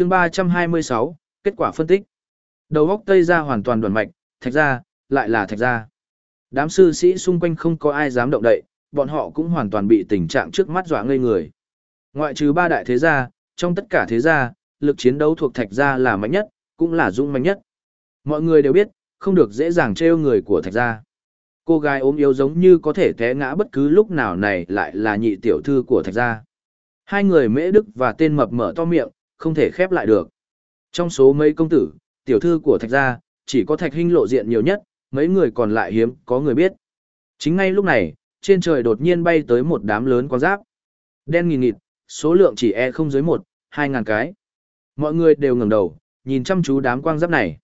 chương 326, kết quả phân tích. Đầu góc Tây ra hoàn toàn đoàn mạch, thạch ra, lại là thạch ra. Đám sư sĩ xung quanh không có ai dám động đậy, bọn họ cũng hoàn toàn bị tình trạng trước mắt dọa ngây người. Ngoại trừ ba đại thế gia, trong tất cả thế gia, lực chiến đấu thuộc thạch gia là mạnh nhất, cũng là dũng mạnh nhất. Mọi người đều biết, không được dễ dàng trêu người của thạch gia. Cô gái ốm yếu giống như có thể té ngã bất cứ lúc nào này lại là nhị tiểu thư của thạch gia. Hai người mễ đức và tên mập mở to miệng, không thể khép lại được. Trong số mấy công tử, tiểu thư của thạch gia, chỉ có thạch hinh lộ diện nhiều nhất, mấy người còn lại hiếm có người biết. Chính ngay lúc này, trên trời đột nhiên bay tới một đám lớn quang giáp. Đen nghìn nghịt, số lượng chỉ e không dưới một, hai ngàn cái. Mọi người đều ngẩng đầu, nhìn chăm chú đám quang giáp này.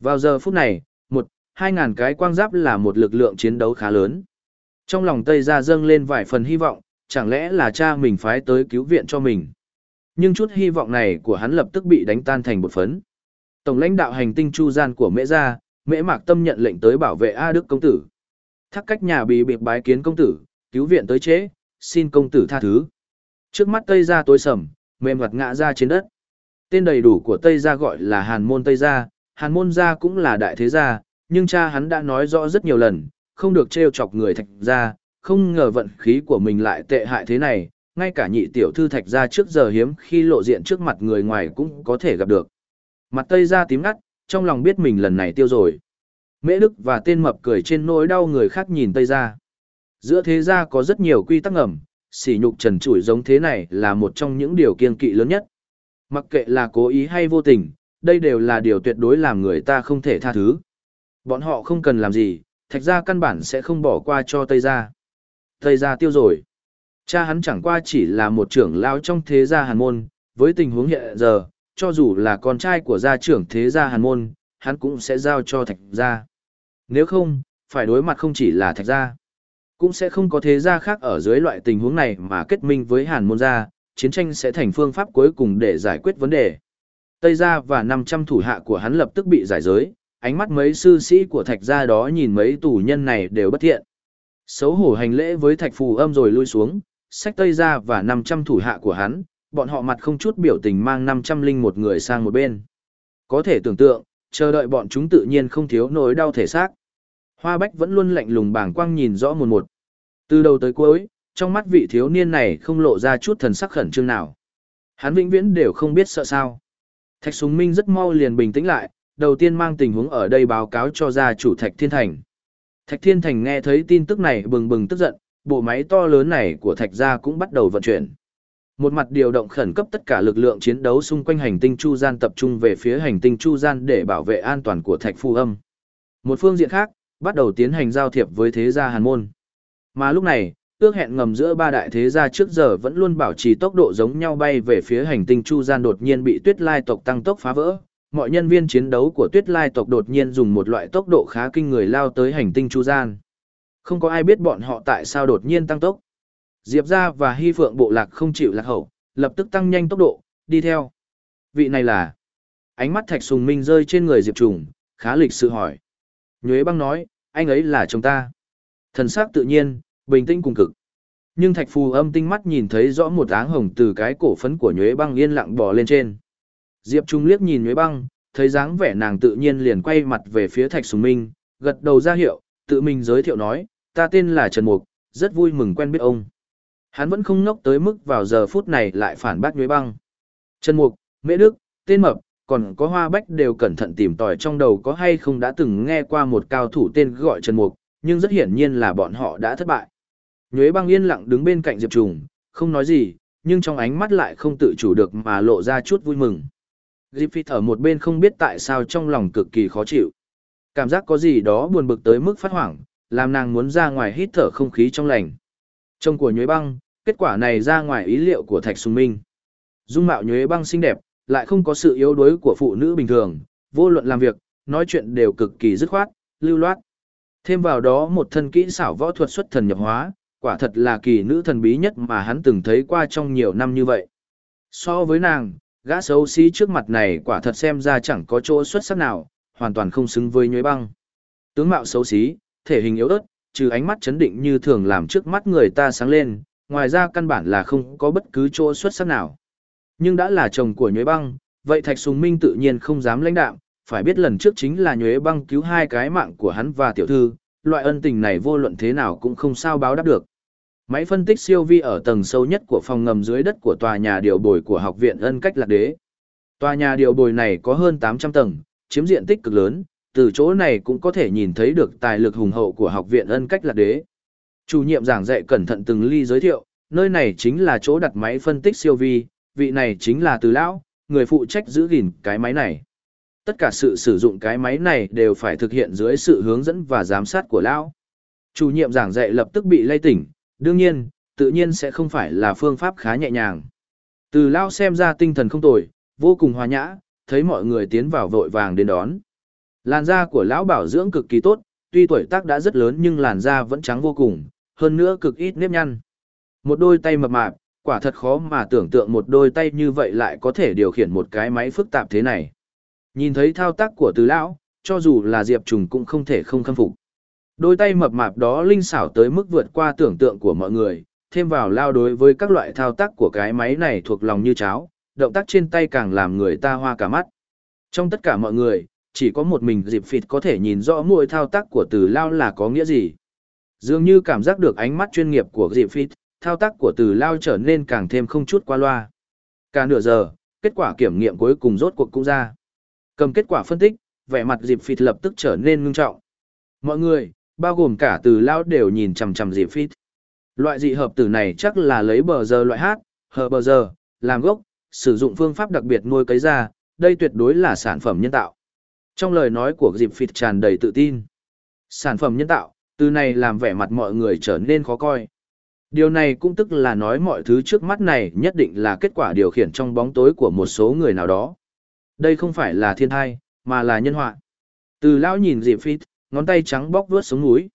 Vào giờ phút này, một, hai ngàn cái quang giáp là một lực lượng chiến đấu khá lớn. Trong lòng Tây Gia dâng lên vài phần hy vọng, chẳng lẽ là cha mình phái tới cứu viện cho mình. Nhưng chút hy vọng này của hắn lập tức bị đánh tan thành một phấn. Tổng lãnh đạo hành tinh Chu Gian của Mễ Gia, Mễ Mạc Tâm nhận lệnh tới bảo vệ A Đức Công Tử. Thắc cách nhà bị biệt bái kiến công tử, cứu viện tới chế, xin công tử tha thứ. Trước mắt Tây Gia tối sầm, mềm ngặt ngã ra trên đất. Tên đầy đủ của Tây Gia gọi là Hàn Môn Tây Gia, Hàn Môn Gia cũng là đại thế gia, nhưng cha hắn đã nói rõ rất nhiều lần, không được trêu chọc người thạch gia, không ngờ vận khí của mình lại tệ hại thế này, ngay cả nhị tiểu thư thạch gia trước giờ hiếm khi lộ diện trước mặt người ngoài cũng có thể gặp được. Mặt Tây Gia tím ngắt, trong lòng biết mình lần này tiêu rồi. Mễ Đức và tên mập cười trên nỗi đau người khác nhìn Tây Gia. Giữa thế gia có rất nhiều quy tắc ngầm, sỉ nhục trần trụi giống thế này là một trong những điều kiên kỵ lớn nhất. Mặc kệ là cố ý hay vô tình, đây đều là điều tuyệt đối làm người ta không thể tha thứ. Bọn họ không cần làm gì, thạch gia căn bản sẽ không bỏ qua cho Tây gia. Tây gia tiêu rồi. Cha hắn chẳng qua chỉ là một trưởng lao trong thế gia hàn môn, với tình huống hiện giờ, cho dù là con trai của gia trưởng thế gia hàn môn, hắn cũng sẽ giao cho thạch gia. Nếu không, phải đối mặt không chỉ là thạch gia. Cũng sẽ không có thế gia khác ở dưới loại tình huống này mà kết minh với hàn môn gia, chiến tranh sẽ thành phương pháp cuối cùng để giải quyết vấn đề. Tây gia và 500 thủ hạ của hắn lập tức bị giải giới, ánh mắt mấy sư sĩ của thạch gia đó nhìn mấy tù nhân này đều bất thiện. Xấu hổ hành lễ với thạch phù âm rồi lui xuống, sách Tây gia và 500 thủ hạ của hắn, bọn họ mặt không chút biểu tình mang 500 linh một người sang một bên. Có thể tưởng tượng, chờ đợi bọn chúng tự nhiên không thiếu nỗi đau thể xác. Hoa Bách vẫn luôn lạnh lùng Bảng quang nhìn rõ một một. Từ đầu tới cuối, trong mắt vị thiếu niên này không lộ ra chút thần sắc khẩn trương nào. Hắn vĩnh viễn đều không biết sợ sao. Thạch Súng Minh rất mau liền bình tĩnh lại, đầu tiên mang tình huống ở đây báo cáo cho gia chủ Thạch Thiên Thành. Thạch Thiên Thành nghe thấy tin tức này bừng bừng tức giận, bộ máy to lớn này của Thạch gia cũng bắt đầu vận chuyển. Một mặt điều động khẩn cấp tất cả lực lượng chiến đấu xung quanh hành tinh Chu Gian tập trung về phía hành tinh Chu Gian để bảo vệ an toàn của Thạch Phu Âm. Một phương diện khác, bắt đầu tiến hành giao thiệp với thế gia Hàn Môn. Mà lúc này, ước hẹn ngầm giữa ba đại thế gia trước giờ vẫn luôn bảo trì tốc độ giống nhau bay về phía hành tinh Chu Gian đột nhiên bị Tuyết Lai tộc tăng tốc phá vỡ. Mọi nhân viên chiến đấu của Tuyết Lai tộc đột nhiên dùng một loại tốc độ khá kinh người lao tới hành tinh Chu Gian. Không có ai biết bọn họ tại sao đột nhiên tăng tốc. Diệp Gia và Hy Phượng bộ lạc không chịu lạc hậu, lập tức tăng nhanh tốc độ, đi theo. Vị này là... Ánh mắt Thạch Sùng Minh rơi trên người Diệp Trùng, khá lịch sự hỏi. Nhuế băng nói, anh ấy là chồng ta. Thần sắc tự nhiên, bình tĩnh cùng cực. Nhưng Thạch Phù âm tinh mắt nhìn thấy rõ một áng hồng từ cái cổ phấn của Nhuế băng yên lặng bò lên trên. Diệp Trung liếc nhìn Nhuế băng, thấy dáng vẻ nàng tự nhiên liền quay mặt về phía Thạch Sùng Minh, gật đầu ra hiệu, tự mình giới thiệu nói, ta tên là Trần Mục, rất vui mừng quen biết ông. Hắn vẫn không ngốc tới mức vào giờ phút này lại phản bác Nhuế băng. Trần Mục, Mễ Đức, tên Mập, còn có Hoa Bách đều cẩn thận tìm tòi trong đầu có hay không đã từng nghe qua một cao thủ tên gọi Trần Mục, nhưng rất hiển nhiên là bọn họ đã thất bại. Nhuế băng yên lặng đứng bên cạnh Diệp Trùng, không nói gì, nhưng trong ánh mắt lại không tự chủ được mà lộ ra chút vui mừng. Griffith ở một bên không biết tại sao trong lòng cực kỳ khó chịu. Cảm giác có gì đó buồn bực tới mức phát hoảng, làm nàng muốn ra ngoài hít thở không khí trong lành. Trông của nhuế băng, kết quả này ra ngoài ý liệu của Thạch Sùng Minh. Dung mạo nhuế băng xinh đẹp, lại không có sự yếu đuối của phụ nữ bình thường, vô luận làm việc, nói chuyện đều cực kỳ dứt khoát, lưu loát. Thêm vào đó một thân kỹ xảo võ thuật xuất thần nhập hóa, quả thật là kỳ nữ thần bí nhất mà hắn từng thấy qua trong nhiều năm như vậy. So với nàng, gã xấu xí trước mặt này quả thật xem ra chẳng có chỗ xuất sắc nào, hoàn toàn không xứng với nhuế băng. Tướng mạo xấu xí, thể hình yếu ớt, trừ ánh mắt chấn định như thường làm trước mắt người ta sáng lên, ngoài ra căn bản là không có bất cứ chỗ xuất sắc nào. Nhưng đã là chồng của nhuế băng, Vậy Thạch Sùng Minh tự nhiên không dám lãnh đạm, phải biết lần trước chính là nhuế băng cứu hai cái mạng của hắn và tiểu thư, loại ân tình này vô luận thế nào cũng không sao báo đáp được. Máy phân tích siêu vi ở tầng sâu nhất của phòng ngầm dưới đất của tòa nhà điều bồi của học viện ân cách lạc đế. Tòa nhà điều bồi này có hơn 800 tầng, chiếm diện tích cực lớn, từ chỗ này cũng có thể nhìn thấy được tài lực hùng hậu của học viện ân cách lạc đế. Chủ nhiệm giảng dạy cẩn thận từng ly giới thiệu, nơi này chính là chỗ đặt máy phân tích siêu vi, vị này chính là từ lão, người phụ trách giữ gìn cái máy này. Tất cả sự sử dụng cái máy này đều phải thực hiện dưới sự hướng dẫn và giám sát của lão. Chủ nhiệm giảng dạy lập tức bị lay tỉnh, đương nhiên, tự nhiên sẽ không phải là phương pháp khá nhẹ nhàng. Từ lão xem ra tinh thần không tồi, vô cùng hòa nhã, thấy mọi người tiến vào vội vàng đến đón. Làn da của lão bảo dưỡng cực kỳ tốt, tuy tuổi tác đã rất lớn nhưng làn da vẫn trắng vô cùng, hơn nữa cực ít nếp nhăn. Một đôi tay mập mạp, quả thật khó mà tưởng tượng một đôi tay như vậy lại có thể điều khiển một cái máy phức tạp thế này. Nhìn thấy thao tác của từ lão, cho dù là Diệp Trùng cũng không thể không khâm phục. Đôi tay mập mạp đó linh xảo tới mức vượt qua tưởng tượng của mọi người, thêm vào lao đối với các loại thao tác của cái máy này thuộc lòng như cháo, động tác trên tay càng làm người ta hoa cả mắt. Trong tất cả mọi người, chỉ có một mình dịp phịt có thể nhìn rõ mỗi thao tác của từ lao là có nghĩa gì. Dường như cảm giác được ánh mắt chuyên nghiệp của dịp phịt, thao tác của từ lao trở nên càng thêm không chút qua loa. Cả nửa giờ, kết quả kiểm nghiệm cuối cùng rốt cuộc cũng ra. Cầm kết quả phân tích, vẻ mặt dịp phịt lập tức trở nên ngưng trọng. Mọi người, bao gồm cả từ lao đều nhìn chằm chằm dịp phịt. Loại dị hợp tử này chắc là lấy bờ giờ loại hát, hờ bờ giờ, làm gốc, sử dụng phương pháp đặc biệt nuôi cấy ra, đây tuyệt đối là sản phẩm nhân tạo. Trong lời nói của dịp phịt tràn đầy tự tin. Sản phẩm nhân tạo, từ này làm vẻ mặt mọi người trở nên khó coi. Điều này cũng tức là nói mọi thứ trước mắt này nhất định là kết quả điều khiển trong bóng tối của một số người nào đó. Đây không phải là thiên thai, mà là nhân họa. Từ lão nhìn dịp phịt, ngón tay trắng bóc vướt xuống núi.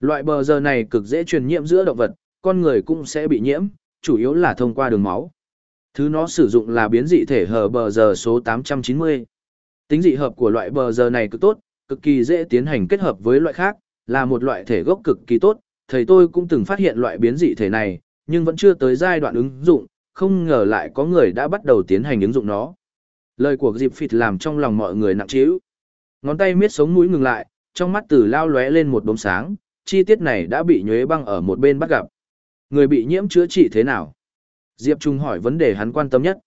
Loại bờ giờ này cực dễ truyền nhiễm giữa động vật, con người cũng sẽ bị nhiễm, chủ yếu là thông qua đường máu. Thứ nó sử dụng là biến dị thể hờ bờ giờ số 890. Tính dị hợp của loại bờ giờ này cực tốt, cực kỳ dễ tiến hành kết hợp với loại khác, là một loại thể gốc cực kỳ tốt. Thầy tôi cũng từng phát hiện loại biến dị thể này, nhưng vẫn chưa tới giai đoạn ứng dụng, không ngờ lại có người đã bắt đầu tiến hành ứng dụng nó. Lời của dịp phịt làm trong lòng mọi người nặng trĩu. Ngón tay miết sống mũi ngừng lại, trong mắt tử lao lóe lên một đốm sáng, chi tiết này đã bị nhuế băng ở một bên bắt gặp. Người bị nhiễm chữa trị thế nào? Diệp Trung hỏi vấn đề hắn quan tâm nhất.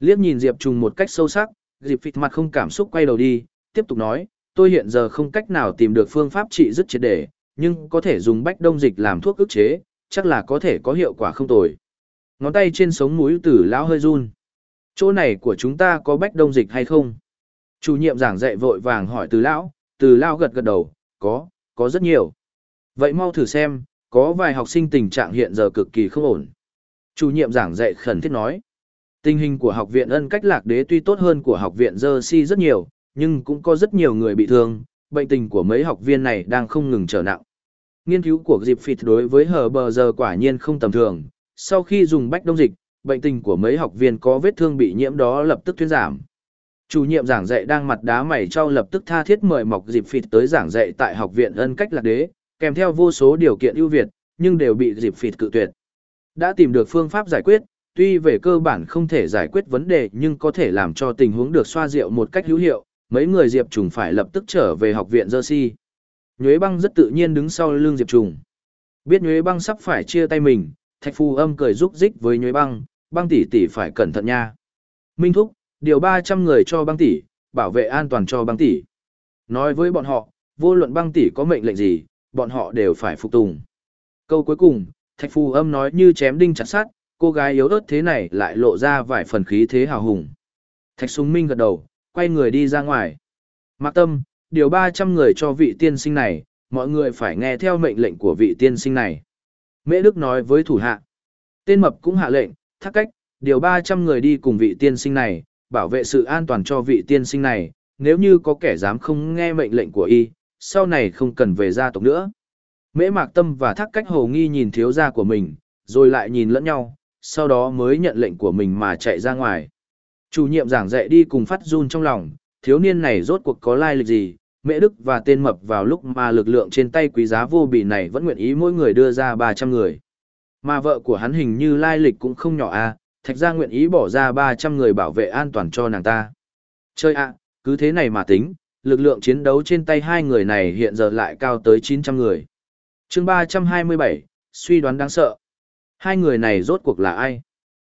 Liếc nhìn Diệp Trung một cách sâu sắc, Diệp phịt mặt không cảm xúc quay đầu đi, tiếp tục nói, tôi hiện giờ không cách nào tìm được phương pháp trị dứt triệt để, nhưng có thể dùng bách đông dịch làm thuốc ức chế, chắc là có thể có hiệu quả không tồi. Ngón tay trên sống mũi tử lão hơi run. Chỗ này của chúng ta có bách đông dịch hay không? Chủ nhiệm giảng dạy vội vàng hỏi từ lão, từ lão gật gật đầu, có, có rất nhiều. Vậy mau thử xem, có vài học sinh tình trạng hiện giờ cực kỳ không ổn. Chủ nhiệm giảng dạy khẩn thiết nói. Tình hình của học viện ân cách lạc đế tuy tốt hơn của học viện dơ si rất nhiều, nhưng cũng có rất nhiều người bị thương, bệnh tình của mấy học viên này đang không ngừng trở nặng. Nghiên cứu của dịp phịt đối với hờ bờ giờ quả nhiên không tầm thường, sau khi dùng bách đông dịch, bệnh tình của mấy học viên có vết thương bị nhiễm đó lập tức thuyên giảm. Chủ nhiệm giảng dạy đang mặt đá mày trao lập tức tha thiết mời mọc dịp phịt tới giảng dạy tại học viện ân cách lạc đế, kèm theo vô số điều kiện ưu việt, nhưng đều bị dịp phịt cự tuyệt. Đã tìm được phương pháp giải quyết, tuy về cơ bản không thể giải quyết vấn đề nhưng có thể làm cho tình huống được xoa dịu một cách hữu hiệu, mấy người Diệp Trùng phải lập tức trở về học viện Jersey. Nhuế băng rất tự nhiên đứng sau lưng Diệp Trùng. Biết Nhuế băng sắp phải chia tay mình, Thạch Phu âm cười rúc rích với Nhuế băng, băng tỷ tỷ phải cẩn thận nha. Minh Thúc, điều 300 người cho băng tỷ, bảo vệ an toàn cho băng tỷ. Nói với bọn họ, vô luận băng tỷ có mệnh lệnh gì, bọn họ đều phải phục tùng. Câu cuối cùng, Thạch Phu âm nói như chém đinh chặt sắt, cô gái yếu ớt thế này lại lộ ra vài phần khí thế hào hùng. Thạch Súng Minh gật đầu, quay người đi ra ngoài. Mạc Tâm, điều 300 người cho vị tiên sinh này, mọi người phải nghe theo mệnh lệnh của vị tiên sinh này. Mễ Đức nói với thủ hạ. Tên mập cũng hạ lệnh, thắc cách, điều 300 người đi cùng vị tiên sinh này, bảo vệ sự an toàn cho vị tiên sinh này, nếu như có kẻ dám không nghe mệnh lệnh của y, sau này không cần về gia tộc nữa. Mễ Mạc Tâm và thắc cách hồ nghi nhìn thiếu gia của mình, rồi lại nhìn lẫn nhau, sau đó mới nhận lệnh của mình mà chạy ra ngoài. Chủ nhiệm giảng dạy đi cùng phát run trong lòng, thiếu niên này rốt cuộc có lai lịch gì, mẹ Đức và tên mập vào lúc mà lực lượng trên tay quý giá vô bị này vẫn nguyện ý mỗi người đưa ra 300 người. Mà vợ của hắn hình như lai lịch cũng không nhỏ à, thạch gia nguyện ý bỏ ra 300 người bảo vệ an toàn cho nàng ta. Chơi ạ, cứ thế này mà tính, lực lượng chiến đấu trên tay hai người này hiện giờ lại cao tới 900 người. chương 327, suy đoán đáng sợ. Hai người này rốt cuộc là ai?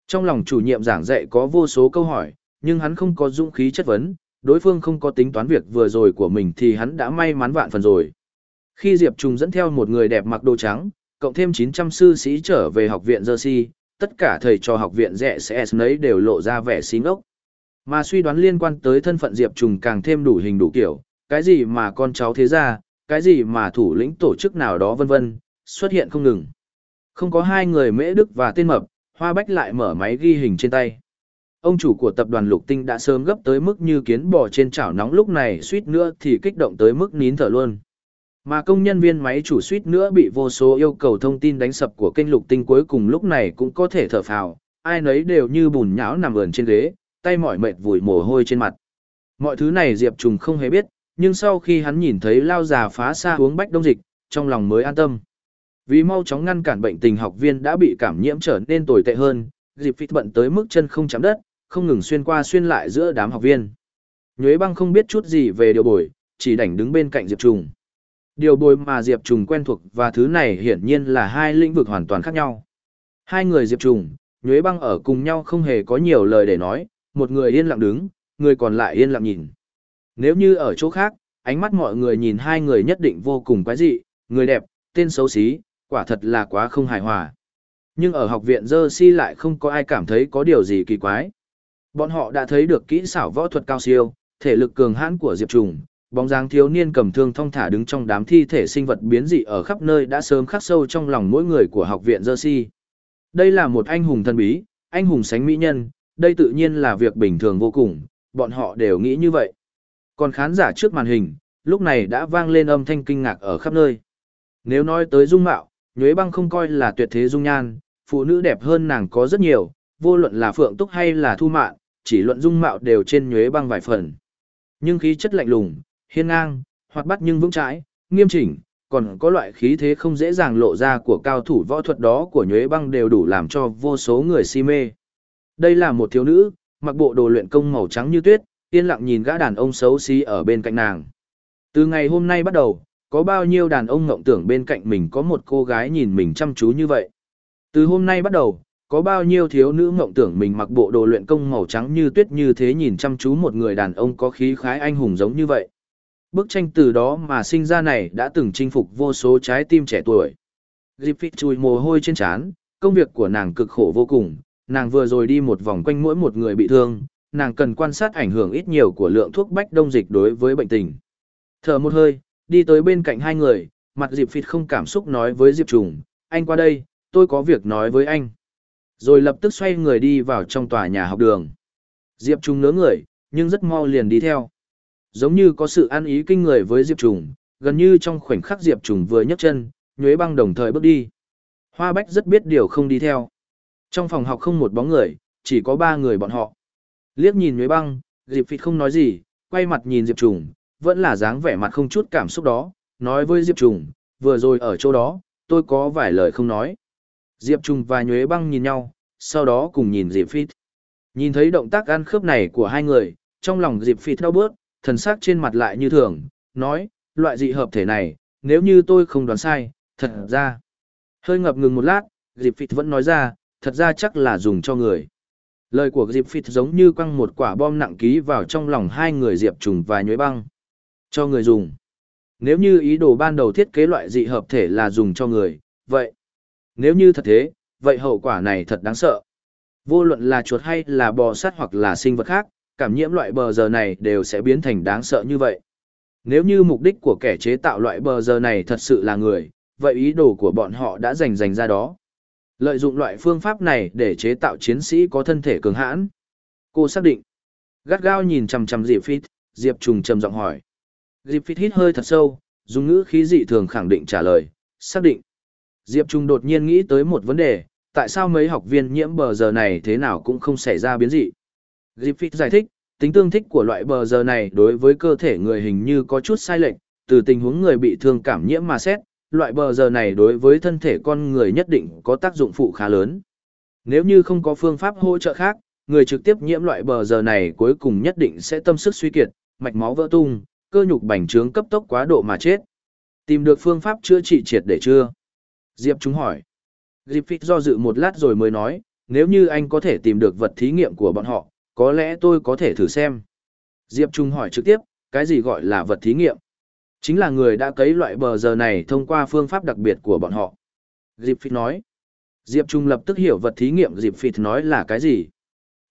Trong lòng chủ nhiệm giảng dạy có vô số câu hỏi, nhưng hắn không có dũng khí chất vấn, đối phương không có tính toán việc vừa rồi của mình thì hắn đã may mắn vạn phần rồi. Khi Diệp Trùng dẫn theo một người đẹp mặc đồ trắng, cộng thêm 900 sư sĩ trở về học viện Jersey, tất cả thầy trò học viện rẻ sẽ nấy đều lộ ra vẻ xí ngốc. Mà suy đoán liên quan tới thân phận Diệp Trùng càng thêm đủ hình đủ kiểu, cái gì mà con cháu thế ra, cái gì mà thủ lĩnh tổ chức nào đó vân vân, xuất hiện không ngừng. Không có hai người mễ đức và tên mập, Hoa Bách lại mở máy ghi hình trên tay. Ông chủ của tập đoàn Lục Tinh đã sớm gấp tới mức như kiến bò trên chảo nóng lúc này suýt nữa thì kích động tới mức nín thở luôn. Mà công nhân viên máy chủ suýt nữa bị vô số yêu cầu thông tin đánh sập của kênh Lục Tinh cuối cùng lúc này cũng có thể thở phào, ai nấy đều như bùn nhão nằm ườn trên ghế, tay mỏi mệt vùi mồ hôi trên mặt. Mọi thứ này Diệp Trùng không hề biết, nhưng sau khi hắn nhìn thấy lao già phá xa uống bách đông dịch, trong lòng mới an tâm. Vì mau chóng ngăn cản bệnh tình học viên đã bị cảm nhiễm trở nên tồi tệ hơn, Diệp Phít bận tới mức chân không chạm đất, không ngừng xuyên qua xuyên lại giữa đám học viên. Nhuế băng không biết chút gì về điều bồi, chỉ đành đứng bên cạnh Diệp Trùng. Điều bồi mà Diệp Trùng quen thuộc và thứ này hiển nhiên là hai lĩnh vực hoàn toàn khác nhau. Hai người Diệp Trùng, Nhuế băng ở cùng nhau không hề có nhiều lời để nói, một người yên lặng đứng, người còn lại yên lặng nhìn. Nếu như ở chỗ khác, ánh mắt mọi người nhìn hai người nhất định vô cùng quái dị, người đẹp, tên xấu xí, quả thật là quá không hài hòa. Nhưng ở học viện Jersey lại không có ai cảm thấy có điều gì kỳ quái. Bọn họ đã thấy được kỹ xảo võ thuật cao siêu, thể lực cường hãn của Diệp Trùng, bóng dáng thiếu niên cầm thương thong thả đứng trong đám thi thể sinh vật biến dị ở khắp nơi đã sớm khắc sâu trong lòng mỗi người của học viện Jersey. Đây là một anh hùng thân bí, anh hùng sánh mỹ nhân, đây tự nhiên là việc bình thường vô cùng, bọn họ đều nghĩ như vậy. Còn khán giả trước màn hình, lúc này đã vang lên âm thanh kinh ngạc ở khắp nơi. Nếu nói tới dung mạo, Nhuế Băng không coi là tuyệt thế dung nhan, phụ nữ đẹp hơn nàng có rất nhiều, vô luận là Phượng Túc hay là Thu Mạn, chỉ luận dung mạo đều trên Nhuế Băng vài phần. Nhưng khí chất lạnh lùng, hiên ngang, hoạt bát nhưng vững chãi, nghiêm chỉnh, còn có loại khí thế không dễ dàng lộ ra của cao thủ võ thuật đó của Nhuế Băng đều đủ làm cho vô số người si mê. Đây là một thiếu nữ, mặc bộ đồ luyện công màu trắng như tuyết, yên lặng nhìn gã đàn ông xấu xí ở bên cạnh nàng. Từ ngày hôm nay bắt đầu, có bao nhiêu đàn ông ngộng tưởng bên cạnh mình có một cô gái nhìn mình chăm chú như vậy. Từ hôm nay bắt đầu, có bao nhiêu thiếu nữ ngộng tưởng mình mặc bộ đồ luyện công màu trắng như tuyết như thế nhìn chăm chú một người đàn ông có khí khái anh hùng giống như vậy. Bức tranh từ đó mà sinh ra này đã từng chinh phục vô số trái tim trẻ tuổi. Griffith chùi mồ hôi trên trán, công việc của nàng cực khổ vô cùng, nàng vừa rồi đi một vòng quanh mỗi một người bị thương, nàng cần quan sát ảnh hưởng ít nhiều của lượng thuốc bách đông dịch đối với bệnh tình. Thở một hơi, đi tới bên cạnh hai người, mặt Diệp Phịt không cảm xúc nói với Diệp Trùng, anh qua đây, tôi có việc nói với anh. Rồi lập tức xoay người đi vào trong tòa nhà học đường. Diệp Trùng nớ người, nhưng rất mau liền đi theo. Giống như có sự ăn ý kinh người với Diệp Trùng, gần như trong khoảnh khắc Diệp Trùng vừa nhấc chân, nhuế băng đồng thời bước đi. Hoa Bách rất biết điều không đi theo. Trong phòng học không một bóng người, chỉ có ba người bọn họ. Liếc nhìn nhuế băng, Diệp Phịt không nói gì, quay mặt nhìn Diệp Trùng, vẫn là dáng vẻ mặt không chút cảm xúc đó, nói với Diệp Trùng, vừa rồi ở chỗ đó, tôi có vài lời không nói. Diệp Trùng và Nhuế Băng nhìn nhau, sau đó cùng nhìn Diệp Phít. Nhìn thấy động tác ăn khớp này của hai người, trong lòng Diệp Phít đau bớt, thần sắc trên mặt lại như thường, nói, loại dị hợp thể này, nếu như tôi không đoán sai, thật ra. Hơi ngập ngừng một lát, Diệp Phít vẫn nói ra, thật ra chắc là dùng cho người. Lời của Diệp Phít giống như quăng một quả bom nặng ký vào trong lòng hai người Diệp Trùng và Nhuế Băng. Cho người dùng. Nếu như ý đồ ban đầu thiết kế loại dị hợp thể là dùng cho người, vậy. Nếu như thật thế, vậy hậu quả này thật đáng sợ. Vô luận là chuột hay là bò sát hoặc là sinh vật khác, cảm nhiễm loại bờ giờ này đều sẽ biến thành đáng sợ như vậy. Nếu như mục đích của kẻ chế tạo loại bờ giờ này thật sự là người, vậy ý đồ của bọn họ đã dành dành ra đó. Lợi dụng loại phương pháp này để chế tạo chiến sĩ có thân thể cường hãn. Cô xác định. Gắt gao nhìn chằm chằm Diệp Phít, Diệp Trùng trầm giọng hỏi. Diệp Phít hít hơi thật sâu, dùng ngữ khí dị thường khẳng định trả lời, xác định. Diệp Trung đột nhiên nghĩ tới một vấn đề, tại sao mấy học viên nhiễm bờ giờ này thế nào cũng không xảy ra biến dị. Diệp Phít giải thích, tính tương thích của loại bờ giờ này đối với cơ thể người hình như có chút sai lệch, từ tình huống người bị thương cảm nhiễm mà xét, loại bờ giờ này đối với thân thể con người nhất định có tác dụng phụ khá lớn. Nếu như không có phương pháp hỗ trợ khác, người trực tiếp nhiễm loại bờ giờ này cuối cùng nhất định sẽ tâm sức suy kiệt, mạch máu vỡ tung, cơ nhục bành trướng cấp tốc quá độ mà chết. Tìm được phương pháp chữa trị triệt để chưa? Diệp Trung hỏi. Diệp Phích do dự một lát rồi mới nói, nếu như anh có thể tìm được vật thí nghiệm của bọn họ, có lẽ tôi có thể thử xem. Diệp Trung hỏi trực tiếp, cái gì gọi là vật thí nghiệm? Chính là người đã cấy loại bờ giờ này thông qua phương pháp đặc biệt của bọn họ. Diệp Phích nói. Diệp Trung lập tức hiểu vật thí nghiệm Diệp Phích nói là cái gì.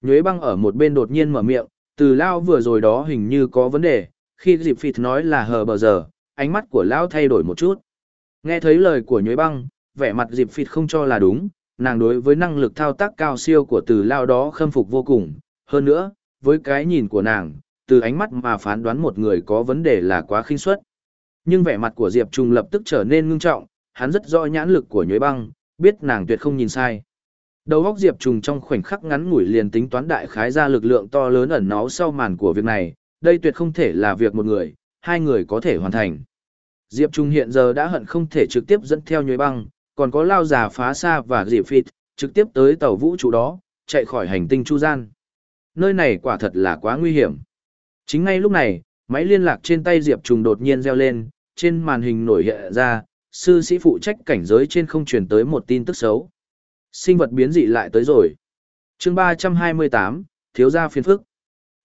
Nhuế băng ở một bên đột nhiên mở miệng, từ lao vừa rồi đó hình như có vấn đề, khi Diệp phịt nói là hờ bờ giờ, ánh mắt của lão thay đổi một chút. Nghe thấy lời của Nhuế băng, vẻ mặt Diệp phịt không cho là đúng, nàng đối với năng lực thao tác cao siêu của từ lao đó khâm phục vô cùng. Hơn nữa, với cái nhìn của nàng, từ ánh mắt mà phán đoán một người có vấn đề là quá khinh suất. Nhưng vẻ mặt của Diệp Trung lập tức trở nên ngưng trọng, hắn rất rõ nhãn lực của nhuế băng, biết nàng tuyệt không nhìn sai. Đầu óc Diệp Trùng trong khoảnh khắc ngắn ngủi liền tính toán đại khái ra lực lượng to lớn ẩn náu sau màn của việc này, đây tuyệt không thể là việc một người, hai người có thể hoàn thành. Diệp Trung hiện giờ đã hận không thể trực tiếp dẫn theo nhuế băng, còn có lao giả phá xa và Diệp phịt, trực tiếp tới tàu vũ trụ đó, chạy khỏi hành tinh Chu Gian. Nơi này quả thật là quá nguy hiểm. Chính ngay lúc này, máy liên lạc trên tay Diệp Trung đột nhiên reo lên, trên màn hình nổi hiện ra, sư sĩ phụ trách cảnh giới trên không truyền tới một tin tức xấu. Sinh vật biến dị lại tới rồi. chương 328, thiếu gia phiền phức.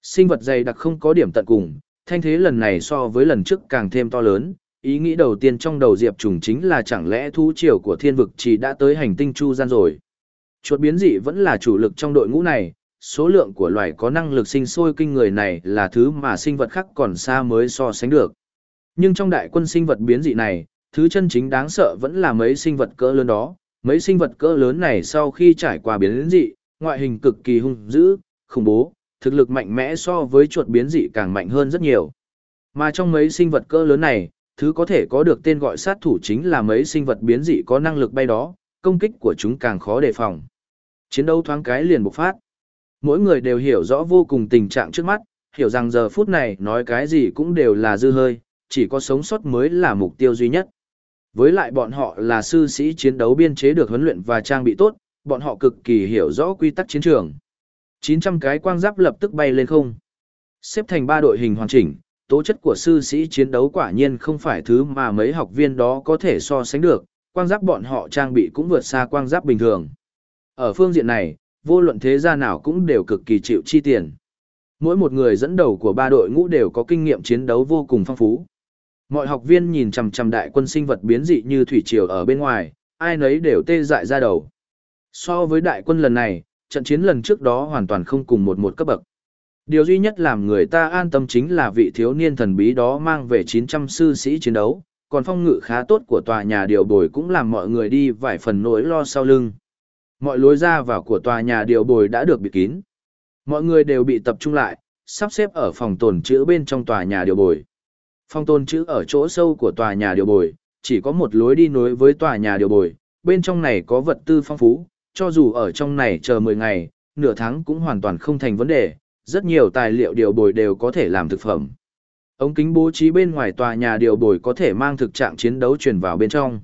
Sinh vật dày đặc không có điểm tận cùng, thanh thế lần này so với lần trước càng thêm to lớn. Ý nghĩ đầu tiên trong đầu Diệp Trùng chính là chẳng lẽ thú triều của thiên vực chỉ đã tới hành tinh Chu Gian rồi. Chuột biến dị vẫn là chủ lực trong đội ngũ này, số lượng của loài có năng lực sinh sôi kinh người này là thứ mà sinh vật khác còn xa mới so sánh được. Nhưng trong đại quân sinh vật biến dị này, thứ chân chính đáng sợ vẫn là mấy sinh vật cỡ lớn đó. Mấy sinh vật cỡ lớn này sau khi trải qua biến dị, ngoại hình cực kỳ hung dữ, khủng bố, thực lực mạnh mẽ so với chuột biến dị càng mạnh hơn rất nhiều. Mà trong mấy sinh vật cỡ lớn này, thứ có thể có được tên gọi sát thủ chính là mấy sinh vật biến dị có năng lực bay đó, công kích của chúng càng khó đề phòng. Chiến đấu thoáng cái liền bộc phát. Mỗi người đều hiểu rõ vô cùng tình trạng trước mắt, hiểu rằng giờ phút này nói cái gì cũng đều là dư hơi, chỉ có sống sót mới là mục tiêu duy nhất. Với lại bọn họ là sư sĩ chiến đấu biên chế được huấn luyện và trang bị tốt, bọn họ cực kỳ hiểu rõ quy tắc chiến trường. 900 cái quang giáp lập tức bay lên không. Xếp thành ba đội hình hoàn chỉnh, tố chất của sư sĩ chiến đấu quả nhiên không phải thứ mà mấy học viên đó có thể so sánh được, quang giáp bọn họ trang bị cũng vượt xa quang giáp bình thường. Ở phương diện này, vô luận thế gia nào cũng đều cực kỳ chịu chi tiền. Mỗi một người dẫn đầu của ba đội ngũ đều có kinh nghiệm chiến đấu vô cùng phong phú. Mọi học viên nhìn chằm chằm đại quân sinh vật biến dị như thủy triều ở bên ngoài, ai nấy đều tê dại ra đầu. So với đại quân lần này, trận chiến lần trước đó hoàn toàn không cùng một một cấp bậc. Điều duy nhất làm người ta an tâm chính là vị thiếu niên thần bí đó mang về 900 sư sĩ chiến đấu, còn phong ngự khá tốt của tòa nhà điều bồi cũng làm mọi người đi vài phần nỗi lo sau lưng. Mọi lối ra vào của tòa nhà điều bồi đã được bịt kín. Mọi người đều bị tập trung lại, sắp xếp ở phòng tồn chữ bên trong tòa nhà điều bồi. Phòng tồn chữ ở chỗ sâu của tòa nhà điều bồi, chỉ có một lối đi nối với tòa nhà điều bồi, bên trong này có vật tư phong phú, cho dù ở trong này chờ 10 ngày, nửa tháng cũng hoàn toàn không thành vấn đề, rất nhiều tài liệu điều bồi đều có thể làm thực phẩm. Ống kính bố trí bên ngoài tòa nhà điều bồi có thể mang thực trạng chiến đấu truyền vào bên trong.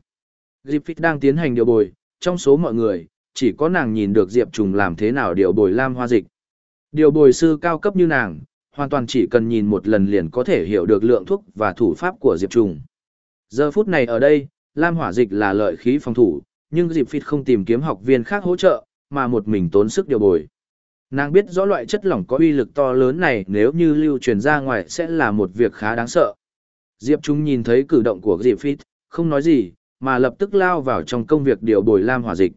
Griffith đang tiến hành điều bồi, trong số mọi người, chỉ có nàng nhìn được Diệp Trùng làm thế nào điều bồi lam hoa dịch. Điều bồi sư cao cấp như nàng, hoàn toàn chỉ cần nhìn một lần liền có thể hiểu được lượng thuốc và thủ pháp của Diệp Trùng. Giờ phút này ở đây, lam hỏa dịch là lợi khí phòng thủ, nhưng Diệp phịt không tìm kiếm học viên khác hỗ trợ, mà một mình tốn sức điều bồi. Nàng biết rõ loại chất lỏng có uy lực to lớn này nếu như lưu truyền ra ngoài sẽ là một việc khá đáng sợ. Diệp Trung nhìn thấy cử động của Diệp Phít, không nói gì, mà lập tức lao vào trong công việc điều bồi lam hỏa dịch.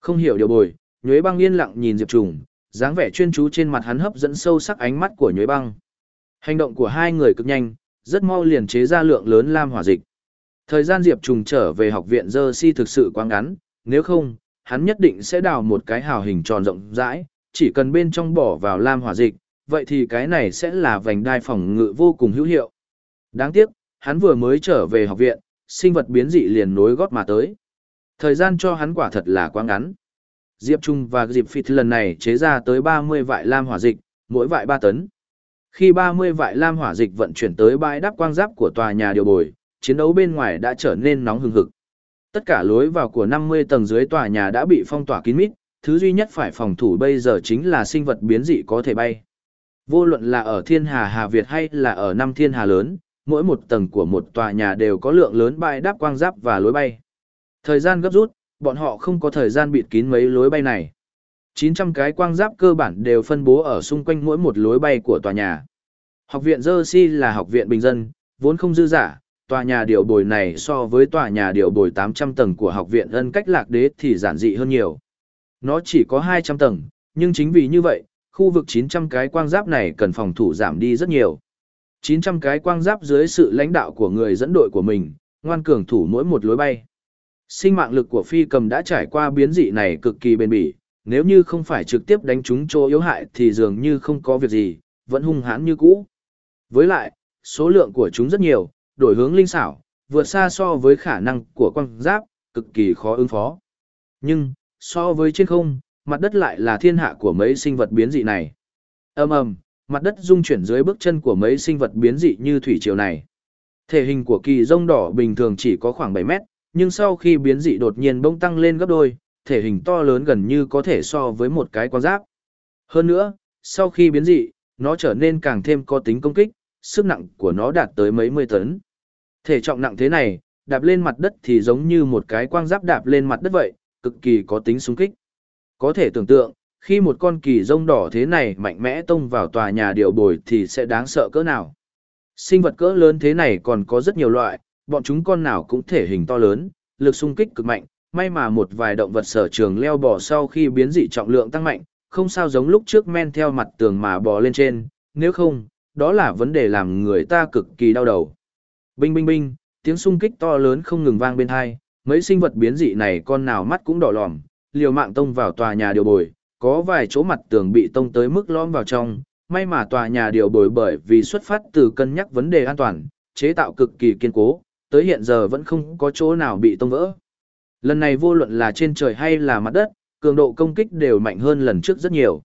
Không hiểu điều bồi, Nhuế Băng yên lặng nhìn Diệp Trung, dáng vẻ chuyên chú trên mặt hắn hấp dẫn sâu sắc ánh mắt của Nhuế Băng. Hành động của hai người cực nhanh, rất mau liền chế ra lượng lớn lam hỏa dịch. Thời gian Diệp Trùng trở về học viện Dơ Si thực sự quá ngắn, nếu không, hắn nhất định sẽ đào một cái hào hình tròn rộng rãi, chỉ cần bên trong bỏ vào lam hỏa dịch, vậy thì cái này sẽ là vành đai phòng ngự vô cùng hữu hiệu. Đáng tiếc, hắn vừa mới trở về học viện, sinh vật biến dị liền nối gót mà tới. Thời gian cho hắn quả thật là quá ngắn. Diệp Trung và Diệp Phịt lần này chế ra tới 30 vại lam hỏa dịch, mỗi vại 3 tấn. Khi 30 vại lam hỏa dịch vận chuyển tới bãi đắp quang giáp của tòa nhà điều bồi, chiến đấu bên ngoài đã trở nên nóng hừng hực. Tất cả lối vào của 50 tầng dưới tòa nhà đã bị phong tỏa kín mít, thứ duy nhất phải phòng thủ bây giờ chính là sinh vật biến dị có thể bay. Vô luận là ở thiên hà Hà Việt hay là ở năm thiên hà lớn, mỗi một tầng của một tòa nhà đều có lượng lớn bãi đáp quang giáp và lối bay. Thời gian gấp rút, bọn họ không có thời gian bịt kín mấy lối bay này. 900 cái quang giáp cơ bản đều phân bố ở xung quanh mỗi một lối bay của tòa nhà. Học viện Jersey là học viện bình dân, vốn không dư giả, tòa nhà điều bồi này so với tòa nhà điều bồi 800 tầng của học viện ân cách lạc đế thì giản dị hơn nhiều. Nó chỉ có 200 tầng, nhưng chính vì như vậy, khu vực 900 cái quang giáp này cần phòng thủ giảm đi rất nhiều. 900 cái quang giáp dưới sự lãnh đạo của người dẫn đội của mình, ngoan cường thủ mỗi một lối bay. Sinh mạng lực của phi cầm đã trải qua biến dị này cực kỳ bền bỉ, nếu như không phải trực tiếp đánh trúng chỗ yếu hại thì dường như không có việc gì, vẫn hung hãn như cũ. Với lại, số lượng của chúng rất nhiều, đổi hướng linh xảo, vượt xa so với khả năng của quang giáp, cực kỳ khó ứng phó. Nhưng, so với trên không, mặt đất lại là thiên hạ của mấy sinh vật biến dị này. ầm ầm, mặt đất rung chuyển dưới bước chân của mấy sinh vật biến dị như thủy triều này. Thể hình của kỳ rông đỏ bình thường chỉ có khoảng 7 mét, nhưng sau khi biến dị đột nhiên bỗng tăng lên gấp đôi, thể hình to lớn gần như có thể so với một cái quan giáp. Hơn nữa, sau khi biến dị, nó trở nên càng thêm có tính công kích, sức nặng của nó đạt tới mấy mươi tấn. Thể trọng nặng thế này, đạp lên mặt đất thì giống như một cái quang giáp đạp lên mặt đất vậy, cực kỳ có tính xung kích. Có thể tưởng tượng, khi một con kỳ rông đỏ thế này mạnh mẽ tông vào tòa nhà điều bồi thì sẽ đáng sợ cỡ nào. Sinh vật cỡ lớn thế này còn có rất nhiều loại, bọn chúng con nào cũng thể hình to lớn, lực xung kích cực mạnh, may mà một vài động vật sở trường leo bò sau khi biến dị trọng lượng tăng mạnh, không sao giống lúc trước men theo mặt tường mà bò lên trên, nếu không, đó là vấn đề làm người ta cực kỳ đau đầu. Binh binh binh, tiếng xung kích to lớn không ngừng vang bên hai, mấy sinh vật biến dị này con nào mắt cũng đỏ lòm, liều mạng tông vào tòa nhà điều bồi, có vài chỗ mặt tường bị tông tới mức lõm vào trong, may mà tòa nhà điều bồi bởi vì xuất phát từ cân nhắc vấn đề an toàn, chế tạo cực kỳ kiên cố, tới hiện giờ vẫn không có chỗ nào bị tông vỡ. Lần này vô luận là trên trời hay là mặt đất, cường độ công kích đều mạnh hơn lần trước rất nhiều.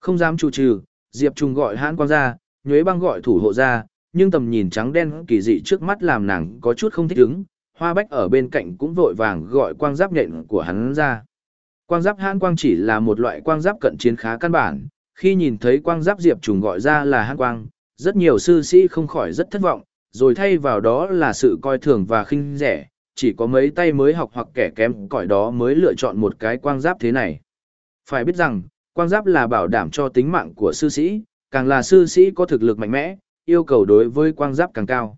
Không dám chủ trừ, Diệp Trung gọi hãn quang ra, nhuế băng gọi thủ hộ ra, nhưng tầm nhìn trắng đen kỳ dị trước mắt làm nàng có chút không thích ứng, hoa bách ở bên cạnh cũng vội vàng gọi quang giáp nhện của hắn ra. Quang giáp hãn quang chỉ là một loại quang giáp cận chiến khá căn bản, khi nhìn thấy quang giáp Diệp Trùng gọi ra là hãn quang, rất nhiều sư sĩ không khỏi rất thất vọng, rồi thay vào đó là sự coi thường và khinh rẻ, chỉ có mấy tay mới học hoặc kẻ kém cỏi đó mới lựa chọn một cái quang giáp thế này. Phải biết rằng, quang giáp là bảo đảm cho tính mạng của sư sĩ, càng là sư sĩ có thực lực mạnh mẽ, yêu cầu đối với quang giáp càng cao.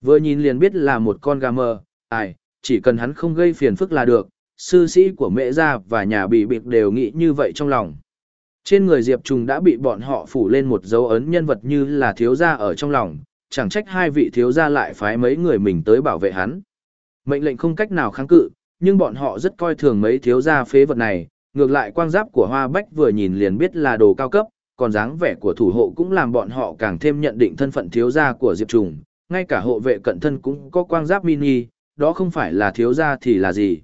Vừa nhìn liền biết là một con gà mờ, ai, chỉ cần hắn không gây phiền phức là được, sư sĩ của mẹ gia và nhà bị biệt đều nghĩ như vậy trong lòng. Trên người Diệp Trùng đã bị bọn họ phủ lên một dấu ấn nhân vật như là thiếu gia ở trong lòng, chẳng trách hai vị thiếu gia lại phái mấy người mình tới bảo vệ hắn. Mệnh lệnh không cách nào kháng cự, nhưng bọn họ rất coi thường mấy thiếu gia phế vật này, ngược lại quang giáp của Hoa Bách vừa nhìn liền biết là đồ cao cấp, còn dáng vẻ của thủ hộ cũng làm bọn họ càng thêm nhận định thân phận thiếu gia của Diệp Trùng, ngay cả hộ vệ cận thân cũng có quang giáp mini, đó không phải là thiếu gia thì là gì.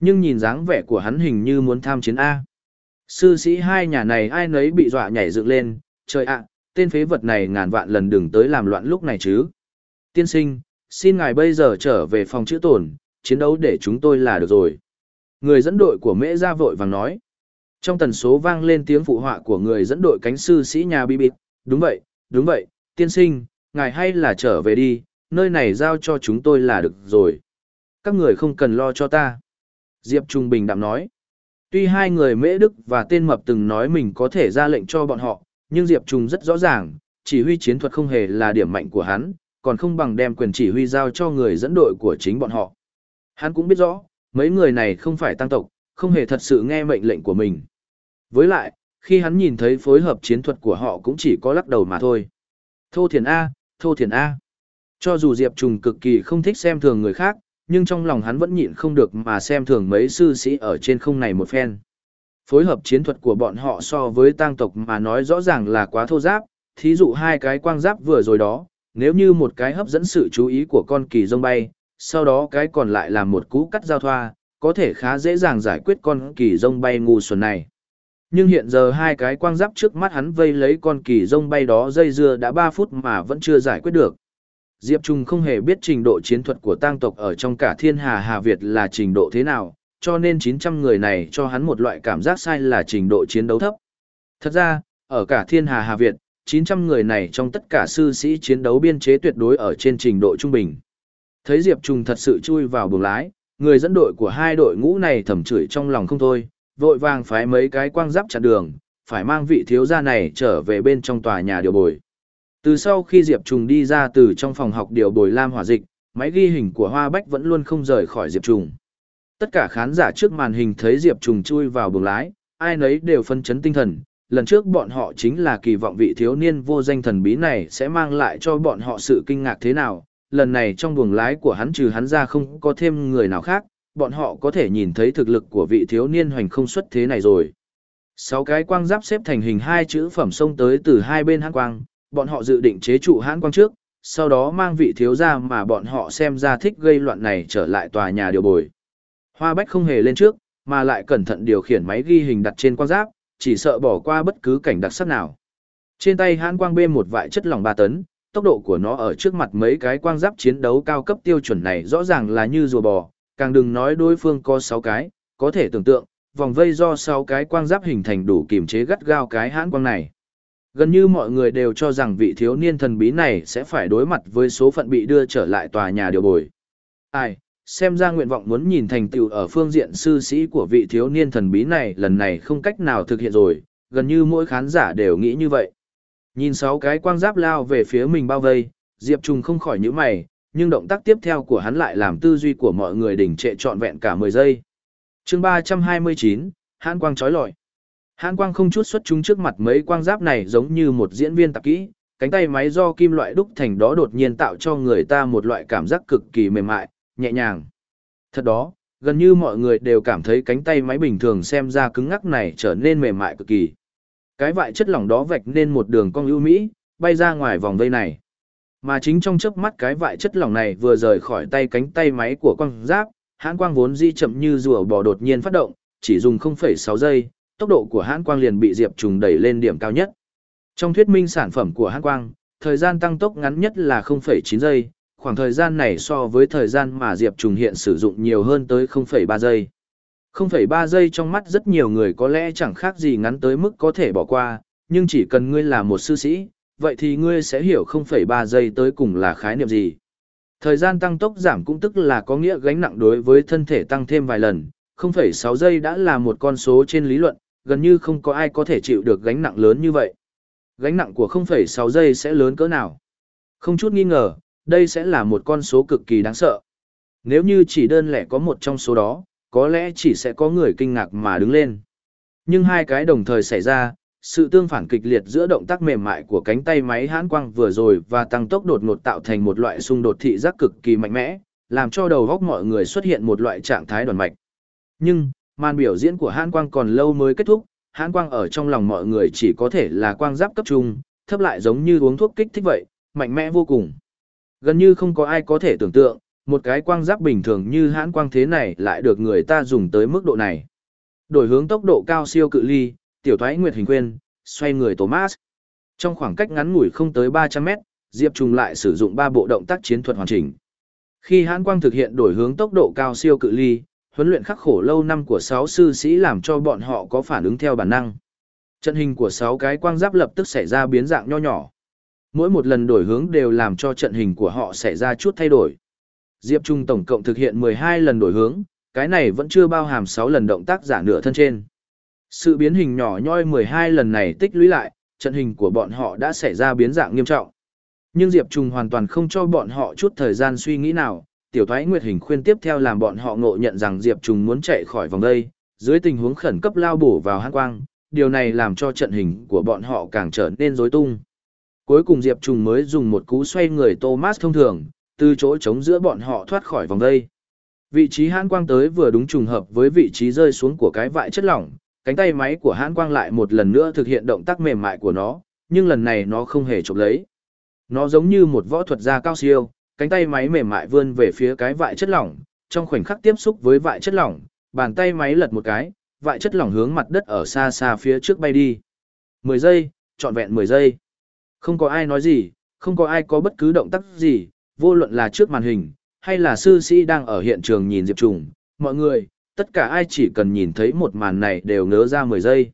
Nhưng nhìn dáng vẻ của hắn hình như muốn tham chiến A. Sư sĩ hai nhà này ai nấy bị dọa nhảy dựng lên, trời ạ, tên phế vật này ngàn vạn lần đừng tới làm loạn lúc này chứ. Tiên sinh, xin ngài bây giờ trở về phòng chữ tổn, chiến đấu để chúng tôi là được rồi. Người dẫn đội của mễ ra vội vàng nói. Trong tần số vang lên tiếng phụ họa của người dẫn đội cánh sư sĩ nhà bi bịt, đúng vậy, đúng vậy, tiên sinh, ngài hay là trở về đi, nơi này giao cho chúng tôi là được rồi. Các người không cần lo cho ta. Diệp Trung Bình đạm nói. Tuy hai người Mễ Đức và tên Mập từng nói mình có thể ra lệnh cho bọn họ, nhưng Diệp Trung rất rõ ràng, chỉ huy chiến thuật không hề là điểm mạnh của hắn, còn không bằng đem quyền chỉ huy giao cho người dẫn đội của chính bọn họ. Hắn cũng biết rõ, mấy người này không phải tăng tộc, không hề thật sự nghe mệnh lệnh của mình. Với lại, khi hắn nhìn thấy phối hợp chiến thuật của họ cũng chỉ có lắc đầu mà thôi. Thô thiền A, thô thiền A. Cho dù Diệp Trùng cực kỳ không thích xem thường người khác, nhưng trong lòng hắn vẫn nhịn không được mà xem thường mấy sư sĩ ở trên không này một phen. Phối hợp chiến thuật của bọn họ so với tang tộc mà nói rõ ràng là quá thô giáp, thí dụ hai cái quang giáp vừa rồi đó, nếu như một cái hấp dẫn sự chú ý của con kỳ rông bay, sau đó cái còn lại là một cú cắt giao thoa, có thể khá dễ dàng giải quyết con kỳ rông bay ngu xuẩn này. Nhưng hiện giờ hai cái quang giáp trước mắt hắn vây lấy con kỳ rông bay đó dây dưa đã 3 phút mà vẫn chưa giải quyết được. Diệp Trung không hề biết trình độ chiến thuật của tang tộc ở trong cả thiên hà Hà Việt là trình độ thế nào, cho nên 900 người này cho hắn một loại cảm giác sai là trình độ chiến đấu thấp. Thật ra, ở cả thiên hà Hà Việt, 900 người này trong tất cả sư sĩ chiến đấu biên chế tuyệt đối ở trên trình độ trung bình. Thấy Diệp Trùng thật sự chui vào buồng lái, người dẫn đội của hai đội ngũ này thầm chửi trong lòng không thôi, vội vàng phái mấy cái quang giáp chặn đường, phải mang vị thiếu gia này trở về bên trong tòa nhà điều bồi. Từ sau khi Diệp Trùng đi ra từ trong phòng học điều bồi lam hỏa dịch, máy ghi hình của Hoa Bách vẫn luôn không rời khỏi Diệp Trùng. Tất cả khán giả trước màn hình thấy Diệp Trùng chui vào buồng lái, ai nấy đều phân chấn tinh thần. Lần trước bọn họ chính là kỳ vọng vị thiếu niên vô danh thần bí này sẽ mang lại cho bọn họ sự kinh ngạc thế nào. Lần này trong buồng lái của hắn trừ hắn ra không có thêm người nào khác, bọn họ có thể nhìn thấy thực lực của vị thiếu niên hoành không xuất thế này rồi. Sáu cái quang giáp xếp thành hình hai chữ phẩm sông tới từ hai bên hãn quang, bọn họ dự định chế trụ hãn quang trước, sau đó mang vị thiếu gia mà bọn họ xem ra thích gây loạn này trở lại tòa nhà điều bồi. Hoa Bách không hề lên trước, mà lại cẩn thận điều khiển máy ghi hình đặt trên quang giáp, chỉ sợ bỏ qua bất cứ cảnh đặc sắc nào. Trên tay hãn quang bê một vại chất lỏng 3 tấn, tốc độ của nó ở trước mặt mấy cái quang giáp chiến đấu cao cấp tiêu chuẩn này rõ ràng là như rùa bò, càng đừng nói đối phương có 6 cái, có thể tưởng tượng, vòng vây do 6 cái quang giáp hình thành đủ kiềm chế gắt gao cái hãn quang này. Gần như mọi người đều cho rằng vị thiếu niên thần bí này sẽ phải đối mặt với số phận bị đưa trở lại tòa nhà điều bồi. Ai, xem ra nguyện vọng muốn nhìn thành tựu ở phương diện sư sĩ của vị thiếu niên thần bí này lần này không cách nào thực hiện rồi, gần như mỗi khán giả đều nghĩ như vậy. Nhìn sáu cái quang giáp lao về phía mình bao vây, Diệp Trùng không khỏi nhíu mày, nhưng động tác tiếp theo của hắn lại làm tư duy của mọi người đỉnh trệ trọn vẹn cả 10 giây. chương 329, hãn quang trói lọi. Hãn quang không chút xuất chúng trước mặt mấy quang giáp này giống như một diễn viên tạp kỹ, cánh tay máy do kim loại đúc thành đó đột nhiên tạo cho người ta một loại cảm giác cực kỳ mềm mại, nhẹ nhàng. Thật đó, gần như mọi người đều cảm thấy cánh tay máy bình thường xem ra cứng ngắc này trở nên mềm mại cực kỳ. Cái vại chất lỏng đó vạch nên một đường cong ưu mỹ, bay ra ngoài vòng vây này. Mà chính trong chớp mắt cái vại chất lỏng này vừa rời khỏi tay cánh tay máy của quang giáp, hãn quang vốn di chậm như rùa bò đột nhiên phát động, chỉ dùng 0,6 giây, tốc độ của hãn quang liền bị Diệp Trùng đẩy lên điểm cao nhất. Trong thuyết minh sản phẩm của hãn quang, thời gian tăng tốc ngắn nhất là 0,9 giây, khoảng thời gian này so với thời gian mà Diệp Trùng hiện sử dụng nhiều hơn tới 0,3 giây. 0,3 giây trong mắt rất nhiều người có lẽ chẳng khác gì ngắn tới mức có thể bỏ qua, nhưng chỉ cần ngươi là một sư sĩ, vậy thì ngươi sẽ hiểu 0,3 giây tới cùng là khái niệm gì. Thời gian tăng tốc giảm cũng tức là có nghĩa gánh nặng đối với thân thể tăng thêm vài lần, 0,6 giây đã là một con số trên lý luận, gần như không có ai có thể chịu được gánh nặng lớn như vậy. Gánh nặng của 0,6 giây sẽ lớn cỡ nào? Không chút nghi ngờ, đây sẽ là một con số cực kỳ đáng sợ. Nếu như chỉ đơn lẻ có một trong số đó, có lẽ chỉ sẽ có người kinh ngạc mà đứng lên. Nhưng hai cái đồng thời xảy ra, sự tương phản kịch liệt giữa động tác mềm mại của cánh tay máy hãn quang vừa rồi và tăng tốc đột ngột tạo thành một loại xung đột thị giác cực kỳ mạnh mẽ, làm cho đầu góc mọi người xuất hiện một loại trạng thái đoàn mạch. Nhưng, màn biểu diễn của hãn quang còn lâu mới kết thúc, hãn quang ở trong lòng mọi người chỉ có thể là quang giáp cấp trung, thấp lại giống như uống thuốc kích thích vậy, mạnh mẽ vô cùng. Gần như không có ai có thể tưởng tượng, một cái quang giáp bình thường như hãn quang thế này lại được người ta dùng tới mức độ này. Đổi hướng tốc độ cao siêu cự ly, tiểu thoái nguyệt hình quyên, xoay người Thomas. Trong khoảng cách ngắn ngủi không tới 300 mét, Diệp Trùng lại sử dụng ba bộ động tác chiến thuật hoàn chỉnh. Khi hãn quang thực hiện đổi hướng tốc độ cao siêu cự ly, huấn luyện khắc khổ lâu năm của sáu sư sĩ làm cho bọn họ có phản ứng theo bản năng. Trận hình của sáu cái quang giáp lập tức xảy ra biến dạng nho nhỏ. Mỗi một lần đổi hướng đều làm cho trận hình của họ xảy ra chút thay đổi. Diệp Trung tổng cộng thực hiện 12 lần đổi hướng, cái này vẫn chưa bao hàm 6 lần động tác giả nửa thân trên. Sự biến hình nhỏ nhoi 12 lần này tích lũy lại, trận hình của bọn họ đã xảy ra biến dạng nghiêm trọng. Nhưng Diệp Trung hoàn toàn không cho bọn họ chút thời gian suy nghĩ nào, tiểu thoái nguyệt hình khuyên tiếp theo làm bọn họ ngộ nhận rằng Diệp Trung muốn chạy khỏi vòng đây, dưới tình huống khẩn cấp lao bổ vào hang quang, điều này làm cho trận hình của bọn họ càng trở nên rối tung. Cuối cùng Diệp Trùng mới dùng một cú xoay người Thomas thông thường, từ chỗ trống giữa bọn họ thoát khỏi vòng đây. Vị trí hãn quang tới vừa đúng trùng hợp với vị trí rơi xuống của cái vại chất lỏng, cánh tay máy của hãn quang lại một lần nữa thực hiện động tác mềm mại của nó, nhưng lần này nó không hề chụp lấy. Nó giống như một võ thuật gia cao siêu, cánh tay máy mềm mại vươn về phía cái vại chất lỏng, trong khoảnh khắc tiếp xúc với vại chất lỏng, bàn tay máy lật một cái, vại chất lỏng hướng mặt đất ở xa xa phía trước bay đi. 10 giây, trọn vẹn 10 giây. Không có ai nói gì, không có ai có bất cứ động tác gì, vô luận là trước màn hình, hay là sư sĩ đang ở hiện trường nhìn Diệp Trùng, mọi người, tất cả ai chỉ cần nhìn thấy một màn này đều ngớ ra 10 giây.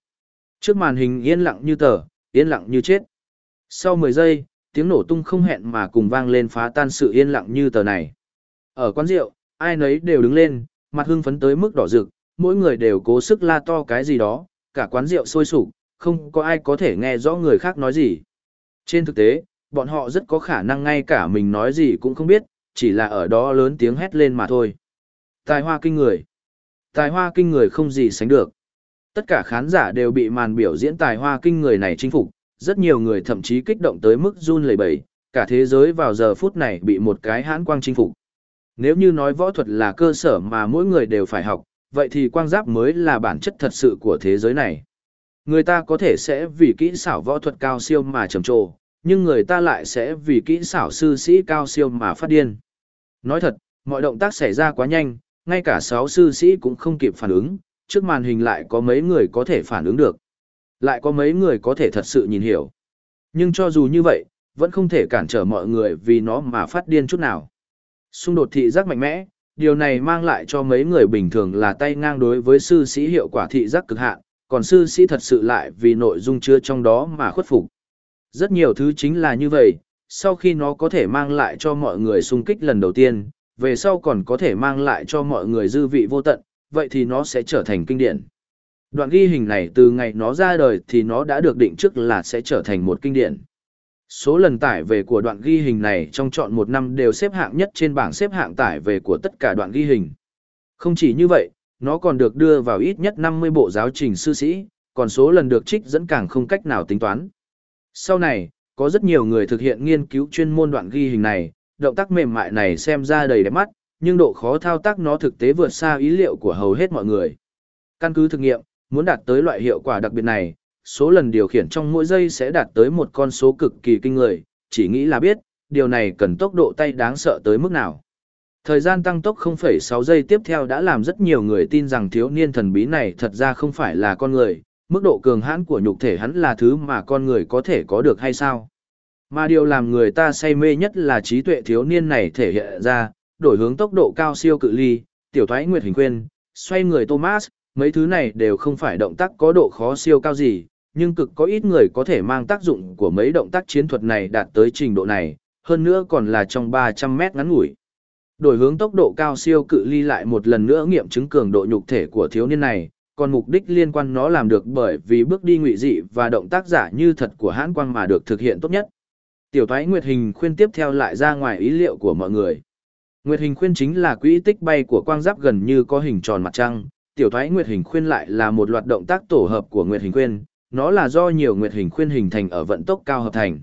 Trước màn hình yên lặng như tờ, yên lặng như chết. Sau 10 giây, tiếng nổ tung không hẹn mà cùng vang lên phá tan sự yên lặng như tờ này. Ở quán rượu, ai nấy đều đứng lên, mặt hưng phấn tới mức đỏ rực, mỗi người đều cố sức la to cái gì đó, cả quán rượu sôi sục, không có ai có thể nghe rõ người khác nói gì. Trên thực tế, bọn họ rất có khả năng ngay cả mình nói gì cũng không biết, chỉ là ở đó lớn tiếng hét lên mà thôi. Tài hoa kinh người. Tài hoa kinh người không gì sánh được. Tất cả khán giả đều bị màn biểu diễn tài hoa kinh người này chinh phục, rất nhiều người thậm chí kích động tới mức run lẩy bẩy, cả thế giới vào giờ phút này bị một cái hãn quang chinh phục. Nếu như nói võ thuật là cơ sở mà mỗi người đều phải học, vậy thì quang giáp mới là bản chất thật sự của thế giới này. Người ta có thể sẽ vì kỹ xảo võ thuật cao siêu mà trầm trồ, nhưng người ta lại sẽ vì kỹ xảo sư sĩ cao siêu mà phát điên. Nói thật, mọi động tác xảy ra quá nhanh, ngay cả sáu sư sĩ cũng không kịp phản ứng, trước màn hình lại có mấy người có thể phản ứng được. Lại có mấy người có thể thật sự nhìn hiểu. Nhưng cho dù như vậy, vẫn không thể cản trở mọi người vì nó mà phát điên chút nào. Xung đột thị giác mạnh mẽ, điều này mang lại cho mấy người bình thường là tay ngang đối với sư sĩ hiệu quả thị giác cực hạn, còn sư sĩ thật sự lại vì nội dung chứa trong đó mà khuất phục. Rất nhiều thứ chính là như vậy, sau khi nó có thể mang lại cho mọi người xung kích lần đầu tiên, về sau còn có thể mang lại cho mọi người dư vị vô tận, vậy thì nó sẽ trở thành kinh điển. Đoạn ghi hình này từ ngày nó ra đời thì nó đã được định trước là sẽ trở thành một kinh điển. Số lần tải về của đoạn ghi hình này trong chọn một năm đều xếp hạng nhất trên bảng xếp hạng tải về của tất cả đoạn ghi hình. Không chỉ như vậy, nó còn được đưa vào ít nhất 50 bộ giáo trình sư sĩ, còn số lần được trích dẫn càng không cách nào tính toán. Sau này, có rất nhiều người thực hiện nghiên cứu chuyên môn đoạn ghi hình này, động tác mềm mại này xem ra đầy đẹp mắt, nhưng độ khó thao tác nó thực tế vượt xa ý liệu của hầu hết mọi người. Căn cứ thực nghiệm, muốn đạt tới loại hiệu quả đặc biệt này, số lần điều khiển trong mỗi giây sẽ đạt tới một con số cực kỳ kinh người, chỉ nghĩ là biết, điều này cần tốc độ tay đáng sợ tới mức nào. Thời gian tăng tốc 0,6 giây tiếp theo đã làm rất nhiều người tin rằng thiếu niên thần bí này thật ra không phải là con người, mức độ cường hãn của nhục thể hắn là thứ mà con người có thể có được hay sao. Mà điều làm người ta say mê nhất là trí tuệ thiếu niên này thể hiện ra, đổi hướng tốc độ cao siêu cự ly, tiểu thoái nguyệt hình khuyên, xoay người Thomas, mấy thứ này đều không phải động tác có độ khó siêu cao gì, nhưng cực có ít người có thể mang tác dụng của mấy động tác chiến thuật này đạt tới trình độ này, hơn nữa còn là trong 300 mét ngắn ngủi. Đổi hướng tốc độ cao siêu cự ly lại một lần nữa nghiệm chứng cường độ nhục thể của thiếu niên này, còn mục đích liên quan nó làm được bởi vì bước đi ngụy dị và động tác giả như thật của hãn quang mà được thực hiện tốt nhất. Tiểu thoái Nguyệt Hình khuyên tiếp theo lại ra ngoài ý liệu của mọi người. Nguyệt Hình khuyên chính là quỹ tích bay của quang giáp gần như có hình tròn mặt trăng, tiểu thoái Nguyệt Hình khuyên lại là một loạt động tác tổ hợp của Nguyệt Hình khuyên, nó là do nhiều Nguyệt Hình khuyên hình thành ở vận tốc cao hợp thành.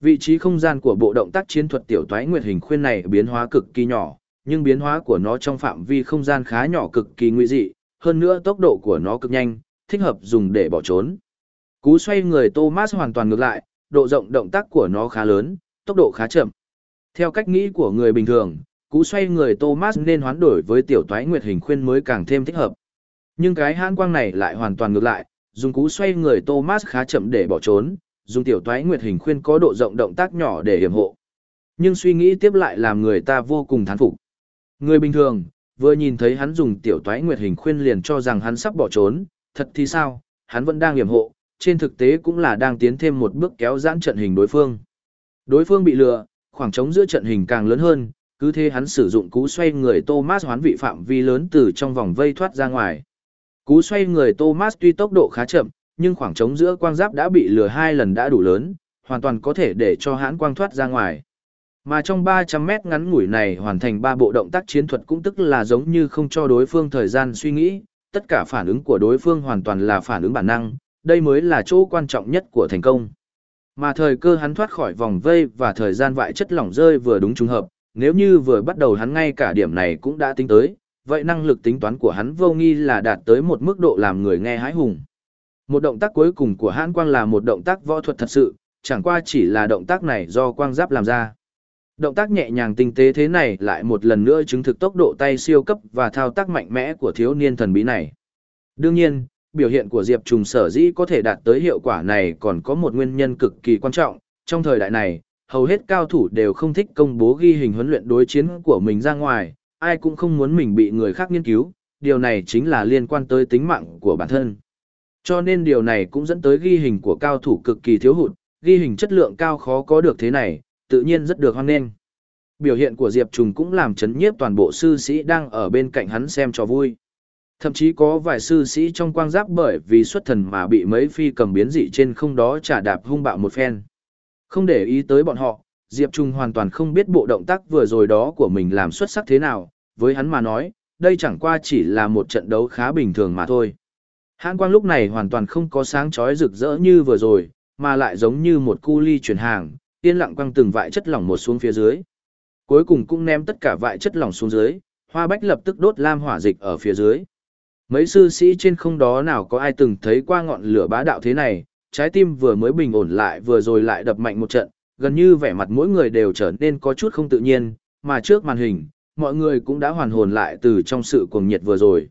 Vị trí không gian của bộ động tác chiến thuật tiểu thoái Nguyệt Hình khuyên này biến hóa cực kỳ nhỏ, nhưng biến hóa của nó trong phạm vi không gian khá nhỏ cực kỳ nguy dị, hơn nữa tốc độ của nó cực nhanh, thích hợp dùng để bỏ trốn. Cú xoay người Thomas hoàn toàn ngược lại, độ rộng động tác của nó khá lớn, tốc độ khá chậm. Theo cách nghĩ của người bình thường, cú xoay người Thomas nên hoán đổi với tiểu toái nguyệt hình khuyên mới càng thêm thích hợp. Nhưng cái hãn quang này lại hoàn toàn ngược lại, dùng cú xoay người Thomas khá chậm để bỏ trốn, dùng tiểu toái nguyệt hình khuyên có độ rộng động tác nhỏ để hiểm hộ. Nhưng suy nghĩ tiếp lại làm người ta vô cùng thán phục. Người bình thường, vừa nhìn thấy hắn dùng tiểu toái nguyệt hình khuyên liền cho rằng hắn sắp bỏ trốn, thật thì sao, hắn vẫn đang hiểm hộ, trên thực tế cũng là đang tiến thêm một bước kéo giãn trận hình đối phương. Đối phương bị lừa, khoảng trống giữa trận hình càng lớn hơn, cứ thế hắn sử dụng cú xoay người Thomas hoán vị phạm vi lớn từ trong vòng vây thoát ra ngoài. Cú xoay người Thomas tuy tốc độ khá chậm, nhưng khoảng trống giữa quang giáp đã bị lừa hai lần đã đủ lớn, hoàn toàn có thể để cho hắn quang thoát ra ngoài. Mà trong 300 mét ngắn ngủi này hoàn thành ba bộ động tác chiến thuật cũng tức là giống như không cho đối phương thời gian suy nghĩ, tất cả phản ứng của đối phương hoàn toàn là phản ứng bản năng, đây mới là chỗ quan trọng nhất của thành công. Mà thời cơ hắn thoát khỏi vòng vây và thời gian vại chất lỏng rơi vừa đúng trùng hợp, nếu như vừa bắt đầu hắn ngay cả điểm này cũng đã tính tới, vậy năng lực tính toán của hắn vô nghi là đạt tới một mức độ làm người nghe hái hùng. Một động tác cuối cùng của hãn quang là một động tác võ thuật thật sự, chẳng qua chỉ là động tác này do quang giáp làm ra. Động tác nhẹ nhàng tinh tế thế này lại một lần nữa chứng thực tốc độ tay siêu cấp và thao tác mạnh mẽ của thiếu niên thần bí này. Đương nhiên, biểu hiện của Diệp Trùng sở dĩ có thể đạt tới hiệu quả này còn có một nguyên nhân cực kỳ quan trọng. Trong thời đại này, hầu hết cao thủ đều không thích công bố ghi hình huấn luyện đối chiến của mình ra ngoài, ai cũng không muốn mình bị người khác nghiên cứu, điều này chính là liên quan tới tính mạng của bản thân. Cho nên điều này cũng dẫn tới ghi hình của cao thủ cực kỳ thiếu hụt, ghi hình chất lượng cao khó có được thế này, tự nhiên rất được hoan nghênh. Biểu hiện của Diệp Trùng cũng làm chấn nhiếp toàn bộ sư sĩ đang ở bên cạnh hắn xem cho vui. Thậm chí có vài sư sĩ trong quang giáp bởi vì xuất thần mà bị mấy phi cầm biến dị trên không đó trả đạp hung bạo một phen. Không để ý tới bọn họ, Diệp Trung hoàn toàn không biết bộ động tác vừa rồi đó của mình làm xuất sắc thế nào, với hắn mà nói, đây chẳng qua chỉ là một trận đấu khá bình thường mà thôi. Hãn quang lúc này hoàn toàn không có sáng chói rực rỡ như vừa rồi, mà lại giống như một cu ly chuyển hàng, yên lặng quăng từng vại chất lỏng một xuống phía dưới. Cuối cùng cũng ném tất cả vại chất lỏng xuống dưới, hoa bách lập tức đốt lam hỏa dịch ở phía dưới. Mấy sư sĩ trên không đó nào có ai từng thấy qua ngọn lửa bá đạo thế này, trái tim vừa mới bình ổn lại vừa rồi lại đập mạnh một trận, gần như vẻ mặt mỗi người đều trở nên có chút không tự nhiên, mà trước màn hình, mọi người cũng đã hoàn hồn lại từ trong sự cuồng nhiệt vừa rồi.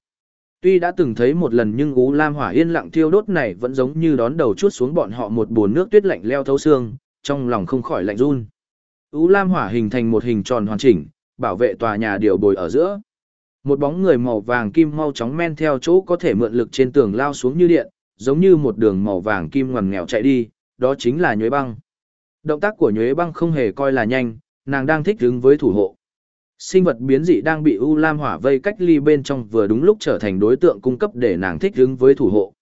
Tuy đã từng thấy một lần nhưng Ú Lam Hỏa yên lặng thiêu đốt này vẫn giống như đón đầu chút xuống bọn họ một bồn nước tuyết lạnh leo thấu xương, trong lòng không khỏi lạnh run. Ú Lam Hỏa hình thành một hình tròn hoàn chỉnh, bảo vệ tòa nhà điều bồi ở giữa. Một bóng người màu vàng kim mau chóng men theo chỗ có thể mượn lực trên tường lao xuống như điện, giống như một đường màu vàng kim ngoằn nghèo chạy đi, đó chính là nhuế băng. Động tác của nhuế băng không hề coi là nhanh, nàng đang thích ứng với thủ hộ. Sinh vật biến dị đang bị U Lam hỏa vây cách ly bên trong vừa đúng lúc trở thành đối tượng cung cấp để nàng thích ứng với thủ hộ.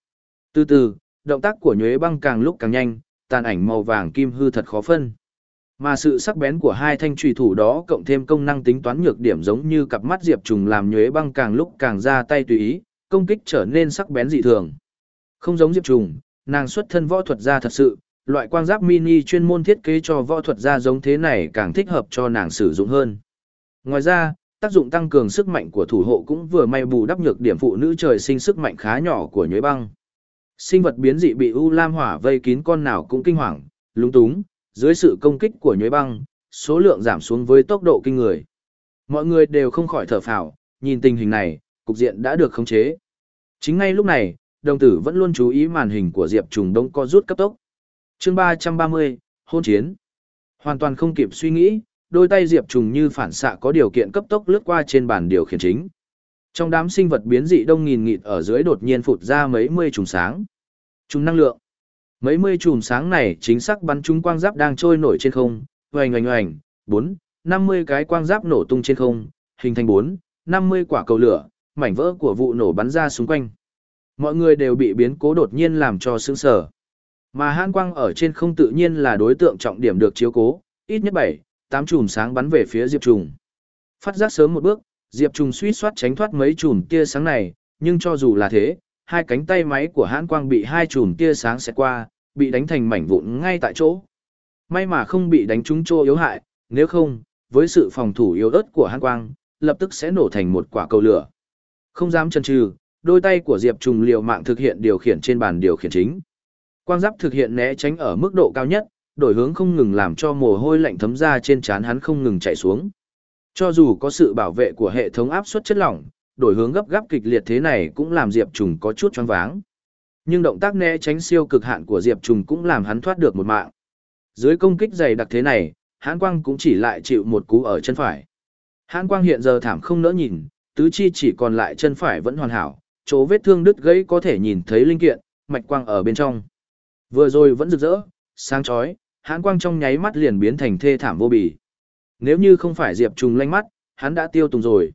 Từ từ, động tác của nhuế băng càng lúc càng nhanh, tàn ảnh màu vàng kim hư thật khó phân. Mà sự sắc bén của hai thanh trùy thủ đó cộng thêm công năng tính toán nhược điểm giống như cặp mắt diệp trùng làm nhuế băng càng lúc càng ra tay tùy ý, công kích trở nên sắc bén dị thường. Không giống diệp trùng, nàng xuất thân võ thuật gia thật sự, loại quang giáp mini chuyên môn thiết kế cho võ thuật gia giống thế này càng thích hợp cho nàng sử dụng hơn. Ngoài ra, tác dụng tăng cường sức mạnh của thủ hộ cũng vừa may bù đắp nhược điểm phụ nữ trời sinh sức mạnh khá nhỏ của nhuế băng. Sinh vật biến dị bị U Lam hỏa vây kín con nào cũng kinh hoàng, lúng túng, dưới sự công kích của nhuế băng, số lượng giảm xuống với tốc độ kinh người. Mọi người đều không khỏi thở phào, nhìn tình hình này, cục diện đã được khống chế. Chính ngay lúc này, đồng tử vẫn luôn chú ý màn hình của Diệp Trùng Đông co rút cấp tốc. chương 330, hôn chiến. Hoàn toàn không kịp suy nghĩ, đôi tay Diệp Trùng như phản xạ có điều kiện cấp tốc lướt qua trên bàn điều khiển chính. Trong đám sinh vật biến dị đông nghìn nghịt ở dưới đột nhiên phụt ra mấy mươi trùng sáng. Trùng năng lượng. Mấy mươi chùm sáng này chính xác bắn trúng quang giáp đang trôi nổi trên không, oành oành oành, bốn, năm mươi cái quang giáp nổ tung trên không, hình thành bốn, năm mươi quả cầu lửa, mảnh vỡ của vụ nổ bắn ra xung quanh. Mọi người đều bị biến cố đột nhiên làm cho sững sờ. Mà hãn quang ở trên không tự nhiên là đối tượng trọng điểm được chiếu cố, ít nhất bảy, tám chùm sáng bắn về phía Diệp Trùng. Phát giác sớm một bước, Diệp Trùng suýt soát tránh thoát mấy chùm tia sáng này, nhưng cho dù là thế, hai cánh tay máy của hãn quang bị hai chùm tia sáng xẹt qua, bị đánh thành mảnh vụn ngay tại chỗ. May mà không bị đánh trúng chỗ yếu hại, nếu không, với sự phòng thủ yếu ớt của Hàn quang, lập tức sẽ nổ thành một quả cầu lửa. Không dám chần chừ, đôi tay của Diệp Trùng liều mạng thực hiện điều khiển trên bàn điều khiển chính. Quang giáp thực hiện né tránh ở mức độ cao nhất, đổi hướng không ngừng làm cho mồ hôi lạnh thấm ra trên trán hắn không ngừng chảy xuống. Cho dù có sự bảo vệ của hệ thống áp suất chất lỏng, đổi hướng gấp gáp kịch liệt thế này cũng làm Diệp Trùng có chút choáng váng. Nhưng động tác né tránh siêu cực hạn của Diệp Trùng cũng làm hắn thoát được một mạng. Dưới công kích dày đặc thế này, Hán Quang cũng chỉ lại chịu một cú ở chân phải. Hán Quang hiện giờ thảm không nỡ nhìn, tứ chi chỉ còn lại chân phải vẫn hoàn hảo, chỗ vết thương đứt gãy có thể nhìn thấy linh kiện, mạch quang ở bên trong. Vừa rồi vẫn rực rỡ, sáng chói, Hán Quang trong nháy mắt liền biến thành thê thảm vô bì. Nếu như không phải Diệp Trùng lanh mắt, hắn đã tiêu tùng rồi.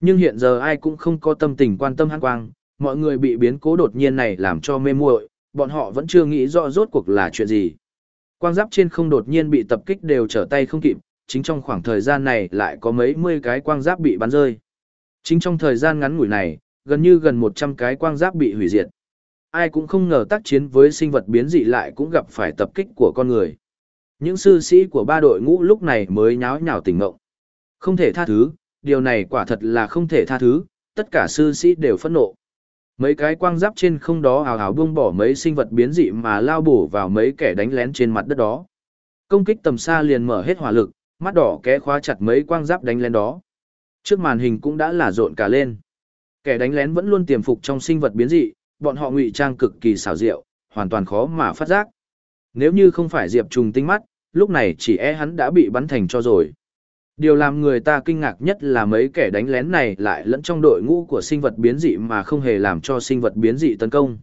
Nhưng hiện giờ ai cũng không có tâm tình quan tâm Hán Quang, mọi người bị biến cố đột nhiên này làm cho mê muội, bọn họ vẫn chưa nghĩ rõ rốt cuộc là chuyện gì. Quang giáp trên không đột nhiên bị tập kích đều trở tay không kịp, chính trong khoảng thời gian này lại có mấy mươi cái quang giáp bị bắn rơi. Chính trong thời gian ngắn ngủi này, gần như gần 100 cái quang giáp bị hủy diệt. Ai cũng không ngờ tác chiến với sinh vật biến dị lại cũng gặp phải tập kích của con người. Những sư sĩ của ba đội ngũ lúc này mới nháo nhào tỉnh ngộ. Không thể tha thứ, điều này quả thật là không thể tha thứ, tất cả sư sĩ đều phẫn nộ. Mấy cái quang giáp trên không đó hào hào buông bỏ mấy sinh vật biến dị mà lao bổ vào mấy kẻ đánh lén trên mặt đất đó. Công kích tầm xa liền mở hết hỏa lực, mắt đỏ ké khóa chặt mấy quang giáp đánh lén đó. Trước màn hình cũng đã là rộn cả lên. Kẻ đánh lén vẫn luôn tiềm phục trong sinh vật biến dị, bọn họ ngụy trang cực kỳ xảo diệu, hoàn toàn khó mà phát giác. Nếu như không phải Diệp Trùng tinh mắt, lúc này chỉ e hắn đã bị bắn thành cho rồi. Điều làm người ta kinh ngạc nhất là mấy kẻ đánh lén này lại lẫn trong đội ngũ của sinh vật biến dị mà không hề làm cho sinh vật biến dị tấn công.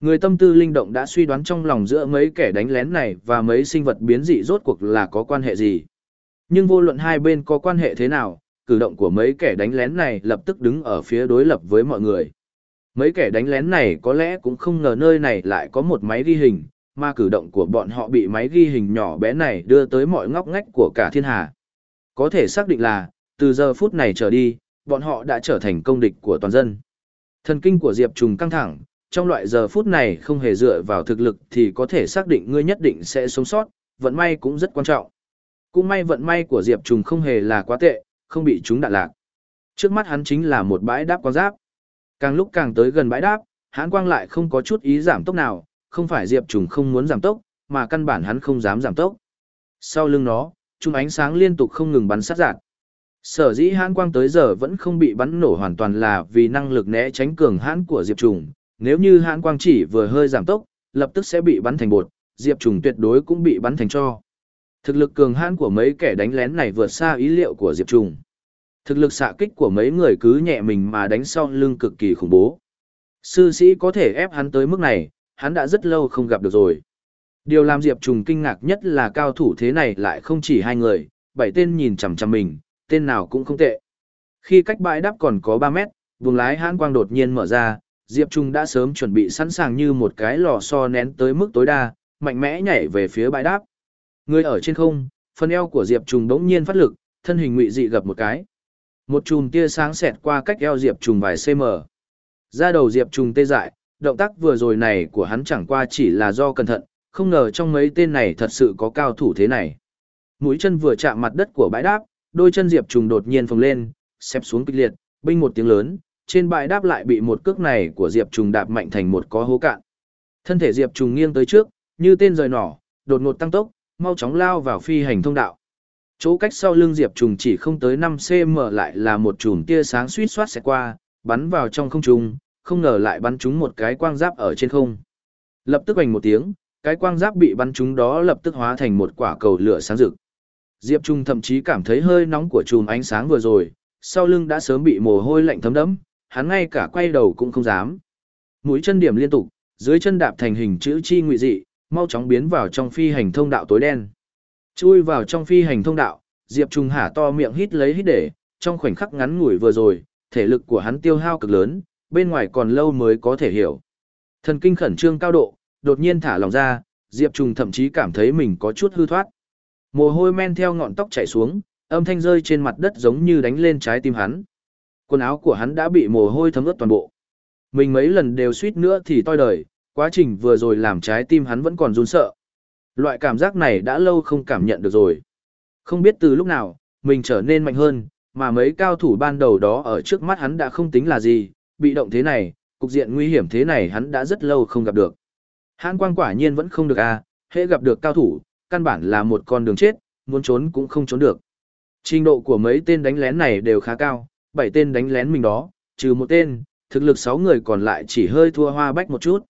Người tâm tư linh động đã suy đoán trong lòng giữa mấy kẻ đánh lén này và mấy sinh vật biến dị rốt cuộc là có quan hệ gì. Nhưng vô luận hai bên có quan hệ thế nào, cử động của mấy kẻ đánh lén này lập tức đứng ở phía đối lập với mọi người. Mấy kẻ đánh lén này có lẽ cũng không ngờ nơi này lại có một máy ghi hình, mà cử động của bọn họ bị máy ghi hình nhỏ bé này đưa tới mọi ngóc ngách của cả thiên hà. Có thể xác định là, từ giờ phút này trở đi, bọn họ đã trở thành công địch của toàn dân. Thần kinh của Diệp Trùng căng thẳng, trong loại giờ phút này không hề dựa vào thực lực thì có thể xác định ngươi nhất định sẽ sống sót, vận may cũng rất quan trọng. Cũng may vận may của Diệp Trùng không hề là quá tệ, không bị chúng đạn lạc. Trước mắt hắn chính là một bãi đáp quang giáp. Càng lúc càng tới gần bãi đáp, hắn quang lại không có chút ý giảm tốc nào, không phải Diệp Trùng không muốn giảm tốc, mà căn bản hắn không dám giảm tốc. Sau lưng nó, chung ánh sáng liên tục không ngừng bắn sát giạt. Sở dĩ hãn quang tới giờ vẫn không bị bắn nổ hoàn toàn là vì năng lực né tránh cường hãn của Diệp Trùng. Nếu như hãn quang chỉ vừa hơi giảm tốc, lập tức sẽ bị bắn thành bột, Diệp Trùng tuyệt đối cũng bị bắn thành cho. Thực lực cường hãn của mấy kẻ đánh lén này vượt xa ý liệu của Diệp Trùng. Thực lực xạ kích của mấy người cứ nhẹ mình mà đánh sau lưng cực kỳ khủng bố. Sư sĩ có thể ép hắn tới mức này, hắn đã rất lâu không gặp được rồi. Điều làm Diệp Trùng kinh ngạc nhất là cao thủ thế này lại không chỉ hai người, bảy tên nhìn chằm chằm mình, tên nào cũng không tệ. Khi cách bãi đáp còn có 3 mét, vùng lái hãn quang đột nhiên mở ra, Diệp Trung đã sớm chuẩn bị sẵn sàng như một cái lò xo nén tới mức tối đa, mạnh mẽ nhảy về phía bãi đáp. Người ở trên không, phần eo của Diệp Trung đống nhiên phát lực, thân hình ngụy dị gặp một cái. Một chùm tia sáng xẹt qua cách eo Diệp Trung vài cm. Ra đầu Diệp Trung tê dại, động tác vừa rồi này của hắn chẳng qua chỉ là do cẩn thận, không ngờ trong mấy tên này thật sự có cao thủ thế này. Mũi chân vừa chạm mặt đất của bãi đáp, đôi chân Diệp Trùng đột nhiên phồng lên, xếp xuống kịch liệt, binh một tiếng lớn, trên bãi đáp lại bị một cước này của Diệp Trùng đạp mạnh thành một có hố cạn. Thân thể Diệp Trùng nghiêng tới trước, như tên rời nỏ, đột ngột tăng tốc, mau chóng lao vào phi hành thông đạo. Chỗ cách sau lưng Diệp Trùng chỉ không tới 5 cm lại là một chùm tia sáng suýt xoát sẽ qua, bắn vào trong không trung, không ngờ lại bắn trúng một cái quang giáp ở trên không. Lập tức bành một tiếng, cái quang giáp bị bắn trúng đó lập tức hóa thành một quả cầu lửa sáng rực. Diệp Trung thậm chí cảm thấy hơi nóng của chùm ánh sáng vừa rồi, sau lưng đã sớm bị mồ hôi lạnh thấm đẫm, hắn ngay cả quay đầu cũng không dám. Mũi chân điểm liên tục, dưới chân đạp thành hình chữ chi ngụy dị, mau chóng biến vào trong phi hành thông đạo tối đen. Chui vào trong phi hành thông đạo, Diệp Trung hả to miệng hít lấy hít để, trong khoảnh khắc ngắn ngủi vừa rồi, thể lực của hắn tiêu hao cực lớn, bên ngoài còn lâu mới có thể hiểu. Thần kinh khẩn trương cao độ, đột nhiên thả lòng ra, Diệp Trùng thậm chí cảm thấy mình có chút hư thoát. Mồ hôi men theo ngọn tóc chảy xuống, âm thanh rơi trên mặt đất giống như đánh lên trái tim hắn. Quần áo của hắn đã bị mồ hôi thấm ướt toàn bộ. Mình mấy lần đều suýt nữa thì toi đời, quá trình vừa rồi làm trái tim hắn vẫn còn run sợ. Loại cảm giác này đã lâu không cảm nhận được rồi. Không biết từ lúc nào, mình trở nên mạnh hơn, mà mấy cao thủ ban đầu đó ở trước mắt hắn đã không tính là gì, bị động thế này, cục diện nguy hiểm thế này hắn đã rất lâu không gặp được. Hãn quang quả nhiên vẫn không được à, hễ gặp được cao thủ, căn bản là một con đường chết, muốn trốn cũng không trốn được. Trình độ của mấy tên đánh lén này đều khá cao, 7 tên đánh lén mình đó, trừ một tên, thực lực 6 người còn lại chỉ hơi thua hoa bách một chút.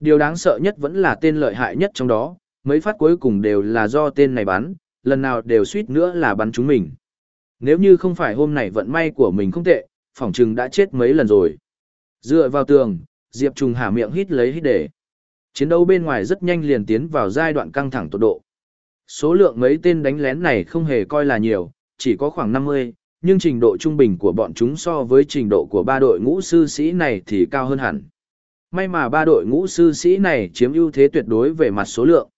Điều đáng sợ nhất vẫn là tên lợi hại nhất trong đó, mấy phát cuối cùng đều là do tên này bắn, lần nào đều suýt nữa là bắn chúng mình. Nếu như không phải hôm nay vận may của mình không tệ, phỏng chừng đã chết mấy lần rồi. Dựa vào tường, Diệp Trùng hả miệng hít lấy hít để. Chiến đấu bên ngoài rất nhanh liền tiến vào giai đoạn căng thẳng tột độ. Số lượng mấy tên đánh lén này không hề coi là nhiều, chỉ có khoảng 50, nhưng trình độ trung bình của bọn chúng so với trình độ của ba đội ngũ sư sĩ này thì cao hơn hẳn. May mà ba đội ngũ sư sĩ này chiếm ưu thế tuyệt đối về mặt số lượng.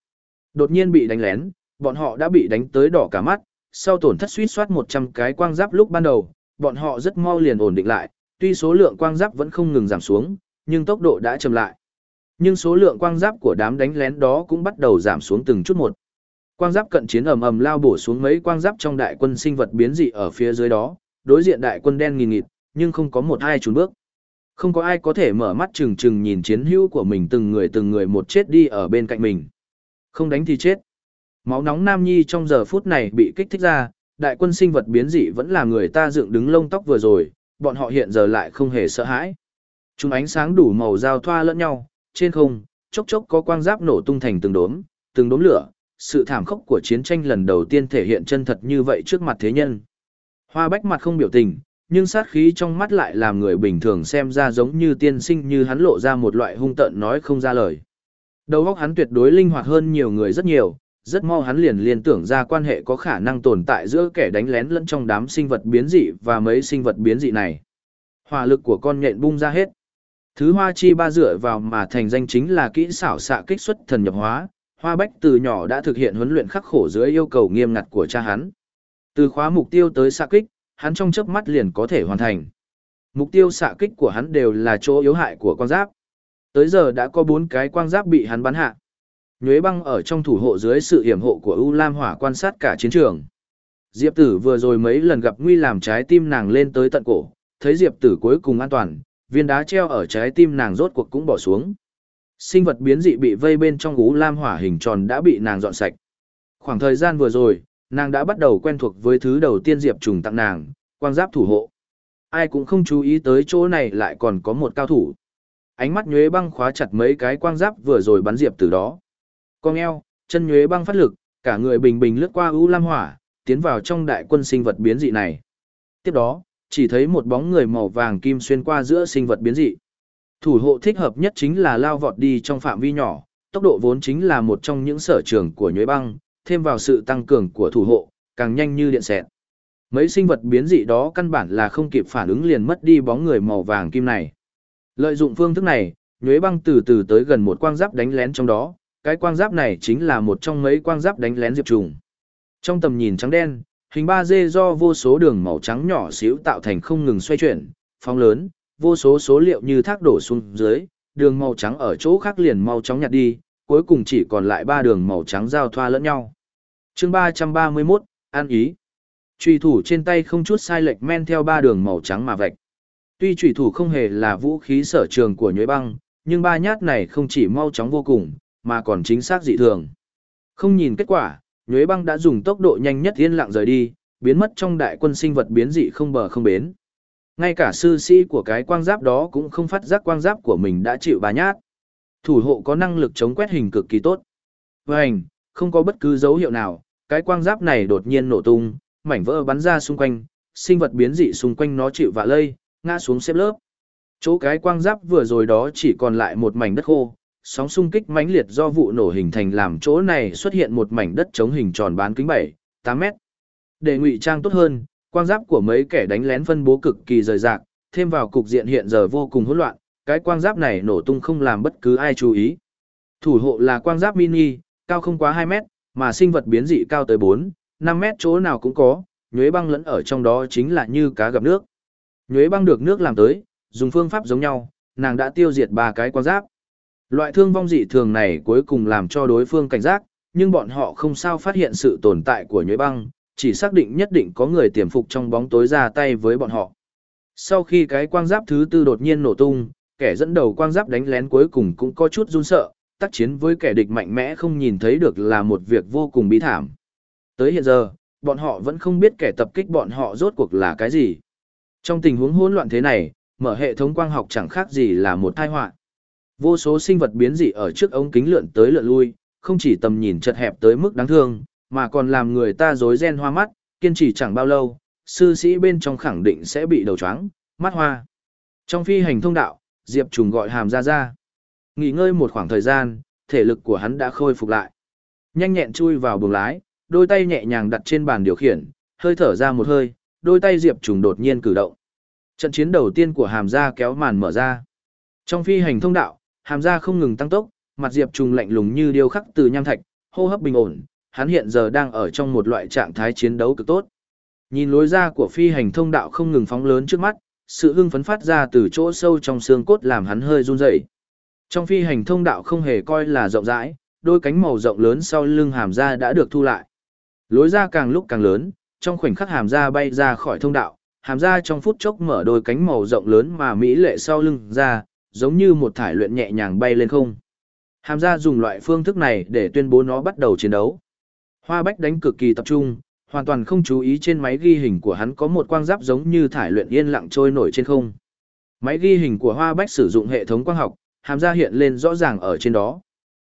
Đột nhiên bị đánh lén, bọn họ đã bị đánh tới đỏ cả mắt, sau tổn thất suýt soát 100 cái quang giáp lúc ban đầu, bọn họ rất mau liền ổn định lại, tuy số lượng quang giáp vẫn không ngừng giảm xuống, nhưng tốc độ đã chậm lại. Nhưng số lượng quang giáp của đám đánh lén đó cũng bắt đầu giảm xuống từng chút một. Quang giáp cận chiến ầm ầm lao bổ xuống mấy quang giáp trong đại quân sinh vật biến dị ở phía dưới đó, đối diện đại quân đen nghìn nghịt, nhưng không có một ai trốn bước. Không có ai có thể mở mắt trừng trừng nhìn chiến hữu của mình từng người từng người một chết đi ở bên cạnh mình. Không đánh thì chết. Máu nóng Nam Nhi trong giờ phút này bị kích thích ra, đại quân sinh vật biến dị vẫn là người ta dựng đứng lông tóc vừa rồi, bọn họ hiện giờ lại không hề sợ hãi. Chúng ánh sáng đủ màu giao thoa lẫn nhau, trên không, chốc chốc có quang giáp nổ tung thành từng đốm, từng đốm lửa, sự thảm khốc của chiến tranh lần đầu tiên thể hiện chân thật như vậy trước mặt thế nhân. Hoa bách mặt không biểu tình, nhưng sát khí trong mắt lại làm người bình thường xem ra giống như tiên sinh như hắn lộ ra một loại hung tợn nói không ra lời. Đầu óc hắn tuyệt đối linh hoạt hơn nhiều người rất nhiều, rất mau hắn liền liên tưởng ra quan hệ có khả năng tồn tại giữa kẻ đánh lén lẫn trong đám sinh vật biến dị và mấy sinh vật biến dị này. Hỏa lực của con nhện bung ra hết. Thứ hoa chi ba dựa vào mà thành danh chính là kỹ xảo xạ kích xuất thần nhập hóa, hoa bách từ nhỏ đã thực hiện huấn luyện khắc khổ dưới yêu cầu nghiêm ngặt của cha hắn. Từ khóa mục tiêu tới xạ kích, hắn trong chớp mắt liền có thể hoàn thành. Mục tiêu xạ kích của hắn đều là chỗ yếu hại của con giáp. Tới giờ đã có bốn cái quang giáp bị hắn bắn hạ. Nhuế băng ở trong thủ hộ dưới sự hiểm hộ của U Lam Hỏa quan sát cả chiến trường. Diệp tử vừa rồi mấy lần gặp nguy làm trái tim nàng lên tới tận cổ, thấy Diệp tử cuối cùng an toàn, viên đá treo ở trái tim nàng rốt cuộc cũng bỏ xuống. Sinh vật biến dị bị vây bên trong gú Lam Hỏa hình tròn đã bị nàng dọn sạch. Khoảng thời gian vừa rồi, nàng đã bắt đầu quen thuộc với thứ đầu tiên Diệp trùng tặng nàng, quang giáp thủ hộ. Ai cũng không chú ý tới chỗ này lại còn có một cao thủ. Ánh mắt nhuế băng khóa chặt mấy cái quang giáp vừa rồi bắn Diệp từ đó. Con eo, chân nhuế băng phát lực, cả người bình bình lướt qua ưu lam hỏa, tiến vào trong đại quân sinh vật biến dị này. Tiếp đó, chỉ thấy một bóng người màu vàng kim xuyên qua giữa sinh vật biến dị. Thủ hộ thích hợp nhất chính là lao vọt đi trong phạm vi nhỏ, tốc độ vốn chính là một trong những sở trường của nhuế băng, thêm vào sự tăng cường của thủ hộ, càng nhanh như điện xẹt. Mấy sinh vật biến dị đó căn bản là không kịp phản ứng liền mất đi bóng người màu vàng kim này. Lợi dụng phương thức này, nhuế băng từ từ tới gần một quang giáp đánh lén trong đó, cái quang giáp này chính là một trong mấy quang giáp đánh lén diệp trùng. Trong tầm nhìn trắng đen, hình 3D do vô số đường màu trắng nhỏ xíu tạo thành không ngừng xoay chuyển, phóng lớn, vô số số liệu như thác đổ xuống dưới, đường màu trắng ở chỗ khác liền mau chóng nhạt đi, cuối cùng chỉ còn lại ba đường màu trắng giao thoa lẫn nhau. chương 331, An Ý. Trùy thủ trên tay không chút sai lệch men theo ba đường màu trắng mà vạch. Tuy trùy thủ không hề là vũ khí sở trường của nhuế băng, nhưng ba nhát này không chỉ mau chóng vô cùng, mà còn chính xác dị thường. Không nhìn kết quả, nhuế băng đã dùng tốc độ nhanh nhất yên lặng rời đi, biến mất trong đại quân sinh vật biến dị không bờ không bến. Ngay cả sư sĩ của cái quang giáp đó cũng không phát giác quang giáp của mình đã chịu bà nhát. Thủ hộ có năng lực chống quét hình cực kỳ tốt. Vânh, không có bất cứ dấu hiệu nào, cái quang giáp này đột nhiên nổ tung, mảnh vỡ bắn ra xung quanh, sinh vật biến dị xung quanh nó chịu vạ lây, ngã xuống xếp lớp. Chỗ cái quang giáp vừa rồi đó chỉ còn lại một mảnh đất khô, sóng xung kích mãnh liệt do vụ nổ hình thành làm chỗ này xuất hiện một mảnh đất chống hình tròn bán kính 7, 8 mét. Để ngụy trang tốt hơn, quang giáp của mấy kẻ đánh lén phân bố cực kỳ rời rạc, thêm vào cục diện hiện giờ vô cùng hỗn loạn, cái quang giáp này nổ tung không làm bất cứ ai chú ý. Thủ hộ là quang giáp mini, cao không quá 2 mét, mà sinh vật biến dị cao tới 4, 5 mét chỗ nào cũng có, nhuế băng lẫn ở trong đó chính là như cá gặp nước. Nhuế băng được nước làm tới, dùng phương pháp giống nhau, nàng đã tiêu diệt ba cái quang giáp. Loại thương vong dị thường này cuối cùng làm cho đối phương cảnh giác, nhưng bọn họ không sao phát hiện sự tồn tại của nhuế băng, chỉ xác định nhất định có người tiềm phục trong bóng tối ra tay với bọn họ. Sau khi cái quang giáp thứ tư đột nhiên nổ tung, kẻ dẫn đầu quang giáp đánh lén cuối cùng cũng có chút run sợ, tác chiến với kẻ địch mạnh mẽ không nhìn thấy được là một việc vô cùng bí thảm. Tới hiện giờ, bọn họ vẫn không biết kẻ tập kích bọn họ rốt cuộc là cái gì. Trong tình huống hỗn loạn thế này, mở hệ thống quang học chẳng khác gì là một tai họa. Vô số sinh vật biến dị ở trước ống kính lượn tới lượn lui, không chỉ tầm nhìn chật hẹp tới mức đáng thương, mà còn làm người ta rối ren hoa mắt, kiên trì chẳng bao lâu, sư sĩ bên trong khẳng định sẽ bị đầu chóng, mắt hoa. Trong phi hành thông đạo, Diệp Trùng gọi hàm ra ra. Nghỉ ngơi một khoảng thời gian, thể lực của hắn đã khôi phục lại. Nhanh nhẹn chui vào buồng lái, đôi tay nhẹ nhàng đặt trên bàn điều khiển, hơi thở ra một hơi, đôi tay Diệp Trùng đột nhiên cử động. Trận chiến đầu tiên của hàm gia kéo màn mở ra. Trong phi hành thông đạo, hàm da không ngừng tăng tốc, mặt Diệp Trùng lạnh lùng như điêu khắc từ nham thạch, hô hấp bình ổn, hắn hiện giờ đang ở trong một loại trạng thái chiến đấu cực tốt. Nhìn lối ra của phi hành thông đạo không ngừng phóng lớn trước mắt, sự hưng phấn phát ra từ chỗ sâu trong xương cốt làm hắn hơi run rẩy. Trong phi hành thông đạo không hề coi là rộng rãi, đôi cánh màu rộng lớn sau lưng hàm ra đã được thu lại. Lối ra càng lúc càng lớn, trong khoảnh khắc hàm ra bay ra khỏi thông đạo, hàm ra trong phút chốc mở đôi cánh màu rộng lớn mà mỹ lệ sau lưng ra, giống như một thải luyện nhẹ nhàng bay lên không. Hàm ra dùng loại phương thức này để tuyên bố nó bắt đầu chiến đấu. Hoa bách đánh cực kỳ tập trung, hoàn toàn không chú ý trên máy ghi hình của hắn có một quang giáp giống như thải luyện yên lặng trôi nổi trên không. Máy ghi hình của Hoa Bách sử dụng hệ thống quang học, hàm ra hiện lên rõ ràng ở trên đó.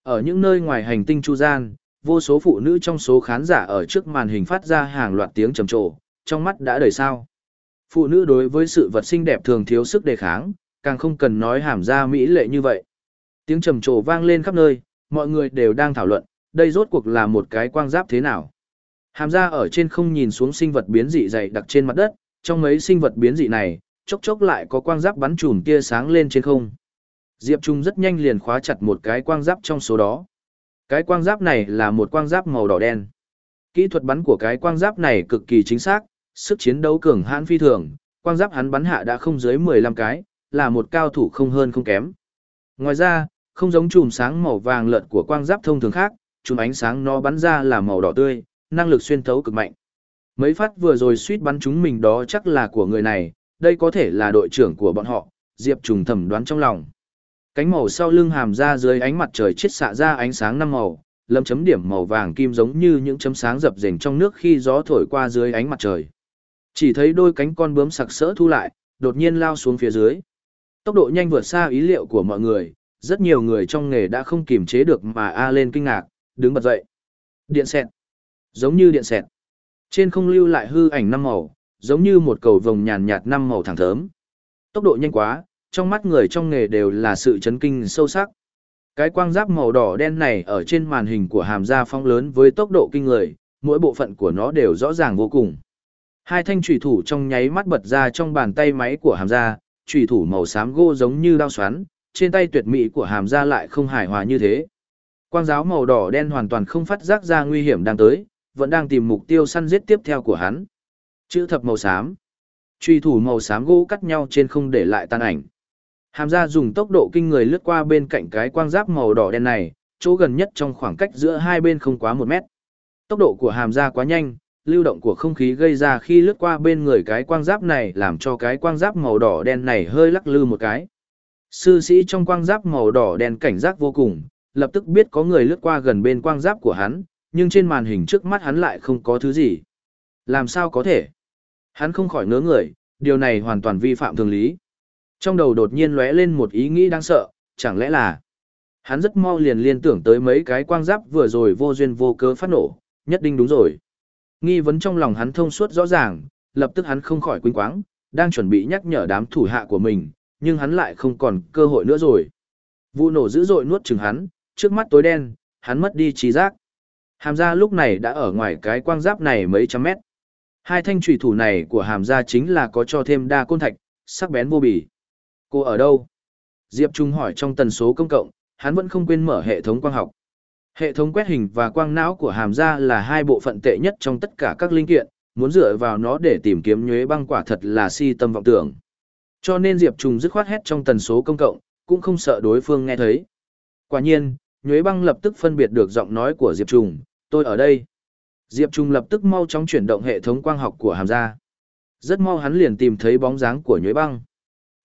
Ở những nơi ngoài hành tinh chu gian, vô số phụ nữ trong số khán giả ở trước màn hình phát ra hàng loạt tiếng trầm trồ, trong mắt đã đầy sao. Phụ nữ đối với sự vật xinh đẹp thường thiếu sức đề kháng, càng không cần nói hàm ra mỹ lệ như vậy. Tiếng trầm trồ vang lên khắp nơi, mọi người đều đang thảo luận, đây rốt cuộc là một cái quang giáp thế nào. Hàm ra ở trên không nhìn xuống sinh vật biến dị dày đặc trên mặt đất, trong mấy sinh vật biến dị này, chốc chốc lại có quang giáp bắn chùm tia sáng lên trên không. Diệp Trung rất nhanh liền khóa chặt một cái quang giáp trong số đó. Cái quang giáp này là một quang giáp màu đỏ đen. Kỹ thuật bắn của cái quang giáp này cực kỳ chính xác, sức chiến đấu cường hãn phi thường, quang giáp hắn bắn hạ đã không dưới 15 cái, là một cao thủ không hơn không kém. Ngoài ra, không giống chùm sáng màu vàng lợn của quang giáp thông thường khác, chùm ánh sáng nó bắn ra là màu đỏ tươi, năng lực xuyên thấu cực mạnh. Mấy phát vừa rồi suýt bắn chúng mình đó chắc là của người này, đây có thể là đội trưởng của bọn họ, Diệp Trùng thẩm đoán trong lòng. Cánh màu sau lưng hàm ra dưới ánh mặt trời chiết xạ ra ánh sáng năm màu, lâm chấm điểm màu vàng kim giống như những chấm sáng dập dềnh trong nước khi gió thổi qua dưới ánh mặt trời. Chỉ thấy đôi cánh con bướm sặc sỡ thu lại, đột nhiên lao xuống phía dưới. Tốc độ nhanh vượt xa ý liệu của mọi người, rất nhiều người trong nghề đã không kiềm chế được mà a lên kinh ngạc, đứng bật dậy. Điện xẹt. Giống như điện xẹt. Trên không lưu lại hư ảnh năm màu, giống như một cầu vồng nhàn nhạt năm màu thẳng thớm. Tốc độ nhanh quá, trong mắt người trong nghề đều là sự chấn kinh sâu sắc. Cái quang giáp màu đỏ đen này ở trên màn hình của hàm gia phong lớn với tốc độ kinh người, mỗi bộ phận của nó đều rõ ràng vô cùng. Hai thanh trùy thủ trong nháy mắt bật ra trong bàn tay máy của hàm gia, trùy thủ màu xám gỗ giống như đao xoắn, trên tay tuyệt mỹ của hàm Gia lại không hài hòa như thế. Quang giáo màu đỏ đen hoàn toàn không phát giác ra nguy hiểm đang tới, vẫn đang tìm mục tiêu săn giết tiếp theo của hắn. Chữ thập màu xám. Truy thủ màu xám gỗ cắt nhau trên không để lại tan ảnh. Hàm ra dùng tốc độ kinh người lướt qua bên cạnh cái quang giáp màu đỏ đen này, chỗ gần nhất trong khoảng cách giữa hai bên không quá một mét. Tốc độ của hàm ra quá nhanh, lưu động của không khí gây ra khi lướt qua bên người cái quang giáp này làm cho cái quang giáp màu đỏ đen này hơi lắc lư một cái. Sư sĩ trong quang giáp màu đỏ đen cảnh giác vô cùng, lập tức biết có người lướt qua gần bên quang giáp của hắn, nhưng trên màn hình trước mắt hắn lại không có thứ gì. Làm sao có thể? Hắn không khỏi ngớ người, điều này hoàn toàn vi phạm thường lý. Trong đầu đột nhiên lóe lên một ý nghĩ đáng sợ, chẳng lẽ là... Hắn rất mau liền liên tưởng tới mấy cái quang giáp vừa rồi vô duyên vô cớ phát nổ, nhất định đúng rồi. Nghi vấn trong lòng hắn thông suốt rõ ràng, lập tức hắn không khỏi quýnh quáng, đang chuẩn bị nhắc nhở đám thủ hạ của mình, nhưng hắn lại không còn cơ hội nữa rồi. Vụ nổ dữ dội nuốt chừng hắn, trước mắt tối đen, hắn mất đi trí giác. Hàm gia lúc này đã ở ngoài cái quang giáp này mấy trăm mét. Hai thanh trùy thủ này của hàm gia chính là có cho thêm đa côn thạch, sắc bén vô bì. Cô ở đâu? Diệp Trung hỏi trong tần số công cộng, hắn vẫn không quên mở hệ thống quang học. Hệ thống quét hình và quang não của hàm gia là hai bộ phận tệ nhất trong tất cả các linh kiện, muốn dựa vào nó để tìm kiếm nhuế băng quả thật là si tâm vọng tưởng. Cho nên Diệp Trùng dứt khoát hét trong tần số công cộng, cũng không sợ đối phương nghe thấy. Quả nhiên, nhuế băng lập tức phân biệt được giọng nói của Diệp Trùng. tôi ở đây. Diệp Trùng lập tức mau chóng chuyển động hệ thống quang học của hàm gia. Rất mau hắn liền tìm thấy bóng dáng của nhuế băng.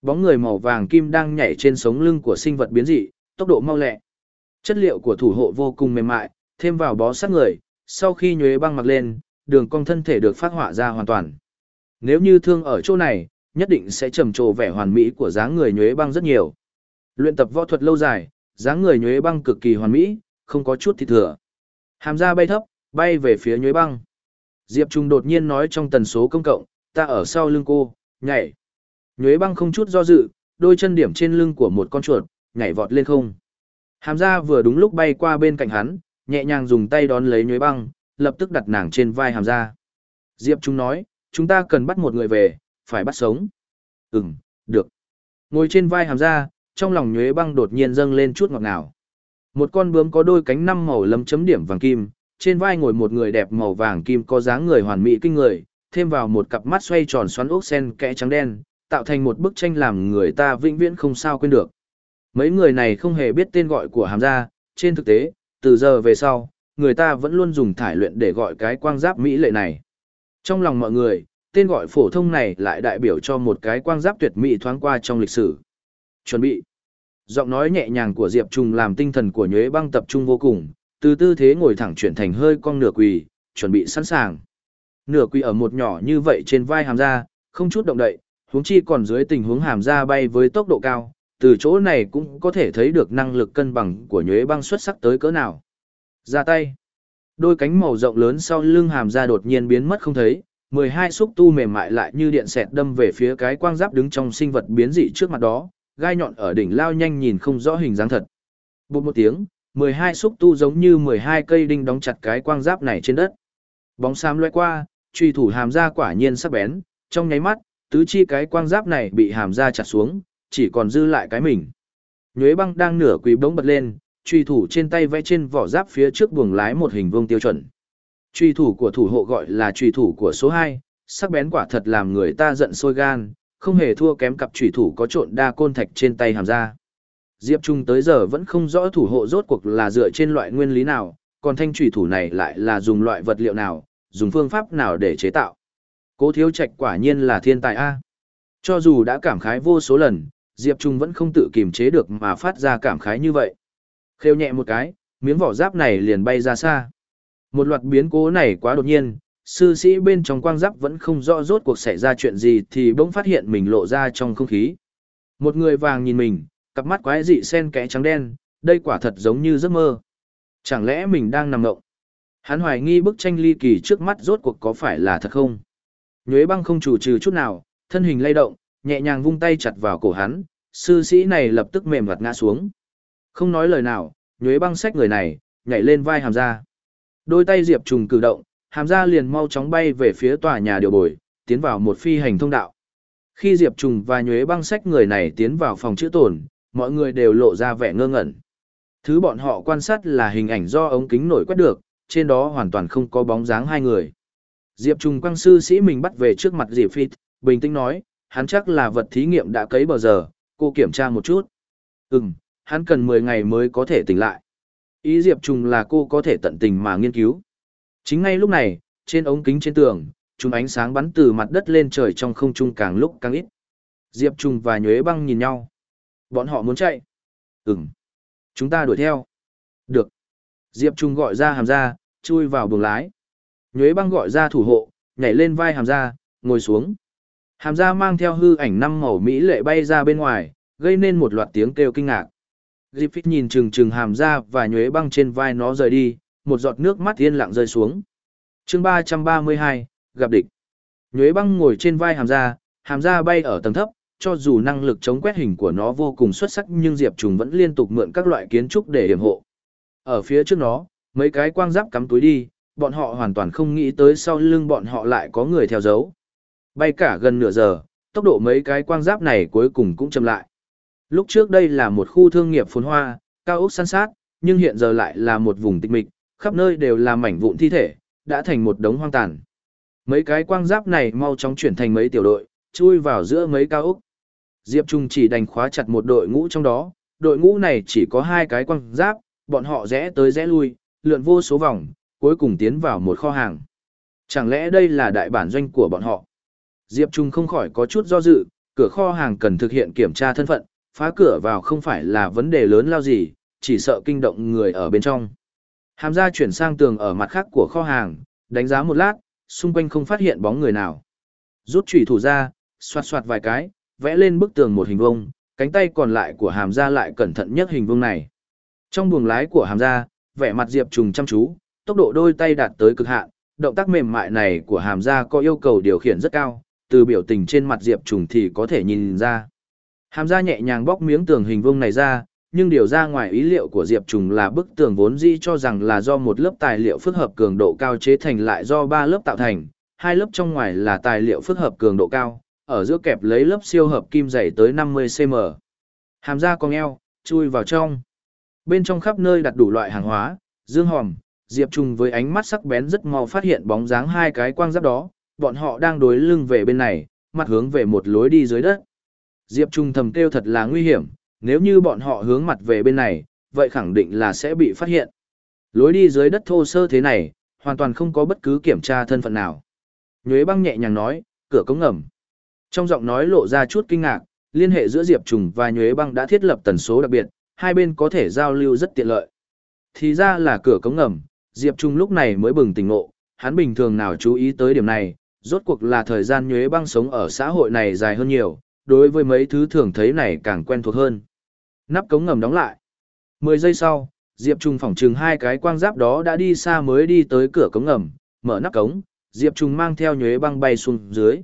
Bóng người màu vàng kim đang nhảy trên sống lưng của sinh vật biến dị, tốc độ mau lẹ. Chất liệu của thủ hộ vô cùng mềm mại, thêm vào bó sát người, sau khi nhuế băng mặc lên, đường cong thân thể được phát họa ra hoàn toàn. Nếu như thương ở chỗ này, nhất định sẽ trầm trồ vẻ hoàn mỹ của dáng người nhuế băng rất nhiều. Luyện tập võ thuật lâu dài, dáng người nhuế băng cực kỳ hoàn mỹ, không có chút thịt thừa. Hàm da bay thấp, bay về phía nhuế băng. Diệp Trung đột nhiên nói trong tần số công cộng, ta ở sau lưng cô, nhảy. Nhuế băng không chút do dự, đôi chân điểm trên lưng của một con chuột, nhảy vọt lên không. Hàm ra vừa đúng lúc bay qua bên cạnh hắn, nhẹ nhàng dùng tay đón lấy nhuế băng, lập tức đặt nàng trên vai hàm ra. Diệp Trung nói, chúng ta cần bắt một người về, phải bắt sống. Ừm, được. Ngồi trên vai hàm ra, trong lòng nhuế băng đột nhiên dâng lên chút ngọt ngào. Một con bướm có đôi cánh năm màu lấm chấm điểm vàng kim, trên vai ngồi một người đẹp màu vàng kim có dáng người hoàn mỹ kinh người, thêm vào một cặp mắt xoay tròn xoắn ốc sen kẽ trắng đen, tạo thành một bức tranh làm người ta vĩnh viễn không sao quên được. Mấy người này không hề biết tên gọi của hàm gia, trên thực tế, từ giờ về sau, người ta vẫn luôn dùng thải luyện để gọi cái quang giáp mỹ lệ này. Trong lòng mọi người, tên gọi phổ thông này lại đại biểu cho một cái quang giáp tuyệt mỹ thoáng qua trong lịch sử. Chuẩn bị. Giọng nói nhẹ nhàng của Diệp Trung làm tinh thần của Nhuế Băng tập trung vô cùng, từ tư thế ngồi thẳng chuyển thành hơi cong nửa quỳ, chuẩn bị sẵn sàng. Nửa quỳ ở một nhỏ như vậy trên vai hàm ra, không chút động đậy, huống chi còn dưới tình huống hàm ra bay với tốc độ cao, từ chỗ này cũng có thể thấy được năng lực cân bằng của nhuế băng xuất sắc tới cỡ nào. Ra tay. Đôi cánh màu rộng lớn sau lưng hàm ra đột nhiên biến mất không thấy, 12 xúc tu mềm mại lại như điện xẹt đâm về phía cái quang giáp đứng trong sinh vật biến dị trước mặt đó, gai nhọn ở đỉnh lao nhanh nhìn không rõ hình dáng thật. Bụt một tiếng, 12 xúc tu giống như 12 cây đinh đóng chặt cái quang giáp này trên đất. Bóng xám lướt qua, truy thủ hàm ra quả nhiên sắc bén, trong nháy mắt, tứ chi cái quang giáp này bị hàm ra chặt xuống, chỉ còn dư lại cái mình. Nhuế băng đang nửa quỳ bỗng bật lên, truy thủ trên tay vẽ trên vỏ giáp phía trước buồng lái một hình vuông tiêu chuẩn. Truy thủ của thủ hộ gọi là truy thủ của số 2, sắc bén quả thật làm người ta giận sôi gan, không hề thua kém cặp truy thủ có trộn đa côn thạch trên tay hàm ra. Diệp Trung tới giờ vẫn không rõ thủ hộ rốt cuộc là dựa trên loại nguyên lý nào, còn thanh truy thủ này lại là dùng loại vật liệu nào, dùng phương pháp nào để chế tạo. Cố thiếu trạch quả nhiên là thiên tài A. Cho dù đã cảm khái vô số lần, Diệp Trung vẫn không tự kiềm chế được mà phát ra cảm khái như vậy. Khêu nhẹ một cái, miếng vỏ giáp này liền bay ra xa. Một loạt biến cố này quá đột nhiên, sư sĩ bên trong quang giáp vẫn không rõ rốt cuộc xảy ra chuyện gì thì bỗng phát hiện mình lộ ra trong không khí. Một người vàng nhìn mình, cặp mắt quái dị sen kẽ trắng đen, đây quả thật giống như giấc mơ. Chẳng lẽ mình đang nằm ngộng? Hắn hoài nghi bức tranh ly kỳ trước mắt rốt cuộc có phải là thật không? Nhuế băng không chủ trừ chút nào, thân hình lay động, nhẹ nhàng vung tay chặt vào cổ hắn, sư sĩ này lập tức mềm mặt ngã xuống. Không nói lời nào, nhuế băng sách người này, nhảy lên vai hàm ra. Đôi tay Diệp Trùng cử động, hàm ra liền mau chóng bay về phía tòa nhà điều bồi, tiến vào một phi hành thông đạo. Khi Diệp Trùng và nhuế băng sách người này tiến vào phòng chữa tổn, mọi người đều lộ ra vẻ ngơ ngẩn. Thứ bọn họ quan sát là hình ảnh do ống kính nổi quét được, trên đó hoàn toàn không có bóng dáng hai người. Diệp Trùng quang sư sĩ mình bắt về trước mặt Diệp Phi, bình tĩnh nói, hắn chắc là vật thí nghiệm đã cấy bờ giờ, cô kiểm tra một chút. Ừm, hắn cần 10 ngày mới có thể tỉnh lại. Ý Diệp Trùng là cô có thể tận tình mà nghiên cứu. Chính ngay lúc này, trên ống kính trên tường, chúng ánh sáng bắn từ mặt đất lên trời trong không trung càng lúc càng ít. Diệp Trùng và Nhuế Băng nhìn nhau. Bọn họ muốn chạy. Ừm. Chúng ta đuổi theo. Được. Diệp trùng gọi ra hàm ra, chui vào buồng lái. Nhuế băng gọi ra thủ hộ, nhảy lên vai hàm ra, ngồi xuống. Hàm ra mang theo hư ảnh năm màu mỹ lệ bay ra bên ngoài, gây nên một loạt tiếng kêu kinh ngạc. Griffith nhìn chừng chừng hàm ra và nhuế băng trên vai nó rời đi, một giọt nước mắt yên lặng rơi xuống. chương 332, gặp địch. Nhuế băng ngồi trên vai hàm ra, hàm ra bay ở tầng thấp, cho dù năng lực chống quét hình của nó vô cùng xuất sắc nhưng Diệp Trùng vẫn liên tục mượn các loại kiến trúc để hiểm hộ. Ở phía trước nó, mấy cái quang giáp cắm túi đi, bọn họ hoàn toàn không nghĩ tới sau lưng bọn họ lại có người theo dấu. Bay cả gần nửa giờ, tốc độ mấy cái quang giáp này cuối cùng cũng chậm lại. Lúc trước đây là một khu thương nghiệp phồn hoa, cao ốc san sát, nhưng hiện giờ lại là một vùng tịch mịch, khắp nơi đều là mảnh vụn thi thể, đã thành một đống hoang tàn. Mấy cái quang giáp này mau chóng chuyển thành mấy tiểu đội, chui vào giữa mấy cao ốc. Diệp Trung chỉ đành khóa chặt một đội ngũ trong đó, đội ngũ này chỉ có hai cái quang giáp, bọn họ rẽ tới rẽ lui, lượn vô số vòng, cuối cùng tiến vào một kho hàng. Chẳng lẽ đây là đại bản doanh của bọn họ? Diệp Trung không khỏi có chút do dự, cửa kho hàng cần thực hiện kiểm tra thân phận, phá cửa vào không phải là vấn đề lớn lao gì, chỉ sợ kinh động người ở bên trong. Hàm gia chuyển sang tường ở mặt khác của kho hàng, đánh giá một lát, xung quanh không phát hiện bóng người nào. Rút chủy thủ ra, xoạt xoạt vài cái, vẽ lên bức tường một hình vuông, cánh tay còn lại của hàm gia lại cẩn thận nhất hình vuông này. Trong buồng lái của hàm gia, vẻ mặt Diệp Trùng chăm chú, tốc độ đôi tay đạt tới cực hạn, động tác mềm mại này của hàm gia có yêu cầu điều khiển rất cao, từ biểu tình trên mặt Diệp Trùng thì có thể nhìn ra. Hàm ra nhẹ nhàng bóc miếng tường hình vuông này ra, nhưng điều ra ngoài ý liệu của Diệp Trùng là bức tường vốn dĩ cho rằng là do một lớp tài liệu phức hợp cường độ cao chế thành lại do ba lớp tạo thành, hai lớp trong ngoài là tài liệu phức hợp cường độ cao, ở giữa kẹp lấy lớp siêu hợp kim dày tới 50cm. Hàm ra cong eo, chui vào trong. Bên trong khắp nơi đặt đủ loại hàng hóa, dương hòm, Diệp Trùng với ánh mắt sắc bén rất mau phát hiện bóng dáng hai cái quang giáp đó, bọn họ đang đối lưng về bên này, mặt hướng về một lối đi dưới đất. Diệp Trung thầm kêu thật là nguy hiểm, nếu như bọn họ hướng mặt về bên này, vậy khẳng định là sẽ bị phát hiện. Lối đi dưới đất thô sơ thế này, hoàn toàn không có bất cứ kiểm tra thân phận nào. Nhuế băng nhẹ nhàng nói, cửa cống ngầm. Trong giọng nói lộ ra chút kinh ngạc, liên hệ giữa Diệp Trùng và Nhuế băng đã thiết lập tần số đặc biệt, hai bên có thể giao lưu rất tiện lợi. Thì ra là cửa cống ngầm, Diệp Trung lúc này mới bừng tỉnh ngộ, hắn bình thường nào chú ý tới điểm này, rốt cuộc là thời gian nhuế băng sống ở xã hội này dài hơn nhiều, đối với mấy thứ thường thấy này càng quen thuộc hơn. Nắp cống ngầm đóng lại. 10 giây sau, Diệp Trung phỏng trừng hai cái quang giáp đó đã đi xa mới đi tới cửa cống ngầm, mở nắp cống, Diệp Trung mang theo nhuế băng bay xuống dưới.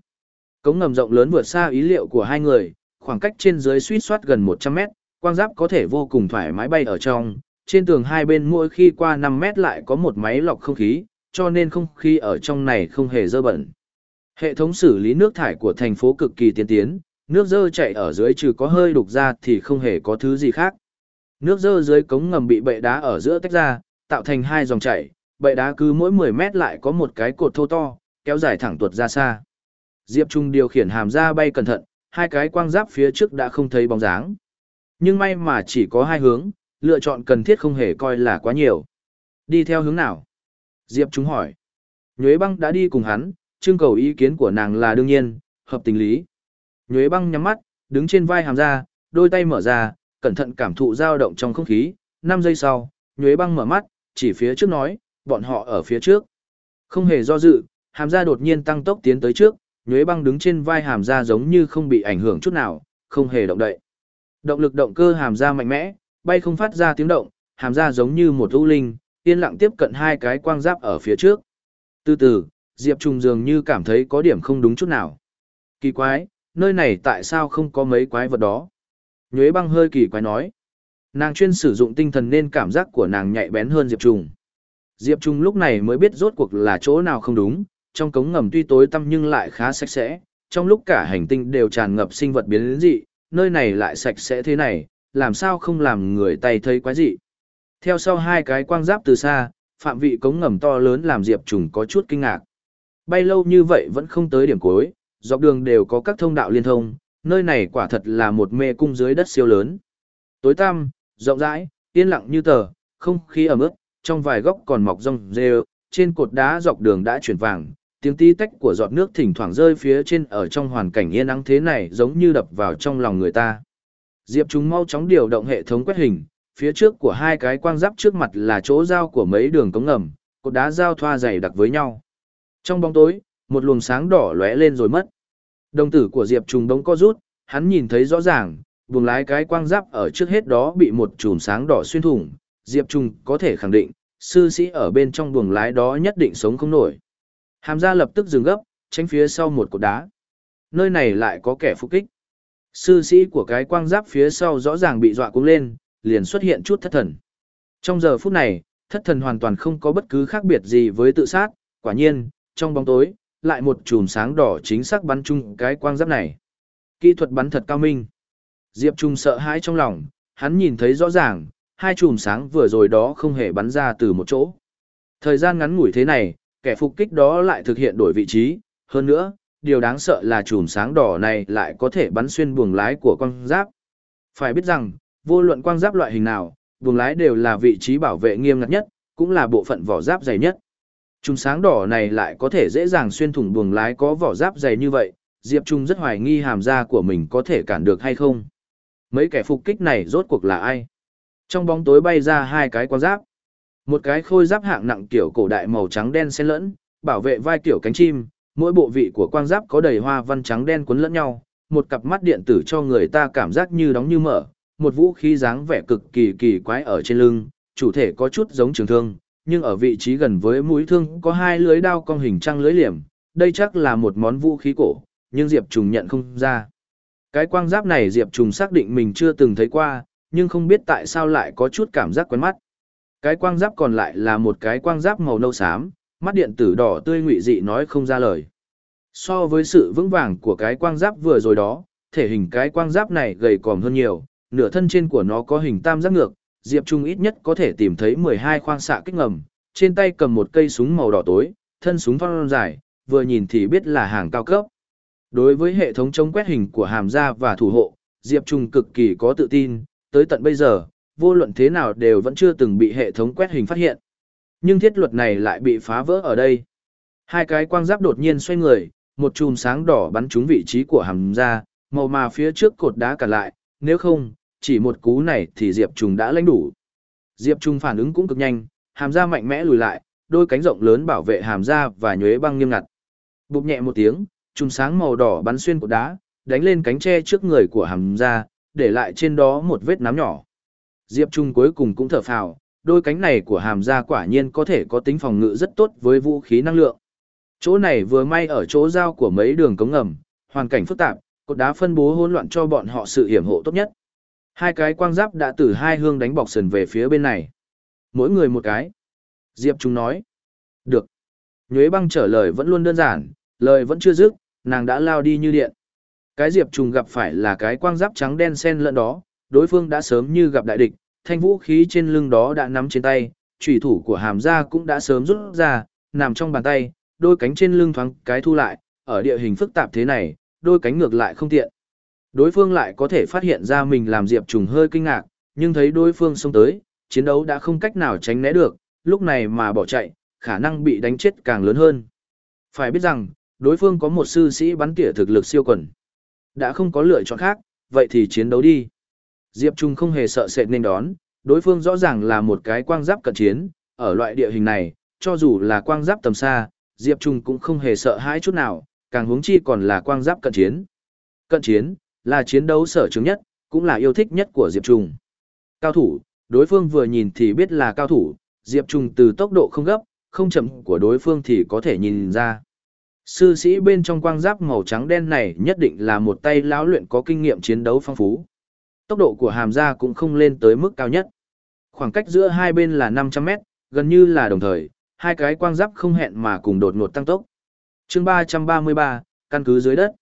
Cống ngầm rộng lớn vượt xa ý liệu của hai người, khoảng cách trên dưới suýt soát gần 100 mét, quang giáp có thể vô cùng thoải mái bay ở trong, trên tường hai bên mỗi khi qua 5 mét lại có một máy lọc không khí, cho nên không khí ở trong này không hề dơ bẩn. Hệ thống xử lý nước thải của thành phố cực kỳ tiên tiến, nước dơ chảy ở dưới trừ có hơi đục ra thì không hề có thứ gì khác. Nước dơ dưới cống ngầm bị bệ đá ở giữa tách ra, tạo thành hai dòng chảy, bệ đá cứ mỗi 10 mét lại có một cái cột thô to, kéo dài thẳng tuột ra xa. Diệp Trung điều khiển hàm ra bay cẩn thận, hai cái quang giáp phía trước đã không thấy bóng dáng. Nhưng may mà chỉ có hai hướng, lựa chọn cần thiết không hề coi là quá nhiều. Đi theo hướng nào? Diệp Trung hỏi. Nhuế băng đã đi cùng hắn, trưng cầu ý kiến của nàng là đương nhiên, hợp tình lý. Nhuế băng nhắm mắt, đứng trên vai hàm ra, đôi tay mở ra, cẩn thận cảm thụ dao động trong không khí. 5 giây sau, Nhuế băng mở mắt, chỉ phía trước nói, bọn họ ở phía trước. Không hề do dự, hàm ra đột nhiên tăng tốc tiến tới trước, Nhuế băng đứng trên vai hàm ra giống như không bị ảnh hưởng chút nào, không hề động đậy. Động lực động cơ hàm ra mạnh mẽ, bay không phát ra tiếng động, hàm ra giống như một ưu linh, yên lặng tiếp cận hai cái quang giáp ở phía trước. Từ từ, Diệp Trùng dường như cảm thấy có điểm không đúng chút nào. Kỳ quái, nơi này tại sao không có mấy quái vật đó? Nhuế băng hơi kỳ quái nói. Nàng chuyên sử dụng tinh thần nên cảm giác của nàng nhạy bén hơn Diệp Trùng. Diệp Trùng lúc này mới biết rốt cuộc là chỗ nào không đúng, trong cống ngầm tuy tối tăm nhưng lại khá sạch sẽ, trong lúc cả hành tinh đều tràn ngập sinh vật biến dị, nơi này lại sạch sẽ thế này, làm sao không làm người tay thấy quái dị. Theo sau hai cái quang giáp từ xa, phạm vị cống ngầm to lớn làm Diệp Trùng có chút kinh ngạc. Bay lâu như vậy vẫn không tới điểm cuối, dọc đường đều có các thông đạo liên thông, nơi này quả thật là một mê cung dưới đất siêu lớn. Tối tăm, rộng rãi, yên lặng như tờ, không khí ẩm ướt, trong vài góc còn mọc rong rêu, trên cột đá dọc đường đã chuyển vàng, tiếng tí tách của giọt nước thỉnh thoảng rơi phía trên ở trong hoàn cảnh yên ắng thế này giống như đập vào trong lòng người ta. Diệp chúng mau chóng điều động hệ thống quét hình, phía trước của hai cái quang giáp trước mặt là chỗ giao của mấy đường cống ngầm, cột đá giao thoa dày đặc với nhau. Trong bóng tối, một luồng sáng đỏ lóe lên rồi mất. Đồng tử của Diệp Trùng đống co rút, hắn nhìn thấy rõ ràng, buồng lái cái quang giáp ở trước hết đó bị một chùm sáng đỏ xuyên thủng. Diệp Trùng có thể khẳng định, sư sĩ ở bên trong buồng lái đó nhất định sống không nổi. Hàm gia lập tức dừng gấp, tránh phía sau một cột đá. Nơi này lại có kẻ phục kích. Sư sĩ của cái quang giáp phía sau rõ ràng bị dọa cuống lên, liền xuất hiện chút thất thần. Trong giờ phút này, thất thần hoàn toàn không có bất cứ khác biệt gì với tự sát, quả nhiên, trong bóng tối, lại một chùm sáng đỏ chính xác bắn chung cái quang giáp này. Kỹ thuật bắn thật cao minh. Diệp Trung sợ hãi trong lòng, hắn nhìn thấy rõ ràng, hai chùm sáng vừa rồi đó không hề bắn ra từ một chỗ. Thời gian ngắn ngủi thế này, kẻ phục kích đó lại thực hiện đổi vị trí, hơn nữa, điều đáng sợ là chùm sáng đỏ này lại có thể bắn xuyên buồng lái của quang giáp. Phải biết rằng, vô luận quang giáp loại hình nào, buồng lái đều là vị trí bảo vệ nghiêm ngặt nhất, cũng là bộ phận vỏ giáp dày nhất. Trùng sáng đỏ này lại có thể dễ dàng xuyên thủng buồng lái có vỏ giáp dày như vậy, Diệp Trung rất hoài nghi hàm da của mình có thể cản được hay không. Mấy kẻ phục kích này rốt cuộc là ai? Trong bóng tối bay ra hai cái quan giáp. Một cái khôi giáp hạng nặng kiểu cổ đại màu trắng đen xen lẫn, bảo vệ vai kiểu cánh chim, mỗi bộ vị của quang giáp có đầy hoa văn trắng đen quấn lẫn nhau, một cặp mắt điện tử cho người ta cảm giác như đóng như mở, một vũ khí dáng vẻ cực kỳ kỳ quái ở trên lưng, chủ thể có chút giống trường thương, nhưng ở vị trí gần với mũi thương có hai lưới đao cong hình trăng lưới liềm, đây chắc là một món vũ khí cổ, nhưng Diệp Trùng nhận không ra. Cái quang giáp này Diệp Trùng xác định mình chưa từng thấy qua, nhưng không biết tại sao lại có chút cảm giác quen mắt. Cái quang giáp còn lại là một cái quang giáp màu nâu xám, mắt điện tử đỏ tươi ngụy dị nói không ra lời. So với sự vững vàng của cái quang giáp vừa rồi đó, thể hình cái quang giáp này gầy còm hơn nhiều, nửa thân trên của nó có hình tam giác ngược, Diệp Trung ít nhất có thể tìm thấy 12 khoang xạ kích ngầm, trên tay cầm một cây súng màu đỏ tối, thân súng phong dài, vừa nhìn thì biết là hàng cao cấp. Đối với hệ thống chống quét hình của hàm gia và thủ hộ, Diệp Trung cực kỳ có tự tin, tới tận bây giờ, vô luận thế nào đều vẫn chưa từng bị hệ thống quét hình phát hiện. Nhưng thiết luật này lại bị phá vỡ ở đây. Hai cái quang giáp đột nhiên xoay người, một chùm sáng đỏ bắn trúng vị trí của hàm gia, màu mà phía trước cột đá cả lại, nếu không, chỉ một cú này thì Diệp Trùng đã lãnh đủ. Diệp Trùng phản ứng cũng cực nhanh, hàm da mạnh mẽ lùi lại, đôi cánh rộng lớn bảo vệ hàm da và nhuế băng nghiêm ngặt. Bụp nhẹ một tiếng, trùng sáng màu đỏ bắn xuyên cột đá, đánh lên cánh tre trước người của hàm da, để lại trên đó một vết nám nhỏ. Diệp Trung cuối cùng cũng thở phào, đôi cánh này của hàm da quả nhiên có thể có tính phòng ngự rất tốt với vũ khí năng lượng. Chỗ này vừa may ở chỗ giao của mấy đường cống ngầm, hoàn cảnh phức tạp, cột đá phân bố hỗn loạn cho bọn họ sự hiểm hộ tốt nhất. Hai cái quang giáp đã từ hai hương đánh bọc sần về phía bên này. Mỗi người một cái. Diệp Trung nói. Được. Nhuế băng trả lời vẫn luôn đơn giản, lời vẫn chưa dứt, nàng đã lao đi như điện. Cái Diệp Trung gặp phải là cái quang giáp trắng đen xen lẫn đó, đối phương đã sớm như gặp đại địch, thanh vũ khí trên lưng đó đã nắm trên tay, chủy thủ của hàm gia cũng đã sớm rút ra, nằm trong bàn tay, đôi cánh trên lưng thoáng cái thu lại, ở địa hình phức tạp thế này, đôi cánh ngược lại không tiện. Đối phương lại có thể phát hiện ra mình làm Diệp Trùng hơi kinh ngạc, nhưng thấy đối phương xông tới, chiến đấu đã không cách nào tránh né được, lúc này mà bỏ chạy, khả năng bị đánh chết càng lớn hơn. Phải biết rằng, đối phương có một sư sĩ bắn tỉa thực lực siêu quần. Đã không có lựa chọn khác, vậy thì chiến đấu đi. Diệp Trung không hề sợ sệt nên đón, đối phương rõ ràng là một cái quang giáp cận chiến, ở loại địa hình này, cho dù là quang giáp tầm xa, Diệp Trung cũng không hề sợ hãi chút nào, càng huống chi còn là quang giáp cận chiến. Cận chiến, là chiến đấu sở trường nhất, cũng là yêu thích nhất của Diệp Trung. Cao thủ, đối phương vừa nhìn thì biết là cao thủ, Diệp Trung từ tốc độ không gấp, không chậm của đối phương thì có thể nhìn ra. Sư sĩ bên trong quang giáp màu trắng đen này nhất định là một tay lão luyện có kinh nghiệm chiến đấu phong phú. Tốc độ của hàm gia cũng không lên tới mức cao nhất. Khoảng cách giữa hai bên là 500 mét, gần như là đồng thời, hai cái quang giáp không hẹn mà cùng đột ngột tăng tốc. chương 333, căn cứ dưới đất.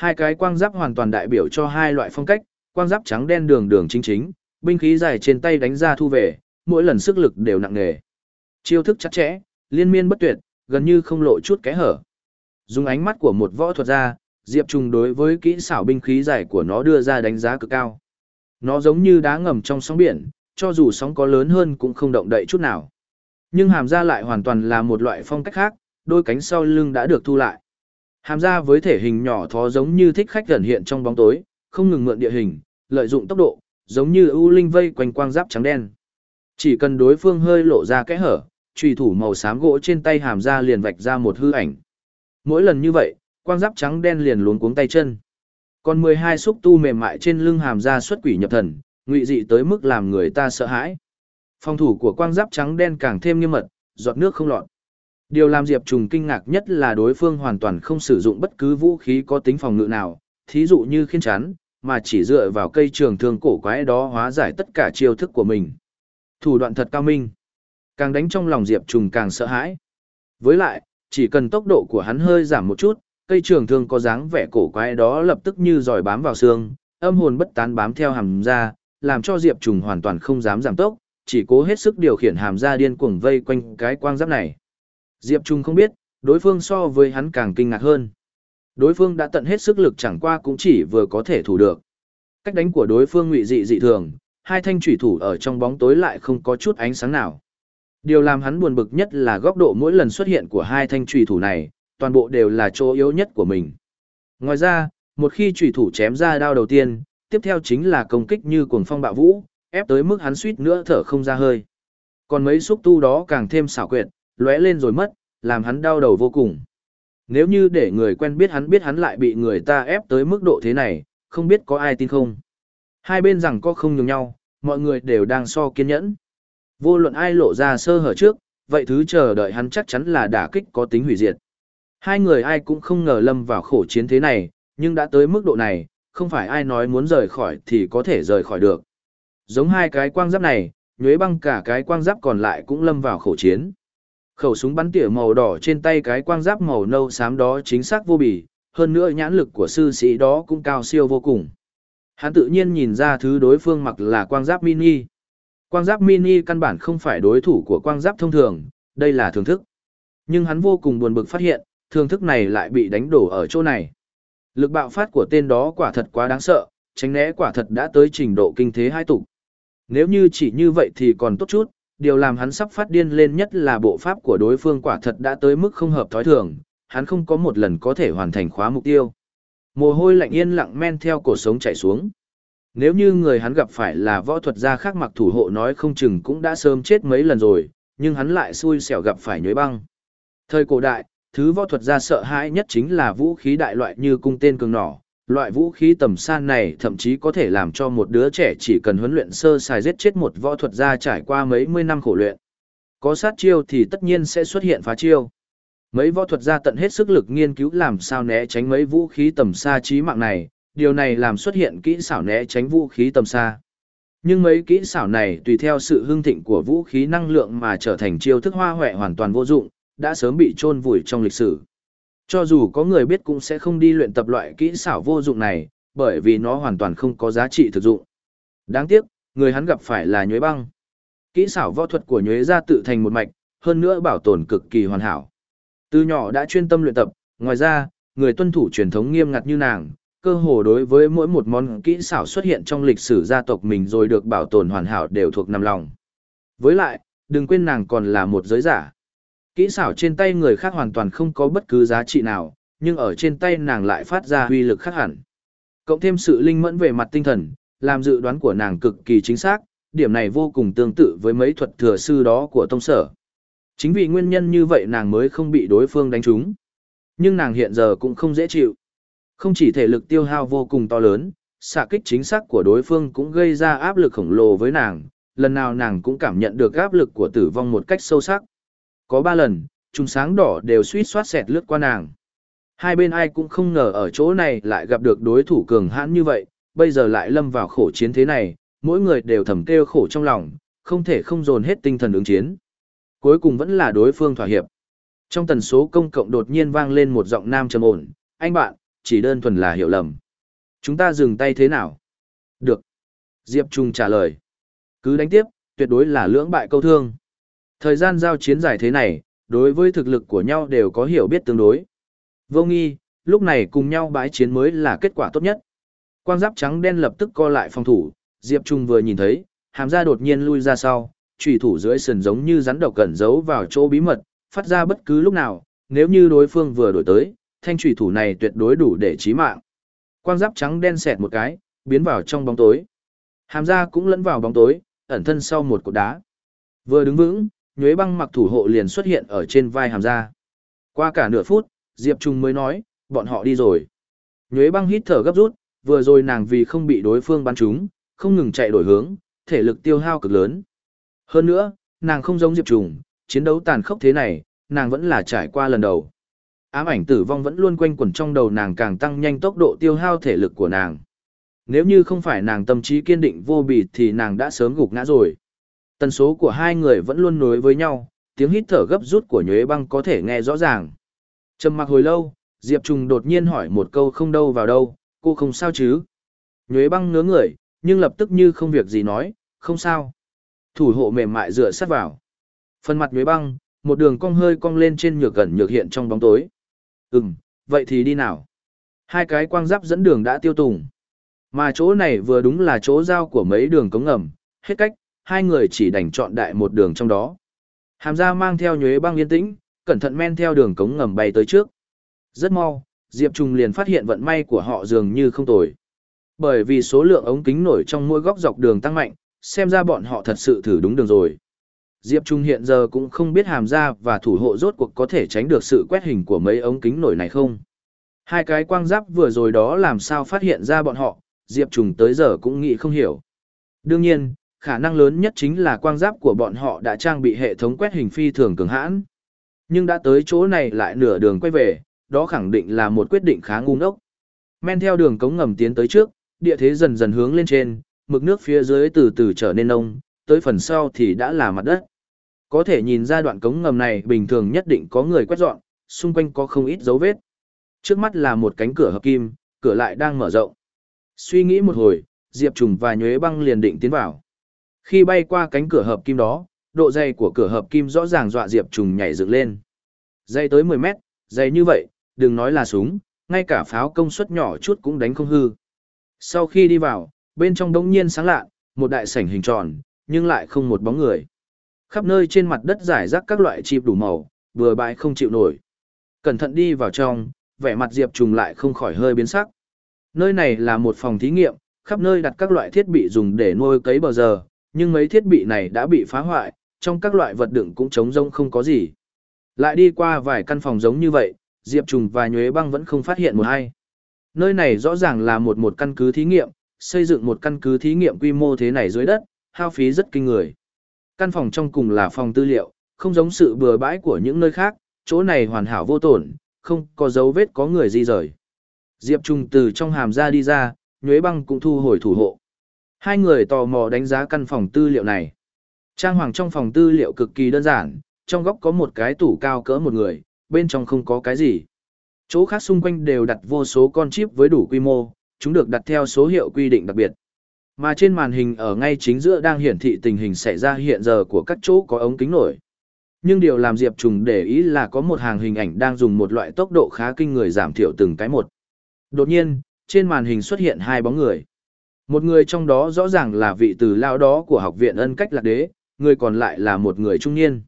Hai cái quang giáp hoàn toàn đại biểu cho hai loại phong cách, quang giáp trắng đen đường đường chính chính, binh khí dài trên tay đánh ra thu về, mỗi lần sức lực đều nặng nề. Chiêu thức chặt chẽ, liên miên bất tuyệt, gần như không lộ chút kẽ hở. Dùng ánh mắt của một võ thuật gia, Diệp Trùng đối với kỹ xảo binh khí dài của nó đưa ra đánh giá cực cao. Nó giống như đá ngầm trong sóng biển, cho dù sóng có lớn hơn cũng không động đậy chút nào. Nhưng hàm ra lại hoàn toàn là một loại phong cách khác, đôi cánh sau lưng đã được thu lại. Hàm ra với thể hình nhỏ thó giống như thích khách gần hiện trong bóng tối, không ngừng mượn địa hình, lợi dụng tốc độ, giống như ưu linh vây quanh quang giáp trắng đen. Chỉ cần đối phương hơi lộ ra kẽ hở, trùy thủ màu xám gỗ trên tay hàm ra liền vạch ra một hư ảnh. Mỗi lần như vậy, quang giáp trắng đen liền luống cuống tay chân. Còn 12 xúc tu mềm mại trên lưng hàm ra xuất quỷ nhập thần, ngụy dị tới mức làm người ta sợ hãi. Phòng thủ của quang giáp trắng đen càng thêm nghiêm mật, giọt nước không lọt. Điều làm Diệp Trùng kinh ngạc nhất là đối phương hoàn toàn không sử dụng bất cứ vũ khí có tính phòng ngự nào, thí dụ như khiên chắn, mà chỉ dựa vào cây trường thương cổ quái đó hóa giải tất cả chiêu thức của mình. Thủ đoạn thật cao minh. Càng đánh trong lòng Diệp Trùng càng sợ hãi. Với lại, chỉ cần tốc độ của hắn hơi giảm một chút, cây trường thương có dáng vẻ cổ quái đó lập tức như giỏi bám vào xương, âm hồn bất tán bám theo hàm ra, làm cho Diệp Trùng hoàn toàn không dám giảm tốc, chỉ cố hết sức điều khiển hàm ra điên cuồng vây quanh cái quang giáp này. Diệp Trung không biết, đối phương so với hắn càng kinh ngạc hơn. Đối phương đã tận hết sức lực chẳng qua cũng chỉ vừa có thể thủ được. Cách đánh của đối phương ngụy dị dị thường, hai thanh chủy thủ ở trong bóng tối lại không có chút ánh sáng nào. Điều làm hắn buồn bực nhất là góc độ mỗi lần xuất hiện của hai thanh chủy thủ này, toàn bộ đều là chỗ yếu nhất của mình. Ngoài ra, một khi chủy thủ chém ra đao đầu tiên, tiếp theo chính là công kích như cuồng phong bạo vũ, ép tới mức hắn suýt nữa thở không ra hơi. Còn mấy xúc tu đó càng thêm xảo quyệt, lóe lên rồi mất, làm hắn đau đầu vô cùng. Nếu như để người quen biết hắn biết hắn lại bị người ta ép tới mức độ thế này, không biết có ai tin không. Hai bên rằng có không nhường nhau, mọi người đều đang so kiên nhẫn. Vô luận ai lộ ra sơ hở trước, vậy thứ chờ đợi hắn chắc chắn là đả kích có tính hủy diệt. Hai người ai cũng không ngờ lâm vào khổ chiến thế này, nhưng đã tới mức độ này, không phải ai nói muốn rời khỏi thì có thể rời khỏi được. Giống hai cái quang giáp này, nhuế băng cả cái quang giáp còn lại cũng lâm vào khổ chiến. Khẩu súng bắn tỉa màu đỏ trên tay cái quang giáp màu nâu xám đó chính xác vô bì, hơn nữa nhãn lực của sư sĩ đó cũng cao siêu vô cùng. Hắn tự nhiên nhìn ra thứ đối phương mặc là quang giáp mini. Quang giáp mini căn bản không phải đối thủ của quang giáp thông thường, đây là thưởng thức. Nhưng hắn vô cùng buồn bực phát hiện, thưởng thức này lại bị đánh đổ ở chỗ này. Lực bạo phát của tên đó quả thật quá đáng sợ, tránh né quả thật đã tới trình độ kinh thế hai tục. Nếu như chỉ như vậy thì còn tốt chút, điều làm hắn sắp phát điên lên nhất là bộ pháp của đối phương quả thật đã tới mức không hợp thói thường, hắn không có một lần có thể hoàn thành khóa mục tiêu. Mồ hôi lạnh yên lặng men theo cổ sống chảy xuống. Nếu như người hắn gặp phải là võ thuật gia khác mặc thủ hộ nói không chừng cũng đã sớm chết mấy lần rồi, nhưng hắn lại xui xẻo gặp phải nhuế băng. Thời cổ đại, thứ võ thuật gia sợ hãi nhất chính là vũ khí đại loại như cung tên cường nỏ, Loại vũ khí tầm xa này thậm chí có thể làm cho một đứa trẻ chỉ cần huấn luyện sơ sài giết chết một võ thuật gia trải qua mấy mươi năm khổ luyện. Có sát chiêu thì tất nhiên sẽ xuất hiện phá chiêu. Mấy võ thuật gia tận hết sức lực nghiên cứu làm sao né tránh mấy vũ khí tầm xa chí mạng này, điều này làm xuất hiện kỹ xảo né tránh vũ khí tầm xa. Nhưng mấy kỹ xảo này tùy theo sự hưng thịnh của vũ khí năng lượng mà trở thành chiêu thức hoa hoẹ hoàn toàn vô dụng, đã sớm bị chôn vùi trong lịch sử. Cho dù có người biết cũng sẽ không đi luyện tập loại kỹ xảo vô dụng này, bởi vì nó hoàn toàn không có giá trị thực dụng. Đáng tiếc, người hắn gặp phải là nhuế băng. Kỹ xảo võ thuật của nhuế ra tự thành một mạch, hơn nữa bảo tồn cực kỳ hoàn hảo. Từ nhỏ đã chuyên tâm luyện tập, ngoài ra, người tuân thủ truyền thống nghiêm ngặt như nàng, cơ hồ đối với mỗi một món kỹ xảo xuất hiện trong lịch sử gia tộc mình rồi được bảo tồn hoàn hảo đều thuộc nằm lòng. Với lại, đừng quên nàng còn là một giới giả. Kỹ xảo trên tay người khác hoàn toàn không có bất cứ giá trị nào, nhưng ở trên tay nàng lại phát ra uy lực khác hẳn. Cộng thêm sự linh mẫn về mặt tinh thần, làm dự đoán của nàng cực kỳ chính xác, điểm này vô cùng tương tự với mấy thuật thừa sư đó của tông sở. Chính vì nguyên nhân như vậy nàng mới không bị đối phương đánh trúng. Nhưng nàng hiện giờ cũng không dễ chịu. Không chỉ thể lực tiêu hao vô cùng to lớn, xạ kích chính xác của đối phương cũng gây ra áp lực khổng lồ với nàng, lần nào nàng cũng cảm nhận được áp lực của tử vong một cách sâu sắc. Có ba lần, trùng sáng đỏ đều suýt soát xẹt lướt qua nàng. Hai bên ai cũng không ngờ ở chỗ này lại gặp được đối thủ cường hãn như vậy, bây giờ lại lâm vào khổ chiến thế này, mỗi người đều thầm kêu khổ trong lòng, không thể không dồn hết tinh thần ứng chiến. Cuối cùng vẫn là đối phương thỏa hiệp. Trong tần số công cộng đột nhiên vang lên một giọng nam trầm ổn, anh bạn, chỉ đơn thuần là hiểu lầm. Chúng ta dừng tay thế nào? Được. Diệp Trung trả lời. Cứ đánh tiếp, tuyệt đối là lưỡng bại câu thương. Thời gian giao chiến dài thế này, đối với thực lực của nhau đều có hiểu biết tương đối. Vô nghi, lúc này cùng nhau bãi chiến mới là kết quả tốt nhất. Quang giáp trắng đen lập tức co lại phòng thủ, Diệp Trung vừa nhìn thấy, hàm ra đột nhiên lui ra sau, trùy thủ dưới sườn giống như rắn độc cẩn giấu vào chỗ bí mật, phát ra bất cứ lúc nào, nếu như đối phương vừa đổi tới, thanh trùy thủ này tuyệt đối đủ để chí mạng. Quang giáp trắng đen xẹt một cái, biến vào trong bóng tối. Hàm ra cũng lẫn vào bóng tối, ẩn thân sau một cột đá. Vừa đứng vững, nhuế băng mặc thủ hộ liền xuất hiện ở trên vai hàm ra. Qua cả nửa phút, Diệp Trung mới nói, bọn họ đi rồi. Nhuế băng hít thở gấp rút, vừa rồi nàng vì không bị đối phương bắn trúng, không ngừng chạy đổi hướng, thể lực tiêu hao cực lớn. Hơn nữa, nàng không giống Diệp Trùng, chiến đấu tàn khốc thế này, nàng vẫn là trải qua lần đầu. Ám ảnh tử vong vẫn luôn quanh quẩn trong đầu nàng càng tăng nhanh tốc độ tiêu hao thể lực của nàng. Nếu như không phải nàng tâm trí kiên định vô bì thì nàng đã sớm gục ngã rồi. Tần số của hai người vẫn luôn nối với nhau, tiếng hít thở gấp rút của nhuế băng có thể nghe rõ ràng. Trầm mặc hồi lâu, Diệp Trùng đột nhiên hỏi một câu không đâu vào đâu, cô không sao chứ? Nhuế băng ngớ người, nhưng lập tức như không việc gì nói, không sao. Thủ hộ mềm mại dựa sát vào. Phần mặt nhuế băng, một đường cong hơi cong lên trên nhược gần nhược hiện trong bóng tối. Ừm, vậy thì đi nào. Hai cái quang giáp dẫn đường đã tiêu tùng. Mà chỗ này vừa đúng là chỗ giao của mấy đường cống ngầm, hết cách, hai người chỉ đành chọn đại một đường trong đó. Hàm ra mang theo nhuế băng yên tĩnh, cẩn thận men theo đường cống ngầm bay tới trước. Rất mau, Diệp Trung liền phát hiện vận may của họ dường như không tồi. Bởi vì số lượng ống kính nổi trong mỗi góc dọc đường tăng mạnh, xem ra bọn họ thật sự thử đúng đường rồi. Diệp Trung hiện giờ cũng không biết hàm ra và thủ hộ rốt cuộc có thể tránh được sự quét hình của mấy ống kính nổi này không. Hai cái quang giáp vừa rồi đó làm sao phát hiện ra bọn họ, Diệp Trung tới giờ cũng nghĩ không hiểu. Đương nhiên, khả năng lớn nhất chính là quang giáp của bọn họ đã trang bị hệ thống quét hình phi thường cường hãn. Nhưng đã tới chỗ này lại nửa đường quay về, đó khẳng định là một quyết định khá ngu ngốc. Men theo đường cống ngầm tiến tới trước, địa thế dần dần hướng lên trên, mực nước phía dưới từ từ trở nên nông, tới phần sau thì đã là mặt đất. Có thể nhìn ra đoạn cống ngầm này bình thường nhất định có người quét dọn, xung quanh có không ít dấu vết. Trước mắt là một cánh cửa hợp kim, cửa lại đang mở rộng. Suy nghĩ một hồi, Diệp Trùng và Nhuế Băng liền định tiến vào. Khi bay qua cánh cửa hợp kim đó, độ dày của cửa hợp kim rõ ràng dọa Diệp Trùng nhảy dựng lên. Dày tới 10 mét, dày như vậy, đừng nói là súng, ngay cả pháo công suất nhỏ chút cũng đánh không hư. Sau khi đi vào, bên trong đống nhiên sáng lạ, một đại sảnh hình tròn, nhưng lại không một bóng người. Khắp nơi trên mặt đất rải rác các loại chip đủ màu, vừa bãi không chịu nổi. Cẩn thận đi vào trong, vẻ mặt Diệp Trùng lại không khỏi hơi biến sắc. Nơi này là một phòng thí nghiệm, khắp nơi đặt các loại thiết bị dùng để nuôi cấy bờ giờ, nhưng mấy thiết bị này đã bị phá hoại, trong các loại vật đựng cũng trống rông không có gì. Lại đi qua vài căn phòng giống như vậy, Diệp Trùng và Nhuế Băng vẫn không phát hiện một hay. Nơi này rõ ràng là một một căn cứ thí nghiệm, xây dựng một căn cứ thí nghiệm quy mô thế này dưới đất, hao phí rất kinh người. Căn phòng trong cùng là phòng tư liệu, không giống sự bừa bãi của những nơi khác, chỗ này hoàn hảo vô tổn, không có dấu vết có người di rời. Diệp Trung từ trong hàm ra đi ra, Nhuế Băng cũng thu hồi thủ hộ. Hai người tò mò đánh giá căn phòng tư liệu này. Trang hoàng trong phòng tư liệu cực kỳ đơn giản, trong góc có một cái tủ cao cỡ một người, bên trong không có cái gì. Chỗ khác xung quanh đều đặt vô số con chip với đủ quy mô, chúng được đặt theo số hiệu quy định đặc biệt. Mà trên màn hình ở ngay chính giữa đang hiển thị tình hình xảy ra hiện giờ của các chỗ có ống kính nổi. Nhưng điều làm Diệp Trùng để ý là có một hàng hình ảnh đang dùng một loại tốc độ khá kinh người giảm thiểu từng cái một. Đột nhiên, trên màn hình xuất hiện hai bóng người. Một người trong đó rõ ràng là vị từ lao đó của học viện ân cách lạc đế, người còn lại là một người trung niên.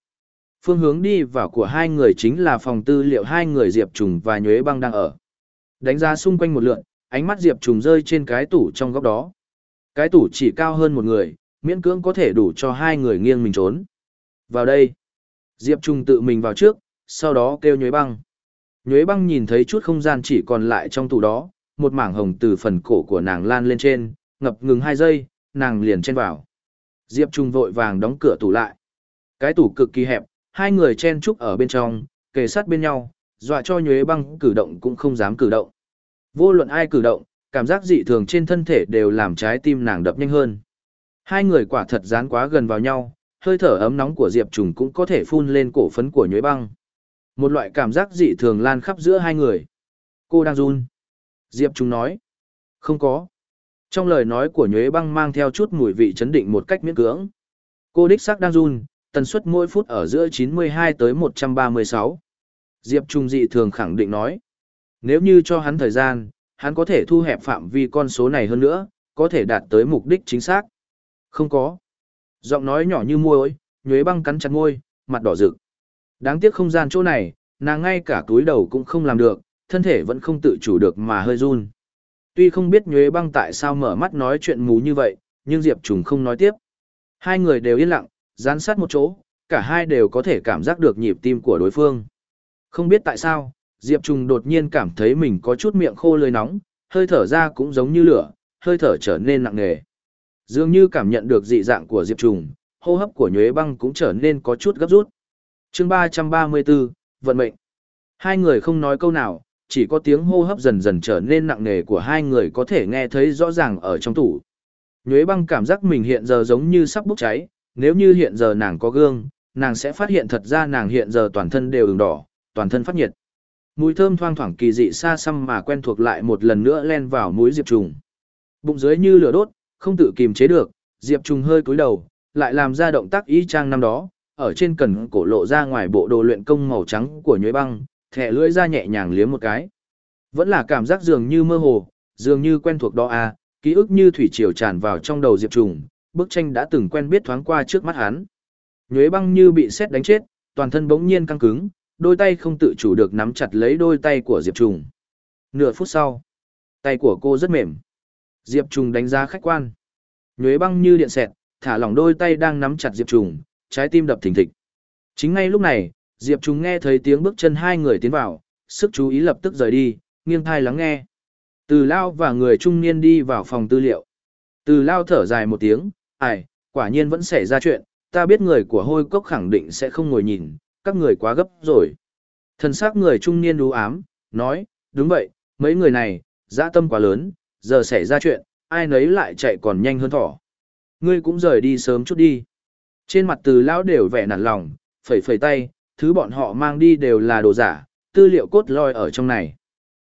Phương hướng đi vào của hai người chính là phòng tư liệu hai người Diệp Trùng và Nhuế Băng đang ở. Đánh ra xung quanh một lượn, ánh mắt Diệp Trùng rơi trên cái tủ trong góc đó. Cái tủ chỉ cao hơn một người, miễn cưỡng có thể đủ cho hai người nghiêng mình trốn. Vào đây. Diệp Trùng tự mình vào trước, sau đó kêu Nhuế Băng. Nhuế Băng nhìn thấy chút không gian chỉ còn lại trong tủ đó, một mảng hồng từ phần cổ của nàng lan lên trên, ngập ngừng hai giây, nàng liền chen vào. Diệp Trung vội vàng đóng cửa tủ lại. Cái tủ cực kỳ hẹp, hai người chen chúc ở bên trong, kề sát bên nhau, dọa cho nhuế băng cử động cũng không dám cử động. Vô luận ai cử động, cảm giác dị thường trên thân thể đều làm trái tim nàng đập nhanh hơn. Hai người quả thật dán quá gần vào nhau, hơi thở ấm nóng của Diệp Trùng cũng có thể phun lên cổ phấn của nhuế băng. Một loại cảm giác dị thường lan khắp giữa hai người. Cô đang run. Diệp Trùng nói. Không có. Trong lời nói của nhuế băng mang theo chút mùi vị chấn định một cách miễn cưỡng. Cô đích xác đang run, tần suất mỗi phút ở giữa 92 tới 136. Diệp Trung dị thường khẳng định nói. Nếu như cho hắn thời gian, hắn có thể thu hẹp phạm vi con số này hơn nữa, có thể đạt tới mục đích chính xác. Không có. Giọng nói nhỏ như môi, nhuế băng cắn chặt môi, mặt đỏ rực. Đáng tiếc không gian chỗ này, nàng ngay cả túi đầu cũng không làm được, thân thể vẫn không tự chủ được mà hơi run. Tuy không biết nhuế băng tại sao mở mắt nói chuyện mù như vậy, nhưng Diệp Trùng không nói tiếp. Hai người đều yên lặng, dán sát một chỗ, cả hai đều có thể cảm giác được nhịp tim của đối phương. Không biết tại sao, Diệp Trùng đột nhiên cảm thấy mình có chút miệng khô lưỡi nóng, hơi thở ra cũng giống như lửa, hơi thở trở nên nặng nề. Dường như cảm nhận được dị dạng của Diệp Trùng, hô hấp của Nhuế Băng cũng trở nên có chút gấp rút. Chương 334, vận mệnh. Hai người không nói câu nào, chỉ có tiếng hô hấp dần dần trở nên nặng nề của hai người có thể nghe thấy rõ ràng ở trong tủ. Nhuế Băng cảm giác mình hiện giờ giống như sắp bốc cháy, nếu như hiện giờ nàng có gương, nàng sẽ phát hiện thật ra nàng hiện giờ toàn thân đều ửng đỏ, toàn thân phát nhiệt. Mùi thơm thoang thoảng kỳ dị xa xăm mà quen thuộc lại một lần nữa len vào mũi Diệp Trùng. Bụng dưới như lửa đốt, không tự kìm chế được, Diệp Trùng hơi cúi đầu, lại làm ra động tác y chang năm đó, ở trên cần cổ lộ ra ngoài bộ đồ luyện công màu trắng của nhuế băng, thẻ lưỡi ra nhẹ nhàng liếm một cái. Vẫn là cảm giác dường như mơ hồ, dường như quen thuộc đó à, ký ức như thủy triều tràn vào trong đầu Diệp Trùng, bức tranh đã từng quen biết thoáng qua trước mắt hắn. Nhuế băng như bị sét đánh chết, toàn thân bỗng nhiên căng cứng, đôi tay không tự chủ được nắm chặt lấy đôi tay của Diệp Trùng. Nửa phút sau, tay của cô rất mềm. Diệp Trùng đánh giá khách quan. Nhuế băng như điện xẹt, thả lỏng đôi tay đang nắm chặt Diệp Trùng, trái tim đập thình thịch. Chính ngay lúc này, Diệp Trùng nghe thấy tiếng bước chân hai người tiến vào, sức chú ý lập tức rời đi, nghiêng thai lắng nghe. Từ Lao và người trung niên đi vào phòng tư liệu. Từ Lao thở dài một tiếng, ai, quả nhiên vẫn xảy ra chuyện, ta biết người của hôi cốc khẳng định sẽ không ngồi nhìn, các người quá gấp rồi. Thần xác người trung niên đú ám, nói, đúng vậy, mấy người này, dã tâm quá lớn, giờ xảy ra chuyện, ai nấy lại chạy còn nhanh hơn thỏ. Ngươi cũng rời đi sớm chút đi. Trên mặt từ lão đều vẻ nản lòng, phẩy phẩy tay, thứ bọn họ mang đi đều là đồ giả, tư liệu cốt lõi ở trong này.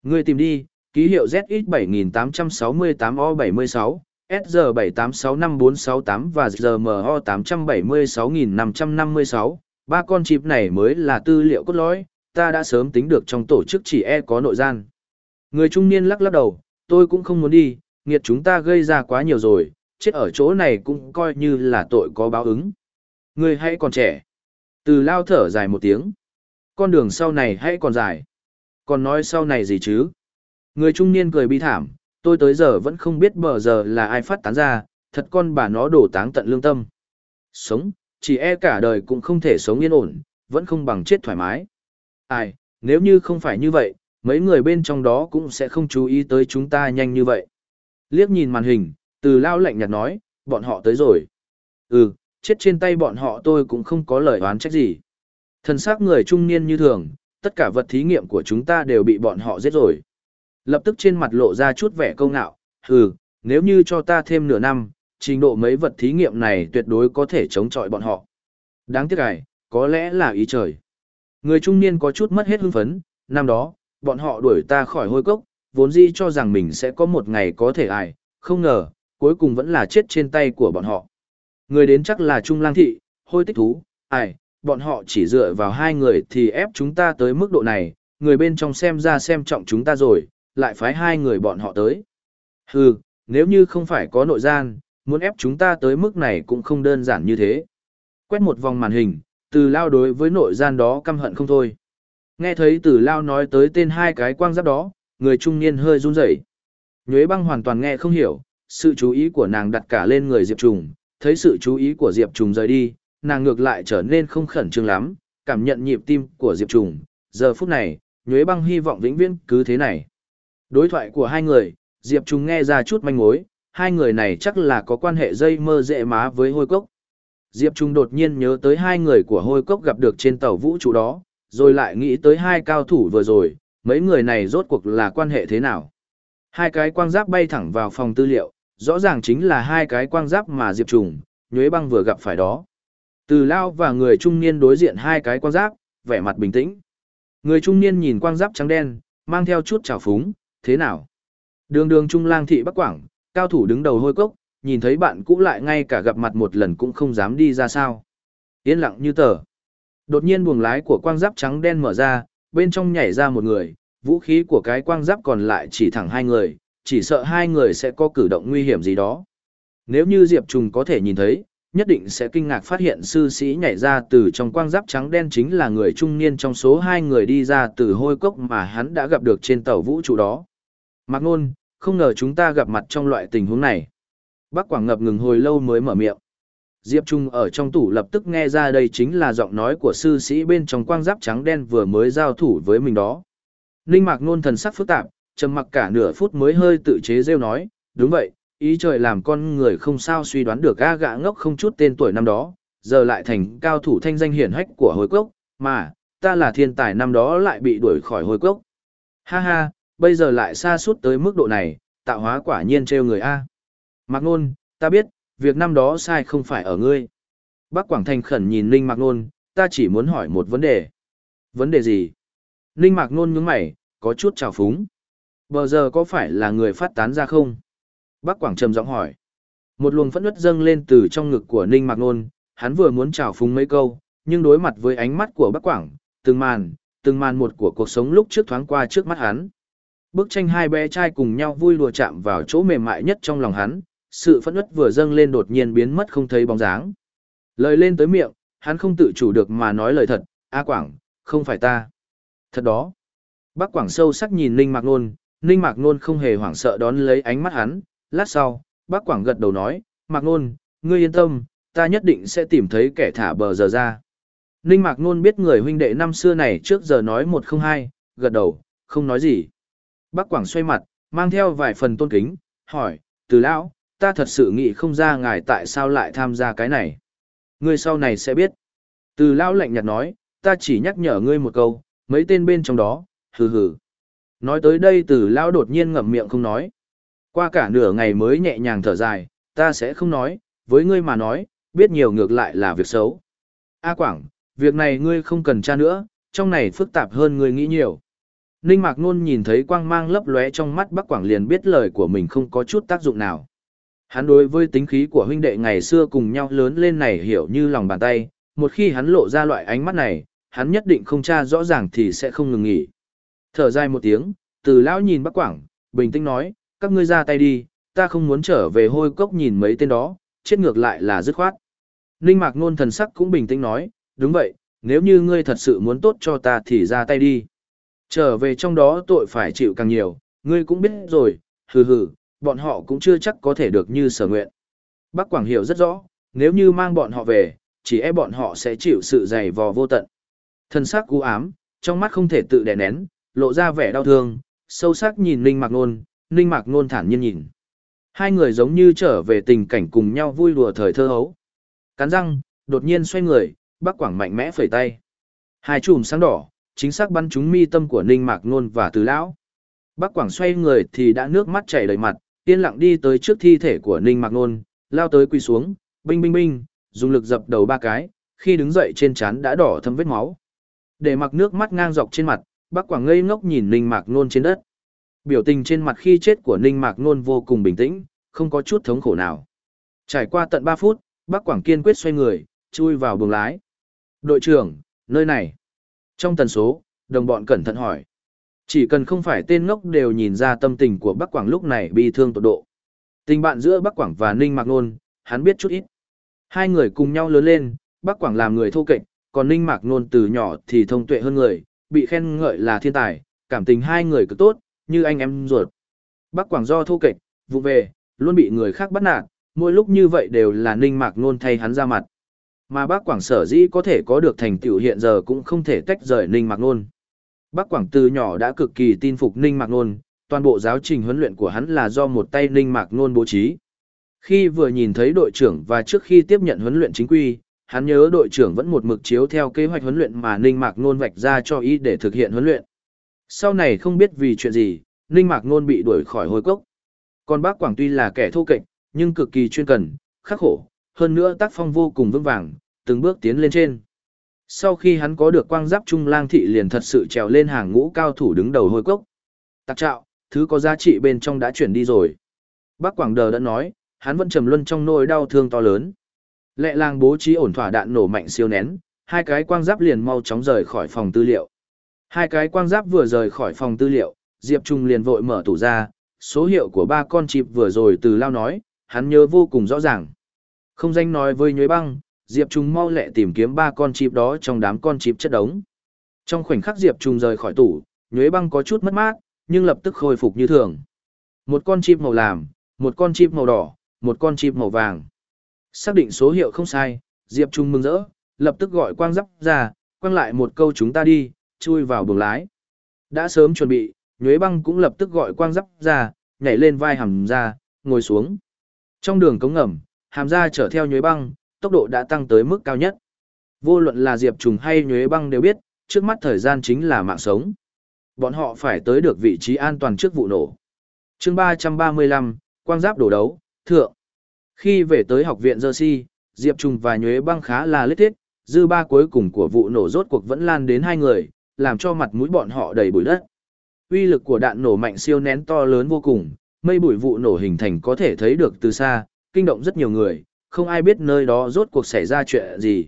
Ngươi tìm đi, ký hiệu ZX7868O76, SG7865468 và ZMO876556, ba con chip này mới là tư liệu cốt lõi, ta đã sớm tính được trong tổ chức chỉ e có nội gian. Người trung niên lắc lắc đầu, tôi cũng không muốn đi, nghiệt chúng ta gây ra quá nhiều rồi, chết ở chỗ này cũng coi như là tội có báo ứng. Người hãy còn trẻ. Từ lao thở dài một tiếng. Con đường sau này hãy còn dài. Còn nói sau này gì chứ? Người trung niên cười bi thảm, tôi tới giờ vẫn không biết bờ giờ là ai phát tán ra, thật con bà nó đổ táng tận lương tâm. Sống, chỉ e cả đời cũng không thể sống yên ổn, vẫn không bằng chết thoải mái. Ai, nếu như không phải như vậy, mấy người bên trong đó cũng sẽ không chú ý tới chúng ta nhanh như vậy. Liếc nhìn màn hình, từ lao lạnh nhạt nói, bọn họ tới rồi. Ừ, chết trên tay bọn họ tôi cũng không có lời oán trách gì. Thần xác người trung niên như thường, tất cả vật thí nghiệm của chúng ta đều bị bọn họ giết rồi. Lập tức trên mặt lộ ra chút vẻ câu ngạo, hừ, nếu như cho ta thêm nửa năm, trình độ mấy vật thí nghiệm này tuyệt đối có thể chống chọi bọn họ. Đáng tiếc ải, có lẽ là ý trời. Người trung niên có chút mất hết hưng phấn, năm đó, bọn họ đuổi ta khỏi hôi cốc, vốn dĩ cho rằng mình sẽ có một ngày có thể ải, không ngờ, cuối cùng vẫn là chết trên tay của bọn họ. Người đến chắc là Trung Lang Thị, hôi tích thú, ải, bọn họ chỉ dựa vào hai người thì ép chúng ta tới mức độ này, người bên trong xem ra xem trọng chúng ta rồi, lại phái hai người bọn họ tới. Hừ, nếu như không phải có nội gian, muốn ép chúng ta tới mức này cũng không đơn giản như thế. Quét một vòng màn hình, từ lao đối với nội gian đó căm hận không thôi. Nghe thấy từ lao nói tới tên hai cái quang giáp đó, người trung niên hơi run rẩy. Nhuế băng hoàn toàn nghe không hiểu, sự chú ý của nàng đặt cả lên người Diệp Trùng, thấy sự chú ý của Diệp Trùng rời đi, nàng ngược lại trở nên không khẩn trương lắm, cảm nhận nhịp tim của Diệp Trùng. Giờ phút này, Nhuế băng hy vọng vĩnh viễn cứ thế này. Đối thoại của hai người, Diệp Trùng nghe ra chút manh mối, hai người này chắc là có quan hệ dây mơ dễ má với hôi cốc. Diệp Trung đột nhiên nhớ tới hai người của hôi cốc gặp được trên tàu vũ trụ đó, rồi lại nghĩ tới hai cao thủ vừa rồi, mấy người này rốt cuộc là quan hệ thế nào. Hai cái quang giáp bay thẳng vào phòng tư liệu, rõ ràng chính là hai cái quang giáp mà Diệp Trùng, Nhuế Băng vừa gặp phải đó. Từ Lao và người trung niên đối diện hai cái quang giáp, vẻ mặt bình tĩnh. Người trung niên nhìn quang giáp trắng đen, mang theo chút trào phúng, thế nào? Đường đường trung lang thị Bắc Quảng, cao thủ đứng đầu hôi cốc, nhìn thấy bạn cũ lại ngay cả gặp mặt một lần cũng không dám đi ra sao. Yên lặng như tờ. Đột nhiên buồng lái của quang giáp trắng đen mở ra, bên trong nhảy ra một người, vũ khí của cái quang giáp còn lại chỉ thẳng hai người, chỉ sợ hai người sẽ có cử động nguy hiểm gì đó. Nếu như Diệp Trùng có thể nhìn thấy, nhất định sẽ kinh ngạc phát hiện sư sĩ nhảy ra từ trong quang giáp trắng đen chính là người trung niên trong số hai người đi ra từ hôi cốc mà hắn đã gặp được trên tàu vũ trụ đó. Mạc Nôn, không ngờ chúng ta gặp mặt trong loại tình huống này. Bác Quảng ngập ngừng hồi lâu mới mở miệng. Diệp Trung ở trong tủ lập tức nghe ra đây chính là giọng nói của sư sĩ bên trong quang giáp trắng đen vừa mới giao thủ với mình đó. Ninh Mạc Nôn thần sắc phức tạp, trầm mặc cả nửa phút mới hơi tự chế rêu nói, đúng vậy, ý trời làm con người không sao suy đoán được ga gã ngốc không chút tên tuổi năm đó, giờ lại thành cao thủ thanh danh hiển hách của hồi cốc, mà, ta là thiên tài năm đó lại bị đuổi khỏi hồi cốc. Ha ha, bây giờ lại xa suốt tới mức độ này, tạo hóa quả nhiên trêu người A. Mạc Nôn, ta biết, việc năm đó sai không phải ở ngươi. Bác Quảng Thành khẩn nhìn Ninh Mạc Nôn, ta chỉ muốn hỏi một vấn đề. Vấn đề gì? Ninh Mạc Nôn nhướng mày, có chút trào phúng. Bờ giờ có phải là người phát tán ra không? Bác Quảng trầm giọng hỏi. Một luồng phẫn nứt dâng lên từ trong ngực của Ninh Mạc Nôn, hắn vừa muốn trào phúng mấy câu, nhưng đối mặt với ánh mắt của Bác Quảng, từng màn, từng màn một của cuộc sống lúc trước thoáng qua trước mắt hắn. Bức tranh hai bé trai cùng nhau vui đùa chạm vào chỗ mềm mại nhất trong lòng hắn, sự phẫn nứt vừa dâng lên đột nhiên biến mất không thấy bóng dáng. Lời lên tới miệng, hắn không tự chủ được mà nói lời thật, A Quảng, không phải ta. Thật đó. Bác Quảng sâu sắc nhìn Ninh Mạc Nôn, Ninh Mạc Nôn không hề hoảng sợ đón lấy ánh mắt hắn, lát sau, bác Quảng gật đầu nói, Mạc Nôn, ngươi yên tâm, ta nhất định sẽ tìm thấy kẻ thả bờ giờ ra. Ninh Mạc Nôn biết người huynh đệ năm xưa này trước giờ nói một không hai, gật đầu, không nói gì. Bác Quảng xoay mặt, mang theo vài phần tôn kính, hỏi, từ lão, ta thật sự nghĩ không ra ngài tại sao lại tham gia cái này. Ngươi sau này sẽ biết. Từ lão lạnh nhạt nói, ta chỉ nhắc nhở ngươi một câu, mấy tên bên trong đó, hừ hừ. Nói tới đây từ lão đột nhiên ngậm miệng không nói. Qua cả nửa ngày mới nhẹ nhàng thở dài, ta sẽ không nói, với ngươi mà nói, biết nhiều ngược lại là việc xấu. A Quảng, việc này ngươi không cần tra nữa, trong này phức tạp hơn ngươi nghĩ nhiều. Ninh Mạc Nôn nhìn thấy quang mang lấp lóe trong mắt Bắc Quảng liền biết lời của mình không có chút tác dụng nào. Hắn đối với tính khí của huynh đệ ngày xưa cùng nhau lớn lên này hiểu như lòng bàn tay, một khi hắn lộ ra loại ánh mắt này, hắn nhất định không tra rõ ràng thì sẽ không ngừng nghỉ. Thở dài một tiếng, từ lão nhìn Bắc Quảng, bình tĩnh nói, các ngươi ra tay đi, ta không muốn trở về hôi cốc nhìn mấy tên đó, chết ngược lại là dứt khoát. Ninh Mạc Nôn thần sắc cũng bình tĩnh nói, đúng vậy, nếu như ngươi thật sự muốn tốt cho ta thì ra tay đi. Trở về trong đó tội phải chịu càng nhiều, ngươi cũng biết rồi, hừ hừ, bọn họ cũng chưa chắc có thể được như sở nguyện. Bác Quảng hiểu rất rõ, nếu như mang bọn họ về, chỉ e bọn họ sẽ chịu sự dày vò vô tận. Thân xác cú ám, trong mắt không thể tự đè nén, lộ ra vẻ đau thương, sâu sắc nhìn Ninh Mạc Nôn, Ninh Mạc Nôn thản nhiên nhìn. Hai người giống như trở về tình cảnh cùng nhau vui đùa thời thơ hấu. Cắn răng, đột nhiên xoay người, Bắc Quảng mạnh mẽ phẩy tay. Hai chùm sáng đỏ, chính xác bắn trúng mi tâm của Ninh Mạc Nôn và Từ Lão. Bắc Quảng xoay người thì đã nước mắt chảy đầy mặt, yên lặng đi tới trước thi thể của Ninh Mạc Nôn, lao tới quỳ xuống, binh binh binh, dùng lực dập đầu ba cái, khi đứng dậy trên trán đã đỏ thâm vết máu. Để mặc nước mắt ngang dọc trên mặt, Bắc Quảng ngây ngốc nhìn Ninh Mạc Nôn trên đất. Biểu tình trên mặt khi chết của Ninh Mạc Nôn vô cùng bình tĩnh, không có chút thống khổ nào. Trải qua tận ba phút, Bắc Quảng kiên quyết xoay người, chui vào buồng lái. Đội trưởng, nơi này. Trong tần số, đồng bọn cẩn thận hỏi. Chỉ cần không phải tên ngốc đều nhìn ra tâm tình của Bắc Quảng lúc này bi thương tột độ. Tình bạn giữa Bắc Quảng và Ninh Mạc Nôn, hắn biết chút ít. Hai người cùng nhau lớn lên, Bắc Quảng làm người thô kệch, còn Ninh Mạc Nôn từ nhỏ thì thông tuệ hơn người, bị khen ngợi là thiên tài, cảm tình hai người cực tốt, như anh em ruột. Bác Quảng do thô kệch, vụ về, luôn bị người khác bắt nạt, mỗi lúc như vậy đều là Ninh Mạc Nôn thay hắn ra mặt. Mà bác Quảng sở dĩ có thể có được thành tựu hiện giờ cũng không thể tách rời Ninh Mạc Nôn. Bác Quảng từ nhỏ đã cực kỳ tin phục Ninh Mạc Nôn, toàn bộ giáo trình huấn luyện của hắn là do một tay Ninh Mạc Nôn bố trí. Khi vừa nhìn thấy đội trưởng và trước khi tiếp nhận huấn luyện chính quy, hắn nhớ đội trưởng vẫn một mực chiếu theo kế hoạch huấn luyện mà Ninh Mạc Nôn vạch ra cho ý để thực hiện huấn luyện. Sau này không biết vì chuyện gì, Ninh Mạc Nôn bị đuổi khỏi hồi cốc. Còn bác Quảng tuy là kẻ thô kệch, nhưng cực kỳ chuyên cần, khắc khổ, hơn nữa tác phong vô cùng vững vàng, từng bước tiến lên trên. Sau khi hắn có được quang giáp trung lang thị liền thật sự trèo lên hàng ngũ cao thủ đứng đầu hồi cốc. Tạc trạo, thứ có giá trị bên trong đã chuyển đi rồi. Bác Quảng Đờ đã nói, hắn vẫn trầm luân trong nỗi đau thương to lớn. Lệ lang bố trí ổn thỏa đạn nổ mạnh siêu nén, hai cái quang giáp liền mau chóng rời khỏi phòng tư liệu. Hai cái quang giáp vừa rời khỏi phòng tư liệu, Diệp Trung liền vội mở tủ ra, số hiệu của ba con chịp vừa rồi từ lao nói, hắn nhớ vô cùng rõ ràng. Không danh nói với nhuế băng, Diệp Trung mau lẹ tìm kiếm ba con chịp đó trong đám con chịp chất đống. Trong khoảnh khắc Diệp Trung rời khỏi tủ, nhuế băng có chút mất mát, nhưng lập tức khôi phục như thường. Một con chip màu làm, một con chip màu đỏ, một con chip màu vàng. Xác định số hiệu không sai, Diệp Trung mừng rỡ, lập tức gọi quang giáp ra, quang lại một câu chúng ta đi, chui vào buồng lái. Đã sớm chuẩn bị, nhuế băng cũng lập tức gọi quang giáp ra, nhảy lên vai hàm ra, ngồi xuống. Trong đường cống ngầm, hàm ra chở theo nhuế băng, tốc độ đã tăng tới mức cao nhất. Vô luận là Diệp Trùng hay nhuế băng đều biết, trước mắt thời gian chính là mạng sống. Bọn họ phải tới được vị trí an toàn trước vụ nổ. chương 335, quang giáp đổ đấu, thượng. Khi về tới học viện Jersey, Diệp Trùng và nhuế băng khá là lết thiết, dư ba cuối cùng của vụ nổ rốt cuộc vẫn lan đến hai người, làm cho mặt mũi bọn họ đầy bụi đất. Uy lực của đạn nổ mạnh siêu nén to lớn vô cùng, mây bụi vụ nổ hình thành có thể thấy được từ xa, kinh động rất nhiều người, không ai biết nơi đó rốt cuộc xảy ra chuyện gì.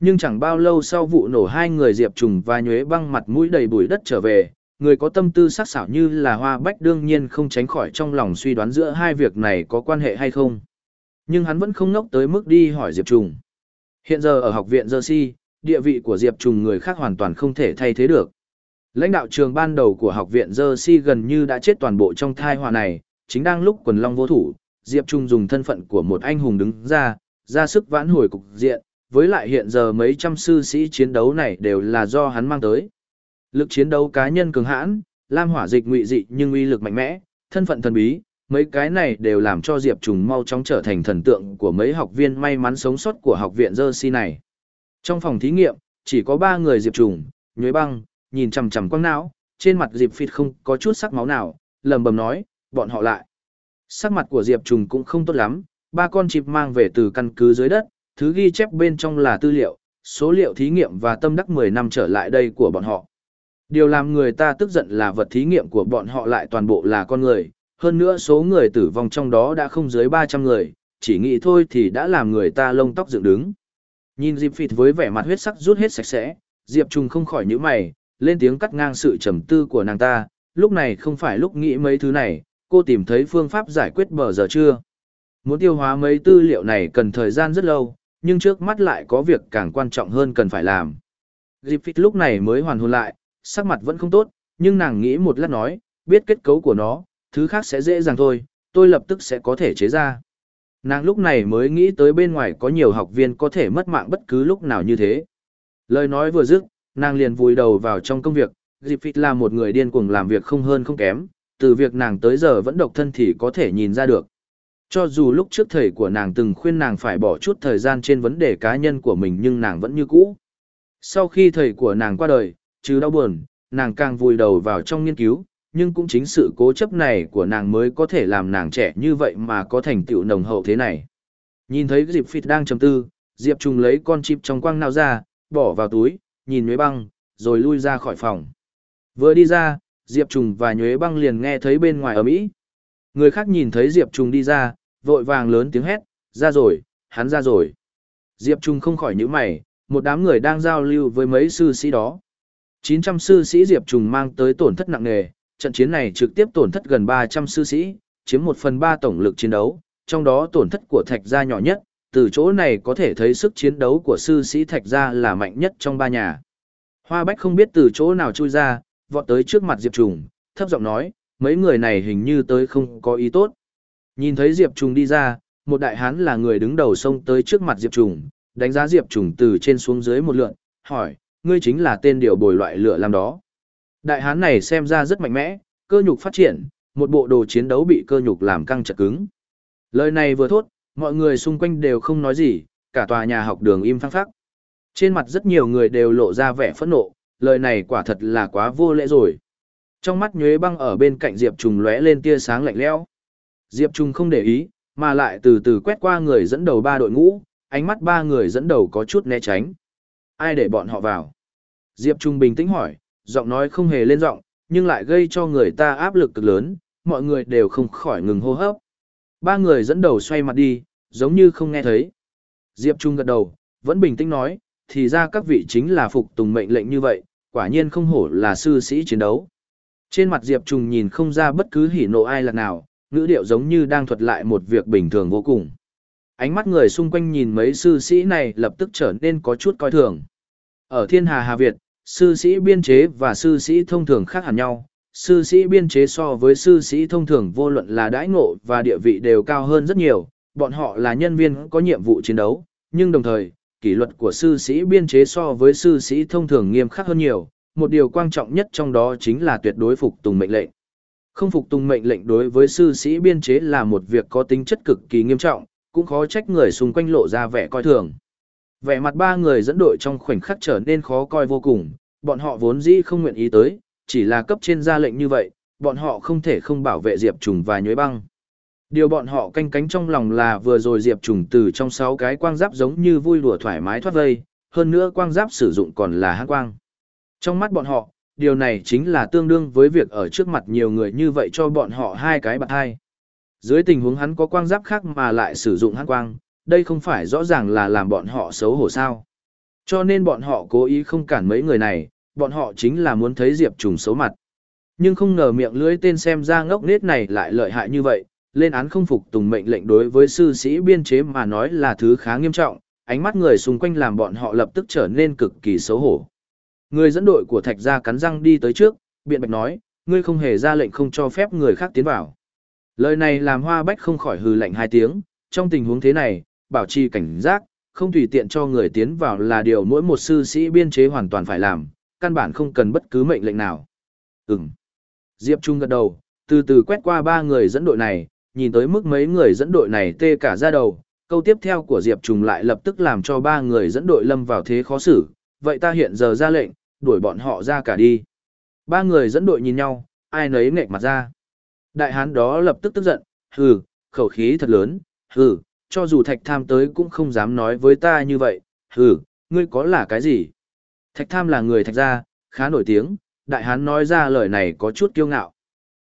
Nhưng chẳng bao lâu sau vụ nổ hai người Diệp Trùng và Nhuế băng mặt mũi đầy bụi đất trở về, người có tâm tư sắc sảo như là Hoa Bách đương nhiên không tránh khỏi trong lòng suy đoán giữa hai việc này có quan hệ hay không. Nhưng hắn vẫn không ngốc tới mức đi hỏi Diệp Trùng. Hiện giờ ở học viện Jersey, địa vị của Diệp Trùng người khác hoàn toàn không thể thay thế được. Lãnh đạo trường ban đầu của học viện Jersey gần như đã chết toàn bộ trong thai họa này, chính đang lúc quần long vô thủ, Diệp Trung dùng thân phận của một anh hùng đứng ra, ra sức vãn hồi cục diện, với lại hiện giờ mấy trăm sư sĩ chiến đấu này đều là do hắn mang tới. Lực chiến đấu cá nhân cường hãn, lam hỏa dịch ngụy dị nhưng uy lực mạnh mẽ, thân phận thần bí, mấy cái này đều làm cho Diệp Trùng mau chóng trở thành thần tượng của mấy học viên may mắn sống sót của học viện Jersey này. Trong phòng thí nghiệm, chỉ có ba người Diệp Trùng, Nhuế Băng, nhìn chằm chằm quăng não, trên mặt Diệp Phịt không có chút sắc máu nào, lầm bầm nói, bọn họ lại. Sắc mặt của Diệp Trùng cũng không tốt lắm, ba con chip mang về từ căn cứ dưới đất, thứ ghi chép bên trong là tư liệu, số liệu thí nghiệm và tâm đắc 10 năm trở lại đây của bọn họ. Điều làm người ta tức giận là vật thí nghiệm của bọn họ lại toàn bộ là con người, hơn nữa số người tử vong trong đó đã không dưới 300 người, chỉ nghĩ thôi thì đã làm người ta lông tóc dựng đứng. Nhìn Diệp Phịt với vẻ mặt huyết sắc rút hết sạch sẽ, Diệp Trùng không khỏi nhíu mày, lên tiếng cắt ngang sự trầm tư của nàng ta, lúc này không phải lúc nghĩ mấy thứ này, cô tìm thấy phương pháp giải quyết bờ giờ chưa? Muốn tiêu hóa mấy tư liệu này cần thời gian rất lâu, nhưng trước mắt lại có việc càng quan trọng hơn cần phải làm. Diệp Phịt lúc này mới hoàn hồn lại, sắc mặt vẫn không tốt, nhưng nàng nghĩ một lát nói, biết kết cấu của nó, thứ khác sẽ dễ dàng thôi, tôi lập tức sẽ có thể chế ra. Nàng lúc này mới nghĩ tới bên ngoài có nhiều học viên có thể mất mạng bất cứ lúc nào như thế. Lời nói vừa dứt, nàng liền vùi đầu vào trong công việc, Dịp Phịt là một người điên cuồng làm việc không hơn không kém, từ việc nàng tới giờ vẫn độc thân thì có thể nhìn ra được. Cho dù lúc trước thầy của nàng từng khuyên nàng phải bỏ chút thời gian trên vấn đề cá nhân của mình nhưng nàng vẫn như cũ. Sau khi thầy của nàng qua đời, chứ đau buồn, nàng càng vùi đầu vào trong nghiên cứu, nhưng cũng chính sự cố chấp này của nàng mới có thể làm nàng trẻ như vậy mà có thành tựu nồng hậu thế này. Nhìn thấy Diệp Phịt đang trầm tư, Diệp Trùng lấy con chip trong quang nào ra, bỏ vào túi, nhìn Nhuế Băng, rồi lui ra khỏi phòng. Vừa đi ra, Diệp Trùng và Nhuế Băng liền nghe thấy bên ngoài ở Mỹ. Người khác nhìn thấy Diệp Trùng đi ra, vội vàng lớn tiếng hét, ra rồi, hắn ra rồi. Diệp Trùng không khỏi nhíu mày, một đám người đang giao lưu với mấy sư sĩ đó. 900 sư sĩ Diệp Trùng mang tới tổn thất nặng nề, trận chiến này trực tiếp tổn thất gần 300 sư sĩ, chiếm 1 phần 3 tổng lực chiến đấu, trong đó tổn thất của Thạch gia nhỏ nhất, từ chỗ này có thể thấy sức chiến đấu của sư sĩ Thạch gia là mạnh nhất trong ba nhà. Hoa Bách không biết từ chỗ nào chui ra, vọt tới trước mặt Diệp Trùng, thấp giọng nói, mấy người này hình như tới không có ý tốt. Nhìn thấy Diệp Trùng đi ra, một đại hán là người đứng đầu xông tới trước mặt Diệp Trùng, đánh giá Diệp Trùng từ trên xuống dưới một lượn, hỏi, ngươi chính là tên điều bồi loại lửa làm đó. Đại hán này xem ra rất mạnh mẽ, cơ nhục phát triển, một bộ đồ chiến đấu bị cơ nhục làm căng chặt cứng. Lời này vừa thốt, mọi người xung quanh đều không nói gì, cả tòa nhà học đường im phăng phắc. Trên mặt rất nhiều người đều lộ ra vẻ phẫn nộ, lời này quả thật là quá vô lễ rồi. Trong mắt nhuế băng ở bên cạnh Diệp Trùng lóe lên tia sáng lạnh lẽo. Diệp Trùng không để ý, mà lại từ từ quét qua người dẫn đầu ba đội ngũ, ánh mắt ba người dẫn đầu có chút né tránh. Ai để bọn họ vào? Diệp Trung bình tĩnh hỏi, giọng nói không hề lên giọng, nhưng lại gây cho người ta áp lực cực lớn, mọi người đều không khỏi ngừng hô hấp. Ba người dẫn đầu xoay mặt đi, giống như không nghe thấy. Diệp Trung gật đầu, vẫn bình tĩnh nói, thì ra các vị chính là phục tùng mệnh lệnh như vậy, quả nhiên không hổ là sư sĩ chiến đấu. Trên mặt Diệp Trung nhìn không ra bất cứ hỉ nộ ai lạc nào, ngữ điệu giống như đang thuật lại một việc bình thường vô cùng. Ánh mắt người xung quanh nhìn mấy sư sĩ này lập tức trở nên có chút coi thường. Ở thiên hà Hà Việt, sư sĩ biên chế và sư sĩ thông thường khác hẳn nhau. Sư sĩ biên chế so với sư sĩ thông thường vô luận là đãi ngộ và địa vị đều cao hơn rất nhiều, bọn họ là nhân viên có nhiệm vụ chiến đấu, nhưng đồng thời, kỷ luật của sư sĩ biên chế so với sư sĩ thông thường nghiêm khắc hơn nhiều, một điều quan trọng nhất trong đó chính là tuyệt đối phục tùng mệnh lệnh. Không phục tùng mệnh lệnh đối với sư sĩ biên chế là một việc có tính chất cực kỳ nghiêm trọng, cũng khó trách người xung quanh lộ ra vẻ coi thường. Vẻ mặt ba người dẫn đội trong khoảnh khắc trở nên khó coi vô cùng, bọn họ vốn dĩ không nguyện ý tới, chỉ là cấp trên ra lệnh như vậy, bọn họ không thể không bảo vệ Diệp Trùng và Nhuế Băng. Điều bọn họ canh cánh trong lòng là vừa rồi Diệp Trùng từ trong sáu cái quang giáp giống như vui đùa thoải mái thoát vây, hơn nữa quang giáp sử dụng còn là hắc quang. Trong mắt bọn họ, điều này chính là tương đương với việc ở trước mặt nhiều người như vậy cho bọn họ hai cái bạc hai. Dưới tình huống hắn có quang giáp khác mà lại sử dụng hắc quang, đây không phải rõ ràng là làm bọn họ xấu hổ sao. Cho nên bọn họ cố ý không cản mấy người này, bọn họ chính là muốn thấy Diệp Trùng xấu mặt. Nhưng không ngờ miệng lưỡi tên xem ra ngốc nết này lại lợi hại như vậy, lên án không phục tùng mệnh lệnh đối với sư sĩ biên chế mà nói là thứ khá nghiêm trọng, ánh mắt người xung quanh làm bọn họ lập tức trở nên cực kỳ xấu hổ. Người dẫn đội của Thạch gia cắn răng đi tới trước, biện bạch nói, ngươi không hề ra lệnh không cho phép người khác tiến vào. Lời này làm Hoa Bách không khỏi hừ lạnh hai tiếng, trong tình huống thế này, bảo trì cảnh giác, không tùy tiện cho người tiến vào là điều mỗi một sư sĩ biên chế hoàn toàn phải làm, căn bản không cần bất cứ mệnh lệnh nào. Ừm. Diệp Trung gật đầu, từ từ quét qua ba người dẫn đội này, nhìn tới mức mấy người dẫn đội này tê cả ra đầu, câu tiếp theo của Diệp Trung lại lập tức làm cho ba người dẫn đội lâm vào thế khó xử, vậy ta hiện giờ ra lệnh, đuổi bọn họ ra cả đi. Ba người dẫn đội nhìn nhau, ai nấy nghệch mặt ra. Đại hán đó lập tức tức giận, hừ, khẩu khí thật lớn, hừ, cho dù thạch tham tới cũng không dám nói với ta như vậy, hừ, ngươi có là cái gì? Thạch tham là người thạch gia, khá nổi tiếng, đại hán nói ra lời này có chút kiêu ngạo.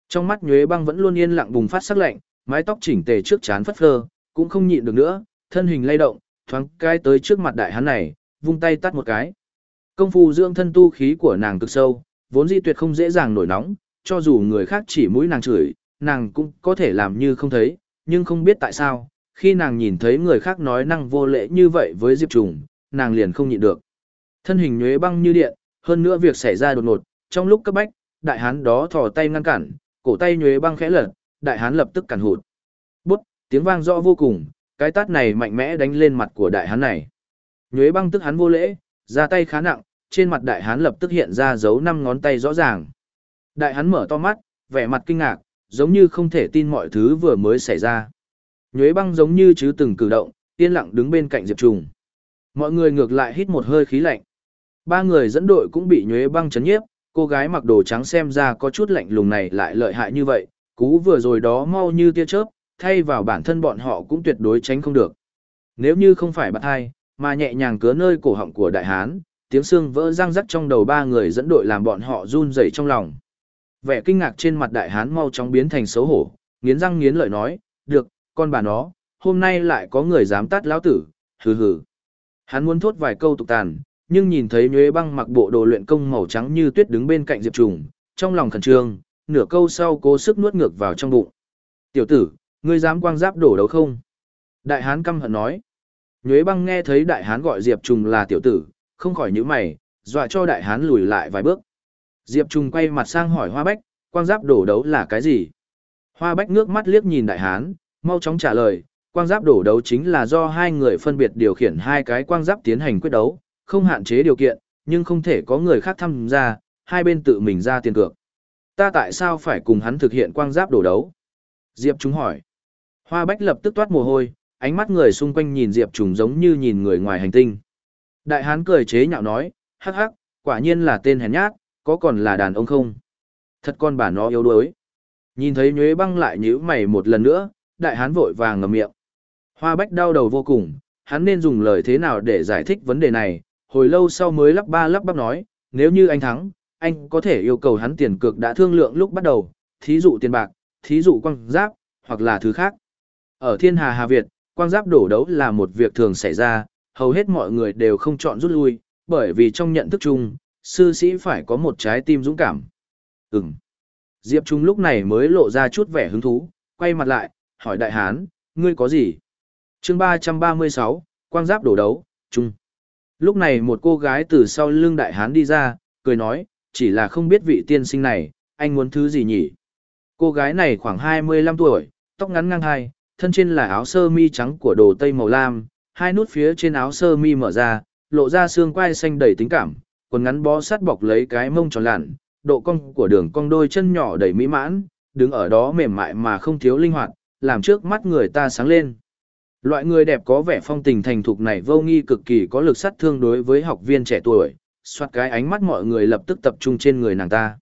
Trong mắt nhuế băng vẫn luôn yên lặng bùng phát sắc lạnh, mái tóc chỉnh tề trước chán phất phơ, cũng không nhịn được nữa, thân hình lay động, thoáng cái tới trước mặt đại hán này, vung tay tắt một cái. Công phu dưỡng thân tu khí của nàng cực sâu, vốn di tuyệt không dễ dàng nổi nóng, cho dù người khác chỉ mũi nàng chửi, nàng cũng có thể làm như không thấy, nhưng không biết tại sao, khi nàng nhìn thấy người khác nói năng vô lễ như vậy với Diệp Trùng, nàng liền không nhịn được. Thân hình nhuế băng như điện, hơn nữa việc xảy ra đột ngột, trong lúc cấp bách, đại hán đó thò tay ngăn cản, cổ tay nhuế băng khẽ lật, đại hán lập tức cản hụt. Bút, tiếng vang rõ vô cùng, cái tát này mạnh mẽ đánh lên mặt của đại hán này. Nhuế băng tức hắn vô lễ, ra tay khá nặng, trên mặt đại hán lập tức hiện ra dấu năm ngón tay rõ ràng. Đại hán mở to mắt, vẻ mặt kinh ngạc, giống như không thể tin mọi thứ vừa mới xảy ra. Nhuế băng giống như chứ từng cử động, yên lặng đứng bên cạnh Diệp Trùng. Mọi người ngược lại hít một hơi khí lạnh. Ba người dẫn đội cũng bị nhuế băng chấn nhiếp, cô gái mặc đồ trắng xem ra có chút lạnh lùng này lại lợi hại như vậy, cú vừa rồi đó mau như tia chớp, thay vào bản thân bọn họ cũng tuyệt đối tránh không được. Nếu như không phải bắt hai, mà nhẹ nhàng cứa nơi cổ họng của đại hán, tiếng xương vỡ răng rắc trong đầu ba người dẫn đội làm bọn họ run rẩy trong lòng. Vẻ kinh ngạc trên mặt đại hán mau chóng biến thành xấu hổ, nghiến răng nghiến lợi nói, được, con bà nó, hôm nay lại có người dám tát lão tử, hừ hừ. Hắn muốn thốt vài câu tục tàn, nhưng nhìn thấy nhuế băng mặc bộ đồ luyện công màu trắng như tuyết đứng bên cạnh diệp trùng, trong lòng khẩn trương, nửa câu sau cố sức nuốt ngược vào trong bụng. Tiểu tử, ngươi dám quang giáp đổ đấu không? Đại hán căm hận nói. Nhuế băng nghe thấy đại hán gọi diệp trùng là tiểu tử, không khỏi nhíu mày, dọa cho đại hán lùi lại vài bước. Diệp trùng quay mặt sang hỏi hoa bách, quang giáp đổ đấu là cái gì? Hoa bách ngước mắt liếc nhìn đại hán, mau chóng trả lời, quang giáp đổ đấu chính là do hai người phân biệt điều khiển hai cái quang giáp tiến hành quyết đấu, không hạn chế điều kiện, nhưng không thể có người khác tham gia, hai bên tự mình ra tiền cược. Ta tại sao phải cùng hắn thực hiện quang giáp đổ đấu? Diệp Trung hỏi. Hoa Bách lập tức toát mồ hôi, ánh mắt người xung quanh nhìn Diệp trùng giống như nhìn người ngoài hành tinh. Đại hán cười chế nhạo nói, hắc hắc, quả nhiên là tên hèn nhát, có còn là đàn ông không? Thật con bà nó yếu đuối. Nhìn thấy nhuế băng lại nhíu mày một lần nữa, đại hán vội vàng ngậm miệng. Hoa Bách đau đầu vô cùng, hắn nên dùng lời thế nào để giải thích vấn đề này, hồi lâu sau mới lắp ba lắp bắp nói, nếu như anh thắng, anh có thể yêu cầu hắn tiền cược đã thương lượng lúc bắt đầu, thí dụ tiền bạc, thí dụ quang giáp, hoặc là thứ khác. Ở thiên hà Hà Việt, quang giáp đổ đấu là một việc thường xảy ra, hầu hết mọi người đều không chọn rút lui, bởi vì trong nhận thức chung, sư sĩ phải có một trái tim dũng cảm. Ừm. Diệp Trung lúc này mới lộ ra chút vẻ hứng thú, quay mặt lại, hỏi đại hán, ngươi có gì? chương 336, quang giáp đổ đấu, chung Lúc này một cô gái từ sau lưng đại hán đi ra, cười nói, chỉ là không biết vị tiên sinh này, anh muốn thứ gì nhỉ? Cô gái này khoảng 25 tuổi, tóc ngắn ngang hai, thân trên là áo sơ mi trắng của đồ tây màu lam, hai nút phía trên áo sơ mi mở ra, lộ ra xương quai xanh đầy tính cảm, quần ngắn bó sát bọc lấy cái mông tròn lặn, độ cong của đường cong đôi chân nhỏ đầy mỹ mãn, đứng ở đó mềm mại mà không thiếu linh hoạt, làm trước mắt người ta sáng lên. Loại người đẹp có vẻ phong tình thành thục này vô nghi cực kỳ có lực sát thương đối với học viên trẻ tuổi, soát cái ánh mắt mọi người lập tức tập trung trên người nàng ta.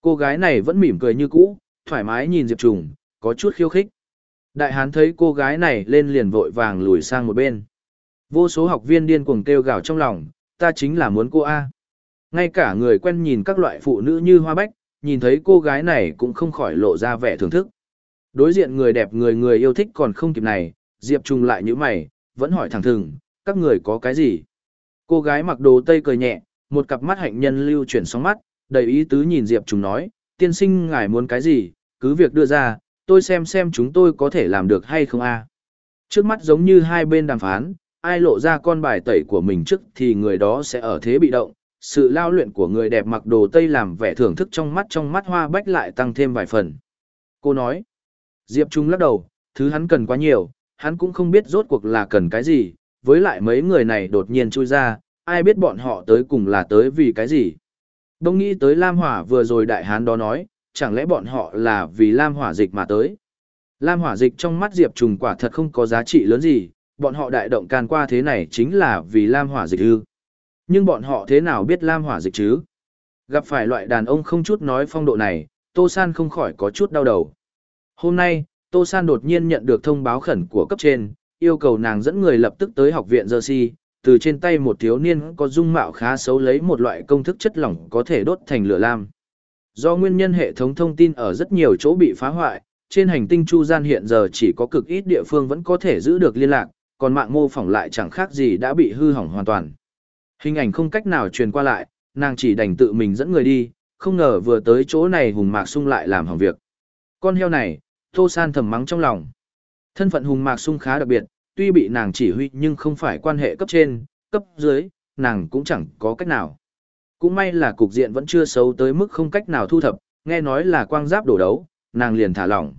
Cô gái này vẫn mỉm cười như cũ, thoải mái nhìn Diệp Trùng, có chút khiêu khích. Đại hán thấy cô gái này lên liền vội vàng lùi sang một bên. Vô số học viên điên cuồng kêu gào trong lòng, ta chính là muốn cô A. Ngay cả người quen nhìn các loại phụ nữ như hoa bách, nhìn thấy cô gái này cũng không khỏi lộ ra vẻ thưởng thức. Đối diện người đẹp người người yêu thích còn không kịp này, Diệp Trung lại như mày, vẫn hỏi thẳng thừng, các người có cái gì? Cô gái mặc đồ tây cười nhẹ, một cặp mắt hạnh nhân lưu chuyển sóng mắt, đầy ý tứ nhìn Diệp Trung nói, tiên sinh ngài muốn cái gì, cứ việc đưa ra, tôi xem xem chúng tôi có thể làm được hay không a. Trước mắt giống như hai bên đàm phán, ai lộ ra con bài tẩy của mình trước thì người đó sẽ ở thế bị động. Sự lao luyện của người đẹp mặc đồ tây làm vẻ thưởng thức trong mắt trong mắt hoa bách lại tăng thêm vài phần. Cô nói, Diệp Trung lắc đầu, thứ hắn cần quá nhiều, hắn cũng không biết rốt cuộc là cần cái gì, với lại mấy người này đột nhiên chui ra, ai biết bọn họ tới cùng là tới vì cái gì. Đông nghĩ tới Lam Hỏa vừa rồi đại hán đó nói, chẳng lẽ bọn họ là vì Lam Hỏa dịch mà tới. Lam Hỏa dịch trong mắt Diệp Trùng quả thật không có giá trị lớn gì, bọn họ đại động can qua thế này chính là vì Lam Hỏa dịch ư. Nhưng bọn họ thế nào biết Lam Hỏa dịch chứ? Gặp phải loại đàn ông không chút nói phong độ này, Tô San không khỏi có chút đau đầu. Hôm nay, Tô San đột nhiên nhận được thông báo khẩn của cấp trên, yêu cầu nàng dẫn người lập tức tới học viện Jersey, từ trên tay một thiếu niên có dung mạo khá xấu lấy một loại công thức chất lỏng có thể đốt thành lửa lam. Do nguyên nhân hệ thống thông tin ở rất nhiều chỗ bị phá hoại, trên hành tinh Chu Gian hiện giờ chỉ có cực ít địa phương vẫn có thể giữ được liên lạc, còn mạng mô phỏng lại chẳng khác gì đã bị hư hỏng hoàn toàn. Hình ảnh không cách nào truyền qua lại, nàng chỉ đành tự mình dẫn người đi, không ngờ vừa tới chỗ này hùng mạc sung lại làm hỏng việc. Con heo này, Tô San thầm mắng trong lòng. Thân phận hùng mạc sung khá đặc biệt, tuy bị nàng chỉ huy nhưng không phải quan hệ cấp trên, cấp dưới, nàng cũng chẳng có cách nào. Cũng may là cục diện vẫn chưa xấu tới mức không cách nào thu thập, nghe nói là quang giáp đổ đấu, nàng liền thả lỏng.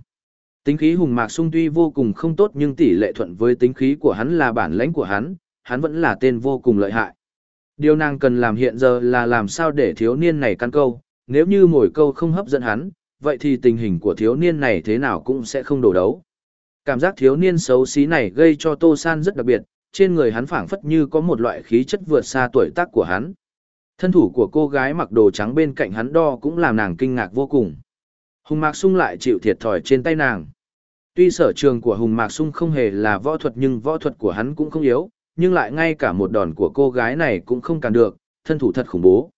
Tính khí hùng mạc sung tuy vô cùng không tốt nhưng tỷ lệ thuận với tính khí của hắn là bản lãnh của hắn, hắn vẫn là tên vô cùng lợi hại. Điều nàng cần làm hiện giờ là làm sao để thiếu niên này căn câu, nếu như mồi câu không hấp dẫn hắn, vậy thì tình hình của thiếu niên này thế nào cũng sẽ không đổ đấu. Cảm giác thiếu niên xấu xí này gây cho Tô San rất đặc biệt, trên người hắn phảng phất như có một loại khí chất vượt xa tuổi tác của hắn. Thân thủ của cô gái mặc đồ trắng bên cạnh hắn đo cũng làm nàng kinh ngạc vô cùng. Hùng Mạc Sung lại chịu thiệt thòi trên tay nàng. Tuy sở trường của Hùng Mạc Sung không hề là võ thuật nhưng võ thuật của hắn cũng không yếu, nhưng lại ngay cả một đòn của cô gái này cũng không cản được, thân thủ thật khủng bố.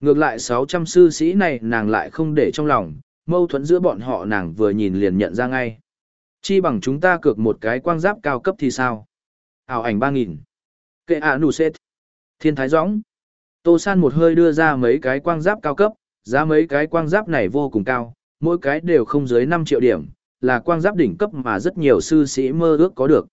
Ngược lại 600 sư sĩ này nàng lại không để trong lòng, mâu thuẫn giữa bọn họ nàng vừa nhìn liền nhận ra ngay. Chi bằng chúng ta cược một cái quang giáp cao cấp thì sao? ảo ảnh 3.000. Kệ ạ nụ xét. Thiên thái gióng. Tô San một hơi đưa ra mấy cái quang giáp cao cấp, giá mấy cái quang giáp này vô cùng cao, mỗi cái đều không dưới 5 triệu điểm, là quang giáp đỉnh cấp mà rất nhiều sư sĩ mơ ước có được.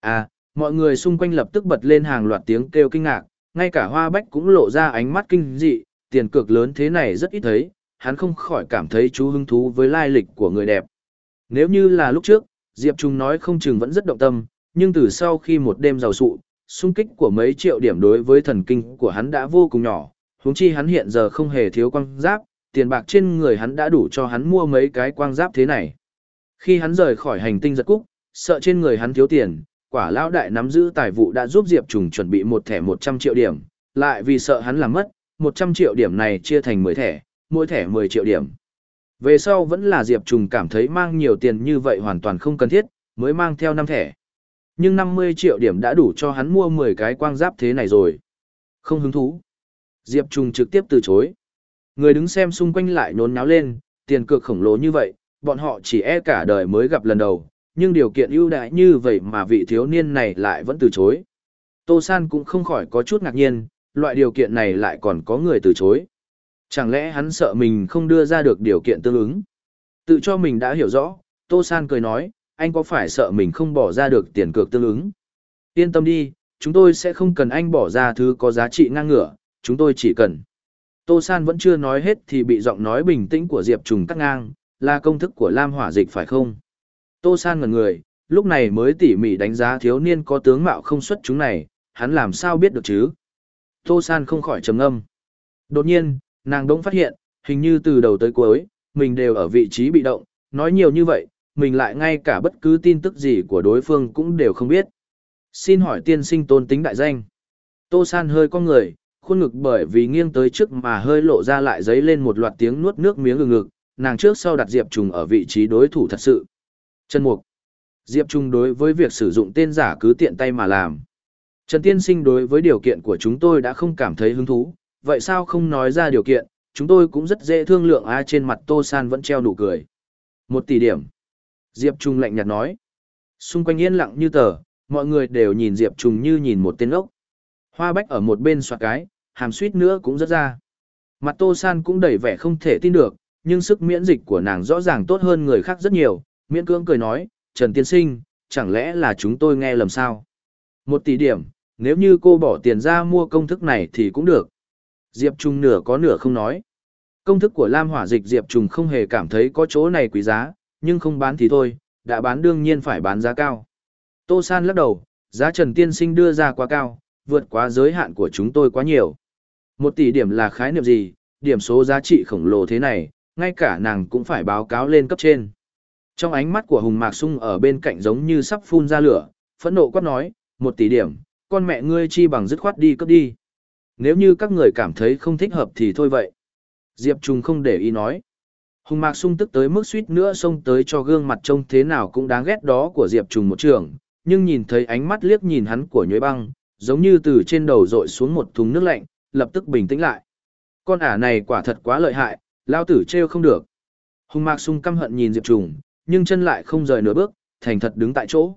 À, mọi người xung quanh lập tức bật lên hàng loạt tiếng kêu kinh ngạc, ngay cả hoa bách cũng lộ ra ánh mắt kinh dị, tiền cược lớn thế này rất ít thấy, hắn không khỏi cảm thấy chú hứng thú với lai lịch của người đẹp. Nếu như là lúc trước, Diệp Trung nói không chừng vẫn rất động tâm, nhưng từ sau khi một đêm giàu sụ, xung kích của mấy triệu điểm đối với thần kinh của hắn đã vô cùng nhỏ, huống chi hắn hiện giờ không hề thiếu quang giáp, tiền bạc trên người hắn đã đủ cho hắn mua mấy cái quang giáp thế này. Khi hắn rời khỏi hành tinh giật cúc, sợ trên người hắn thiếu tiền, quả lão đại nắm giữ tài vụ đã giúp Diệp Trùng chuẩn bị một thẻ 100 triệu điểm, lại vì sợ hắn làm mất, 100 triệu điểm này chia thành 10 thẻ, mỗi thẻ 10 triệu điểm. Về sau vẫn là Diệp Trùng cảm thấy mang nhiều tiền như vậy hoàn toàn không cần thiết, mới mang theo 5 thẻ. Nhưng 50 triệu điểm đã đủ cho hắn mua 10 cái quang giáp thế này rồi. Không hứng thú. Diệp Trùng trực tiếp từ chối. Người đứng xem xung quanh lại nôn náo lên, tiền cược khổng lồ như vậy, bọn họ chỉ e cả đời mới gặp lần đầu, nhưng điều kiện ưu đại như vậy mà vị thiếu niên này lại vẫn từ chối. Tô San cũng không khỏi có chút ngạc nhiên, loại điều kiện này lại còn có người từ chối. Chẳng lẽ hắn sợ mình không đưa ra được điều kiện tương ứng? Tự cho mình đã hiểu rõ, Tô San cười nói, anh có phải sợ mình không bỏ ra được tiền cược tương ứng? Yên tâm đi, chúng tôi sẽ không cần anh bỏ ra thứ có giá trị ngang ngửa, chúng tôi chỉ cần. Tô San vẫn chưa nói hết thì bị giọng nói bình tĩnh của Diệp Trùng cắt ngang, là công thức của Lam Hỏa Dịch phải không? Tô San ngẩn người, lúc này mới tỉ mỉ đánh giá thiếu niên có tướng mạo không xuất chúng này, hắn làm sao biết được chứ? Tô San không khỏi trầm ngâm. Đột nhiên, nàng đỗng phát hiện, hình như từ đầu tới cuối, mình đều ở vị trí bị động, nói nhiều như vậy, mình lại ngay cả bất cứ tin tức gì của đối phương cũng đều không biết. Xin hỏi tiên sinh tôn tính đại danh. Tô San hơi con người, khuôn ngực bởi vì nghiêng tới trước mà hơi lộ ra lại giấy lên một loạt tiếng nuốt nước miếng ngừng ngực, nàng trước sau đặt Diệp Trùng ở vị trí đối thủ thật sự. Trần Mục. Diệp Trùng đối với việc sử dụng tên giả cứ tiện tay mà làm. Trần Tiên Sinh đối với điều kiện của chúng tôi đã không cảm thấy hứng thú, vậy sao không nói ra điều kiện, chúng tôi cũng rất dễ thương lượng a trên mặt Tô San vẫn treo nụ cười. Một tỷ điểm. Diệp Trung lạnh nhạt nói. Xung quanh yên lặng như tờ, mọi người đều nhìn Diệp Trung như nhìn một tên ốc. Hoa bách ở một bên soạt cái, hàm suýt nữa cũng rất ra. Mặt Tô San cũng đầy vẻ không thể tin được, nhưng sức miễn dịch của nàng rõ ràng tốt hơn người khác rất nhiều, miễn cưỡng cười nói, Trần Tiên Sinh, chẳng lẽ là chúng tôi nghe lầm sao? Một tỷ điểm, nếu như cô bỏ tiền ra mua công thức này thì cũng được. Diệp Trung nửa có nửa không nói. Công thức của Lam Hỏa Dịch Diệp Trung không hề cảm thấy có chỗ này quý giá, nhưng không bán thì thôi, đã bán đương nhiên phải bán giá cao. Tô San lắc đầu, giá Trần Tiên Sinh đưa ra quá cao, vượt quá giới hạn của chúng tôi quá nhiều. Một tỷ điểm là khái niệm gì, điểm số giá trị khổng lồ thế này, ngay cả nàng cũng phải báo cáo lên cấp trên. Trong ánh mắt của Hùng Mạc Sung ở bên cạnh giống như sắp phun ra lửa, phẫn nộ quát nói, một tỷ điểm, con mẹ ngươi chi bằng dứt khoát đi cấp đi. Nếu như các người cảm thấy không thích hợp thì thôi vậy. Diệp Trung không để ý nói. Hùng Mạc Sung tức tới mức suýt nữa xông tới cho gương mặt trông thế nào cũng đáng ghét đó của Diệp Trung một trường, nhưng nhìn thấy ánh mắt liếc nhìn hắn của nhuế băng, giống như từ trên đầu rội xuống một thùng nước lạnh, lập tức bình tĩnh lại. Con ả này quả thật quá lợi hại, lao tử trêu không được. Hùng Mạc Sung căm hận nhìn Diệp Trung, nhưng chân lại không rời nửa bước, thành thật đứng tại chỗ.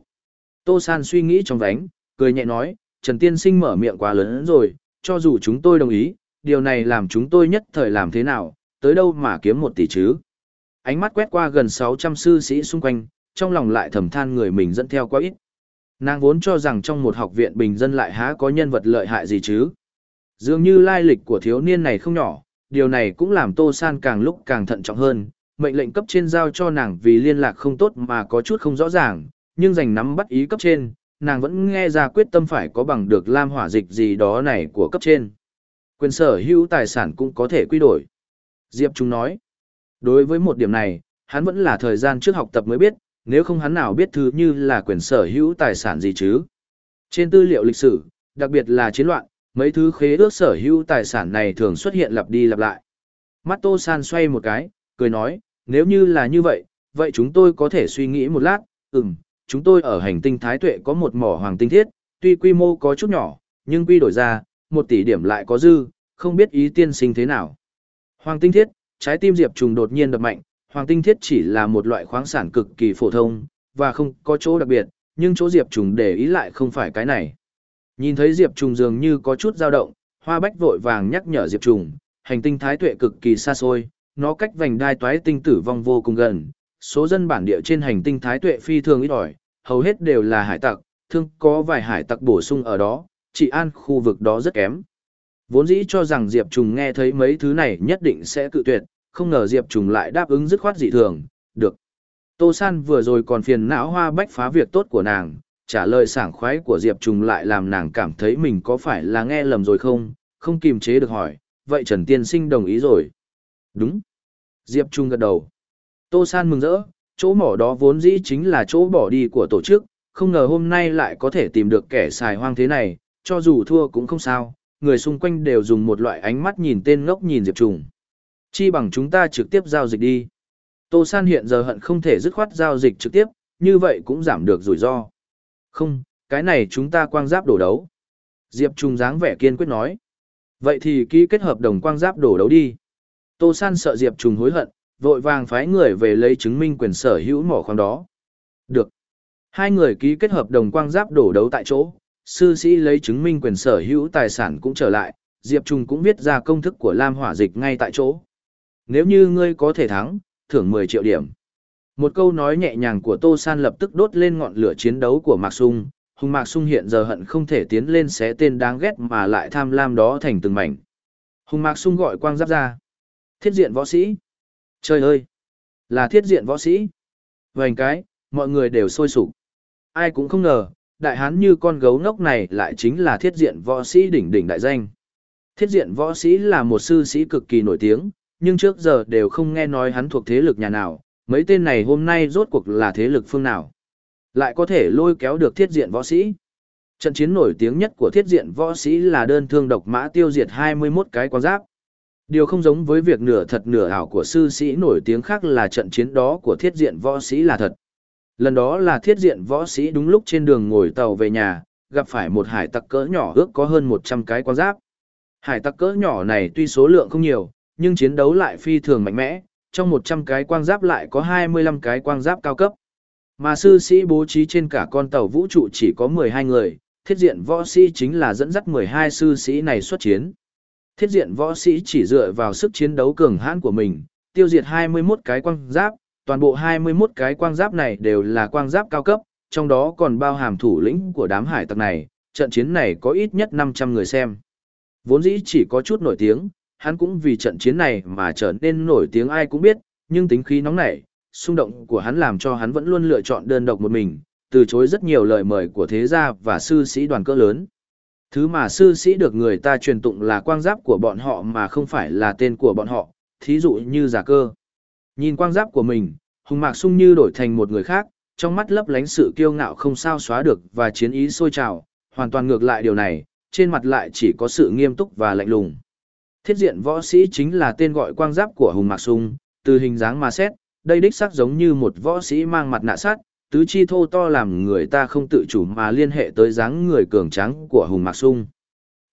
Tô San suy nghĩ trong vánh, cười nhẹ nói, Trần Tiên Sinh mở miệng quá lớn rồi, cho dù chúng tôi đồng ý, điều này làm chúng tôi nhất thời làm thế nào, tới đâu mà kiếm một tỷ chứ. Ánh mắt quét qua gần 600 sư sĩ xung quanh, trong lòng lại thầm than người mình dẫn theo quá ít. Nàng vốn cho rằng trong một học viện bình dân lại há có nhân vật lợi hại gì chứ. Dường như lai lịch của thiếu niên này không nhỏ, điều này cũng làm Tô San càng lúc càng thận trọng hơn. Mệnh lệnh cấp trên giao cho nàng vì liên lạc không tốt mà có chút không rõ ràng, nhưng giành nắm bắt ý cấp trên, nàng vẫn nghe ra quyết tâm phải có bằng được lam hỏa dịch gì đó này của cấp trên. Quyền sở hữu tài sản cũng có thể quy đổi. Diệp Trung nói, đối với một điểm này, hắn vẫn là thời gian trước học tập mới biết, nếu không hắn nào biết thứ như là quyền sở hữu tài sản gì chứ. Trên tư liệu lịch sử, đặc biệt là chiến loạn, mấy thứ khế ước sở hữu tài sản này thường xuất hiện lặp đi lặp lại. Mắt Tô San xoay một cái, cười nói, nếu như là như vậy, vậy chúng tôi có thể suy nghĩ một lát, ừm, chúng tôi ở hành tinh Thái Tuệ có một mỏ hoàng tinh thiết, tuy quy mô có chút nhỏ, nhưng quy đổi ra, một tỷ điểm lại có dư, không biết ý tiên sinh thế nào. Hoàng tinh thiết, trái tim Diệp Trùng đột nhiên đập mạnh, hoàng tinh thiết chỉ là một loại khoáng sản cực kỳ phổ thông, và không có chỗ đặc biệt, nhưng chỗ Diệp Trùng để ý lại không phải cái này. Nhìn thấy Diệp Trùng dường như có chút dao động, Hoa Bách vội vàng nhắc nhở Diệp Trùng, hành tinh thái tuệ cực kỳ xa xôi, nó cách vành đai toái tinh tử vong vô cùng gần. Số dân bản địa trên hành tinh thái tuệ phi thường ít ỏi, hầu hết đều là hải tặc, thương có vài hải tặc bổ sung ở đó, chỉ an khu vực đó rất kém. Vốn dĩ cho rằng Diệp Trùng nghe thấy mấy thứ này nhất định sẽ cự tuyệt, không ngờ Diệp Trùng lại đáp ứng dứt khoát dị thường, được. Tô San vừa rồi còn phiền não hoa bách phá việc tốt của nàng, trả lời sảng khoái của Diệp Trùng lại làm nàng cảm thấy mình có phải là nghe lầm rồi không, không kìm chế được hỏi, vậy Trần Tiên Sinh đồng ý rồi. Đúng. Diệp Trung gật đầu. Tô San mừng rỡ, chỗ mỏ đó vốn dĩ chính là chỗ bỏ đi của tổ chức, không ngờ hôm nay lại có thể tìm được kẻ xài hoang thế này, cho dù thua cũng không sao, người xung quanh đều dùng một loại ánh mắt nhìn tên ngốc nhìn Diệp Trung. Chi bằng chúng ta trực tiếp giao dịch đi. Tô San hiện giờ hận không thể dứt khoát giao dịch trực tiếp, như vậy cũng giảm được rủi ro. Không, cái này chúng ta quang giáp đổ đấu. Diệp Trung dáng vẻ kiên quyết nói. Vậy thì ký kết hợp đồng quang giáp đổ đấu đi. Tô San sợ Diệp Trung hối hận, vội vàng phái người về lấy chứng minh quyền sở hữu mỏ khoáng đó. Được. Hai người ký kết hợp đồng quang giáp đổ đấu tại chỗ, sư sĩ lấy chứng minh quyền sở hữu tài sản cũng trở lại, Diệp Trung cũng viết ra công thức của Lam Hỏa Dịch ngay tại chỗ. Nếu như ngươi có thể thắng, thưởng 10 triệu điểm. Một câu nói nhẹ nhàng của Tô San lập tức đốt lên ngọn lửa chiến đấu của Mạc Sung, Hùng Mạc Sung hiện giờ hận không thể tiến lên xé tên đáng ghét mà lại tham lam đó thành từng mảnh. Hùng Mạc Sung gọi quang giáp ra. Thiết diện võ sĩ. Trời ơi! Là thiết diện võ sĩ. Vành cái, mọi người đều sôi sục. Ai cũng không ngờ, đại hán như con gấu ngốc này lại chính là thiết diện võ sĩ đỉnh đỉnh đại danh. Thiết diện võ sĩ là một sư sĩ cực kỳ nổi tiếng, nhưng trước giờ đều không nghe nói hắn thuộc thế lực nhà nào, mấy tên này hôm nay rốt cuộc là thế lực phương nào. Lại có thể lôi kéo được thiết diện võ sĩ. Trận chiến nổi tiếng nhất của thiết diện võ sĩ là đơn thương độc mã tiêu diệt 21 cái quan giáp. Điều không giống với việc nửa thật nửa ảo của sư sĩ nổi tiếng khác là trận chiến đó của thiết diện võ sĩ là thật. Lần đó là thiết diện võ sĩ đúng lúc trên đường ngồi tàu về nhà, gặp phải một hải tặc cỡ nhỏ ước có hơn 100 cái quan giáp. Hải tặc cỡ nhỏ này tuy số lượng không nhiều, nhưng chiến đấu lại phi thường mạnh mẽ, trong 100 cái quang giáp lại có 25 cái quang giáp cao cấp. Mà sư sĩ bố trí trên cả con tàu vũ trụ chỉ có 12 người, thiết diện võ sĩ chính là dẫn dắt 12 sư sĩ này xuất chiến. Thiết diện võ sĩ chỉ dựa vào sức chiến đấu cường hãn của mình, tiêu diệt 21 cái quang giáp, toàn bộ 21 cái quang giáp này đều là quang giáp cao cấp, trong đó còn bao hàm thủ lĩnh của đám hải tặc này, trận chiến này có ít nhất 500 người xem. Vốn dĩ chỉ có chút nổi tiếng, hắn cũng vì trận chiến này mà trở nên nổi tiếng ai cũng biết, nhưng tính khí nóng nảy, xung động của hắn làm cho hắn vẫn luôn lựa chọn đơn độc một mình, từ chối rất nhiều lời mời của thế gia và sư sĩ đoàn cỡ lớn. Thứ mà sư sĩ được người ta truyền tụng là quang giáp của bọn họ mà không phải là tên của bọn họ, thí dụ như giả cơ. Nhìn quang giáp của mình, Hùng Mạc Sung như đổi thành một người khác, trong mắt lấp lánh sự kiêu ngạo không sao xóa được và chiến ý sôi trào, hoàn toàn ngược lại điều này, trên mặt lại chỉ có sự nghiêm túc và lạnh lùng. Thiết diện võ sĩ chính là tên gọi quang giáp của Hùng Mạc Sung, từ hình dáng mà xét, đây đích xác giống như một võ sĩ mang mặt nạ sát, tứ chi thô to làm người ta không tự chủ mà liên hệ tới dáng người cường tráng của Hùng Mạc Sung.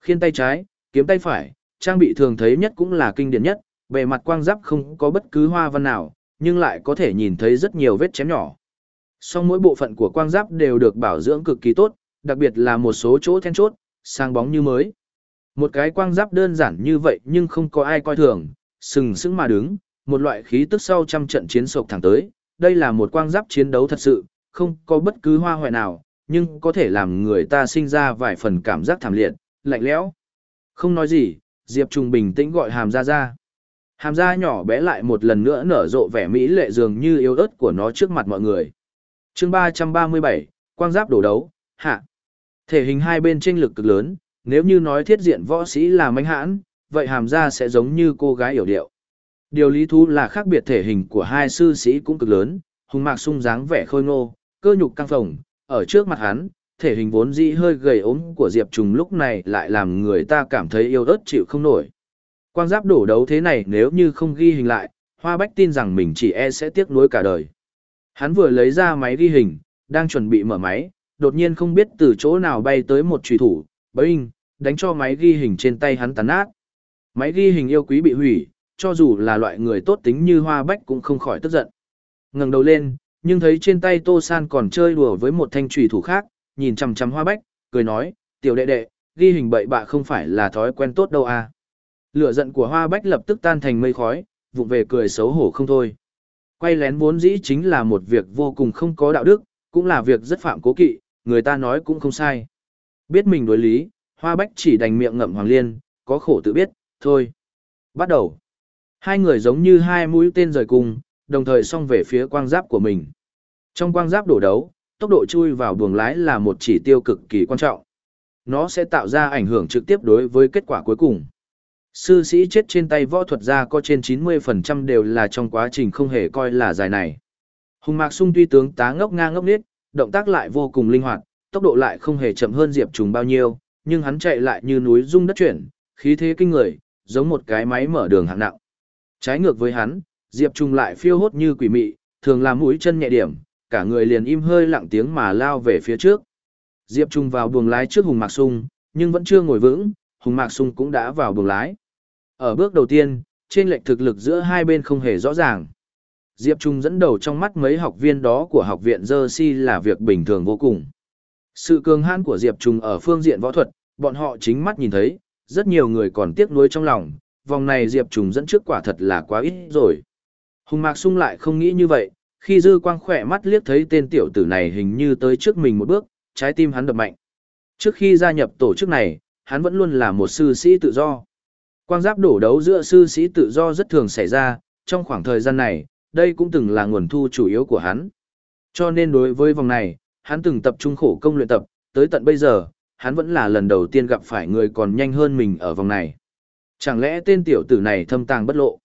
Khiên tay trái, kiếm tay phải, trang bị thường thấy nhất cũng là kinh điển nhất, bề mặt quang giáp không có bất cứ hoa văn nào, nhưng lại có thể nhìn thấy rất nhiều vết chém nhỏ. Song mỗi bộ phận của quang giáp đều được bảo dưỡng cực kỳ tốt, đặc biệt là một số chỗ then chốt, sang bóng như mới. Một cái quang giáp đơn giản như vậy nhưng không có ai coi thường, sừng sững mà đứng, một loại khí tức sau trăm trận chiến sộc thẳng tới, đây là một quang giáp chiến đấu thật sự, không có bất cứ hoa hoại nào, nhưng có thể làm người ta sinh ra vài phần cảm giác thảm liệt, lạnh lẽo. Không nói gì, Diệp Trung bình tĩnh gọi hàm ra ra. Hàm ra nhỏ bé lại một lần nữa nở rộ vẻ mỹ lệ dường như yếu ớt của nó trước mặt mọi người. chương 337, quang giáp đổ đấu, Hạ. Thể hình hai bên chênh lực cực lớn, nếu như nói thiết diện võ sĩ là manh hãn, vậy hàm ra sẽ giống như cô gái hiểu điệu. Điều lý thú là khác biệt thể hình của hai sư sĩ cũng cực lớn, hùng mạc sung dáng vẻ khôi ngô, cơ nhục căng phồng, ở trước mặt hắn, thể hình vốn dĩ hơi gầy ốm của Diệp Trùng lúc này lại làm người ta cảm thấy yêu ớt chịu không nổi. Quang giáp đổ đấu thế này nếu như không ghi hình lại, Hoa Bách tin rằng mình chỉ e sẽ tiếc nuối cả đời. Hắn vừa lấy ra máy ghi hình, đang chuẩn bị mở máy, đột nhiên không biết từ chỗ nào bay tới một trùy thủ, binh, đánh cho máy ghi hình trên tay hắn tàn nát. Máy ghi hình yêu quý bị hủy, cho dù là loại người tốt tính như Hoa Bách cũng không khỏi tức giận. ngẩng đầu lên, nhưng thấy trên tay Tô San còn chơi đùa với một thanh trùy thủ khác, nhìn chằm chằm Hoa Bách, cười nói, tiểu đệ đệ, ghi hình bậy bạ không phải là thói quen tốt đâu à. Lửa giận của Hoa Bách lập tức tan thành mây khói, vụng về cười xấu hổ không thôi. Quay lén vốn dĩ chính là một việc vô cùng không có đạo đức, cũng là việc rất phạm cố kỵ, người ta nói cũng không sai. Biết mình đối lý, Hoa Bách chỉ đành miệng ngậm Hoàng Liên, có khổ tự biết, thôi. Bắt đầu. Hai người giống như hai mũi tên rời cùng, đồng thời xông về phía quang giáp của mình. Trong quang giáp đổ đấu, tốc độ chui vào buồng lái là một chỉ tiêu cực kỳ quan trọng. Nó sẽ tạo ra ảnh hưởng trực tiếp đối với kết quả cuối cùng. Sư sĩ chết trên tay võ thuật gia có trên 90% đều là trong quá trình không hề coi là dài này. Hùng Mạc Sung tuy tướng tá ngốc ngang ngốc nết, động tác lại vô cùng linh hoạt, tốc độ lại không hề chậm hơn Diệp Trùng bao nhiêu, nhưng hắn chạy lại như núi rung đất chuyển, khí thế kinh người, giống một cái máy mở đường hạng nặng. Trái ngược với hắn, Diệp Trung lại phiêu hốt như quỷ mị, thường làm mũi chân nhẹ điểm, cả người liền im hơi lặng tiếng mà lao về phía trước. Diệp Trung vào buồng lái trước Hùng Mạc Sung, nhưng vẫn chưa ngồi vững, Hùng Mạc Sung cũng đã vào buồng lái. Ở bước đầu tiên, trên lệch thực lực giữa hai bên không hề rõ ràng. Diệp Trung dẫn đầu trong mắt mấy học viên đó của học viện Jersey là việc bình thường vô cùng. Sự cường hãn của Diệp Trung ở phương diện võ thuật, bọn họ chính mắt nhìn thấy, rất nhiều người còn tiếc nuối trong lòng, vòng này Diệp Trùng dẫn trước quả thật là quá ít rồi. Hùng Mạc Sung lại không nghĩ như vậy, khi dư quang khỏe mắt liếc thấy tên tiểu tử này hình như tới trước mình một bước, trái tim hắn đập mạnh. Trước khi gia nhập tổ chức này, hắn vẫn luôn là một sư sĩ tự do. Quang giáp đổ đấu giữa sư sĩ tự do rất thường xảy ra, trong khoảng thời gian này, đây cũng từng là nguồn thu chủ yếu của hắn. Cho nên đối với vòng này, hắn từng tập trung khổ công luyện tập, tới tận bây giờ, hắn vẫn là lần đầu tiên gặp phải người còn nhanh hơn mình ở vòng này. Chẳng lẽ tên tiểu tử này thâm tàng bất lộ?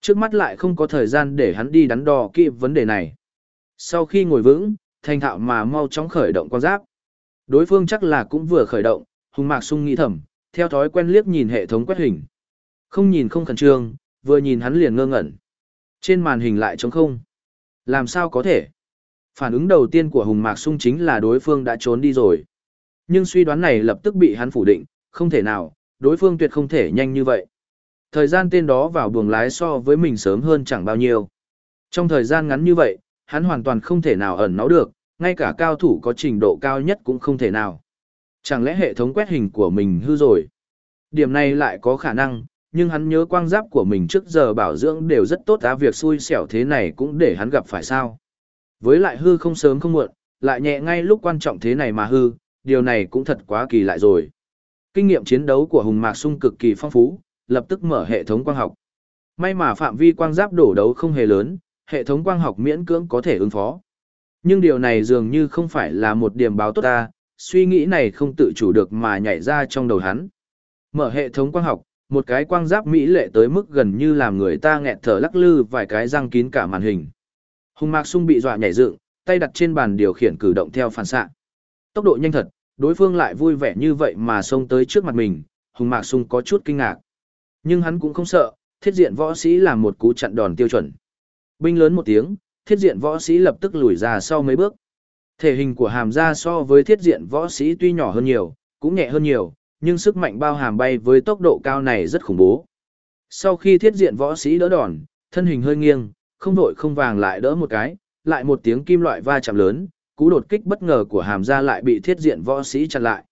Trước mắt lại không có thời gian để hắn đi đắn đo kỹ vấn đề này. Sau khi ngồi vững, thành thạo mà mau chóng khởi động con giáp. Đối phương chắc là cũng vừa khởi động, hùng mạc sung nghĩ thầm, theo thói quen liếc nhìn hệ thống quét hình. Không nhìn không khẩn trương, vừa nhìn hắn liền ngơ ngẩn. Trên màn hình lại trống không. Làm sao có thể? Phản ứng đầu tiên của Hùng Mạc Sung chính là đối phương đã trốn đi rồi. Nhưng suy đoán này lập tức bị hắn phủ định, không thể nào, đối phương tuyệt không thể nhanh như vậy. Thời gian tên đó vào buồng lái so với mình sớm hơn chẳng bao nhiêu. Trong thời gian ngắn như vậy, hắn hoàn toàn không thể nào ẩn náu được, ngay cả cao thủ có trình độ cao nhất cũng không thể nào. Chẳng lẽ hệ thống quét hình của mình hư rồi? Điểm này lại có khả năng, nhưng hắn nhớ quang giáp của mình trước giờ bảo dưỡng đều rất tốt á việc xui xẻo thế này cũng để hắn gặp phải sao. Với lại hư không sớm không muộn, lại nhẹ ngay lúc quan trọng thế này mà hư, điều này cũng thật quá kỳ lại rồi. Kinh nghiệm chiến đấu của Hùng Mạc Sung cực kỳ phong phú, lập tức mở hệ thống quang học. May mà phạm vi quang giáp đổ đấu không hề lớn, hệ thống quang học miễn cưỡng có thể ứng phó. Nhưng điều này dường như không phải là một điểm báo tốt ta, suy nghĩ này không tự chủ được mà nhảy ra trong đầu hắn. Mở hệ thống quang học, một cái quang giáp mỹ lệ tới mức gần như làm người ta nghẹt thở lắc lư vài cái răng kín cả màn hình. Hùng Mạc Sung bị dọa nhảy dựng, tay đặt trên bàn điều khiển cử động theo phản xạ. Tốc độ nhanh thật, đối phương lại vui vẻ như vậy mà xông tới trước mặt mình, Hùng Mạc Sung có chút kinh ngạc. Nhưng hắn cũng không sợ, thiết diện võ sĩ làm một cú chặn đòn tiêu chuẩn. Binh lớn một tiếng, thiết diện võ sĩ lập tức lùi ra sau mấy bước. Thể hình của hàm ra so với thiết diện võ sĩ tuy nhỏ hơn nhiều, cũng nhẹ hơn nhiều, nhưng sức mạnh bao hàm bay với tốc độ cao này rất khủng bố. Sau khi thiết diện võ sĩ đỡ đòn, thân hình hơi nghiêng, không vội không vàng lại đỡ một cái, lại một tiếng kim loại va chạm lớn, cú đột kích bất ngờ của hàm Gia lại bị thiết diện võ sĩ chặn lại.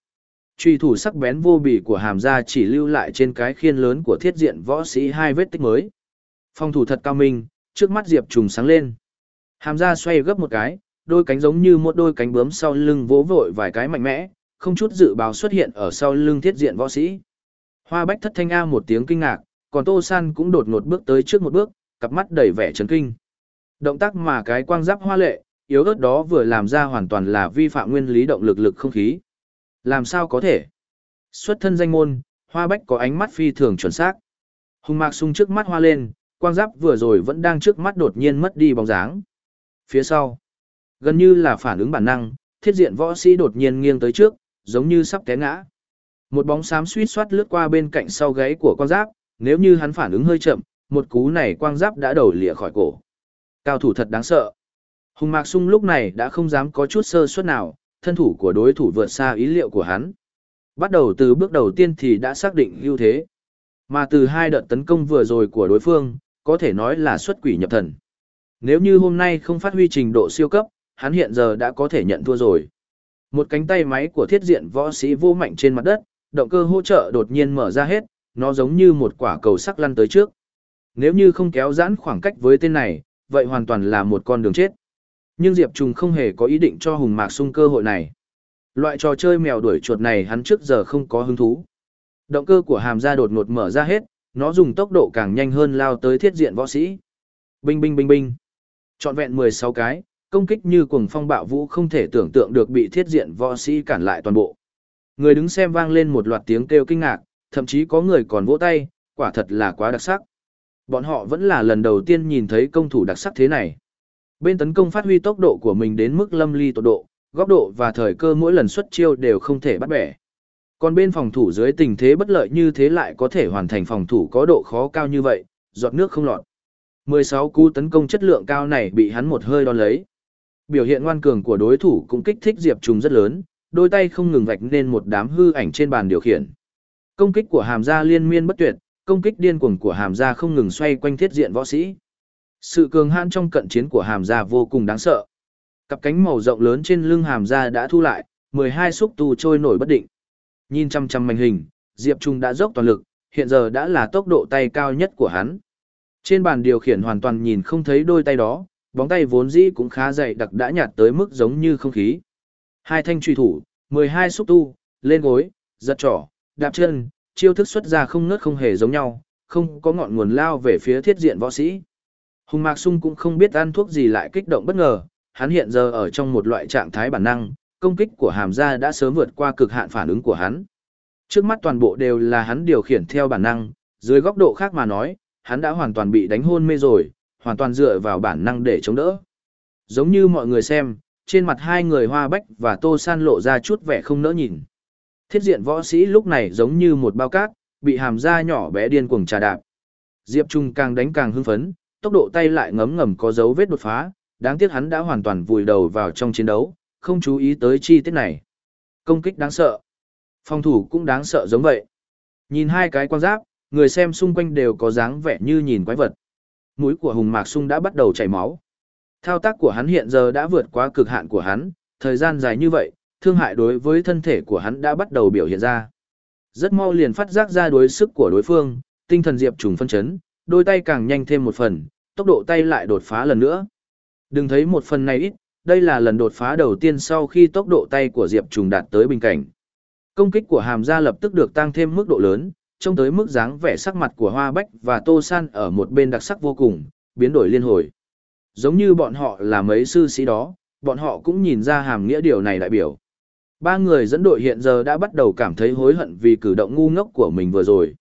Truy thủ sắc bén vô bì của hàm Gia chỉ lưu lại trên cái khiên lớn của thiết diện võ sĩ hai vết tích mới. Phong thủ thật cao minh, trước mắt Diệp trùng sáng lên. Hàm Gia xoay gấp một cái, đôi cánh giống như một đôi cánh bướm sau lưng vỗ vội vài cái mạnh mẽ, không chút dự báo xuất hiện ở sau lưng thiết diện võ sĩ. Hoa bách thất thanh a một tiếng kinh ngạc, còn Tô San cũng đột ngột bước tới trước một bước, cặp mắt đầy vẻ chấn kinh. Động tác mà cái quang giáp hoa lệ, yếu ớt đó vừa làm ra hoàn toàn là vi phạm nguyên lý động lực lực không khí. Làm sao có thể? Xuất thân danh môn, Hoa Bách có ánh mắt phi thường chuẩn xác. Hùng Mạc sung trước mắt hoa lên, quang giáp vừa rồi vẫn đang trước mắt đột nhiên mất đi bóng dáng. Phía sau, gần như là phản ứng bản năng, thiết diện võ sĩ đột nhiên nghiêng tới trước, giống như sắp té ngã. Một bóng xám suýt soát lướt qua bên cạnh sau gáy của quang giáp, nếu như hắn phản ứng hơi chậm, một cú này quang giáp đã đầu lìa khỏi cổ. Cao thủ thật đáng sợ. Hùng Mạc Sung lúc này đã không dám có chút sơ suất nào, thân thủ của đối thủ vượt xa ý liệu của hắn. Bắt đầu từ bước đầu tiên thì đã xác định ưu thế. Mà từ hai đợt tấn công vừa rồi của đối phương, có thể nói là xuất quỷ nhập thần. Nếu như hôm nay không phát huy trình độ siêu cấp, hắn hiện giờ đã có thể nhận thua rồi. Một cánh tay máy của thiết diện võ sĩ vô mạnh trên mặt đất, động cơ hỗ trợ đột nhiên mở ra hết, nó giống như một quả cầu sắc lăn tới trước. Nếu như không kéo giãn khoảng cách với tên này, vậy hoàn toàn là một con đường chết. Nhưng Diệp Trùng không hề có ý định cho Hùng Mạc Sung cơ hội này. Loại trò chơi mèo đuổi chuột này hắn trước giờ không có hứng thú. Động cơ của hàm ra đột ngột mở ra hết, nó dùng tốc độ càng nhanh hơn lao tới thiết diện võ sĩ. Binh binh binh binh. Chọn vẹn 16 cái, công kích như cuồng phong bạo vũ không thể tưởng tượng được bị thiết diện võ sĩ cản lại toàn bộ. Người đứng xem vang lên một loạt tiếng kêu kinh ngạc, thậm chí có người còn vỗ tay, quả thật là quá đặc sắc. Bọn họ vẫn là lần đầu tiên nhìn thấy công thủ đặc sắc thế này. Bên tấn công phát huy tốc độ của mình đến mức lâm ly tột độ, góc độ và thời cơ mỗi lần xuất chiêu đều không thể bắt bẻ. Còn bên phòng thủ dưới tình thế bất lợi như thế lại có thể hoàn thành phòng thủ có độ khó cao như vậy, giọt nước không lọt. 16 cú tấn công chất lượng cao này bị hắn một hơi đón lấy. Biểu hiện ngoan cường của đối thủ cũng kích thích Diệp Trùng rất lớn, đôi tay không ngừng vạch nên một đám hư ảnh trên bàn điều khiển. Công kích của hàm gia liên miên bất tuyệt, công kích điên cuồng của hàm gia không ngừng xoay quanh thiết diện võ sĩ. Sự cường hãn trong cận chiến của hàm gia vô cùng đáng sợ. Cặp cánh màu rộng lớn trên lưng hàm gia đã thu lại, 12 xúc tu trôi nổi bất định. Nhìn chăm chăm màn hình, Diệp Trung đã dốc toàn lực, hiện giờ đã là tốc độ tay cao nhất của hắn. Trên bàn điều khiển hoàn toàn nhìn không thấy đôi tay đó, bóng tay vốn dĩ cũng khá dày đặc đã nhạt tới mức giống như không khí. Hai thanh truy thủ, 12 xúc tu, lên gối, giật trỏ, đạp chân, chiêu thức xuất ra không ngớt không hề giống nhau, không có ngọn nguồn lao về phía thiết diện võ sĩ. Hùng Mạc Sung cũng không biết ăn thuốc gì lại kích động bất ngờ, hắn hiện giờ ở trong một loại trạng thái bản năng, công kích của hàm gia đã sớm vượt qua cực hạn phản ứng của hắn. Trước mắt toàn bộ đều là hắn điều khiển theo bản năng, dưới góc độ khác mà nói, hắn đã hoàn toàn bị đánh hôn mê rồi, hoàn toàn dựa vào bản năng để chống đỡ. Giống như mọi người xem, trên mặt hai người hoa bách và tô san lộ ra chút vẻ không nỡ nhìn. Thiết diện võ sĩ lúc này giống như một bao cát, bị hàm da nhỏ bé điên cuồng trà đạp. Diệp Trung càng đánh càng hưng phấn, tốc độ tay lại ngấm ngầm có dấu vết đột phá, đáng tiếc hắn đã hoàn toàn vùi đầu vào trong chiến đấu, không chú ý tới chi tiết này. Công kích đáng sợ. Phòng thủ cũng đáng sợ giống vậy. Nhìn hai cái quan giáp, người xem xung quanh đều có dáng vẻ như nhìn quái vật. Mũi của Hùng Mạc Sung đã bắt đầu chảy máu. Thao tác của hắn hiện giờ đã vượt qua cực hạn của hắn, thời gian dài như vậy, thương hại đối với thân thể của hắn đã bắt đầu biểu hiện ra. Rất mau liền phát giác ra đối sức của đối phương, tinh thần Diệp trùng phân chấn, đôi tay càng nhanh thêm một phần, tốc độ tay lại đột phá lần nữa. Đừng thấy một phần này ít, đây là lần đột phá đầu tiên sau khi tốc độ tay của Diệp trùng đạt tới bình cảnh. Công kích của hàm gia lập tức được tăng thêm mức độ lớn, trông tới mức dáng vẻ sắc mặt của Hoa Bách và Tô San ở một bên đặc sắc vô cùng, biến đổi liên hồi. Giống như bọn họ là mấy sư sĩ đó, bọn họ cũng nhìn ra hàm nghĩa điều này đại biểu. Ba người dẫn đội hiện giờ đã bắt đầu cảm thấy hối hận vì cử động ngu ngốc của mình vừa rồi.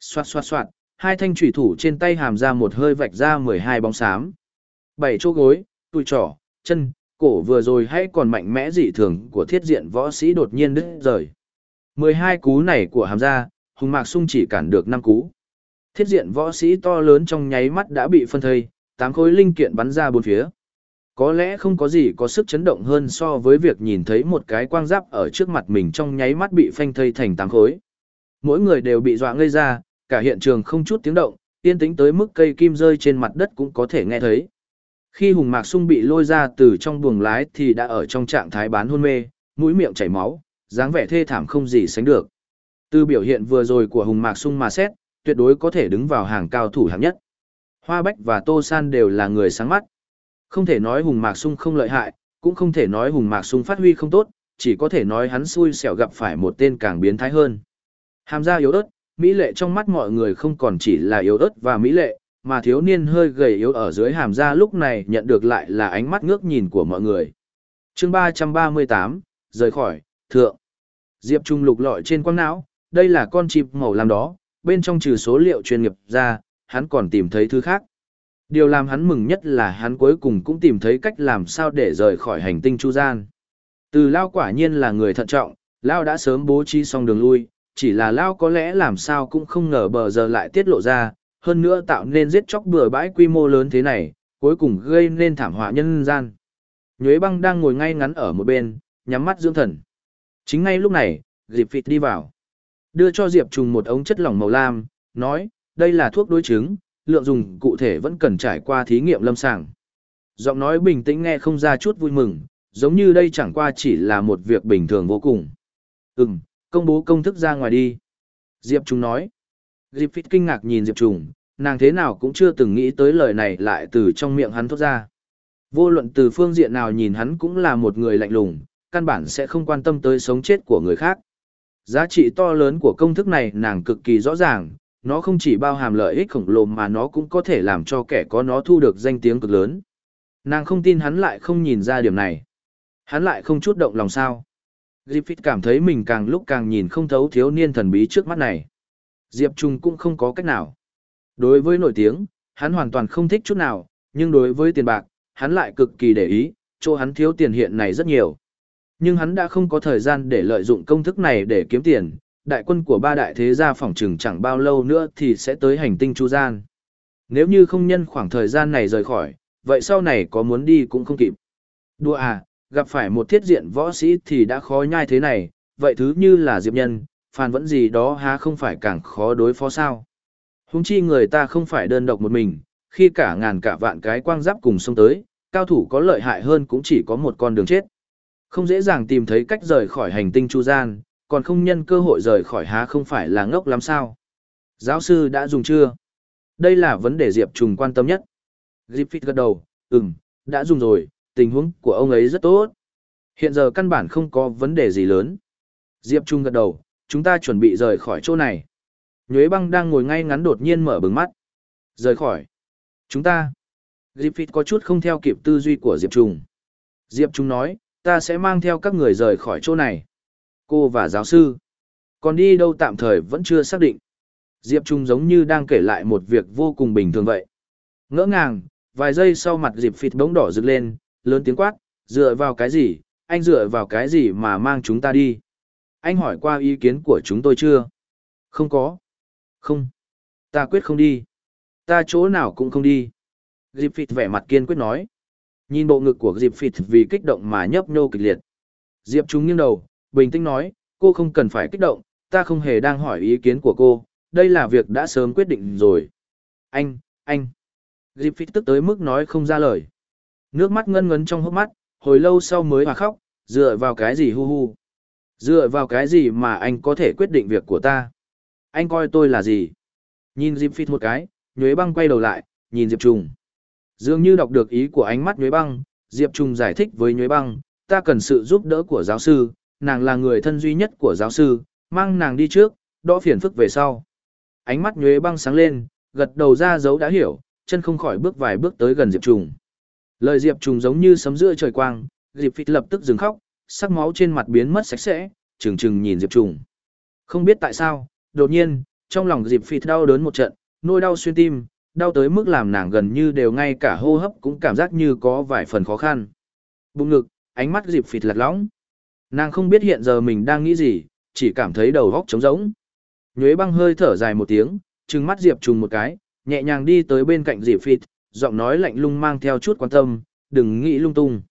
Xoạt xoạt xoạt, hai thanh thủy thủ trên tay hàm ra một hơi vạch ra 12 bóng xám. Bảy chỗ gối, tùi trỏ, chân, cổ vừa rồi hay còn mạnh mẽ dị thường của thiết diện võ sĩ đột nhiên đứt rời. 12 cú này của hàm ra, hùng mạc sung chỉ cản được 5 cú. Thiết diện võ sĩ to lớn trong nháy mắt đã bị phân thây, tám khối linh kiện bắn ra bốn phía. Có lẽ không có gì có sức chấn động hơn so với việc nhìn thấy một cái quang giáp ở trước mặt mình trong nháy mắt bị phanh thây thành tám khối. Mỗi người đều bị dọa ngây ra, cả hiện trường không chút tiếng động, yên tĩnh tới mức cây kim rơi trên mặt đất cũng có thể nghe thấy. Khi Hùng Mạc Sung bị lôi ra từ trong buồng lái thì đã ở trong trạng thái bán hôn mê, mũi miệng chảy máu, dáng vẻ thê thảm không gì sánh được. Từ biểu hiện vừa rồi của Hùng Mạc Sung mà xét, tuyệt đối có thể đứng vào hàng cao thủ hạng nhất. Hoa Bách và Tô San đều là người sáng mắt. Không thể nói Hùng Mạc Sung không lợi hại, cũng không thể nói Hùng Mạc Sung phát huy không tốt, chỉ có thể nói hắn xui xẻo gặp phải một tên càng biến thái hơn. Hàm gia yếu ớt, mỹ lệ trong mắt mọi người không còn chỉ là yếu ớt và mỹ lệ, mà thiếu niên hơi gầy yếu ở dưới hàm da lúc này nhận được lại là ánh mắt ngước nhìn của mọi người. chương 338, rời khỏi, thượng. Diệp Trung lục lọi trên quang não, đây là con chim màu làm đó, bên trong trừ số liệu chuyên nghiệp ra, hắn còn tìm thấy thứ khác. Điều làm hắn mừng nhất là hắn cuối cùng cũng tìm thấy cách làm sao để rời khỏi hành tinh Chu Gian. Từ Lao quả nhiên là người thận trọng, Lao đã sớm bố trí xong đường lui, chỉ là Lao có lẽ làm sao cũng không ngờ bờ giờ lại tiết lộ ra, hơn nữa tạo nên giết chóc bừa bãi quy mô lớn thế này, cuối cùng gây nên thảm họa nhân gian. Nhuế băng đang ngồi ngay ngắn ở một bên, nhắm mắt dưỡng thần. Chính ngay lúc này, Diệp Phịt đi vào. Đưa cho Diệp Trùng một ống chất lỏng màu lam, nói, đây là thuốc đối chứng, lượng dùng cụ thể vẫn cần trải qua thí nghiệm lâm sàng. Giọng nói bình tĩnh nghe không ra chút vui mừng, giống như đây chẳng qua chỉ là một việc bình thường vô cùng. Ừm, công bố công thức ra ngoài đi. Diệp Trung nói. Diệp Phít kinh ngạc nhìn Diệp Trung, nàng thế nào cũng chưa từng nghĩ tới lời này lại từ trong miệng hắn thốt ra. Vô luận từ phương diện nào nhìn hắn cũng là một người lạnh lùng, căn bản sẽ không quan tâm tới sống chết của người khác. Giá trị to lớn của công thức này nàng cực kỳ rõ ràng, nó không chỉ bao hàm lợi ích khổng lồ mà nó cũng có thể làm cho kẻ có nó thu được danh tiếng cực lớn. Nàng không tin hắn lại không nhìn ra điểm này. Hắn lại không chút động lòng sao. Griffith cảm thấy mình càng lúc càng nhìn không thấu thiếu niên thần bí trước mắt này. Diệp Trung cũng không có cách nào. Đối với nổi tiếng, hắn hoàn toàn không thích chút nào, nhưng đối với tiền bạc, hắn lại cực kỳ để ý, chỗ hắn thiếu tiền hiện này rất nhiều. Nhưng hắn đã không có thời gian để lợi dụng công thức này để kiếm tiền, đại quân của ba đại thế gia phỏng trừng chẳng bao lâu nữa thì sẽ tới hành tinh Chu Gian. Nếu như không nhân khoảng thời gian này rời khỏi, vậy sau này có muốn đi cũng không kịp. Đùa à, gặp phải một thiết diện võ sĩ thì đã khó nhai thế này, vậy thứ như là Diệp Nhân, phàn vẫn gì đó há không phải càng khó đối phó sao. Húng chi người ta không phải đơn độc một mình, khi cả ngàn cả vạn cái quang giáp cùng xông tới, cao thủ có lợi hại hơn cũng chỉ có một con đường chết. Không dễ dàng tìm thấy cách rời khỏi hành tinh Chu Gian, còn không nhân cơ hội rời khỏi há không phải là ngốc lắm sao. Giáo sư đã dùng chưa? Đây là vấn đề Diệp Trùng quan tâm nhất. Griffith gật đầu, ừm, đã dùng rồi, tình huống của ông ấy rất tốt. Hiện giờ căn bản không có vấn đề gì lớn. Diệp Trung gật đầu, chúng ta chuẩn bị rời khỏi chỗ này. Nhuế băng đang ngồi ngay ngắn đột nhiên mở bừng mắt. Rời khỏi. Chúng ta. Diệp Griffith có chút không theo kịp tư duy của Diệp Trung. Diệp Trung nói, ta sẽ mang theo các người rời khỏi chỗ này. Cô và giáo sư. Còn đi đâu tạm thời vẫn chưa xác định. Diệp Trung giống như đang kể lại một việc vô cùng bình thường vậy. Ngỡ ngàng, vài giây sau mặt Diệp Phịt bỗng đỏ rực lên, lớn tiếng quát, dựa vào cái gì, anh dựa vào cái gì mà mang chúng ta đi? Anh hỏi qua ý kiến của chúng tôi chưa? Không có. Không. Ta quyết không đi. Ta chỗ nào cũng không đi. Diệp Phịt vẻ mặt kiên quyết nói. Nhìn bộ ngực của Diệp Phịt vì kích động mà nhấp nhô kịch liệt. Diệp Trung nghiêng đầu, bình tĩnh nói, cô không cần phải kích động, ta không hề đang hỏi ý kiến của cô, đây là việc đã sớm quyết định rồi. Anh, anh. Diệp Phịt tức tới mức nói không ra lời. Nước mắt ngân ngấn trong hốc mắt, hồi lâu sau mới hòa khóc, dựa vào cái gì hu hu. Dựa vào cái gì mà anh có thể quyết định việc của ta? Anh coi tôi là gì? Nhìn Diệp Phịt một cái, Nhuế Băng quay đầu lại, nhìn Diệp Trùng. Dường như đọc được ý của ánh mắt Nhuế Băng, Diệp Trùng giải thích với Nhuế Băng, ta cần sự giúp đỡ của giáo sư, nàng là người thân duy nhất của giáo sư, mang nàng đi trước, đỡ phiền phức về sau. Ánh mắt Nhuế Băng sáng lên, gật đầu ra dấu đã hiểu, chân không khỏi bước vài bước tới gần Diệp Trùng. Lời Diệp Trùng giống như sấm giữa trời quang, Diệp Phịt lập tức dừng khóc, sắc máu trên mặt biến mất sạch sẽ, trừng trừng nhìn Diệp Trùng. Không biết tại sao, đột nhiên, trong lòng Diệp Phịt đau đớn một trận, nỗi đau xuyên tim, đau tới mức làm nàng gần như đều ngay cả hô hấp cũng cảm giác như có vài phần khó khăn. Bụng ngực, ánh mắt Diệp Phịt lật lõng. Nàng không biết hiện giờ mình đang nghĩ gì, chỉ cảm thấy đầu óc trống rỗng. Nhuế băng hơi thở dài một tiếng, trừng mắt Diệp Trùng một cái, nhẹ nhàng đi tới bên cạnh Diệp Phịt, giọng nói lạnh lùng mang theo chút quan tâm, đừng nghĩ lung tung.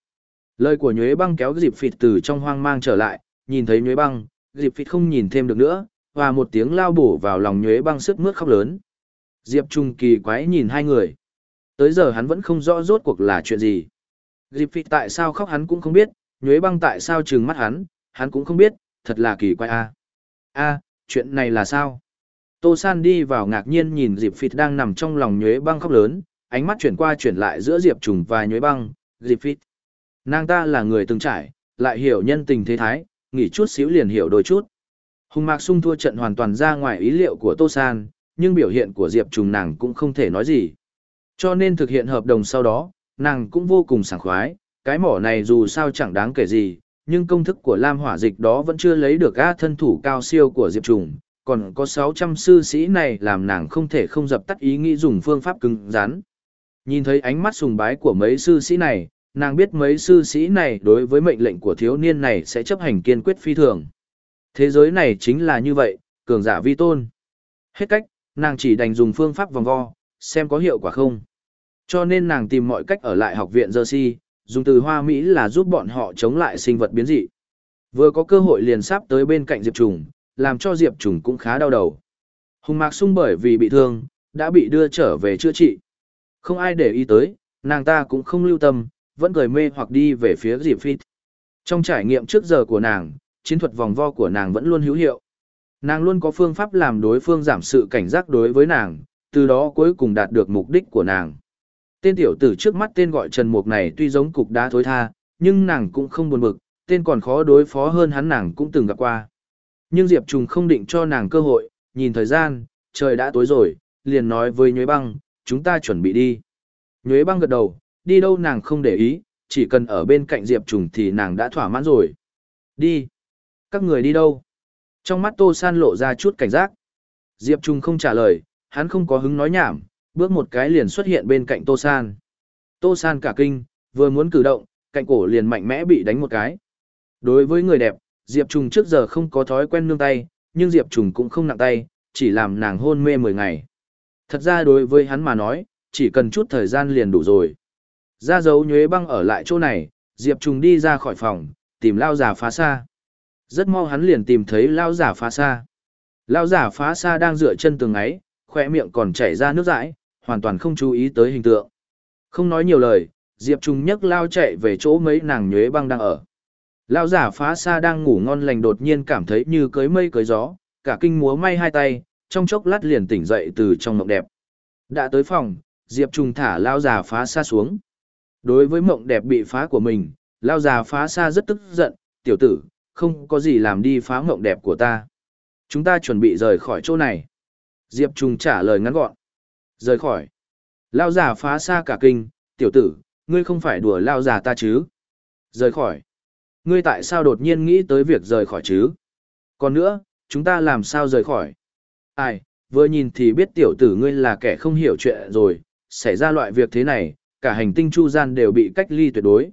Lời của Nhuế Băng kéo Diệp Phịt từ trong hoang mang trở lại, nhìn thấy Nhuế Băng, Diệp Phịt không nhìn thêm được nữa, và một tiếng lao bổ vào lòng Nhuế Băng sức mướt khóc lớn. Diệp Trung kỳ quái nhìn hai người. Tới giờ hắn vẫn không rõ rốt cuộc là chuyện gì. Diệp Phịt tại sao khóc hắn cũng không biết, Nhuế Băng tại sao trừng mắt hắn, hắn cũng không biết, thật là kỳ quái a. A, chuyện này là sao? Tô San đi vào ngạc nhiên nhìn Diệp Phịt đang nằm trong lòng Nhuế Băng khóc lớn, ánh mắt chuyển qua chuyển lại giữa Diệp Trùng và Nhuế Băng, Diệp Phít. Nàng ta là người từng trải, lại hiểu nhân tình thế thái, nghỉ chút xíu liền hiểu đôi chút. Hùng Mạc Sung thua trận hoàn toàn ra ngoài ý liệu của Tô San, nhưng biểu hiện của Diệp Trùng nàng cũng không thể nói gì. Cho nên thực hiện hợp đồng sau đó, nàng cũng vô cùng sảng khoái, cái mỏ này dù sao chẳng đáng kể gì, nhưng công thức của Lam Hỏa Dịch đó vẫn chưa lấy được gã thân thủ cao siêu của Diệp Trùng, còn có 600 sư sĩ này làm nàng không thể không dập tắt ý nghĩ dùng phương pháp cứng rắn. Nhìn thấy ánh mắt sùng bái của mấy sư sĩ này, nàng biết mấy sư sĩ này đối với mệnh lệnh của thiếu niên này sẽ chấp hành kiên quyết phi thường. Thế giới này chính là như vậy, cường giả vi tôn. Hết cách, nàng chỉ đành dùng phương pháp vòng vo, xem có hiệu quả không. Cho nên nàng tìm mọi cách ở lại học viện Jersey, dùng từ hoa Mỹ là giúp bọn họ chống lại sinh vật biến dị. Vừa có cơ hội liền sắp tới bên cạnh Diệp Trùng, làm cho Diệp Trùng cũng khá đau đầu. Hùng Mạc Sung bởi vì bị thương, đã bị đưa trở về chữa trị. Không ai để ý tới, nàng ta cũng không lưu tâm, vẫn cười mê hoặc đi về phía Diệp Phi. Trong trải nghiệm trước giờ của nàng, chiến thuật vòng vo của nàng vẫn luôn hữu hiệu. Nàng luôn có phương pháp làm đối phương giảm sự cảnh giác đối với nàng, từ đó cuối cùng đạt được mục đích của nàng. Tên tiểu tử trước mắt tên gọi Trần Mục này tuy giống cục đá thối tha, nhưng nàng cũng không buồn bực, tên còn khó đối phó hơn hắn nàng cũng từng gặp qua. Nhưng Diệp Trùng không định cho nàng cơ hội, nhìn thời gian, trời đã tối rồi, liền nói với Nhuế Băng, chúng ta chuẩn bị đi. Nhuế Băng gật đầu, đi đâu nàng không để ý, chỉ cần ở bên cạnh Diệp Trùng thì nàng đã thỏa mãn rồi. Đi. Các người đi đâu? Trong mắt Tô San lộ ra chút cảnh giác. Diệp Trùng không trả lời, hắn không có hứng nói nhảm, bước một cái liền xuất hiện bên cạnh Tô San. Tô San cả kinh, vừa muốn cử động, cạnh cổ liền mạnh mẽ bị đánh một cái. Đối với người đẹp, Diệp Trùng trước giờ không có thói quen nương tay, nhưng Diệp Trùng cũng không nặng tay, chỉ làm nàng hôn mê 10 ngày. Thật ra đối với hắn mà nói, chỉ cần chút thời gian liền đủ rồi. Ra dấu nhuế băng ở lại chỗ này, Diệp Trùng đi ra khỏi phòng, tìm lao giả phá xa. Rất mau hắn liền tìm thấy lao giả phá xa. Lao giả phá xa đang dựa chân tường ấy, khỏe miệng còn chảy ra nước dãi, hoàn toàn không chú ý tới hình tượng. Không nói nhiều lời, Diệp trùng nhấc lao chạy về chỗ mấy nàng nhuế băng đang ở. Lao giả phá xa đang ngủ ngon lành đột nhiên cảm thấy như cưới mây cưới gió, cả kinh múa may hai tay, trong chốc lát liền tỉnh dậy từ trong mộng đẹp. Đã tới phòng, Diệp Trung thả lao già phá xa xuống. Đối với mộng đẹp bị phá của mình, lao già phá xa rất tức giận, tiểu tử, không có gì làm đi phá mộng đẹp của ta. Chúng ta chuẩn bị rời khỏi chỗ này. Diệp Trung trả lời ngắn gọn. Rời khỏi. Lao già phá xa cả kinh, tiểu tử, ngươi không phải đùa lao già ta chứ? Rời khỏi. Ngươi tại sao đột nhiên nghĩ tới việc rời khỏi chứ? Còn nữa, chúng ta làm sao rời khỏi? Ai, vừa nhìn thì biết tiểu tử ngươi là kẻ không hiểu chuyện rồi, xảy ra loại việc thế này, cả hành tinh chu gian đều bị cách ly tuyệt đối.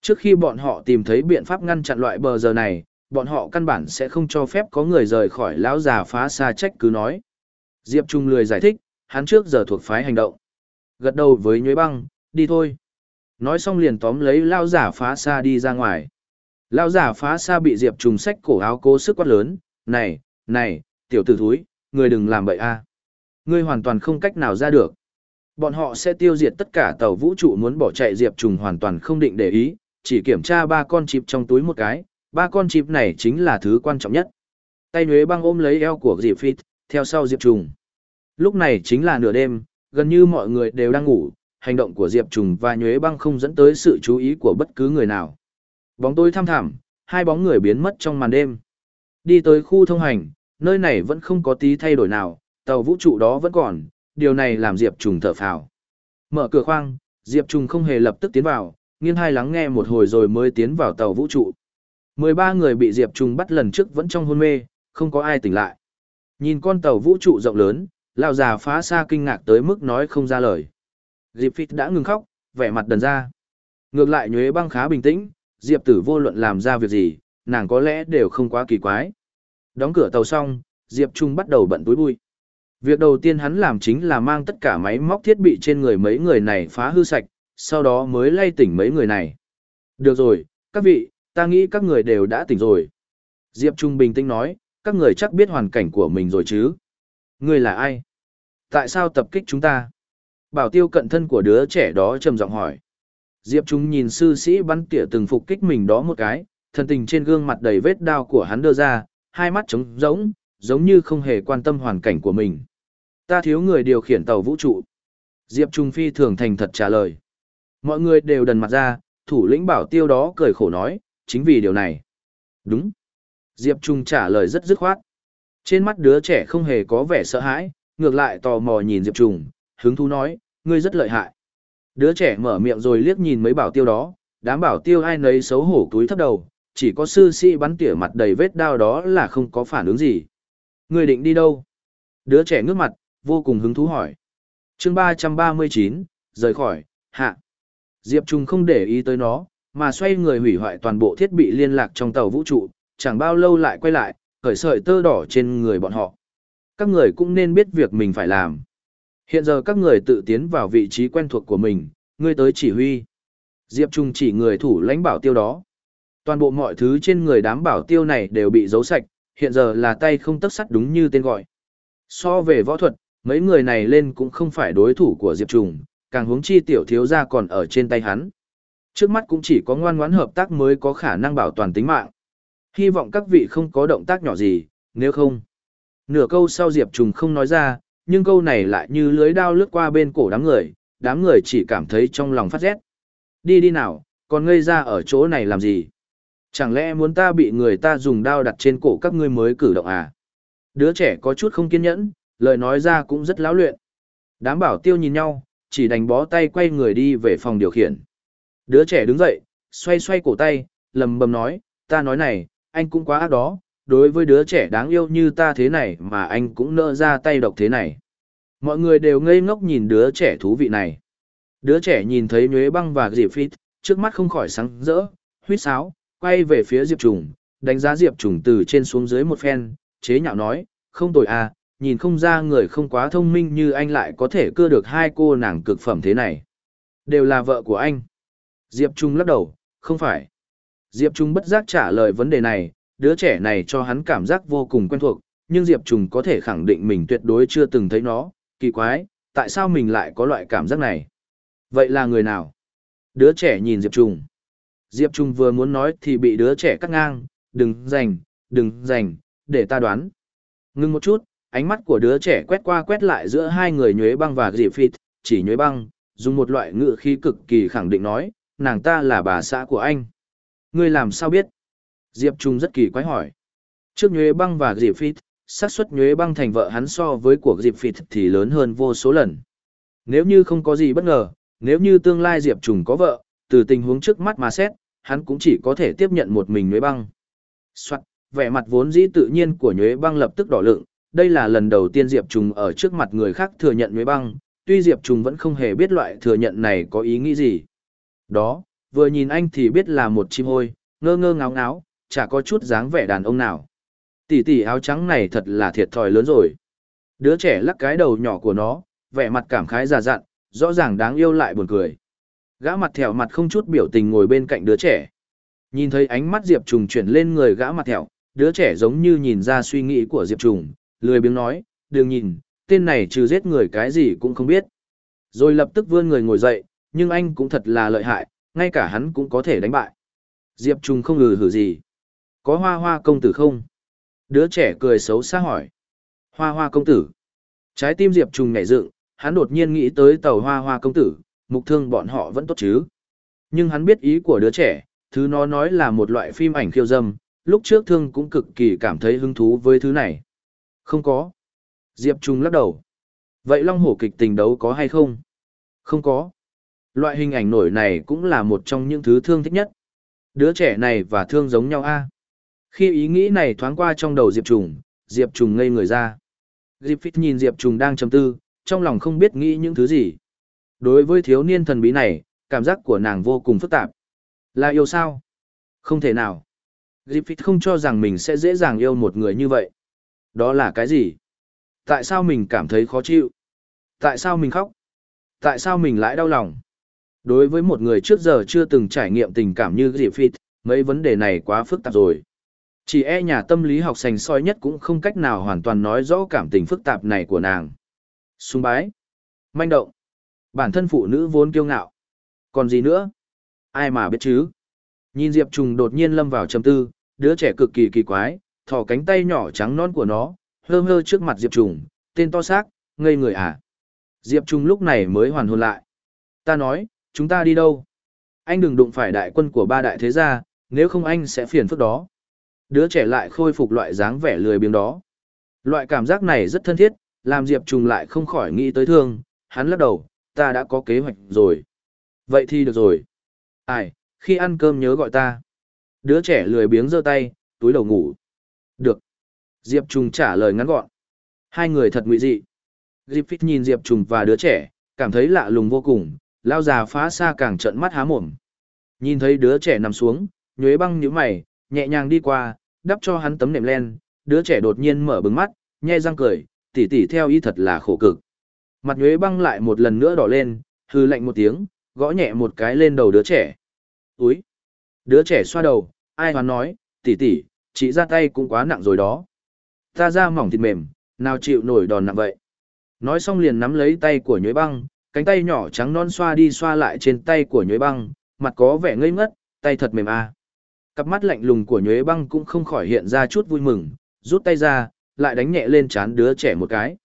Trước khi bọn họ tìm thấy biện pháp ngăn chặn loại bờ giờ này, bọn họ căn bản sẽ không cho phép có người rời khỏi lão già phá xa trách cứ nói. Diệp Trung lười giải thích, hắn trước giờ thuộc phái hành động. Gật đầu với nhuế băng, đi thôi. Nói xong liền tóm lấy Lão giả phá xa đi ra ngoài. Lão giả phá xa bị Diệp Trung sách cổ áo cố sức quát lớn, này, này, tiểu tử thúi, người đừng làm bậy a Ngươi hoàn toàn không cách nào ra được. Bọn họ sẽ tiêu diệt tất cả tàu vũ trụ muốn bỏ chạy Diệp Trùng hoàn toàn không định để ý, chỉ kiểm tra ba con chip trong túi một cái, ba con chip này chính là thứ quan trọng nhất. Tay nhuế băng ôm lấy eo của Diệp Phi, theo sau Diệp Trùng. Lúc này chính là nửa đêm, gần như mọi người đều đang ngủ, hành động của Diệp Trùng và Nhuế Băng không dẫn tới sự chú ý của bất cứ người nào. Bóng tối thăm thẳm, hai bóng người biến mất trong màn đêm. Đi tới khu thông hành, nơi này vẫn không có tí thay đổi nào, tàu vũ trụ đó vẫn còn, điều này làm Diệp Trùng thở phào. Mở cửa khoang, Diệp Trùng không hề lập tức tiến vào, nghiêng hai lắng nghe một hồi rồi mới tiến vào tàu vũ trụ. 13 người bị Diệp Trùng bắt lần trước vẫn trong hôn mê, không có ai tỉnh lại. Nhìn con tàu vũ trụ rộng lớn, Lão già phá xa kinh ngạc tới mức nói không ra lời. Diệp Phít đã ngừng khóc, vẻ mặt đần ra. Ngược lại nhuế băng khá bình tĩnh, Diệp tử vô luận làm ra việc gì, nàng có lẽ đều không quá kỳ quái. Đóng cửa tàu xong, Diệp Trung bắt đầu bận túi bụi. Việc đầu tiên hắn làm chính là mang tất cả máy móc thiết bị trên người mấy người này phá hư sạch, sau đó mới lay tỉnh mấy người này. Được rồi, các vị, ta nghĩ các người đều đã tỉnh rồi. Diệp Trung bình tĩnh nói, các người chắc biết hoàn cảnh của mình rồi chứ. Ngươi là ai? Tại sao tập kích chúng ta? Bảo tiêu cận thân của đứa trẻ đó trầm giọng hỏi. Diệp Trung nhìn sư sĩ bắn tỉa từng phục kích mình đó một cái, thần tình trên gương mặt đầy vết đau của hắn đưa ra, hai mắt trống rỗng, giống như không hề quan tâm hoàn cảnh của mình. Ta thiếu người điều khiển tàu vũ trụ. Diệp Trung phi thường thành thật trả lời. Mọi người đều đần mặt ra, thủ lĩnh bảo tiêu đó cười khổ nói, chính vì điều này. Đúng. Diệp Trung trả lời rất dứt khoát. Trên mắt đứa trẻ không hề có vẻ sợ hãi, ngược lại tò mò nhìn Diệp Trung hứng thú nói, ngươi rất lợi hại. Đứa trẻ mở miệng rồi liếc nhìn mấy bảo tiêu đó, đám bảo tiêu ai nấy xấu hổ túi thấp đầu, chỉ có sư sĩ bắn tỉa mặt đầy vết đao đó là không có phản ứng gì. người định đi đâu? Đứa trẻ ngước mặt, vô cùng hứng thú hỏi. chương 339, rời khỏi, hạ. Diệp Trung không để ý tới nó, mà xoay người hủy hoại toàn bộ thiết bị liên lạc trong tàu vũ trụ, chẳng bao lâu lại quay lại, khởi sợi tơ đỏ trên người bọn họ. Các người cũng nên biết việc mình phải làm. Hiện giờ các người tự tiến vào vị trí quen thuộc của mình, ngươi tới chỉ huy. Diệp Trung chỉ người thủ lãnh bảo tiêu đó. Toàn bộ mọi thứ trên người đám bảo tiêu này đều bị giấu sạch, hiện giờ là tay không tấc sắt đúng như tên gọi. So về võ thuật, mấy người này lên cũng không phải đối thủ của Diệp Trùng, càng huống chi tiểu thiếu gia còn ở trên tay hắn. Trước mắt cũng chỉ có ngoan ngoãn hợp tác mới có khả năng bảo toàn tính mạng. Hy vọng các vị không có động tác nhỏ gì, nếu không. Nửa câu sau Diệp Trùng không nói ra, nhưng câu này lại như lưới đao lướt qua bên cổ đám người, đám người chỉ cảm thấy trong lòng phát rét. Đi đi nào, còn ngây ra ở chỗ này làm gì? Chẳng lẽ muốn ta bị người ta dùng đao đặt trên cổ các ngươi mới cử động à? Đứa trẻ có chút không kiên nhẫn, lời nói ra cũng rất lão luyện. Đám bảo tiêu nhìn nhau, chỉ đành bó tay quay người đi về phòng điều khiển. Đứa trẻ đứng dậy, xoay xoay cổ tay, lầm bầm nói, ta nói này, anh cũng quá ác đó, đối với đứa trẻ đáng yêu như ta thế này mà anh cũng nỡ ra tay độc thế này. Mọi người đều ngây ngốc nhìn đứa trẻ thú vị này. Đứa trẻ nhìn thấy nhuế băng và dịp Phít, trước mắt không khỏi sáng rỡ, huyết sáo, quay về phía Diệp Trùng, đánh giá Diệp Trùng từ trên xuống dưới một phen, chế nhạo nói, không tồi à, nhìn không ra người không quá thông minh như anh lại có thể cưa được hai cô nàng cực phẩm thế này. Đều là vợ của anh. Diệp Trung lắc đầu, không phải. Diệp Trung bất giác trả lời vấn đề này, đứa trẻ này cho hắn cảm giác vô cùng quen thuộc, nhưng Diệp Trung có thể khẳng định mình tuyệt đối chưa từng thấy nó, kỳ quái, tại sao mình lại có loại cảm giác này? Vậy là người nào? Đứa trẻ nhìn Diệp Trung. Diệp Trung vừa muốn nói thì bị đứa trẻ cắt ngang, đừng giành, đừng giành, để ta đoán. Ngưng một chút, ánh mắt của đứa trẻ quét qua quét lại giữa hai người nhuế băng và Diệp phịt, chỉ nhuế băng, dùng một loại ngữ khí cực kỳ khẳng định nói, nàng ta là bà xã của anh. Ngươi làm sao biết? Diệp Trung rất kỳ quái hỏi. Trước nhuế băng và Diệp phịt, xác suất nhuế băng thành vợ hắn so với của Diệp phịt thì lớn hơn vô số lần. Nếu như không có gì bất ngờ, nếu như tương lai Diệp Trung có vợ, từ tình huống trước mắt mà xét, hắn cũng chỉ có thể tiếp nhận một mình nhuế băng. Soạn, vẻ mặt vốn dĩ tự nhiên của nhuế băng lập tức đỏ lượng, đây là lần đầu tiên Diệp Trùng ở trước mặt người khác thừa nhận nhuế băng, tuy Diệp Trùng vẫn không hề biết loại thừa nhận này có ý nghĩ gì. Đó, vừa nhìn anh thì biết là một chim hôi, ngơ ngơ ngáo ngáo, chả có chút dáng vẻ đàn ông nào. Tỷ tỷ áo trắng này thật là thiệt thòi lớn rồi. Đứa trẻ lắc cái đầu nhỏ của nó, vẻ mặt cảm khái già dặn, rõ ràng đáng yêu lại buồn cười. Gã mặt thẹo mặt không chút biểu tình ngồi bên cạnh đứa trẻ. Nhìn thấy ánh mắt Diệp Trùng chuyển lên người gã mặt thẹo, đứa trẻ giống như nhìn ra suy nghĩ của Diệp Trùng, lười biếng nói, đừng nhìn, tên này trừ giết người cái gì cũng không biết. Rồi lập tức vươn người ngồi dậy, nhưng anh cũng thật là lợi hại, ngay cả hắn cũng có thể đánh bại. Diệp Trùng không ngừ hử gì. Có hoa hoa công tử không? Đứa trẻ cười xấu xa hỏi. Hoa hoa công tử. Trái tim Diệp Trùng nhảy dựng, hắn đột nhiên nghĩ tới tàu hoa hoa công tử, mục thương bọn họ vẫn tốt chứ. Nhưng hắn biết ý của đứa trẻ, thứ nó nói là một loại phim ảnh khiêu dâm, lúc trước thương cũng cực kỳ cảm thấy hứng thú với thứ này. Không có. Diệp Trung lắc đầu. Vậy Long Hổ kịch tình đấu có hay không? Không có. Loại hình ảnh nổi này cũng là một trong những thứ thương thích nhất. Đứa trẻ này và thương giống nhau a. Khi ý nghĩ này thoáng qua trong đầu Diệp Trùng, Diệp Trùng ngây người ra. Diệp Phít nhìn Diệp Trùng đang trầm tư, trong lòng không biết nghĩ những thứ gì. Đối với thiếu niên thần bí này, cảm giác của nàng vô cùng phức tạp. Là yêu sao? Không thể nào. Diệp không cho rằng mình sẽ dễ dàng yêu một người như vậy. Đó là cái gì? Tại sao mình cảm thấy khó chịu? Tại sao mình khóc? Tại sao mình lại đau lòng? Đối với một người trước giờ chưa từng trải nghiệm tình cảm như Diệp mấy vấn đề này quá phức tạp rồi. Chỉ e nhà tâm lý học sành soi nhất cũng không cách nào hoàn toàn nói rõ cảm tình phức tạp này của nàng. Sùng bái. Manh động. Bản thân phụ nữ vốn kiêu ngạo. Còn gì nữa? Ai mà biết chứ? Nhìn Diệp Trùng đột nhiên lâm vào trầm tư, đứa trẻ cực kỳ kỳ quái, thò cánh tay nhỏ trắng non của nó, hơ hơ trước mặt Diệp Trùng, tên to xác, ngây người à. Diệp Trùng lúc này mới hoàn hồn lại. Ta nói, chúng ta đi đâu? Anh đừng đụng phải đại quân của ba đại thế gia, nếu không anh sẽ phiền phức đó. Đứa trẻ lại khôi phục loại dáng vẻ lười biếng đó. Loại cảm giác này rất thân thiết, làm Diệp Trùng lại không khỏi nghĩ tới thương, hắn lắc đầu, ta đã có kế hoạch rồi. Vậy thì được rồi. Ai, khi ăn cơm nhớ gọi ta. Đứa trẻ lười biếng giơ tay, túi đầu ngủ. Được. Diệp Trùng trả lời ngắn gọn. Hai người thật nguy dị. Diệp Phích nhìn Diệp Trùng và đứa trẻ, cảm thấy lạ lùng vô cùng, lao già phá xa càng trận mắt há mồm. Nhìn thấy đứa trẻ nằm xuống, nhuế băng nhíu mày, nhẹ nhàng đi qua, đắp cho hắn tấm nệm len, đứa trẻ đột nhiên mở bừng mắt, nhe răng cười, tỉ tỉ theo ý thật là khổ cực. Mặt nhuế băng lại một lần nữa đỏ lên, hư lạnh một tiếng, gõ nhẹ một cái lên đầu đứa trẻ. Úi! Đứa trẻ xoa đầu, ai hoán nói, tỉ tỉ, chị ra tay cũng quá nặng rồi đó. Ta ra mỏng thịt mềm, nào chịu nổi đòn nặng vậy. Nói xong liền nắm lấy tay của nhuế băng, cánh tay nhỏ trắng non xoa đi xoa lại trên tay của nhuế băng, mặt có vẻ ngây ngất, tay thật mềm à. Cặp mắt lạnh lùng của nhuế băng cũng không khỏi hiện ra chút vui mừng, rút tay ra, lại đánh nhẹ lên trán đứa trẻ một cái.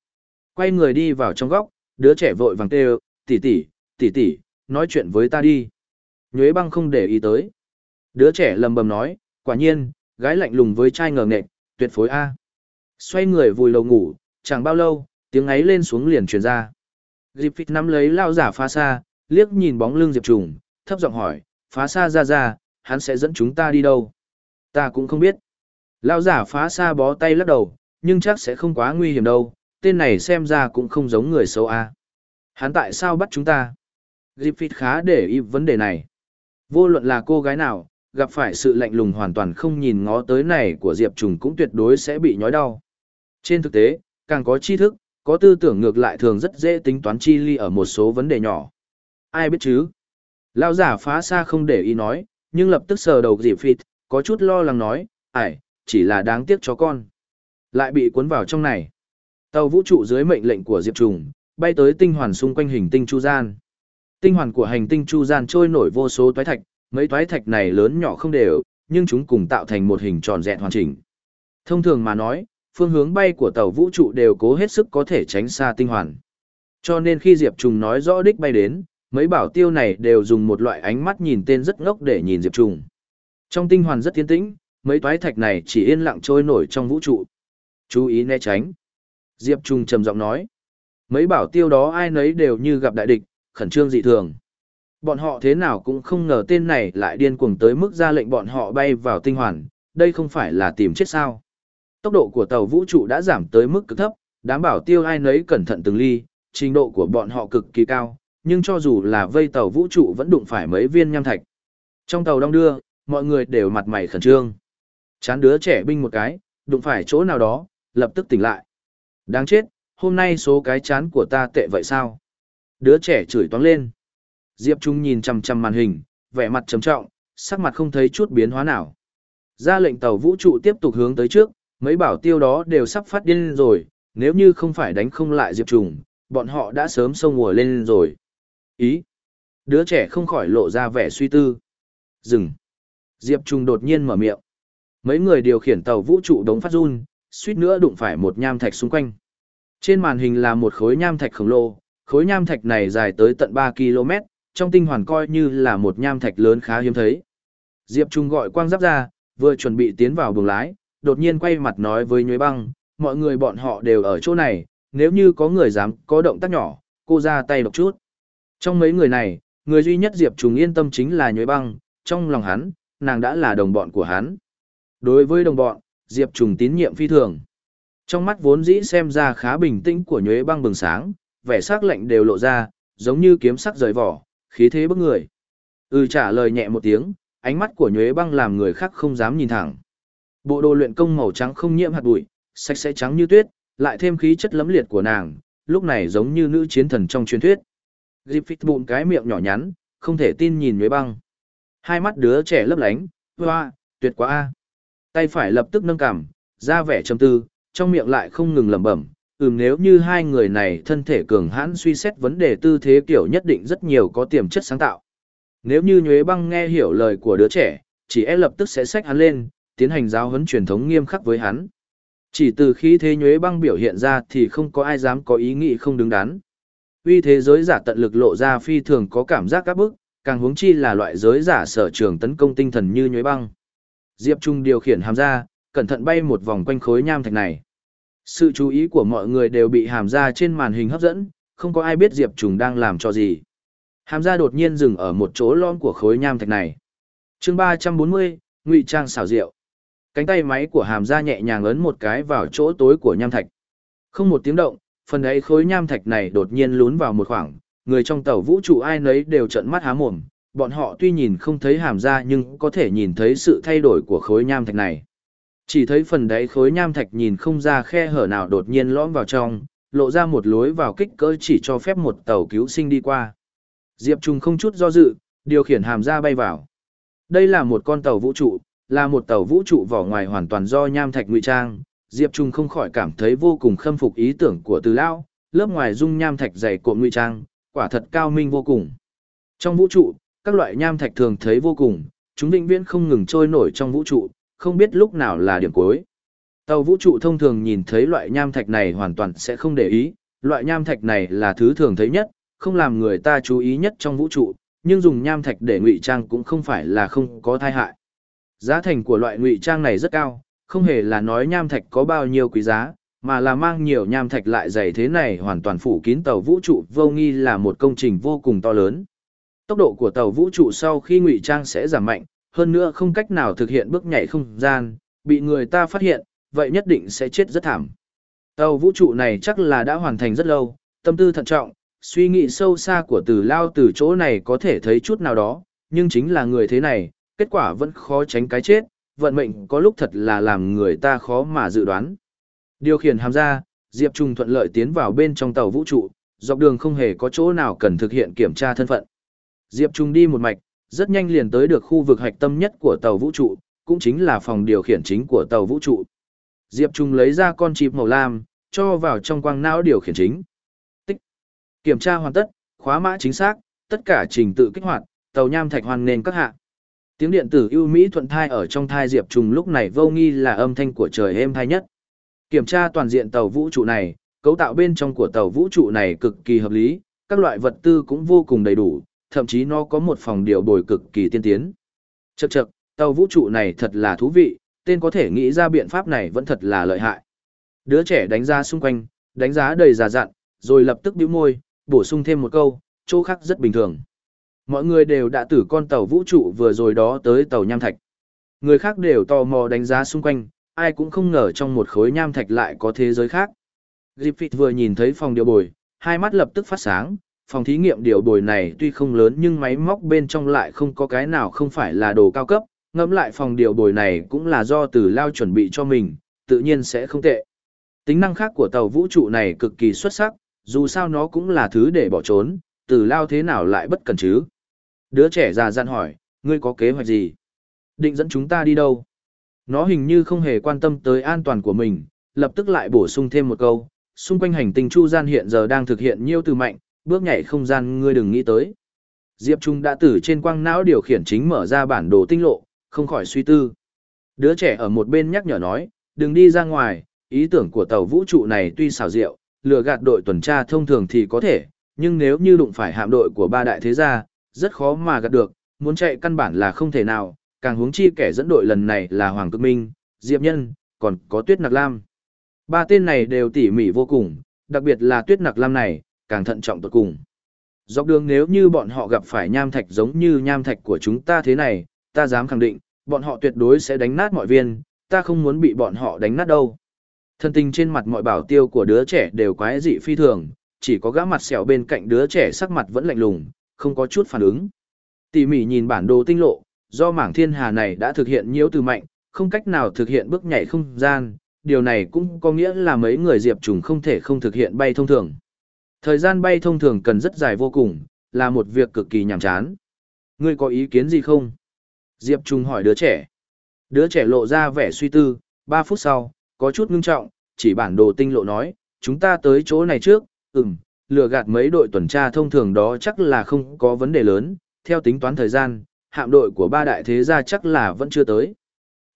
Quay người đi vào trong góc, đứa trẻ vội vàng kêu, tỷ tỷ, tỷ tỷ, nói chuyện với ta đi. Nhuế băng không để ý tới. Đứa trẻ lầm bầm nói, quả nhiên, gái lạnh lùng với trai ngờ nghệch, tuyệt phối A. Xoay người vùi lầu ngủ, chẳng bao lâu, tiếng ấy lên xuống liền truyền ra. Diệp Phích nắm lấy lao giả phá xa, liếc nhìn bóng lưng Diệp Trùng, thấp giọng hỏi, phá xa ra ra, hắn sẽ dẫn chúng ta đi đâu? Ta cũng không biết. Lao giả phá xa bó tay lắc đầu, nhưng chắc sẽ không quá nguy hiểm đâu, tên này xem ra cũng không giống người xấu a. Hắn tại sao bắt chúng ta? Griffith khá để ý vấn đề này. Vô luận là cô gái nào, gặp phải sự lạnh lùng hoàn toàn không nhìn ngó tới này của Diệp Trùng cũng tuyệt đối sẽ bị nhói đau. Trên thực tế, càng có tri thức, có tư tưởng ngược lại thường rất dễ tính toán chi ly ở một số vấn đề nhỏ. Ai biết chứ? Lao giả phá xa không để ý nói, nhưng lập tức sờ đầu dịp phịt, có chút lo lắng nói, ải, chỉ là đáng tiếc cho con. Lại bị cuốn vào trong này. Tàu vũ trụ dưới mệnh lệnh của Diệp Trùng, bay tới tinh hoàn xung quanh hình tinh Chu Gian. Tinh hoàn của hành tinh Chu Gian trôi nổi vô số toái thạch, mấy toái thạch này lớn nhỏ không đều, nhưng chúng cùng tạo thành một hình tròn dẹn hoàn chỉnh. Thông thường mà nói, phương hướng bay của tàu vũ trụ đều cố hết sức có thể tránh xa tinh hoàn. Cho nên khi Diệp Trùng nói rõ đích bay đến, mấy bảo tiêu này đều dùng một loại ánh mắt nhìn tên rất ngốc để nhìn Diệp Trùng. Trong tinh hoàn rất tiến tĩnh, mấy toái thạch này chỉ yên lặng trôi nổi trong vũ trụ. Chú ý né tránh. Diệp Trung trầm giọng nói. Mấy bảo tiêu đó ai nấy đều như gặp đại địch, khẩn trương dị thường. Bọn họ thế nào cũng không ngờ tên này lại điên cuồng tới mức ra lệnh bọn họ bay vào tinh hoàn, đây không phải là tìm chết sao. Tốc độ của tàu vũ trụ đã giảm tới mức cực thấp, đám bảo tiêu ai nấy cẩn thận từng ly, trình độ của bọn họ cực kỳ cao, nhưng cho dù là vây tàu vũ trụ vẫn đụng phải mấy viên nham thạch. Trong tàu đông đưa, mọi người đều mặt mày khẩn trương. Chán đứa trẻ binh một cái, đụng phải chỗ nào đó, lập tức tỉnh lại. Đáng chết, hôm nay số cái chán của ta tệ vậy sao? Đứa trẻ chửi toán lên. Diệp Trung nhìn chằm chằm màn hình, vẻ mặt trầm trọng, sắc mặt không thấy chút biến hóa nào. Ra lệnh tàu vũ trụ tiếp tục hướng tới trước, mấy bảo tiêu đó đều sắp phát điên rồi, nếu như không phải đánh không lại Diệp Trung, bọn họ đã sớm sông mùa lên rồi. Ý. Đứa trẻ không khỏi lộ ra vẻ suy tư. Dừng. Diệp Trung đột nhiên mở miệng. Mấy người điều khiển tàu vũ trụ đống phát run, suýt nữa đụng phải một nham thạch xung quanh. Trên màn hình là một khối nham thạch khổng lồ, khối nham thạch này dài tới tận 3 km, trong tinh hoàn coi như là một nham thạch lớn khá hiếm thấy. Diệp Trung gọi quang giáp ra, vừa chuẩn bị tiến vào buồng lái, đột nhiên quay mặt nói với Nhuế Băng, mọi người bọn họ đều ở chỗ này, nếu như có người dám có động tác nhỏ, cô ra tay độc chút. Trong mấy người này, người duy nhất Diệp Trung yên tâm chính là Nhuế Băng, trong lòng hắn, nàng đã là đồng bọn của hắn. Đối với đồng bọn, Diệp Trùng tín nhiệm phi thường. Trong mắt vốn dĩ xem ra khá bình tĩnh của nhuế băng bừng sáng, vẻ sắc lạnh đều lộ ra, giống như kiếm sắc rời vỏ, khí thế bức người. Ừ trả lời nhẹ một tiếng, ánh mắt của nhuế băng làm người khác không dám nhìn thẳng. Bộ đồ luyện công màu trắng không nhiễm hạt bụi, sạch sẽ trắng như tuyết, lại thêm khí chất lấm liệt của nàng, lúc này giống như nữ chiến thần trong truyền thuyết. Griffith bụng cái miệng nhỏ nhắn, không thể tin nhìn nhuế băng. Hai mắt đứa trẻ lấp lánh, hoa, tuyệt quá a. Tay phải lập tức nâng cằm, ra vẻ trầm tư, trong miệng lại không ngừng lẩm bẩm, ừm nếu như hai người này thân thể cường hãn suy xét vấn đề tư thế kiểu nhất định rất nhiều có tiềm chất sáng tạo. Nếu như Nhuế Băng nghe hiểu lời của đứa trẻ, chỉ e lập tức sẽ xách hắn lên, tiến hành giáo huấn truyền thống nghiêm khắc với hắn. Chỉ từ khi thế Nhuế Băng biểu hiện ra thì không có ai dám có ý nghĩ không đứng đắn. Uy thế giới giả tận lực lộ ra phi thường có cảm giác các bức, càng huống chi là loại giới giả sở trường tấn công tinh thần như Nhuế Băng. Diệp Trung điều khiển hàm ra, cẩn thận bay một vòng quanh khối nham thạch này. Sự chú ý của mọi người đều bị hàm ra trên màn hình hấp dẫn, không có ai biết Diệp Trung đang làm cho gì. Hàm ra đột nhiên dừng ở một chỗ lon của khối nham thạch này. chương 340, ngụy trang xảo diệu. Cánh tay máy của hàm ra nhẹ nhàng ấn một cái vào chỗ tối của nham thạch. Không một tiếng động, phần ấy khối nham thạch này đột nhiên lún vào một khoảng, người trong tàu vũ trụ ai nấy đều trợn mắt há mồm, bọn họ tuy nhìn không thấy hàm ra nhưng có thể nhìn thấy sự thay đổi của khối nham thạch này. Chỉ thấy phần đáy khối nham thạch nhìn không ra khe hở nào đột nhiên lõm vào trong, lộ ra một lối vào kích cỡ chỉ cho phép một tàu cứu sinh đi qua. Diệp Trung không chút do dự, điều khiển hàm ra bay vào. Đây là một con tàu vũ trụ, là một tàu vũ trụ vỏ ngoài hoàn toàn do nham thạch ngụy trang. Diệp Trung không khỏi cảm thấy vô cùng khâm phục ý tưởng của Từ Lão, lớp ngoài dung nham thạch dày cộm ngụy trang, quả thật cao minh vô cùng. Trong vũ trụ, các loại nham thạch thường thấy vô cùng, chúng vĩnh viễn không ngừng trôi nổi trong vũ trụ, không biết lúc nào là điểm cuối. Tàu vũ trụ thông thường nhìn thấy loại nham thạch này hoàn toàn sẽ không để ý, loại nham thạch này là thứ thường thấy nhất, không làm người ta chú ý nhất trong vũ trụ, nhưng dùng nham thạch để ngụy trang cũng không phải là không có thai hại. Giá thành của loại ngụy trang này rất cao, không hề là nói nham thạch có bao nhiêu quý giá, mà là mang nhiều nham thạch lại dày thế này hoàn toàn phủ kín tàu vũ trụ vô nghi là một công trình vô cùng to lớn. Tốc độ của tàu vũ trụ sau khi ngụy trang sẽ giảm mạnh, hơn nữa không cách nào thực hiện bước nhảy không gian, bị người ta phát hiện, vậy nhất định sẽ chết rất thảm. Tàu vũ trụ này chắc là đã hoàn thành rất lâu, tâm tư thận trọng, suy nghĩ sâu xa của từ lao từ chỗ này có thể thấy chút nào đó, nhưng chính là người thế này, kết quả vẫn khó tránh cái chết, vận mệnh có lúc thật là làm người ta khó mà dự đoán. Điều khiển hàm ra, Diệp Trung thuận lợi tiến vào bên trong tàu vũ trụ, dọc đường không hề có chỗ nào cần thực hiện kiểm tra thân phận. Diệp Trung đi một mạch, rất nhanh liền tới được khu vực hạch tâm nhất của tàu vũ trụ, cũng chính là phòng điều khiển chính của tàu vũ trụ. Diệp Trung lấy ra con chip màu lam, cho vào trong quang não điều khiển chính. Tích. Kiểm tra hoàn tất, khóa mã chính xác, tất cả trình tự kích hoạt, tàu nham thạch hoàn nền các hạ. Tiếng điện tử ưu mỹ thuận thai ở trong thai Diệp Trung lúc này vô nghi là âm thanh của trời êm thai nhất. Kiểm tra toàn diện tàu vũ trụ này, cấu tạo bên trong của tàu vũ trụ này cực kỳ hợp lý, các loại vật tư cũng vô cùng đầy đủ, thậm chí nó có một phòng điều bồi cực kỳ tiên tiến. Chậc chậc, tàu vũ trụ này thật là thú vị, tên có thể nghĩ ra biện pháp này vẫn thật là lợi hại. Đứa trẻ đánh giá xung quanh, đánh giá đầy giả dặn, rồi lập tức bĩu môi, bổ sung thêm một câu, chỗ khác rất bình thường. Mọi người đều đã từ con tàu vũ trụ vừa rồi đó tới tàu nham thạch. Người khác đều tò mò đánh giá xung quanh, ai cũng không ngờ trong một khối nham thạch lại có thế giới khác. Griffith vừa nhìn thấy phòng điều bồi, hai mắt lập tức phát sáng, phòng thí nghiệm điều bồi này tuy không lớn nhưng máy móc bên trong lại không có cái nào không phải là đồ cao cấp, ngẫm lại phòng điều bồi này cũng là do từ lao chuẩn bị cho mình, tự nhiên sẽ không tệ. Tính năng khác của tàu vũ trụ này cực kỳ xuất sắc, dù sao nó cũng là thứ để bỏ trốn, từ lao thế nào lại bất cần chứ. Đứa trẻ già dặn hỏi, ngươi có kế hoạch gì? Định dẫn chúng ta đi đâu? Nó hình như không hề quan tâm tới an toàn của mình, lập tức lại bổ sung thêm một câu, xung quanh hành tinh Chu Gian hiện giờ đang thực hiện nhiêu từ mạnh, bước nhảy không gian ngươi đừng nghĩ tới. Diệp Trung đã từ trên quang não điều khiển chính mở ra bản đồ tinh lộ, không khỏi suy tư. Đứa trẻ ở một bên nhắc nhở nói, đừng đi ra ngoài, ý tưởng của tàu vũ trụ này tuy xảo diệu, lừa gạt đội tuần tra thông thường thì có thể, nhưng nếu như đụng phải hạm đội của ba đại thế gia, rất khó mà gạt được, muốn chạy căn bản là không thể nào, càng huống chi kẻ dẫn đội lần này là Hoàng Cực Minh, Diệp Nhân, còn có Tuyết Nặc Lam. Ba tên này đều tỉ mỉ vô cùng, đặc biệt là Tuyết Nặc Lam này, càng thận trọng tột cùng. Dọc đường nếu như bọn họ gặp phải nham thạch giống như nham thạch của chúng ta thế này, ta dám khẳng định, bọn họ tuyệt đối sẽ đánh nát mọi viên, ta không muốn bị bọn họ đánh nát đâu. Thân tình trên mặt mọi bảo tiêu của đứa trẻ đều quái dị phi thường, chỉ có gã mặt sẹo bên cạnh đứa trẻ sắc mặt vẫn lạnh lùng, không có chút phản ứng. Tỉ mỉ nhìn bản đồ tinh lộ, do mảng thiên hà này đã thực hiện nhiễu từ mạnh, không cách nào thực hiện bước nhảy không gian, điều này cũng có nghĩa là mấy người diệp trùng không thể không thực hiện bay thông thường. Thời gian bay thông thường cần rất dài vô cùng, là một việc cực kỳ nhàm chán. Ngươi có ý kiến gì không? Diệp Trung hỏi đứa trẻ. Đứa trẻ lộ ra vẻ suy tư, 3 phút sau, có chút ngưng trọng, chỉ bản đồ tinh lộ nói, chúng ta tới chỗ này trước, ừm, lừa gạt mấy đội tuần tra thông thường đó chắc là không có vấn đề lớn, theo tính toán thời gian, hạm đội của ba đại thế gia chắc là vẫn chưa tới.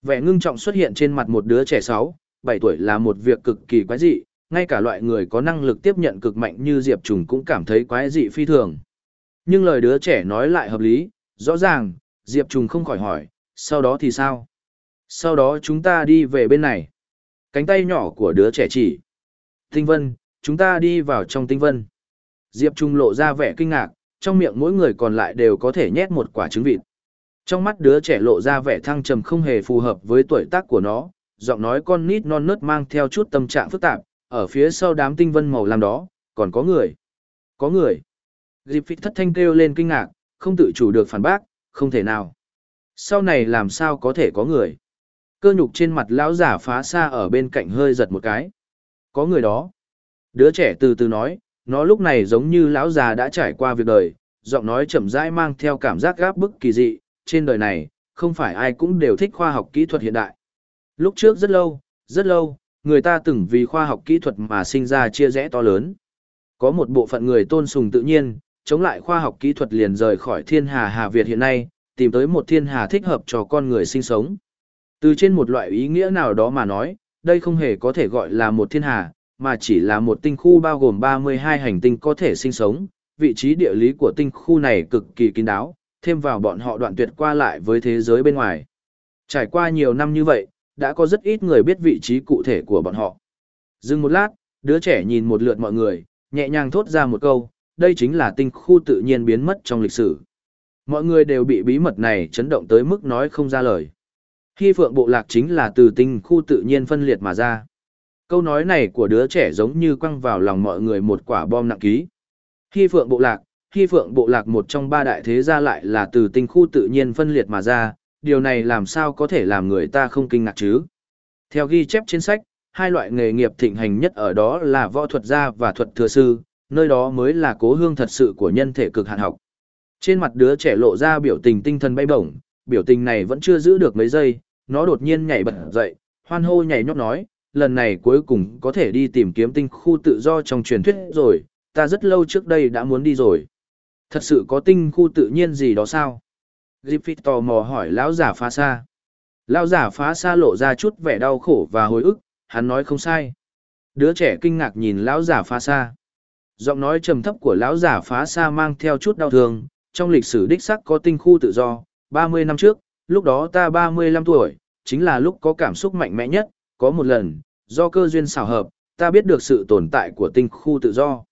Vẻ ngưng trọng xuất hiện trên mặt một đứa trẻ 6, 7 tuổi là một việc cực kỳ quái dị, ngay cả loại người có năng lực tiếp nhận cực mạnh như Diệp Trùng cũng cảm thấy quái dị phi thường. Nhưng lời đứa trẻ nói lại hợp lý, rõ ràng, Diệp Trùng không khỏi hỏi, sau đó thì sao? Sau đó chúng ta đi về bên này. Cánh tay nhỏ của đứa trẻ chỉ. Tinh vân, chúng ta đi vào trong tinh vân. Diệp Trung lộ ra vẻ kinh ngạc, trong miệng mỗi người còn lại đều có thể nhét một quả trứng vịt. Trong mắt đứa trẻ lộ ra vẻ thăng trầm không hề phù hợp với tuổi tác của nó, giọng nói con nít non nớt mang theo chút tâm trạng phức tạp, ở phía sau đám tinh vân màu lam đó, còn có người. Có người. Dịp phích thất thanh kêu lên kinh ngạc, không tự chủ được phản bác, không thể nào. Sau này làm sao có thể có người. Cơ nhục trên mặt lão giả phá xa ở bên cạnh hơi giật một cái. Có người đó. Đứa trẻ từ từ nói, nó lúc này giống như lão già đã trải qua việc đời, giọng nói chậm rãi mang theo cảm giác gáp bức kỳ dị, trên đời này, không phải ai cũng đều thích khoa học kỹ thuật hiện đại. Lúc trước rất lâu, rất lâu, người ta từng vì khoa học kỹ thuật mà sinh ra chia rẽ to lớn. Có một bộ phận người tôn sùng tự nhiên, chống lại khoa học kỹ thuật liền rời khỏi thiên hà Hà Việt hiện nay, tìm tới một thiên hà thích hợp cho con người sinh sống. Từ trên một loại ý nghĩa nào đó mà nói, đây không hề có thể gọi là một thiên hà, mà chỉ là một tinh khu bao gồm 32 hành tinh có thể sinh sống. Vị trí địa lý của tinh khu này cực kỳ kín đáo, thêm vào bọn họ đoạn tuyệt qua lại với thế giới bên ngoài. Trải qua nhiều năm như vậy, đã có rất ít người biết vị trí cụ thể của bọn họ. Dừng một lát, đứa trẻ nhìn một lượt mọi người, nhẹ nhàng thốt ra một câu, đây chính là tinh khu tự nhiên biến mất trong lịch sử. Mọi người đều bị bí mật này chấn động tới mức nói không ra lời. Hy phượng bộ lạc chính là từ tinh khu tự nhiên phân liệt mà ra. Câu nói này của đứa trẻ giống như quăng vào lòng mọi người một quả bom nặng ký. Hy phượng bộ lạc, Hy phượng bộ lạc một trong ba đại thế gia lại là từ tinh khu tự nhiên phân liệt mà ra, điều này làm sao có thể làm người ta không kinh ngạc chứ? Theo ghi chép trên sách, hai loại nghề nghiệp thịnh hành nhất ở đó là võ thuật gia và thuật thừa sư, nơi đó mới là cố hương thật sự của nhân thể cực hạn học. Trên mặt đứa trẻ lộ ra biểu tình tinh thần bay bổng, biểu tình này vẫn chưa giữ được mấy giây, nó đột nhiên nhảy bật dậy, hoan hô nhảy nhót nói, lần này cuối cùng có thể đi tìm kiếm tinh khu tự do trong truyền thuyết rồi, ta rất lâu trước đây đã muốn đi rồi. Thật sự có tinh khu tự nhiên gì đó sao? Griffith tò mò hỏi lão giả phá xa. Lão giả phá xa lộ ra chút vẻ đau khổ và hồi ức, hắn nói không sai. Đứa trẻ kinh ngạc nhìn lão giả phá xa. Giọng nói trầm thấp của lão giả phá xa mang theo chút đau thương, trong lịch sử đích sắc có tinh khu tự do, 30 năm trước, lúc đó ta 35 tuổi, chính là lúc có cảm xúc mạnh mẽ nhất, có một lần, do cơ duyên xảo hợp, ta biết được sự tồn tại của tinh khu tự do.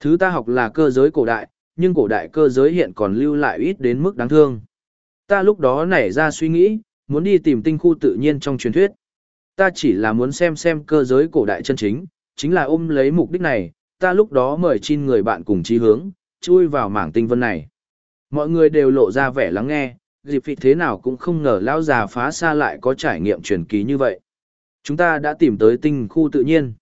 Thứ ta học là cơ giới cổ đại, nhưng cổ đại cơ giới hiện còn lưu lại ít đến mức đáng thương. Ta lúc đó nảy ra suy nghĩ, muốn đi tìm tinh khu tự nhiên trong truyền thuyết. Ta chỉ là muốn xem xem cơ giới cổ đại chân chính, chính là ôm lấy mục đích này, ta lúc đó mời chín người bạn cùng chí hướng, chui vào mảng tinh vân này. Mọi người đều lộ ra vẻ lắng nghe, dịp vị thế nào cũng không ngờ lão già phá xa lại có trải nghiệm truyền kỳ như vậy. Chúng ta đã tìm tới tinh khu tự nhiên.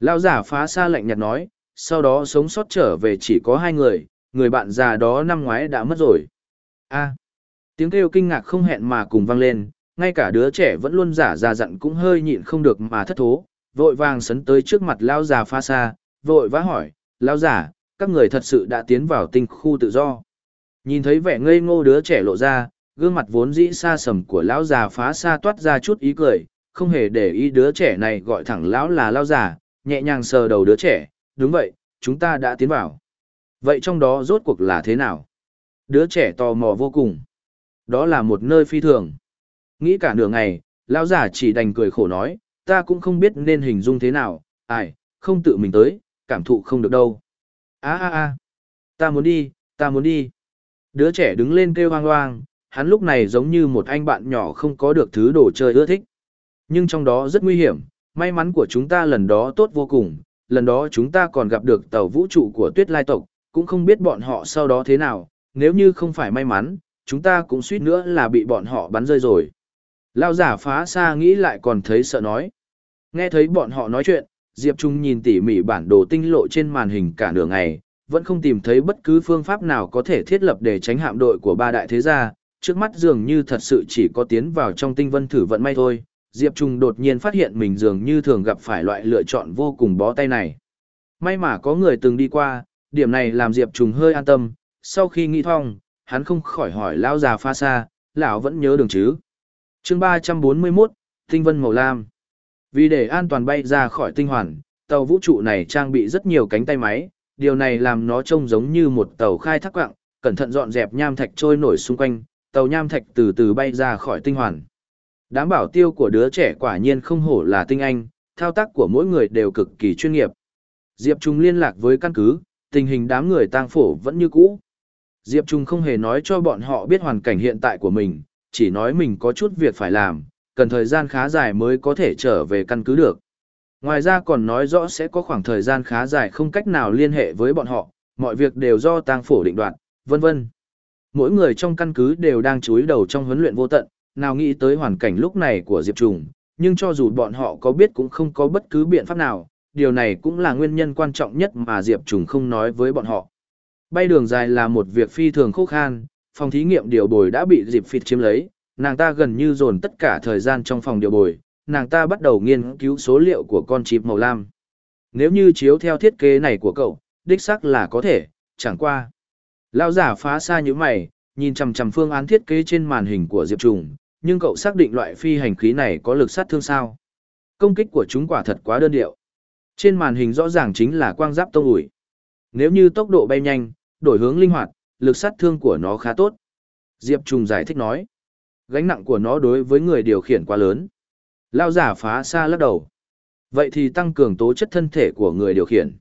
Lão giả phá xa lạnh nhạt nói, sau đó sống sót trở về chỉ có hai người, người bạn già đó năm ngoái đã mất rồi. a tiếng kêu kinh ngạc không hẹn mà cùng vang lên, ngay cả đứa trẻ vẫn luôn giả già dặn cũng hơi nhịn không được mà thất thố, vội vàng sấn tới trước mặt lão già phá xa, vội vã hỏi, lão giả, các người thật sự đã tiến vào tinh khu tự do. Nhìn thấy vẻ ngây ngô đứa trẻ lộ ra, gương mặt vốn dĩ xa sầm của lão già phá xa toát ra chút ý cười, không hề để ý đứa trẻ này gọi thẳng lão là lão già, nhẹ nhàng sờ đầu đứa trẻ, đúng vậy, chúng ta đã tiến vào. Vậy trong đó rốt cuộc là thế nào? Đứa trẻ tò mò vô cùng. Đó là một nơi phi thường. Nghĩ cả nửa ngày, lão già chỉ đành cười khổ nói, ta cũng không biết nên hình dung thế nào, ai, không tự mình tới, cảm thụ không được đâu. Á á á, ta muốn đi, ta muốn đi. Đứa trẻ đứng lên kêu hoang hoang, hắn lúc này giống như một anh bạn nhỏ không có được thứ đồ chơi ưa thích. Nhưng trong đó rất nguy hiểm, may mắn của chúng ta lần đó tốt vô cùng, lần đó chúng ta còn gặp được tàu vũ trụ của tuyết lai tộc, cũng không biết bọn họ sau đó thế nào, nếu như không phải may mắn, chúng ta cũng suýt nữa là bị bọn họ bắn rơi rồi. Lao giả phá xa nghĩ lại còn thấy sợ nói. Nghe thấy bọn họ nói chuyện, Diệp Trung nhìn tỉ mỉ bản đồ tinh lộ trên màn hình cả nửa ngày, vẫn không tìm thấy bất cứ phương pháp nào có thể thiết lập để tránh hạm đội của ba đại thế gia, trước mắt dường như thật sự chỉ có tiến vào trong tinh vân thử vận may thôi. Diệp Trung đột nhiên phát hiện mình dường như thường gặp phải loại lựa chọn vô cùng bó tay này. May mà có người từng đi qua, điểm này làm Diệp Trung hơi an tâm, sau khi nghĩ thong, hắn không khỏi hỏi lão già pha xa, lão vẫn nhớ đường chứ. chương 341, Tinh vân màu lam. Vì để an toàn bay ra khỏi tinh hoàn, tàu vũ trụ này trang bị rất nhiều cánh tay máy, điều này làm nó trông giống như một tàu khai thác quạng, cẩn thận dọn dẹp nham thạch trôi nổi xung quanh, tàu nham thạch từ từ bay ra khỏi tinh hoàn. Đám bảo tiêu của đứa trẻ quả nhiên không hổ là tinh anh, thao tác của mỗi người đều cực kỳ chuyên nghiệp. Diệp Trung liên lạc với căn cứ, tình hình đám người tang phổ vẫn như cũ. Diệp Trung không hề nói cho bọn họ biết hoàn cảnh hiện tại của mình, chỉ nói mình có chút việc phải làm, cần thời gian khá dài mới có thể trở về căn cứ được. Ngoài ra còn nói rõ sẽ có khoảng thời gian khá dài không cách nào liên hệ với bọn họ, mọi việc đều do tang phổ định đoạt, vân vân. Mỗi người trong căn cứ đều đang chúi đầu trong huấn luyện vô tận, nào nghĩ tới hoàn cảnh lúc này của Diệp Trùng, nhưng cho dù bọn họ có biết cũng không có bất cứ biện pháp nào, điều này cũng là nguyên nhân quan trọng nhất mà Diệp Trùng không nói với bọn họ. Bay đường dài là một việc phi thường khô khan, phòng thí nghiệm điều bồi đã bị Diệp Phịt chiếm lấy, nàng ta gần như dồn tất cả thời gian trong phòng điều bồi, nàng ta bắt đầu nghiên cứu số liệu của con chip màu lam. Nếu như chiếu theo thiết kế này của cậu, đích xác là có thể, chẳng qua. Lão giả phá xa như mày, nhìn chằm chằm phương án thiết kế trên màn hình của Diệp Trùng, nhưng cậu xác định loại phi hành khí này có lực sát thương sao? Công kích của chúng quả thật quá đơn điệu. Trên màn hình rõ ràng chính là quang giáp tông ủi. Nếu như tốc độ bay nhanh, đổi hướng linh hoạt, lực sát thương của nó khá tốt. Diệp Trùng giải thích nói. Gánh nặng của nó đối với người điều khiển quá lớn. Lao giả phá xa lắc đầu. Vậy thì tăng cường tố chất thân thể của người điều khiển.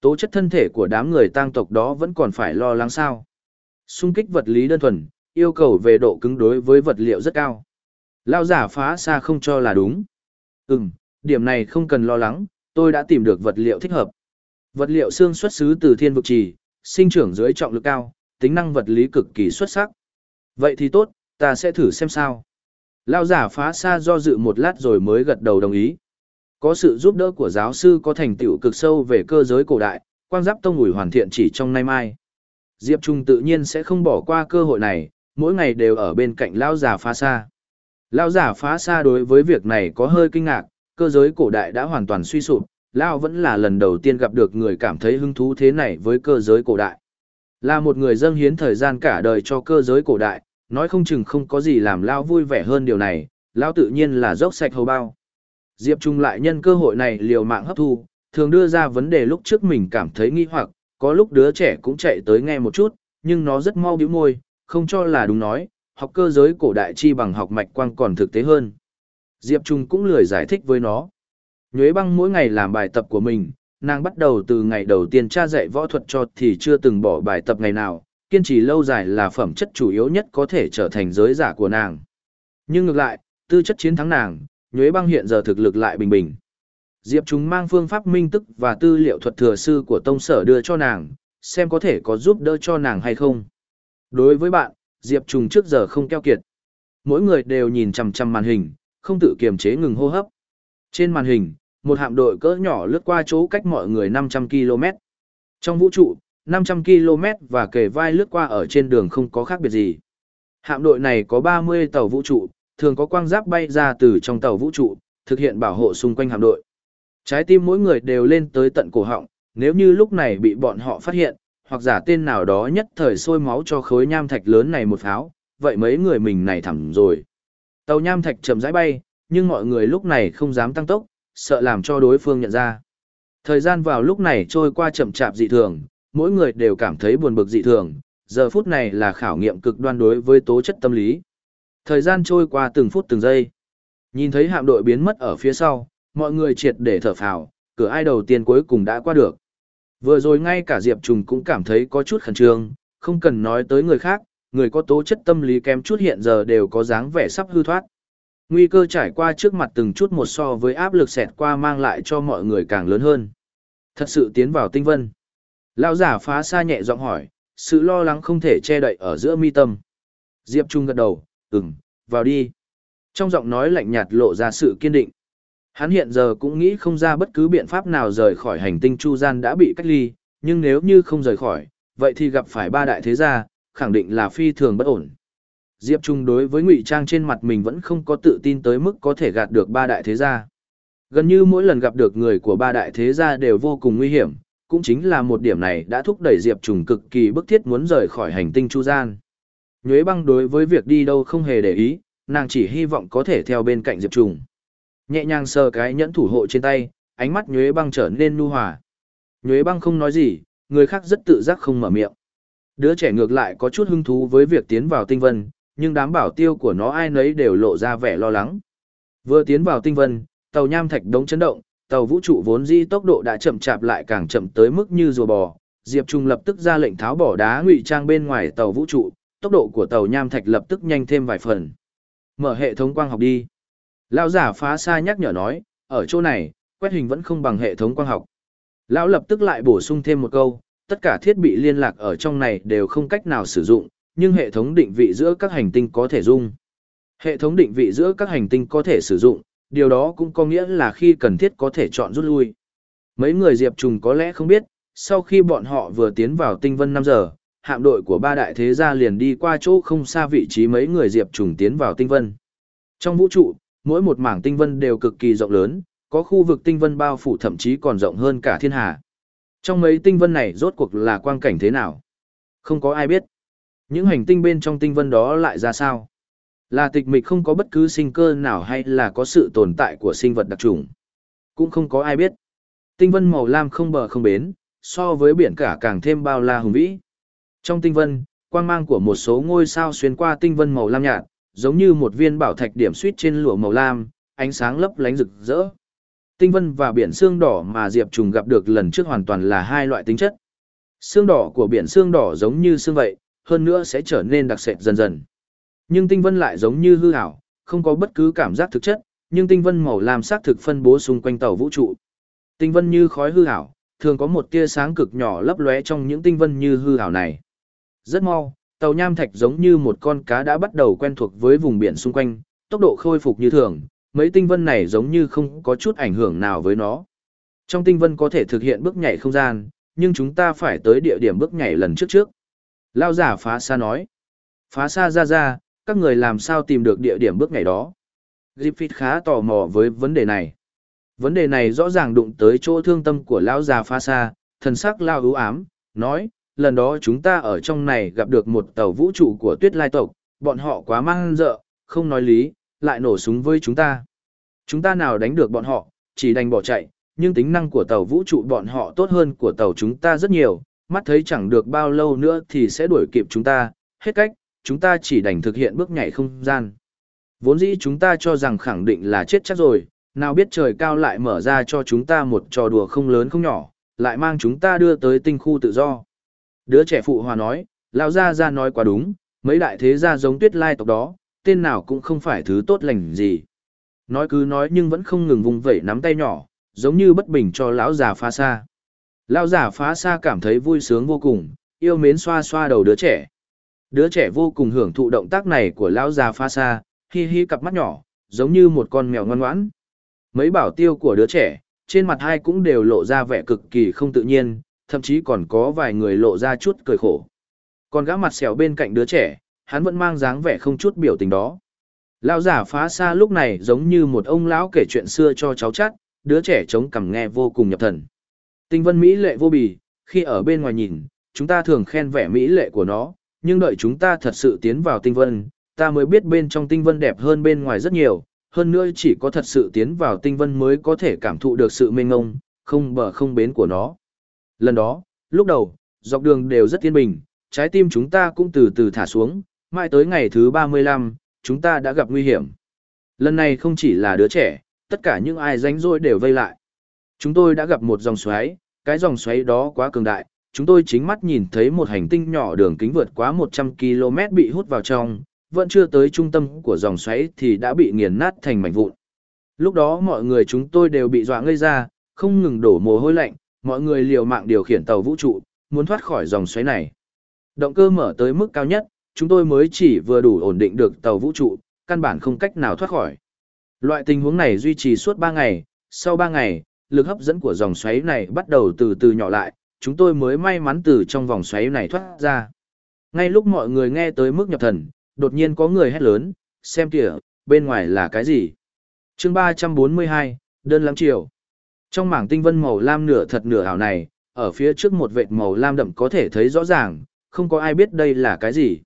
Tố chất thân thể của đám người tăng tộc đó vẫn còn phải lo lắng sao. Xung kích vật lý đơn thuần, yêu cầu về độ cứng đối với vật liệu rất cao. Lao giả phá xa không cho là đúng. Ừm, điểm này không cần lo lắng, tôi đã tìm được vật liệu thích hợp. Vật liệu xương xuất xứ từ thiên vực trì, sinh trưởng dưới trọng lực cao, tính năng vật lý cực kỳ xuất sắc. Vậy thì tốt, ta sẽ thử xem sao. Lao giả phá xa do dự một lát rồi mới gật đầu đồng ý. Có sự giúp đỡ của giáo sư có thành tựu cực sâu về cơ giới cổ đại, quang giáp tông ủi hoàn thiện chỉ trong nay mai. Diệp Trung tự nhiên sẽ không bỏ qua cơ hội này, mỗi ngày đều ở bên cạnh Lao giả phá xa. Lao giả phá xa đối với việc này có hơi kinh ngạc, cơ giới cổ đại đã hoàn toàn suy sụp, Lao vẫn là lần đầu tiên gặp được người cảm thấy hứng thú thế này với cơ giới cổ đại. Là một người dâng hiến thời gian cả đời cho cơ giới cổ đại, nói không chừng không có gì làm Lao vui vẻ hơn điều này, Lao tự nhiên là dốc sạch hầu bao. Diệp Trung lại nhân cơ hội này liều mạng hấp thu, thường đưa ra vấn đề lúc trước mình cảm thấy nghi hoặc, có lúc đứa trẻ cũng chạy tới nghe một chút, nhưng nó rất mau bĩu môi, không cho là đúng nói, học cơ giới cổ đại chi bằng học mạch quang còn thực tế hơn. Diệp Trung cũng lười giải thích với nó. Nhuế băng mỗi ngày làm bài tập của mình, nàng bắt đầu từ ngày đầu tiên cha dạy võ thuật cho thì chưa từng bỏ bài tập ngày nào, kiên trì lâu dài là phẩm chất chủ yếu nhất có thể trở thành giới giả của nàng. Nhưng ngược lại, tư chất chiến thắng nàng, Nhuế băng hiện giờ thực lực lại bình bình. Diệp Trung mang phương pháp minh tức và tư liệu thuật thừa sư của tông sở đưa cho nàng, xem có thể có giúp đỡ cho nàng hay không. Đối với bạn, Diệp Trung trước giờ không keo kiệt. Mỗi người đều nhìn chằm chằm màn hình, không tự kiềm chế ngừng hô hấp. Trên màn hình, một hạm đội cỡ nhỏ lướt qua chỗ cách mọi người 500 km. Trong vũ trụ, 500 km và kề vai lướt qua ở trên đường không có khác biệt gì. Hạm đội này có 30 tàu vũ trụ, thường có quang giáp bay ra từ trong tàu vũ trụ, thực hiện bảo hộ xung quanh hạm đội. Trái tim mỗi người đều lên tới tận cổ họng, nếu như lúc này bị bọn họ phát hiện, hoặc giả tên nào đó nhất thời sôi máu cho khối nham thạch lớn này một pháo, vậy mấy người mình này thẳng rồi. Tàu nham thạch chậm rãi bay, nhưng mọi người lúc này không dám tăng tốc, sợ làm cho đối phương nhận ra. Thời gian vào lúc này trôi qua chậm chạp dị thường, mỗi người đều cảm thấy buồn bực dị thường, giờ phút này là khảo nghiệm cực đoan đối với tố chất tâm lý. Thời gian trôi qua từng phút từng giây. Nhìn thấy hạm đội biến mất ở phía sau, mọi người triệt để thở phào, cửa ai đầu tiên cuối cùng đã qua được. Vừa rồi ngay cả Diệp Trùng cũng cảm thấy có chút khẩn trương, không cần nói tới người khác, người có tố chất tâm lý kém chút hiện giờ đều có dáng vẻ sắp hư thoát. Nguy cơ trải qua trước mặt từng chút một so với áp lực xẹt qua mang lại cho mọi người càng lớn hơn. Thật sự tiến vào tinh vân. Lão giả phá xa nhẹ giọng hỏi, sự lo lắng không thể che đậy ở giữa mi tâm. Diệp Trung gật đầu, ừm, vào đi. Trong giọng nói lạnh nhạt lộ ra sự kiên định. Hắn hiện giờ cũng nghĩ không ra bất cứ biện pháp nào rời khỏi hành tinh Chu Gian đã bị cách ly, nhưng nếu như không rời khỏi, vậy thì gặp phải ba đại thế gia, khẳng định là phi thường bất ổn. Diệp Trung đối với ngụy trang trên mặt mình vẫn không có tự tin tới mức có thể gạt được ba đại thế gia. Gần như mỗi lần gặp được người của ba đại thế gia đều vô cùng nguy hiểm, cũng chính là một điểm này đã thúc đẩy Diệp Trung cực kỳ bức thiết muốn rời khỏi hành tinh Chu Gian. Nhuế băng đối với việc đi đâu không hề để ý, nàng chỉ hy vọng có thể theo bên cạnh Diệp Trung. Nhẹ nhàng sờ cái nhẫn thủ hộ trên tay, ánh mắt Nhuế băng trở nên nu hòa. Nhuế băng không nói gì, người khác rất tự giác không mở miệng. Đứa trẻ ngược lại có chút hứng thú với việc tiến vào tinh vân, nhưng đám bảo tiêu của nó ai nấy đều lộ ra vẻ lo lắng. Vừa tiến vào tinh vân, tàu nham thạch đống chấn động, tàu vũ trụ vốn di tốc độ đã chậm chạp lại càng chậm tới mức như rùa bò. Diệp Trung lập tức ra lệnh tháo bỏ đá ngụy trang bên ngoài tàu vũ trụ, tốc độ của tàu nham thạch lập tức nhanh thêm vài phần. Mở hệ thống quang học đi. Lão giả phá xa nhắc nhở nói, ở chỗ này, quét hình vẫn không bằng hệ thống quang học. Lão lập tức lại bổ sung thêm một câu, tất cả thiết bị liên lạc ở trong này đều không cách nào sử dụng, nhưng hệ thống định vị giữa các hành tinh có thể dung. Hệ thống định vị giữa các hành tinh có thể sử dụng, điều đó cũng có nghĩa là khi cần thiết có thể chọn rút lui. Mấy người Diệp Trùng có lẽ không biết, sau khi bọn họ vừa tiến vào tinh vân 5 giờ, hạm đội của ba đại thế gia liền đi qua chỗ không xa vị trí mấy người Diệp Trùng tiến vào tinh vân. Trong vũ trụ, mỗi một mảng tinh vân đều cực kỳ rộng lớn, có khu vực tinh vân bao phủ thậm chí còn rộng hơn cả thiên hà. Trong mấy tinh vân này rốt cuộc là quang cảnh thế nào? Không có ai biết. Những hành tinh bên trong tinh vân đó lại ra sao? Là tịch mịch không có bất cứ sinh cơ nào hay là có sự tồn tại của sinh vật đặc trùng? Cũng không có ai biết. Tinh vân màu lam không bờ không bến, so với biển cả càng thêm bao la hùng vĩ. Trong tinh vân, quang mang của một số ngôi sao xuyên qua tinh vân màu lam nhạt, giống như một viên bảo thạch điểm suýt trên lụa màu lam, ánh sáng lấp lánh rực rỡ. Tinh vân và biển xương đỏ mà Diệp Trùng gặp được lần trước hoàn toàn là hai loại tính chất. Xương đỏ của biển xương đỏ giống như xương vậy, hơn nữa sẽ trở nên đặc sệt dần dần. Nhưng tinh vân lại giống như hư ảo, không có bất cứ cảm giác thực chất, nhưng tinh vân màu lam sắc thực phân bố xung quanh tàu vũ trụ. Tinh vân như khói hư ảo, thường có một tia sáng cực nhỏ lấp lóe trong những tinh vân như hư ảo này. Rất mau, tàu nham thạch giống như một con cá đã bắt đầu quen thuộc với vùng biển xung quanh, tốc độ khôi phục như thường, mấy tinh vân này giống như không có chút ảnh hưởng nào với nó. Trong tinh vân có thể thực hiện bước nhảy không gian, nhưng chúng ta phải tới địa điểm bước nhảy lần trước trước. Lao giả phá xa nói. Phá xa ra ra, các người làm sao tìm được địa điểm bước ngày đó? Griffith khá tò mò với vấn đề này. Vấn đề này rõ ràng đụng tới chỗ thương tâm của lão già phá xa, thần sắc lao ưu ám, nói, lần đó chúng ta ở trong này gặp được một tàu vũ trụ của tuyết lai tộc, bọn họ quá mang dợ, không nói lý, lại nổ súng với chúng ta. Chúng ta nào đánh được bọn họ, chỉ đành bỏ chạy, nhưng tính năng của tàu vũ trụ bọn họ tốt hơn của tàu chúng ta rất nhiều, mắt thấy chẳng được bao lâu nữa thì sẽ đuổi kịp chúng ta, hết cách, chúng ta chỉ đành thực hiện bước nhảy không gian. Vốn dĩ chúng ta cho rằng khẳng định là chết chắc rồi, nào biết trời cao lại mở ra cho chúng ta một trò đùa không lớn không nhỏ, lại mang chúng ta đưa tới tinh khu tự do. Đứa trẻ phụ hòa nói, lão gia gia nói quá đúng, mấy đại thế gia giống tuyết lai tộc đó, tên nào cũng không phải thứ tốt lành gì. Nói cứ nói nhưng vẫn không ngừng vùng vẩy nắm tay nhỏ, giống như bất bình cho lão già pha xa. Lão giả phá xa cảm thấy vui sướng vô cùng, yêu mến xoa xoa đầu đứa trẻ. Đứa trẻ vô cùng hưởng thụ động tác này của lão già phá xa, hi hi cặp mắt nhỏ, giống như một con mèo ngoan ngoãn. Mấy bảo tiêu của đứa trẻ, trên mặt hai cũng đều lộ ra vẻ cực kỳ không tự nhiên, thậm chí còn có vài người lộ ra chút cười khổ. Còn gã mặt xẻo bên cạnh đứa trẻ, hắn vẫn mang dáng vẻ không chút biểu tình đó. Lão giả phá xa lúc này giống như một ông lão kể chuyện xưa cho cháu chắt, đứa trẻ chống cằm nghe vô cùng nhập thần. Tinh vân Mỹ lệ vô bì, khi ở bên ngoài nhìn, chúng ta thường khen vẻ Mỹ lệ của nó, nhưng đợi chúng ta thật sự tiến vào tinh vân, ta mới biết bên trong tinh vân đẹp hơn bên ngoài rất nhiều, hơn nữa chỉ có thật sự tiến vào tinh vân mới có thể cảm thụ được sự mênh ngông, không bờ không bến của nó. Lần đó, lúc đầu, dọc đường đều rất yên bình, trái tim chúng ta cũng từ từ thả xuống, mãi tới ngày thứ 35, chúng ta đã gặp nguy hiểm. Lần này không chỉ là đứa trẻ, tất cả những ai ránh rỗi đều vây lại. Chúng tôi đã gặp một dòng xoáy, cái dòng xoáy đó quá cường đại, chúng tôi chính mắt nhìn thấy một hành tinh nhỏ đường kính vượt quá 100 km bị hút vào trong, vẫn chưa tới trung tâm của dòng xoáy thì đã bị nghiền nát thành mảnh vụn. Lúc đó mọi người chúng tôi đều bị dọa ngây ra, không ngừng đổ mồ hôi lạnh, mọi người liều mạng điều khiển tàu vũ trụ, muốn thoát khỏi dòng xoáy này. Động cơ mở tới mức cao nhất, chúng tôi mới chỉ vừa đủ ổn định được tàu vũ trụ, căn bản không cách nào thoát khỏi. Loại tình huống này duy trì suốt 3 ngày, sau 3 ngày, lực hấp dẫn của dòng xoáy này bắt đầu từ từ nhỏ lại, chúng tôi mới may mắn từ trong vòng xoáy này thoát ra. Ngay lúc mọi người nghe tới mức nhập thần, đột nhiên có người hét lớn, xem kìa, bên ngoài là cái gì? chương 342, đơn lắm chiều. Trong mảng tinh vân màu lam nửa thật nửa ảo này, ở phía trước một vệt màu lam đậm có thể thấy rõ ràng, không có ai biết đây là cái gì.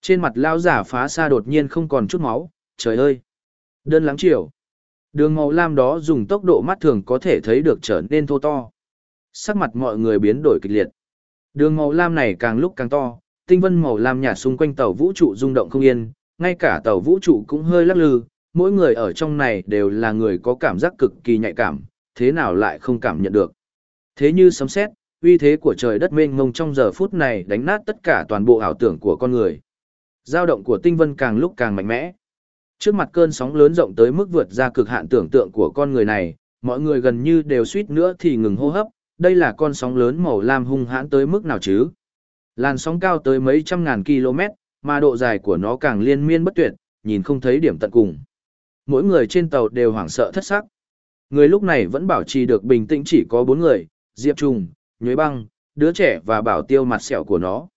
Trên mặt lao giả phá xa đột nhiên không còn chút máu, trời ơi! Đơn lắm chiều. Đường màu lam đó dùng tốc độ mắt thường có thể thấy được trở nên thô to. Sắc mặt mọi người biến đổi kịch liệt. Đường màu lam này càng lúc càng to, tinh vân màu lam nhạt xung quanh tàu vũ trụ rung động không yên, ngay cả tàu vũ trụ cũng hơi lắc lư, mỗi người ở trong này đều là người có cảm giác cực kỳ nhạy cảm, thế nào lại không cảm nhận được. Thế như sấm sét, uy thế của trời đất mênh mông trong giờ phút này đánh nát tất cả toàn bộ ảo tưởng của con người. Dao động của tinh vân càng lúc càng mạnh mẽ. Trước mặt cơn sóng lớn rộng tới mức vượt ra cực hạn tưởng tượng của con người này, mọi người gần như đều suýt nữa thì ngừng hô hấp, đây là con sóng lớn màu lam hung hãn tới mức nào chứ? Làn sóng cao tới mấy trăm ngàn km, mà độ dài của nó càng liên miên bất tuyệt, nhìn không thấy điểm tận cùng. Mỗi người trên tàu đều hoảng sợ thất sắc. Người lúc này vẫn bảo trì được bình tĩnh chỉ có bốn người, Diệp Trùng, Nhuế Băng, đứa trẻ và bảo tiêu mặt sẹo của nó.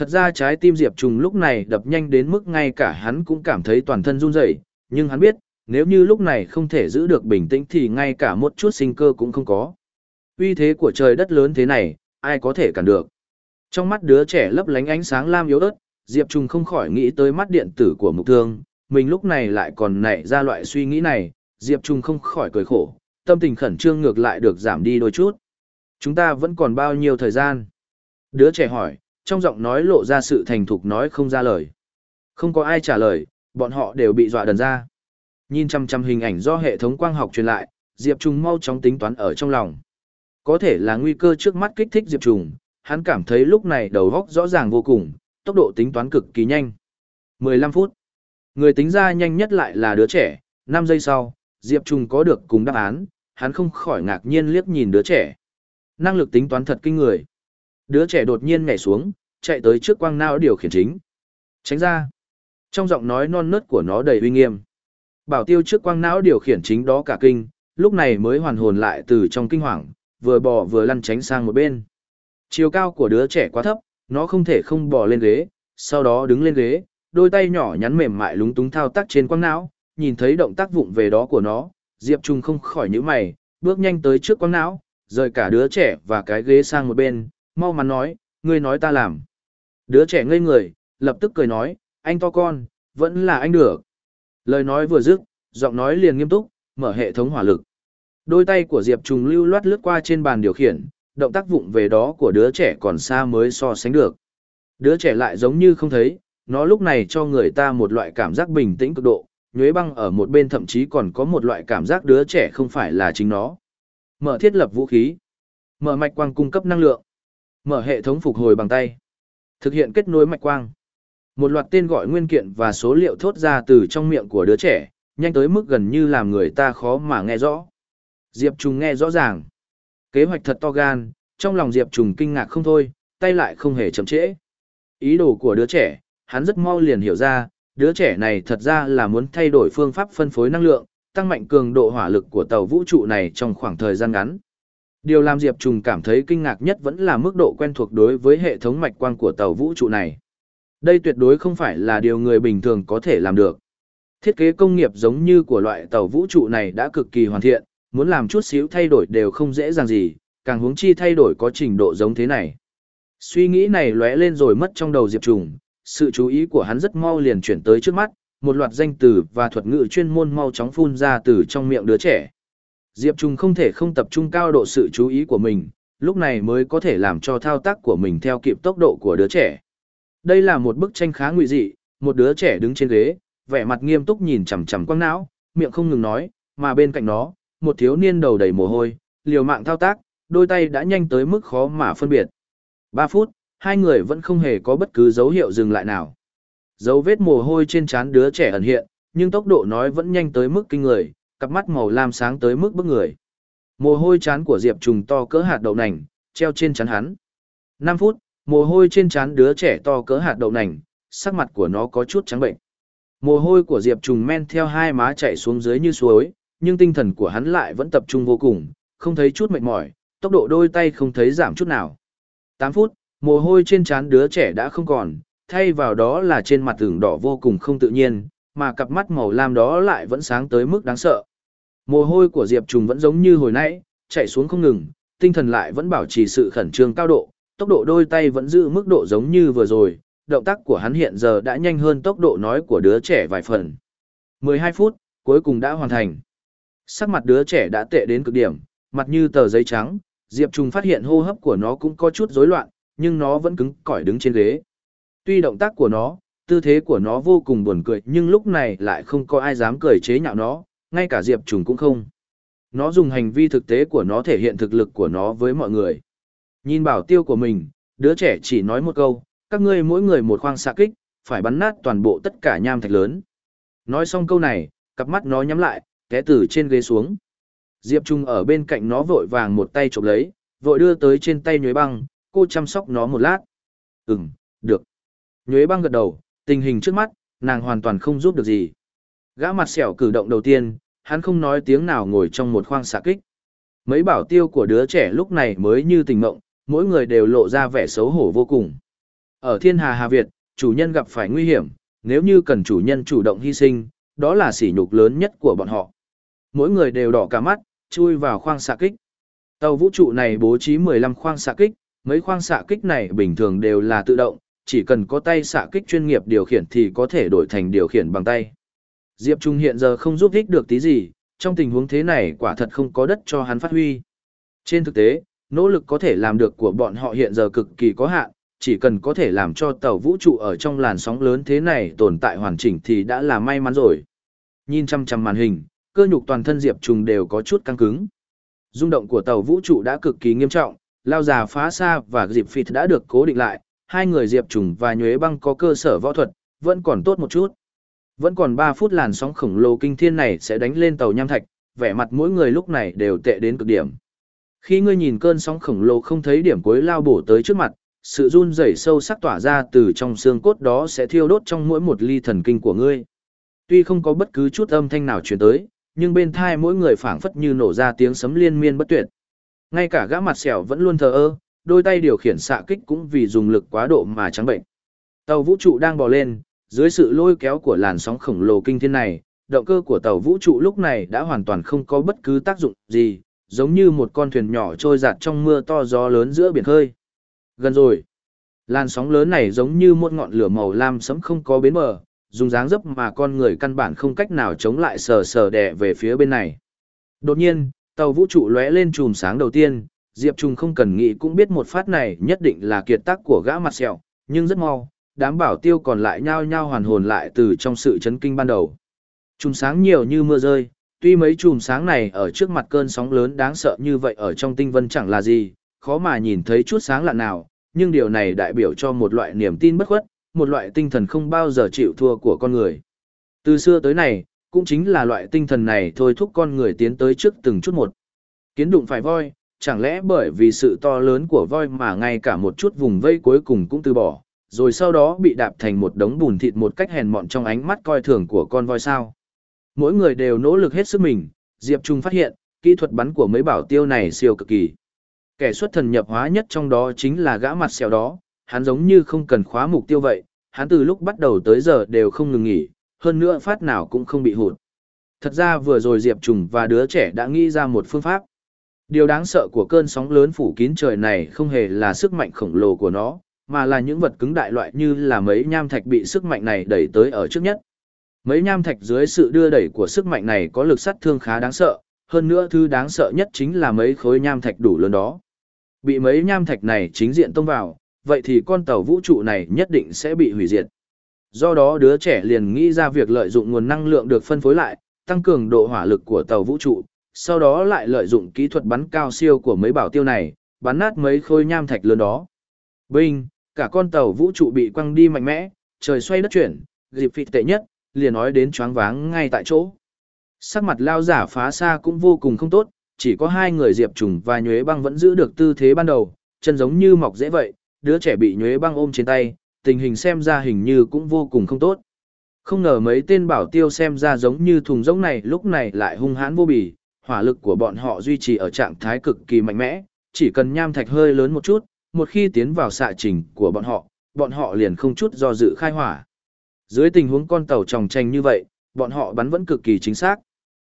Thật ra trái tim Diệp Trùng lúc này đập nhanh đến mức ngay cả hắn cũng cảm thấy toàn thân run rẩy, nhưng hắn biết, nếu như lúc này không thể giữ được bình tĩnh thì ngay cả một chút sinh cơ cũng không có. Uy thế của trời đất lớn thế này, ai có thể cản được. Trong mắt đứa trẻ lấp lánh ánh sáng lam yếu ớt, Diệp Trùng không khỏi nghĩ tới mắt điện tử của mục thương, mình lúc này lại còn nảy ra loại suy nghĩ này, Diệp Trùng không khỏi cười khổ, tâm tình khẩn trương ngược lại được giảm đi đôi chút. Chúng ta vẫn còn bao nhiêu thời gian? Đứa trẻ hỏi, trong giọng nói lộ ra sự thành thục nói không ra lời. Không có ai trả lời, bọn họ đều bị dọa đần ra. Nhìn chăm chăm hình ảnh do hệ thống quang học truyền lại, Diệp Trùng mau chóng tính toán ở trong lòng. Có thể là nguy cơ trước mắt kích thích Diệp Trùng, hắn cảm thấy lúc này đầu óc rõ ràng vô cùng, tốc độ tính toán cực kỳ nhanh. 15 phút. Người tính ra nhanh nhất lại là đứa trẻ, 5 giây sau, Diệp Trùng có được cùng đáp án, hắn không khỏi ngạc nhiên liếc nhìn đứa trẻ. Năng lực tính toán thật kinh người. Đứa trẻ đột nhiên nhảy xuống, chạy tới trước quang não điều khiển chính. Tránh ra. Trong giọng nói non nớt của nó đầy uy nghiêm. Bảo tiêu trước quang não điều khiển chính đó cả kinh, lúc này mới hoàn hồn lại từ trong kinh hoàng, vừa bò vừa lăn tránh sang một bên. Chiều cao của đứa trẻ quá thấp, nó không thể không bò lên ghế, sau đó đứng lên ghế, đôi tay nhỏ nhắn mềm mại lúng túng thao tác trên quang não, nhìn thấy động tác vụng về đó của nó, Diệp Trung không khỏi nhíu mày, bước nhanh tới trước quang não, rời cả đứa trẻ và cái ghế sang một bên, mau mắn nói, ngươi nói ta làm. Đứa trẻ ngây người, lập tức cười nói, anh to con, vẫn là anh được. Lời nói vừa dứt, giọng nói liền nghiêm túc, mở hệ thống hỏa lực. Đôi tay của Diệp Trùng lưu loát lướt qua trên bàn điều khiển, động tác vụng về đó của đứa trẻ còn xa mới so sánh được. Đứa trẻ lại giống như không thấy, nó lúc này cho người ta một loại cảm giác bình tĩnh cực độ, nhuế băng ở một bên thậm chí còn có một loại cảm giác đứa trẻ không phải là chính nó. Mở thiết lập vũ khí. Mở mạch quang cung cấp năng lượng. Mở hệ thống phục hồi bằng tay. Thực hiện kết nối mạch quang. Một loạt tên gọi nguyên kiện và số liệu thốt ra từ trong miệng của đứa trẻ, nhanh tới mức gần như làm người ta khó mà nghe rõ. Diệp Trùng nghe rõ ràng. Kế hoạch thật to gan, trong lòng Diệp Trùng kinh ngạc không thôi, tay lại không hề chậm trễ. Ý đồ của đứa trẻ, hắn rất mau liền hiểu ra, đứa trẻ này thật ra là muốn thay đổi phương pháp phân phối năng lượng, tăng mạnh cường độ hỏa lực của tàu vũ trụ này trong khoảng thời gian ngắn. Điều làm Diệp Trùng cảm thấy kinh ngạc nhất vẫn là mức độ quen thuộc đối với hệ thống mạch quang của tàu vũ trụ này. Đây tuyệt đối không phải là điều người bình thường có thể làm được. Thiết kế công nghiệp giống như của loại tàu vũ trụ này đã cực kỳ hoàn thiện, muốn làm chút xíu thay đổi đều không dễ dàng gì, càng huống chi thay đổi có trình độ giống thế này. Suy nghĩ này lóe lên rồi mất trong đầu Diệp Trùng, sự chú ý của hắn rất mau liền chuyển tới trước mắt, một loạt danh từ và thuật ngữ chuyên môn mau chóng phun ra từ trong miệng đứa trẻ. Diệp Trung không thể không tập trung cao độ sự chú ý của mình, lúc này mới có thể làm cho thao tác của mình theo kịp tốc độ của đứa trẻ. Đây là một bức tranh khá nguy dị, một đứa trẻ đứng trên ghế, vẻ mặt nghiêm túc nhìn chằm chằm quang não, miệng không ngừng nói, mà bên cạnh nó, một thiếu niên đầu đầy mồ hôi, liều mạng thao tác, đôi tay đã nhanh tới mức khó mà phân biệt. 3 phút, hai người vẫn không hề có bất cứ dấu hiệu dừng lại nào. Dấu vết mồ hôi trên trán đứa trẻ ẩn hiện, nhưng tốc độ nói vẫn nhanh tới mức kinh người, cặp mắt màu lam sáng tới mức bức người. Mồ hôi chán của Diệp Trùng to cỡ hạt đậu nành, treo trên chán hắn. 5 phút, mồ hôi trên chán đứa trẻ to cỡ hạt đậu nành, sắc mặt của nó có chút trắng bệnh. Mồ hôi của Diệp Trùng men theo hai má chảy xuống dưới như suối, nhưng tinh thần của hắn lại vẫn tập trung vô cùng, không thấy chút mệt mỏi, tốc độ đôi tay không thấy giảm chút nào. 8 phút, mồ hôi trên trán đứa trẻ đã không còn, thay vào đó là trên mặt tưởng đỏ vô cùng không tự nhiên, mà cặp mắt màu lam đó lại vẫn sáng tới mức đáng sợ. Mồ hôi của Diệp Trùng vẫn giống như hồi nãy, chạy xuống không ngừng, tinh thần lại vẫn bảo trì sự khẩn trương cao độ, tốc độ đôi tay vẫn giữ mức độ giống như vừa rồi, động tác của hắn hiện giờ đã nhanh hơn tốc độ nói của đứa trẻ vài phần. 12 phút, cuối cùng đã hoàn thành. Sắc mặt đứa trẻ đã tệ đến cực điểm, mặt như tờ giấy trắng, Diệp Trùng phát hiện hô hấp của nó cũng có chút rối loạn, nhưng nó vẫn cứng cỏi đứng trên ghế. Tuy động tác của nó, tư thế của nó vô cùng buồn cười nhưng lúc này lại không có ai dám cười chế nhạo nó, ngay cả Diệp Trùng cũng không. Nó dùng hành vi thực tế của nó thể hiện thực lực của nó với mọi người. Nhìn bảo tiêu của mình, đứa trẻ chỉ nói một câu, các ngươi mỗi người một khoang xạ kích, phải bắn nát toàn bộ tất cả nham thạch lớn. Nói xong câu này, cặp mắt nó nhắm lại, té từ trên ghế xuống. Diệp Trung ở bên cạnh nó vội vàng một tay chụp lấy, vội đưa tới trên tay nhuế băng, cô chăm sóc nó một lát. Ừm, được. Nhuế băng gật đầu, tình hình trước mắt, nàng hoàn toàn không giúp được gì. Gã mặt sẹo cử động đầu tiên, hắn không nói tiếng nào ngồi trong một khoang xạ kích. Mấy bảo tiêu của đứa trẻ lúc này mới như tình mộng, mỗi người đều lộ ra vẻ xấu hổ vô cùng. Ở thiên hà Hà Việt, chủ nhân gặp phải nguy hiểm, nếu như cần chủ nhân chủ động hy sinh, đó là sỉ nhục lớn nhất của bọn họ. Mỗi người đều đỏ cả mắt, chui vào khoang xạ kích. Tàu vũ trụ này bố trí 15 khoang xạ kích, mấy khoang xạ kích này bình thường đều là tự động, chỉ cần có tay xạ kích chuyên nghiệp điều khiển thì có thể đổi thành điều khiển bằng tay. Diệp Trung hiện giờ không giúp ích được tí gì, trong tình huống thế này quả thật không có đất cho hắn phát huy. Trên thực tế, nỗ lực có thể làm được của bọn họ hiện giờ cực kỳ có hạn, chỉ cần có thể làm cho tàu vũ trụ ở trong làn sóng lớn thế này tồn tại hoàn chỉnh thì đã là may mắn rồi. Nhìn chăm chăm màn hình, cơ nhục toàn thân Diệp Trùng đều có chút căng cứng. Rung động của tàu vũ trụ đã cực kỳ nghiêm trọng, lao già phá xa và Diệp Phịt đã được cố định lại, hai người Diệp Trùng và Nhuế Băng có cơ sở võ thuật, vẫn còn tốt một chút. Vẫn còn 3 phút làn sóng khổng lồ kinh thiên này sẽ đánh lên tàu nham thạch, vẻ mặt mỗi người lúc này đều tệ đến cực điểm. Khi ngươi nhìn cơn sóng khổng lồ không thấy điểm cuối lao bổ tới trước mặt, sự run rẩy sâu sắc tỏa ra từ trong xương cốt đó sẽ thiêu đốt trong mỗi một ly thần kinh của ngươi. Tuy không có bất cứ chút âm thanh nào truyền tới, nhưng bên thai mỗi người phảng phất như nổ ra tiếng sấm liên miên bất tuyệt. Ngay cả gã mặt sẹo vẫn luôn thờ ơ, đôi tay điều khiển xạ kích cũng vì dùng lực quá độ mà trắng bệnh. Tàu vũ trụ đang bò lên, dưới sự lôi kéo của làn sóng khổng lồ kinh thiên này, động cơ của tàu vũ trụ lúc này đã hoàn toàn không có bất cứ tác dụng gì, giống như một con thuyền nhỏ trôi giạt trong mưa to gió lớn giữa biển khơi. Gần rồi. Làn sóng lớn này giống như một ngọn lửa màu lam sẫm không có bến bờ, dùng dáng dấp mà con người căn bản không cách nào chống lại sờ sờ đè về phía bên này. Đột nhiên, tàu vũ trụ lóe lên chùm sáng đầu tiên, Diệp Trung không cần nghĩ cũng biết một phát này nhất định là kiệt tác của gã mặt sẹo, nhưng rất mau, đám bảo tiêu còn lại nhao nhao hoàn hồn lại từ trong sự chấn kinh ban đầu. Chùm sáng nhiều như mưa rơi, tuy mấy chùm sáng này ở trước mặt cơn sóng lớn đáng sợ như vậy ở trong tinh vân chẳng là gì, khó mà nhìn thấy chút sáng lạ nào, nhưng điều này đại biểu cho một loại niềm tin bất khuất, một loại tinh thần không bao giờ chịu thua của con người. Từ xưa tới nay, cũng chính là loại tinh thần này thôi thúc con người tiến tới trước từng chút một. Kiến đụng phải voi, chẳng lẽ bởi vì sự to lớn của voi mà ngay cả một chút vùng vây cuối cùng cũng từ bỏ, rồi sau đó bị đạp thành một đống bùn thịt một cách hèn mọn trong ánh mắt coi thường của con voi sao. Mỗi người đều nỗ lực hết sức mình, Diệp Trung phát hiện, kỹ thuật bắn của mấy bảo tiêu này siêu cực kỳ. Kẻ xuất thần nhập hóa nhất trong đó chính là gã mặt xèo đó, hắn giống như không cần khóa mục tiêu vậy, hắn từ lúc bắt đầu tới giờ đều không ngừng nghỉ, hơn nữa phát nào cũng không bị hụt. Thật ra vừa rồi Diệp Trùng và đứa trẻ đã nghĩ ra một phương pháp. Điều đáng sợ của cơn sóng lớn phủ kín trời này không hề là sức mạnh khổng lồ của nó, mà là những vật cứng đại loại như là mấy nham thạch bị sức mạnh này đẩy tới ở trước nhất. Mấy nham thạch dưới sự đưa đẩy của sức mạnh này có lực sát thương khá đáng sợ, hơn nữa thứ đáng sợ nhất chính là mấy khối nham thạch đủ lớn đó. Bị mấy nham thạch này chính diện tông vào, vậy thì con tàu vũ trụ này nhất định sẽ bị hủy diệt. Do đó đứa trẻ liền nghĩ ra việc lợi dụng nguồn năng lượng được phân phối lại, tăng cường độ hỏa lực của tàu vũ trụ, sau đó lại lợi dụng kỹ thuật bắn cao siêu của mấy bảo tiêu này, bắn nát mấy khối nham thạch lớn đó. Binh, cả con tàu vũ trụ bị quăng đi mạnh mẽ, trời xoay đất chuyển, dịp phịt tệ nhất, liền nói đến choáng váng ngay tại chỗ. Sắc mặt lao giả phá xa cũng vô cùng không tốt, chỉ có hai người diệp trùng và nhuế băng vẫn giữ được tư thế ban đầu, chân giống như mọc dễ vậy, đứa trẻ bị nhuế băng ôm trên tay, tình hình xem ra hình như cũng vô cùng không tốt. Không ngờ mấy tên bảo tiêu xem ra giống như thùng giống này lúc này lại hung hãn vô bì, hỏa lực của bọn họ duy trì ở trạng thái cực kỳ mạnh mẽ, chỉ cần nham thạch hơi lớn một chút, một khi tiến vào xạ trình của bọn họ, bọn họ liền không chút do dự khai hỏa. Dưới tình huống con tàu tròng tranh như vậy, bọn họ bắn vẫn cực kỳ chính xác.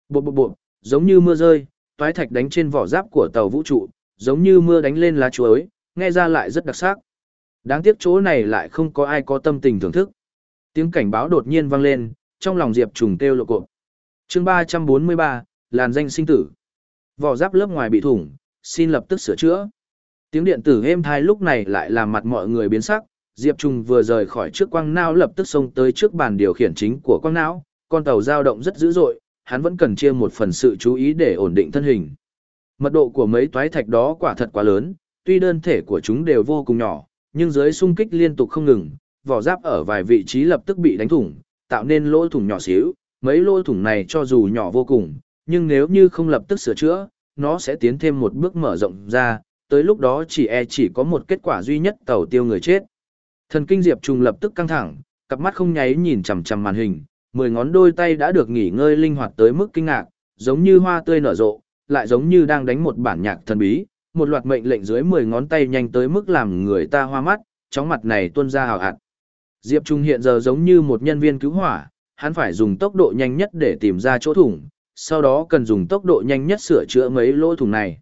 Bụp bụp bụp, giống như mưa rơi, toái thạch đánh trên vỏ giáp của tàu vũ trụ, giống như mưa đánh lên lá chuối, nghe ra lại rất đặc sắc. Đáng tiếc chỗ này lại không có ai có tâm tình thưởng thức. Tiếng cảnh báo đột nhiên vang lên, trong lòng Diệp trùng kêu lộ cộp. chương 343, làn danh sinh tử. Vỏ giáp lớp ngoài bị thủng, xin lập tức sửa chữa. Tiếng điện tử êm thai lúc này lại làm mặt mọi người biến sắc, Diệp Trung vừa rời khỏi trước quang não lập tức xông tới trước bàn điều khiển chính của quang não, con tàu dao động rất dữ dội, hắn vẫn cần chia một phần sự chú ý để ổn định thân hình. Mật độ của mấy toái thạch đó quả thật quá lớn, tuy đơn thể của chúng đều vô cùng nhỏ, nhưng dưới xung kích liên tục không ngừng, vỏ giáp ở vài vị trí lập tức bị đánh thủng, tạo nên lỗ thủng nhỏ xíu, mấy lỗ thủng này cho dù nhỏ vô cùng, nhưng nếu như không lập tức sửa chữa, nó sẽ tiến thêm một bước mở rộng ra, tới lúc đó chỉ e chỉ có một kết quả duy nhất tàu tiêu người chết. Thần kinh Diệp Trùng lập tức căng thẳng, cặp mắt không nháy nhìn chằm chằm màn hình, mười ngón đôi tay đã được nghỉ ngơi linh hoạt tới mức kinh ngạc, giống như hoa tươi nở rộ, lại giống như đang đánh một bản nhạc thần bí, một loạt mệnh lệnh dưới mười ngón tay nhanh tới mức làm người ta hoa mắt, chóng mặt này tuôn ra hào hạt. Diệp Trung hiện giờ giống như một nhân viên cứu hỏa, hắn phải dùng tốc độ nhanh nhất để tìm ra chỗ thủng, sau đó cần dùng tốc độ nhanh nhất sửa chữa mấy lỗ thủng này.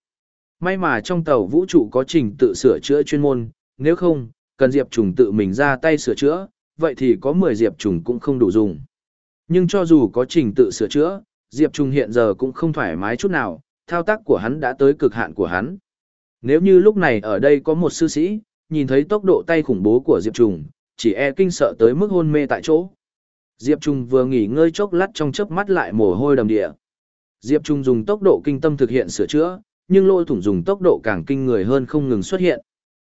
May mà trong tàu vũ trụ có trình tự sửa chữa chuyên môn, nếu không, cần Diệp Trùng tự mình ra tay sửa chữa, vậy thì có 10 Diệp Trùng cũng không đủ dùng. Nhưng cho dù có trình tự sửa chữa, Diệp Trùng hiện giờ cũng không thoải mái chút nào, thao tác của hắn đã tới cực hạn của hắn. Nếu như lúc này ở đây có một sư sĩ, nhìn thấy tốc độ tay khủng bố của Diệp Trùng, chỉ e kinh sợ tới mức hôn mê tại chỗ. Diệp Trùng vừa nghỉ ngơi chốc lát trong chớp mắt lại mồ hôi đầm địa. Diệp Trùng dùng tốc độ kinh tâm thực hiện sửa chữa, nhưng lỗ thủng dùng tốc độ càng kinh người hơn không ngừng xuất hiện.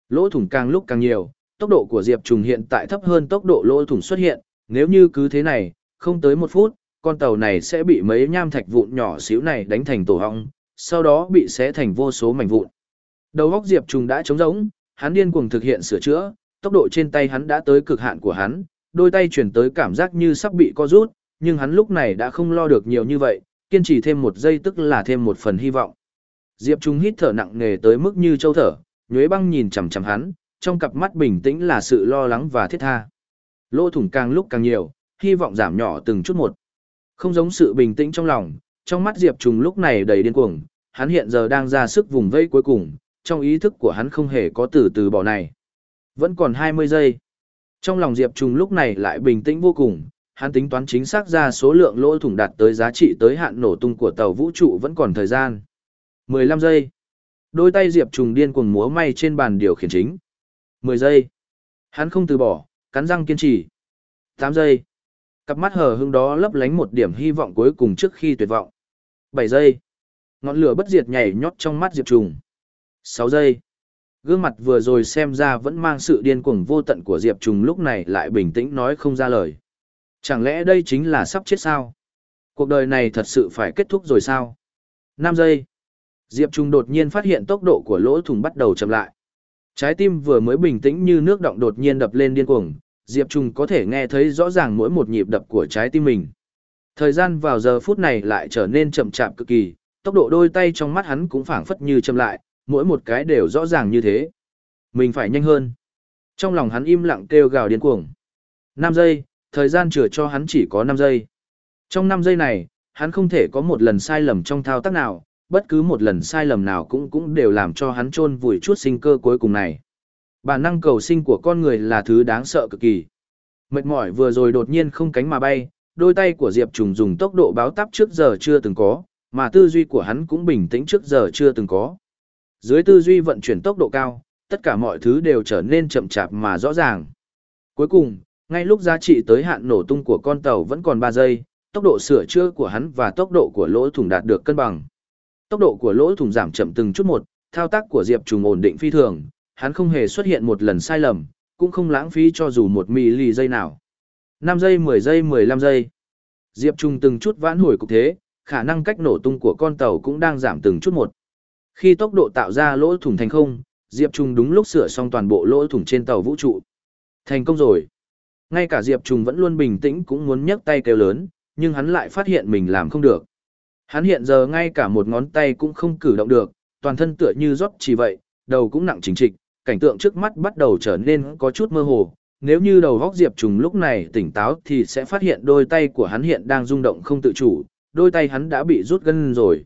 Lỗ thủng càng lúc càng nhiều, tốc độ của Diệp Trùng hiện tại thấp hơn tốc độ lỗ thủng xuất hiện, nếu như cứ thế này, không tới một phút, con tàu này sẽ bị mấy nham thạch vụn nhỏ xíu này đánh thành tổ hong, sau đó bị xé thành vô số mảnh vụn. Đầu góc Diệp Trùng đã trống rỗng, hắn điên cuồng thực hiện sửa chữa, tốc độ trên tay hắn đã tới cực hạn của hắn, đôi tay chuyển tới cảm giác như sắp bị co rút, nhưng hắn lúc này đã không lo được nhiều như vậy, kiên trì thêm một giây tức là thêm một phần hy vọng. Diệp Trung hít thở nặng nề tới mức như châu thở, nhuế băng nhìn chằm chằm hắn, trong cặp mắt bình tĩnh là sự lo lắng và thiết tha. Lỗ thủng càng lúc càng nhiều, hy vọng giảm nhỏ từng chút một. Không giống sự bình tĩnh trong lòng, trong mắt Diệp Trung lúc này đầy điên cuồng, hắn hiện giờ đang ra sức vùng vây cuối cùng, trong ý thức của hắn không hề có từ từ bỏ này. Vẫn còn 20 giây. Trong lòng Diệp Trung lúc này lại bình tĩnh vô cùng, hắn tính toán chính xác ra số lượng lỗ thủng đạt tới giá trị tới hạn nổ tung của tàu vũ trụ vẫn còn thời gian. 15 giây. Đôi tay Diệp Trùng điên cuồng múa may trên bàn điều khiển chính. 10 giây. Hắn không từ bỏ, cắn răng kiên trì. 8 giây. Cặp mắt hờ hững đó lấp lánh một điểm hy vọng cuối cùng trước khi tuyệt vọng. 7 giây. Ngọn lửa bất diệt nhảy nhót trong mắt Diệp Trùng. 6 giây. Gương mặt vừa rồi xem ra vẫn mang sự điên cuồng vô tận của Diệp Trùng lúc này lại bình tĩnh nói không ra lời. Chẳng lẽ đây chính là sắp chết sao? Cuộc đời này thật sự phải kết thúc rồi sao? 5 giây. Diệp Trung đột nhiên phát hiện tốc độ của lỗ thủng bắt đầu chậm lại. Trái tim vừa mới bình tĩnh như nước động đột nhiên đập lên điên cuồng, Diệp Trung có thể nghe thấy rõ ràng mỗi một nhịp đập của trái tim mình. Thời gian vào giờ phút này lại trở nên chậm chạp cực kỳ, tốc độ đôi tay trong mắt hắn cũng phảng phất như chậm lại, mỗi một cái đều rõ ràng như thế. Mình phải nhanh hơn. Trong lòng hắn im lặng kêu gào điên cuồng. 5 giây, thời gian chừa cho hắn chỉ có 5 giây. Trong 5 giây này, hắn không thể có một lần sai lầm trong thao tác nào, bất cứ một lần sai lầm nào cũng cũng đều làm cho hắn chôn vùi chút sinh cơ cuối cùng này. Bản năng cầu sinh của con người là thứ đáng sợ cực kỳ. Mệt mỏi vừa rồi đột nhiên không cánh mà bay, đôi tay của Diệp Trùng dùng tốc độ báo táp trước giờ chưa từng có, mà tư duy của hắn cũng bình tĩnh trước giờ chưa từng có. Dưới tư duy vận chuyển tốc độ cao, tất cả mọi thứ đều trở nên chậm chạp mà rõ ràng. Cuối cùng, ngay lúc giá trị tới hạn nổ tung của con tàu vẫn còn 3 giây, tốc độ sửa chữa của hắn và tốc độ của lỗ thủng đạt được cân bằng. Tốc độ của lỗ thủng giảm chậm từng chút một, thao tác của Diệp Trùng ổn định phi thường, hắn không hề xuất hiện một lần sai lầm, cũng không lãng phí cho dù một mili giây nào. 5 giây 10 giây 15 giây. Diệp Trùng từng chút vãn hồi cục thế, khả năng cách nổ tung của con tàu cũng đang giảm từng chút một. Khi tốc độ tạo ra lỗ thủng thành không, Diệp Trùng đúng lúc sửa xong toàn bộ lỗ thủng trên tàu vũ trụ. Thành công rồi. Ngay cả Diệp Trùng vẫn luôn bình tĩnh cũng muốn nhấc tay kêu lớn, nhưng hắn lại phát hiện mình làm không được. Hắn hiện giờ ngay cả một ngón tay cũng không cử động được, toàn thân tựa như rót chỉ vậy, đầu cũng nặng chính trịch, cảnh tượng trước mắt bắt đầu trở nên có chút mơ hồ. Nếu như đầu góc Diệp Trùng lúc này tỉnh táo thì sẽ phát hiện đôi tay của hắn hiện đang rung động không tự chủ, đôi tay hắn đã bị rút gân rồi.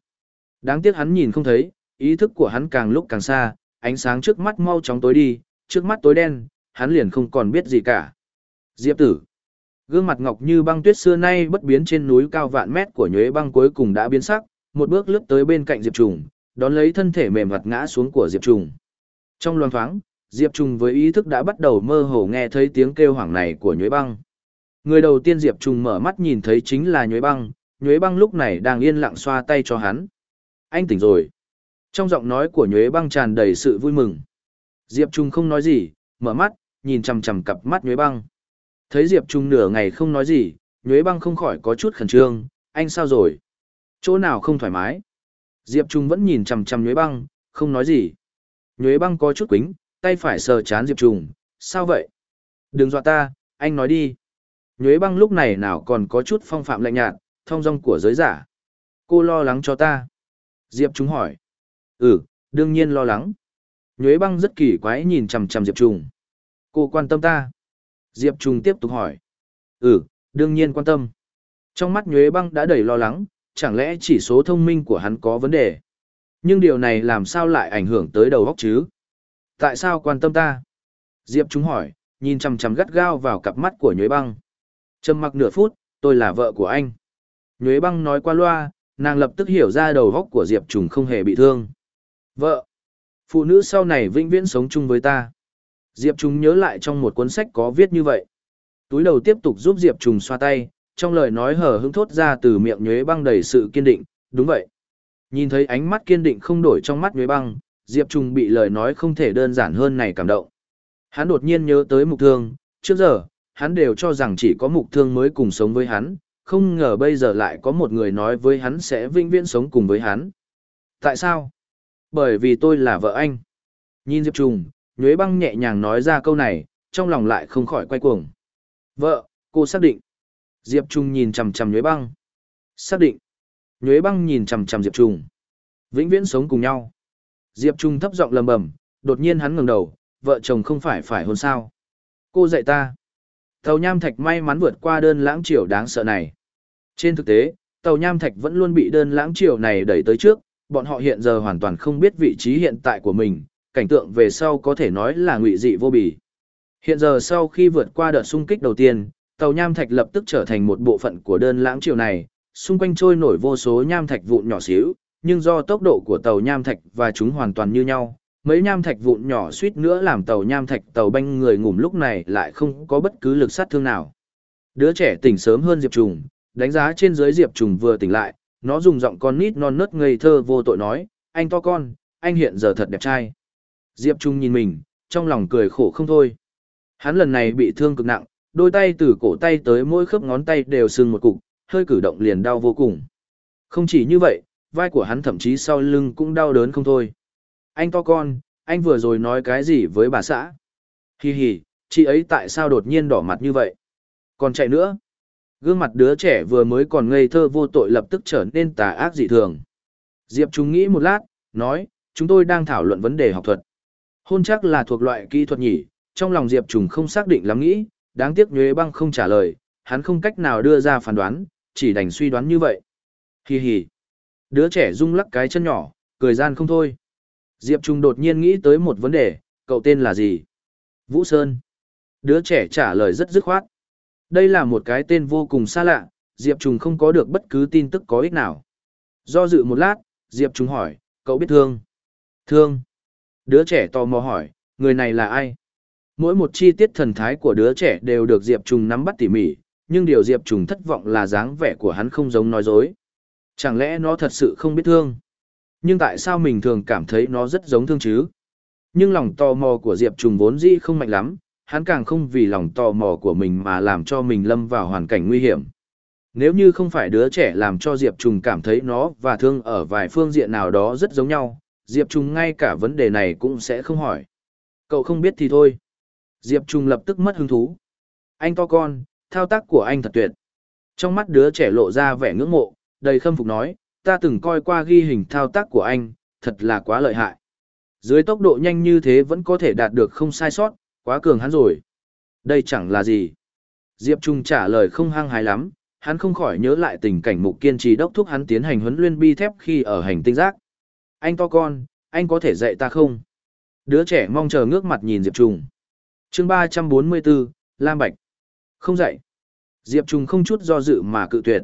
Đáng tiếc hắn nhìn không thấy, ý thức của hắn càng lúc càng xa, ánh sáng trước mắt mau chóng tối đi, trước mắt tối đen, hắn liền không còn biết gì cả. Diệp tử. Gương mặt ngọc như băng tuyết xưa nay bất biến trên núi cao vạn mét của nhuế băng cuối cùng đã biến sắc, một bước lướt tới bên cạnh Diệp Trùng, đón lấy thân thể mềm mặt ngã xuống của Diệp Trùng. Trong loan thoáng, Diệp Trùng với ý thức đã bắt đầu mơ hồ nghe thấy tiếng kêu hoảng này của nhuế băng. Người đầu tiên Diệp Trùng mở mắt nhìn thấy chính là nhuế băng, nhuế băng lúc này đang yên lặng xoa tay cho hắn. Anh tỉnh rồi. Trong giọng nói của nhuế băng tràn đầy sự vui mừng. Diệp trùng không nói gì, mở mắt, nhìn chằm chằm cặp mắt Nhuế Băng. Thấy Diệp Trung nửa ngày không nói gì, Nhuế Băng không khỏi có chút khẩn trương, anh sao rồi? Chỗ nào không thoải mái? Diệp Trung vẫn nhìn chằm chằm Nhuế Băng, không nói gì. Nhuế Băng có chút quính, tay phải sờ chán Diệp Trung, sao vậy? Đừng dọa ta, anh nói đi. Nhuế Băng lúc này nào còn có chút phong phạm lạnh nhạt, thông dong của giới giả. Cô lo lắng cho ta. Diệp Trung hỏi. Ừ, đương nhiên lo lắng. Nhuế băng rất kỳ quái nhìn chằm chằm Diệp Trung. Cô quan tâm ta. Diệp Trung tiếp tục hỏi. Ừ, đương nhiên quan tâm. Trong mắt Nhuế băng đã đầy lo lắng, chẳng lẽ chỉ số thông minh của hắn có vấn đề. Nhưng điều này làm sao lại ảnh hưởng tới đầu óc chứ? Tại sao quan tâm ta? Diệp Trung hỏi, nhìn chằm chằm gắt gao vào cặp mắt của Nhuế băng. Trầm mặc nửa phút, tôi là vợ của anh. Nhuế băng nói qua loa, nàng lập tức hiểu ra đầu óc của Diệp Trung không hề bị thương. Vợ! Phụ nữ sau này vĩnh viễn sống chung với ta. Diệp Trùng nhớ lại trong một cuốn sách có viết như vậy. Túi đầu tiếp tục giúp Diệp Trùng xoa tay, trong lời nói hở hững thốt ra từ miệng nhuế băng đầy sự kiên định, đúng vậy. Nhìn thấy ánh mắt kiên định không đổi trong mắt nhuế băng, Diệp Trùng bị lời nói không thể đơn giản hơn này cảm động. Hắn đột nhiên nhớ tới mục thương, trước giờ, hắn đều cho rằng chỉ có mục thương mới cùng sống với hắn, không ngờ bây giờ lại có một người nói với hắn sẽ vĩnh viễn sống cùng với hắn. Tại sao? Bởi vì tôi là vợ anh. Nhìn Diệp Trùng, Nhuế Băng nhẹ nhàng nói ra câu này, trong lòng lại không khỏi quay cuồng. Vợ, cô xác định. Diệp Trung nhìn chằm chằm Nhuế Băng. Xác định. Nhuế Băng nhìn chằm chằm Diệp Trung. Vĩnh viễn sống cùng nhau. Diệp Trung thấp giọng lầm bầm, đột nhiên hắn ngẩng đầu, vợ chồng không phải phải hôn sao. Cô dạy ta. Tàu Nham Thạch may mắn vượt qua đơn lãng triều đáng sợ này. Trên thực tế, tàu Nham Thạch vẫn luôn bị đơn lãng triều này đẩy tới trước, bọn họ hiện giờ hoàn toàn không biết vị trí hiện tại của mình, cảnh tượng về sau có thể nói là ngụy dị vô bì. Hiện giờ sau khi vượt qua đợt xung kích đầu tiên, tàu nham thạch lập tức trở thành một bộ phận của đơn lãng triều này, xung quanh trôi nổi vô số nham thạch vụn nhỏ xíu, nhưng do tốc độ của tàu nham thạch và chúng hoàn toàn như nhau, mấy nham thạch vụn nhỏ suýt nữa làm tàu nham thạch tàu banh người ngủm lúc này lại không có bất cứ lực sát thương nào. Đứa trẻ tỉnh sớm hơn Diệp Trùng, đánh giá trên dưới Diệp Trùng vừa tỉnh lại, nó dùng giọng con nít non nớt ngây thơ vô tội nói, anh to con, anh hiện giờ thật đẹp trai. Diệp Trung nhìn mình, trong lòng cười khổ không thôi. Hắn lần này bị thương cực nặng, đôi tay từ cổ tay tới mỗi khớp ngón tay đều sưng một cục, hơi cử động liền đau vô cùng. Không chỉ như vậy, vai của hắn thậm chí sau lưng cũng đau đớn không thôi. Anh to con, anh vừa rồi nói cái gì với bà xã? Hi hi, chị ấy tại sao đột nhiên đỏ mặt như vậy? Còn chạy nữa? Gương mặt đứa trẻ vừa mới còn ngây thơ vô tội lập tức trở nên tà ác dị thường. Diệp Trung nghĩ một lát, nói, chúng tôi đang thảo luận vấn đề học thuật. Hôn chắc là thuộc loại kỹ thuật nhỉ, trong lòng Diệp Trùng không xác định lắm nghĩ, đáng tiếc Nhuế Băng không trả lời, hắn không cách nào đưa ra phán đoán, chỉ đành suy đoán như vậy. Hi hi. Đứa trẻ rung lắc cái chân nhỏ, cười gian không thôi. Diệp Trùng đột nhiên nghĩ tới một vấn đề, cậu tên là gì? Vũ Sơn. Đứa trẻ trả lời rất dứt khoát. Đây là một cái tên vô cùng xa lạ, Diệp Trùng không có được bất cứ tin tức có ích nào. Do dự một lát, Diệp Trùng hỏi, cậu biết thương? Thương. Đứa trẻ tò mò hỏi, người này là ai? Mỗi một chi tiết thần thái của đứa trẻ đều được Diệp Trùng nắm bắt tỉ mỉ, nhưng điều Diệp Trùng thất vọng là dáng vẻ của hắn không giống nói dối. Chẳng lẽ nó thật sự không biết thương? Nhưng tại sao mình thường cảm thấy nó rất giống thương chứ? Nhưng lòng tò mò của Diệp Trùng vốn dĩ không mạnh lắm, hắn càng không vì lòng tò mò của mình mà làm cho mình lâm vào hoàn cảnh nguy hiểm. Nếu như không phải đứa trẻ làm cho Diệp Trùng cảm thấy nó và thương ở vài phương diện nào đó rất giống nhau, Diệp Trung ngay cả vấn đề này cũng sẽ không hỏi. Cậu không biết thì thôi. Diệp Trung lập tức mất hứng thú. Anh to con, thao tác của anh thật tuyệt. Trong mắt đứa trẻ lộ ra vẻ ngưỡng mộ, đầy khâm phục nói, ta từng coi qua ghi hình thao tác của anh, thật là quá lợi hại. Dưới tốc độ nhanh như thế vẫn có thể đạt được không sai sót, quá cường hắn rồi. Đây chẳng là gì. Diệp Trung trả lời không hăng hái lắm, hắn không khỏi nhớ lại tình cảnh mục kiên trì đốc thúc hắn tiến hành huấn luyện bi thép khi ở hành tinh giác. Anh to con, anh có thể dạy ta không? Đứa trẻ mong chờ ngước mặt nhìn Diệp Trung. chương 344, Lam Bạch. Không dạy. Diệp Trung không chút do dự mà cự tuyệt.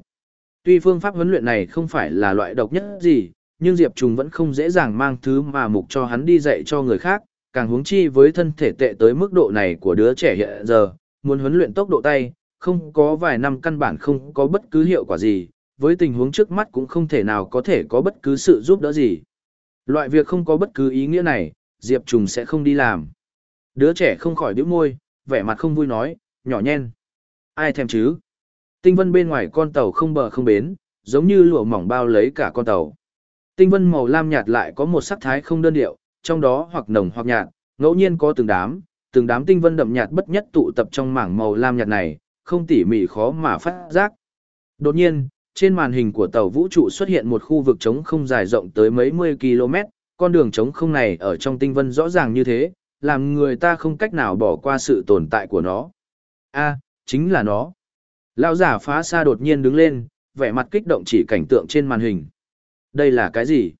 Tuy phương pháp huấn luyện này không phải là loại độc nhất gì, nhưng Diệp Trung vẫn không dễ dàng mang thứ mà mục cho hắn đi dạy cho người khác, càng huống chi với thân thể tệ tới mức độ này của đứa trẻ hiện giờ, muốn huấn luyện tốc độ tay, không có vài năm căn bản không có bất cứ hiệu quả gì, với tình huống trước mắt cũng không thể nào có thể có bất cứ sự giúp đỡ gì. Loại việc không có bất cứ ý nghĩa này, Diệp Trùng sẽ không đi làm. Đứa trẻ không khỏi bĩu môi, vẻ mặt không vui nói, nhỏ nhen. Ai thèm chứ? Tinh vân bên ngoài con tàu không bờ không bến, giống như lụa mỏng bao lấy cả con tàu. Tinh vân màu lam nhạt lại có một sắc thái không đơn điệu, trong đó hoặc nồng hoặc nhạt, ngẫu nhiên có từng đám, từng đám tinh vân đậm nhạt bất nhất tụ tập trong mảng màu lam nhạt này, không tỉ mỉ khó mà phát giác. Đột nhiên, trên màn hình của tàu vũ trụ xuất hiện một khu vực trống không dài rộng tới mấy mươi km, con đường trống không này ở trong tinh vân rõ ràng như thế, làm người ta không cách nào bỏ qua sự tồn tại của nó. A, chính là nó. Lão giả phá xa đột nhiên đứng lên, vẻ mặt kích động chỉ cảnh tượng trên màn hình. Đây là cái gì?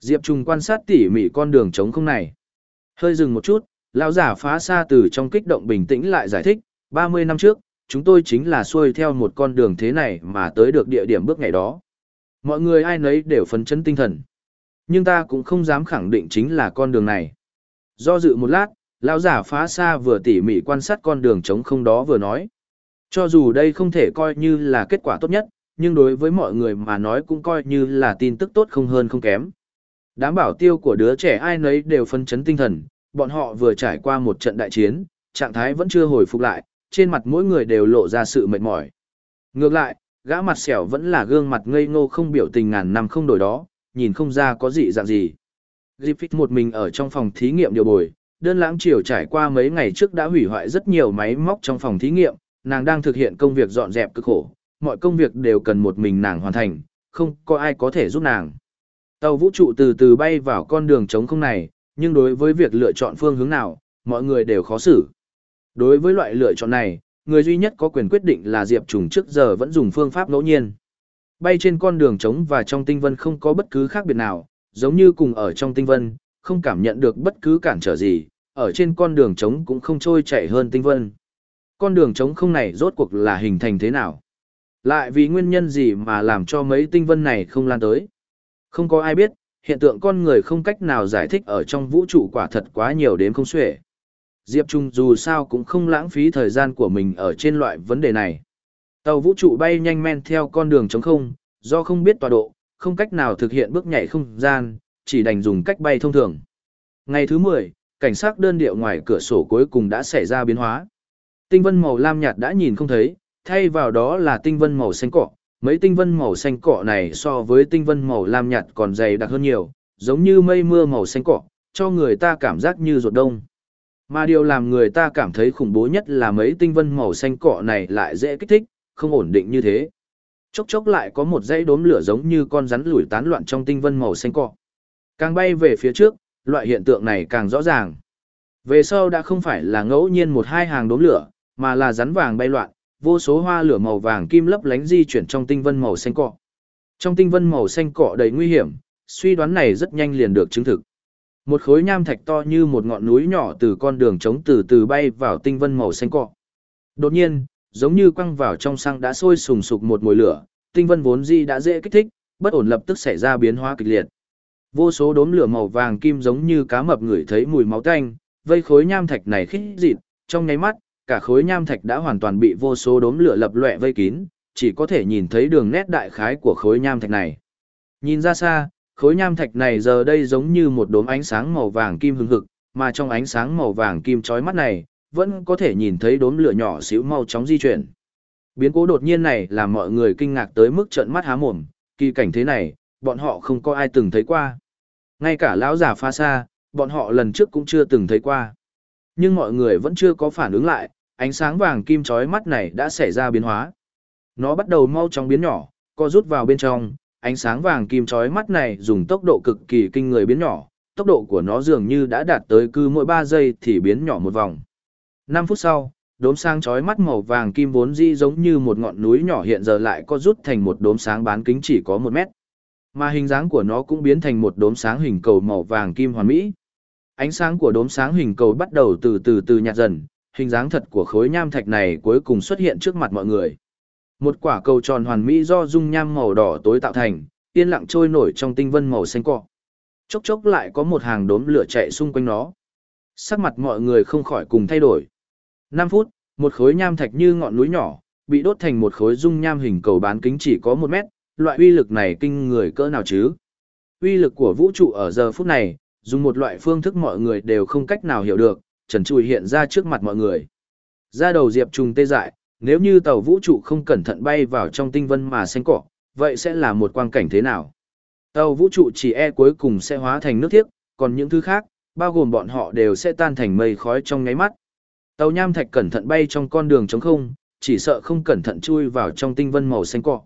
Diệp Trung quan sát tỉ mỉ con đường trống không này. Hơi dừng một chút, lão giả phá xa từ trong kích động bình tĩnh lại giải thích, 30 năm trước, chúng tôi chính là xuôi theo một con đường thế này mà tới được địa điểm bước ngày đó. Mọi người ai nấy đều phấn chấn tinh thần. Nhưng ta cũng không dám khẳng định chính là con đường này. Do dự một lát, lão giả phá xa vừa tỉ mỉ quan sát con đường trống không đó vừa nói. Cho dù đây không thể coi như là kết quả tốt nhất, nhưng đối với mọi người mà nói cũng coi như là tin tức tốt không hơn không kém. Đám bảo tiêu của đứa trẻ ai nấy đều phân chấn tinh thần, bọn họ vừa trải qua một trận đại chiến, trạng thái vẫn chưa hồi phục lại, trên mặt mỗi người đều lộ ra sự mệt mỏi. Ngược lại, gã mặt sẹo vẫn là gương mặt ngây ngô không biểu tình ngàn năm không đổi đó, nhìn không ra có gì dạng gì. Griffith một mình ở trong phòng thí nghiệm điều bồi, đơn lãng chiều trải qua mấy ngày trước đã hủy hoại rất nhiều máy móc trong phòng thí nghiệm, nàng đang thực hiện công việc dọn dẹp cực khổ, mọi công việc đều cần một mình nàng hoàn thành, không có ai có thể giúp nàng. Tàu vũ trụ từ từ bay vào con đường trống không này, nhưng đối với việc lựa chọn phương hướng nào, mọi người đều khó xử. Đối với loại lựa chọn này, người duy nhất có quyền quyết định là Diệp Trùng trước giờ vẫn dùng phương pháp ngẫu nhiên. Bay trên con đường trống và trong tinh vân không có bất cứ khác biệt nào, giống như cùng ở trong tinh vân, không cảm nhận được bất cứ cản trở gì, ở trên con đường trống cũng không trôi chạy hơn tinh vân. Con đường trống không này rốt cuộc là hình thành thế nào? Lại vì nguyên nhân gì mà làm cho mấy tinh vân này không lan tới? Không có ai biết, hiện tượng con người không cách nào giải thích ở trong vũ trụ quả thật quá nhiều đến không xuể. Diệp Trung dù sao cũng không lãng phí thời gian của mình ở trên loại vấn đề này. Tàu vũ trụ bay nhanh men theo con đường trống không, do không biết tọa độ, không cách nào thực hiện bước nhảy không gian, chỉ đành dùng cách bay thông thường. Ngày thứ 10, cảnh sát đơn điệu ngoài cửa sổ cuối cùng đã xảy ra biến hóa. Tinh vân màu lam nhạt đã nhìn không thấy, thay vào đó là tinh vân màu xanh cọ. Mấy tinh vân màu xanh cọ này so với tinh vân màu lam nhạt còn dày đặc hơn nhiều, giống như mây mưa màu xanh cọ, cho người ta cảm giác như ruột đông. Mà điều làm người ta cảm thấy khủng bố nhất là mấy tinh vân màu xanh cọ này lại dễ kích thích, không ổn định như thế. Chốc chốc lại có một dãy đốm lửa giống như con rắn lủi tán loạn trong tinh vân màu xanh cọ. Càng bay về phía trước, loại hiện tượng này càng rõ ràng. Về sau đã không phải là ngẫu nhiên một hai hàng đốm lửa, mà là rắn vàng bay loạn, vô số hoa lửa màu vàng kim lấp lánh di chuyển trong tinh vân màu xanh cọ. Trong tinh vân màu xanh cọ đầy nguy hiểm, suy đoán này rất nhanh liền được chứng thực. Một khối nham thạch to như một ngọn núi nhỏ từ con đường trống từ từ bay vào tinh vân màu xanh cọ. Đột nhiên, giống như quăng vào trong xăng đã sôi sùng sục một mùi lửa, tinh vân vốn di đã dễ kích thích, bất ổn lập tức xảy ra biến hóa kịch liệt. Vô số đốm lửa màu vàng kim giống như cá mập ngửi thấy mùi máu tanh, vây khối nham thạch này khít dịt, trong nháy mắt, cả khối nham thạch đã hoàn toàn bị vô số đốm lửa lập loè vây kín, chỉ có thể nhìn thấy đường nét đại khái của khối nham thạch này. Nhìn ra xa, khối nham thạch này giờ đây giống như một đốm ánh sáng màu vàng kim hừng hực, mà trong ánh sáng màu vàng kim chói mắt này, vẫn có thể nhìn thấy đốm lửa nhỏ xíu mau chóng di chuyển. Biến cố đột nhiên này làm mọi người kinh ngạc tới mức trợn mắt há mồm, kỳ cảnh thế này, bọn họ không có ai từng thấy qua. Ngay cả lão già pha xa, bọn họ lần trước cũng chưa từng thấy qua. Nhưng mọi người vẫn chưa có phản ứng lại, ánh sáng vàng kim chói mắt này đã xảy ra biến hóa. Nó bắt đầu mau chóng biến nhỏ, co rút vào bên trong, ánh sáng vàng kim chói mắt này dùng tốc độ cực kỳ kinh người biến nhỏ, tốc độ của nó dường như đã đạt tới cứ mỗi 3 giây thì biến nhỏ một vòng. 5 phút sau, đốm sáng chói mắt màu vàng kim vốn dĩ giống như một ngọn núi nhỏ hiện giờ lại có rút thành một đốm sáng bán kính chỉ có 1 mét. Mà hình dáng của nó cũng biến thành một đốm sáng hình cầu màu vàng kim hoàn mỹ. Ánh sáng của đốm sáng hình cầu bắt đầu từ từ từ nhạt dần, hình dáng thật của khối nham thạch này cuối cùng xuất hiện trước mặt mọi người. Một quả cầu tròn hoàn mỹ do dung nham màu đỏ tối tạo thành, yên lặng trôi nổi trong tinh vân màu xanh cọ. Chốc chốc lại có một hàng đốm lửa chạy xung quanh nó. Sắc mặt mọi người không khỏi cùng thay đổi. 5 phút, một khối nham thạch như ngọn núi nhỏ, bị đốt thành một khối dung nham hình cầu bán kính chỉ có 1 mét, loại uy lực này kinh người cỡ nào chứ? Uy lực của vũ trụ ở giờ phút này, dùng một loại phương thức mọi người đều không cách nào hiểu được, trần trụi hiện ra trước mặt mọi người. Ra đầu Diệp Trùng tê dại, nếu như tàu vũ trụ không cẩn thận bay vào trong tinh vân mà xanh cỏ, vậy sẽ là một quang cảnh thế nào? Tàu vũ trụ chỉ e cuối cùng sẽ hóa thành nước thiếc, còn những thứ khác, bao gồm bọn họ đều sẽ tan thành mây khói trong nháy mắt. Tàu nham thạch cẩn thận bay trong con đường trống không, chỉ sợ không cẩn thận chui vào trong tinh vân màu xanh cỏ.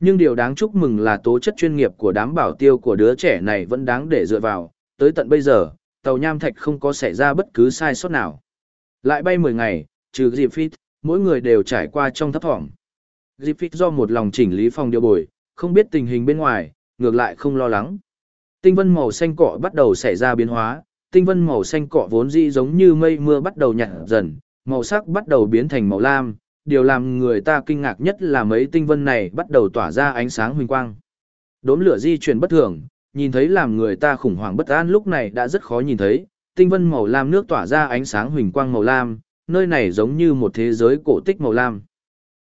Nhưng điều đáng chúc mừng là tố chất chuyên nghiệp của đám bảo tiêu của đứa trẻ này vẫn đáng để dựa vào, tới tận bây giờ, tàu nham thạch không có xảy ra bất cứ sai sót nào. Lại bay 10 ngày, trừ dịp phít, mỗi người đều trải qua trong thấp thỏm. Dịp phít do một lòng chỉnh lý phòng điều bồi, không biết tình hình bên ngoài, ngược lại không lo lắng. Tinh vân màu xanh cọ bắt đầu xảy ra biến hóa, tinh vân màu xanh cọ vốn dĩ giống như mây mưa bắt đầu nhạt dần, màu sắc bắt đầu biến thành màu lam, điều làm người ta kinh ngạc nhất là mấy tinh vân này bắt đầu tỏa ra ánh sáng huỳnh quang. Đốm lửa di chuyển bất thường, nhìn thấy làm người ta khủng hoảng bất an lúc này đã rất khó nhìn thấy, tinh vân màu lam nước tỏa ra ánh sáng huỳnh quang màu lam, nơi này giống như một thế giới cổ tích màu lam.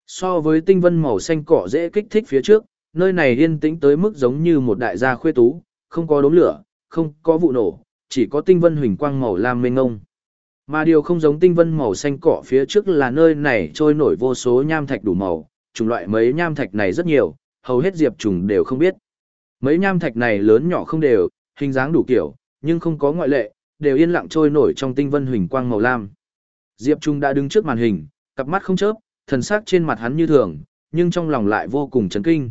So với tinh vân màu xanh cỏ dễ kích thích phía trước, nơi này yên tĩnh tới mức giống như một đại gia khuê tú, không có đốm lửa, không có vụ nổ, chỉ có tinh vân huỳnh quang màu lam mênh ngông. Mà điều không giống tinh vân màu xanh cỏ phía trước là nơi này trôi nổi vô số nham thạch đủ màu, chủng loại mấy nham thạch này rất nhiều, hầu hết diệp trùng đều không biết. Mấy nham thạch này lớn nhỏ không đều, hình dáng đủ kiểu, nhưng không có ngoại lệ, đều yên lặng trôi nổi trong tinh vân huỳnh quang màu lam. Diệp Trung đã đứng trước màn hình, cặp mắt không chớp, thần sắc trên mặt hắn như thường, nhưng trong lòng lại vô cùng chấn kinh.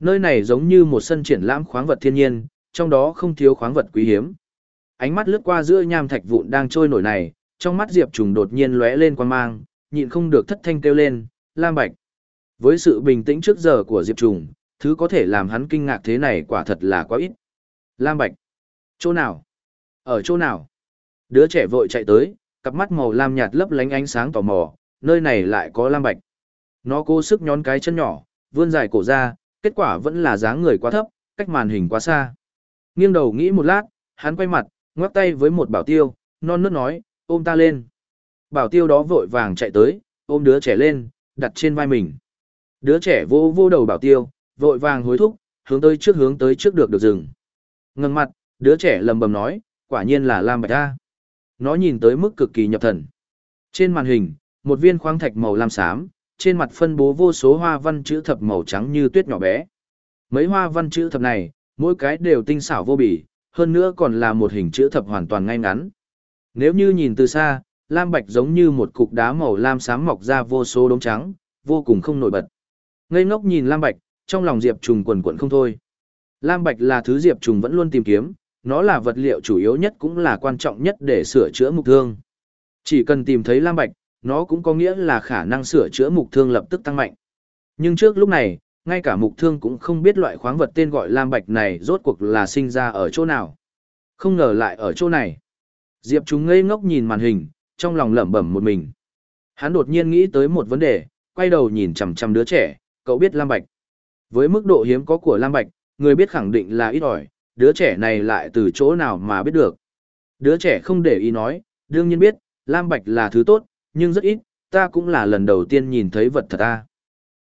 Nơi này giống như một sân triển lãm khoáng vật thiên nhiên, trong đó không thiếu khoáng vật quý hiếm. Ánh mắt lướt qua giữa nham thạch vụn đang trôi nổi này, trong mắt Diệp Trùng đột nhiên lóe lên quan mang, nhịn không được thất thanh kêu lên, Lam Bạch. Với sự bình tĩnh trước giờ của Diệp Trùng, thứ có thể làm hắn kinh ngạc thế này quả thật là quá ít. Lam Bạch. Chỗ nào? Ở chỗ nào? Đứa trẻ vội chạy tới, cặp mắt màu lam nhạt lấp lánh ánh sáng tò mò, nơi này lại có Lam Bạch. Nó cố sức nhón cái chân nhỏ, vươn dài cổ ra, kết quả vẫn là dáng người quá thấp, cách màn hình quá xa. Nghiêng đầu nghĩ một lát, hắn quay mặt, ngoắc tay với một bảo tiêu, non nớt nói, ôm ta lên. Bảo tiêu đó vội vàng chạy tới, ôm đứa trẻ lên, đặt trên vai mình. Đứa trẻ vô vô đầu bảo tiêu, vội vàng hối thúc, hướng tới trước hướng tới trước được được dừng. Ngừng mặt, đứa trẻ lầm bầm nói, quả nhiên là Lam Bạch A. Nó nhìn tới mức cực kỳ nhập thần. Trên màn hình, một viên khoáng thạch màu lam xám, trên mặt phân bố vô số hoa văn chữ thập màu trắng như tuyết nhỏ bé. Mấy hoa văn chữ thập này, mỗi cái đều tinh xảo vô bì, hơn nữa còn là một hình chữ thập hoàn toàn ngay ngắn. Nếu như nhìn từ xa, lam bạch giống như một cục đá màu lam xám mọc ra vô số đống trắng, vô cùng không nổi bật. Ngây ngốc nhìn lam bạch, trong lòng diệp trùng quần quần không thôi. Lam bạch là thứ diệp trùng vẫn luôn tìm kiếm, nó là vật liệu chủ yếu nhất cũng là quan trọng nhất để sửa chữa mục thương. Chỉ cần tìm thấy lam bạch, nó cũng có nghĩa là khả năng sửa chữa mục thương lập tức tăng mạnh. Nhưng trước lúc này, ngay cả mục thương cũng không biết loại khoáng vật tên gọi lam bạch này rốt cuộc là sinh ra ở chỗ nào. Không ngờ lại ở chỗ này. Diệp chúng ngây ngốc nhìn màn hình, trong lòng lẩm bẩm một mình. Hắn đột nhiên nghĩ tới một vấn đề, quay đầu nhìn chằm chằm đứa trẻ, cậu biết lam bạch. Với mức độ hiếm có của lam bạch, người biết khẳng định là ít ỏi, đứa trẻ này lại từ chỗ nào mà biết được. Đứa trẻ không để ý nói, đương nhiên biết, lam bạch là thứ tốt, nhưng rất ít, ta cũng là lần đầu tiên nhìn thấy vật thật ta.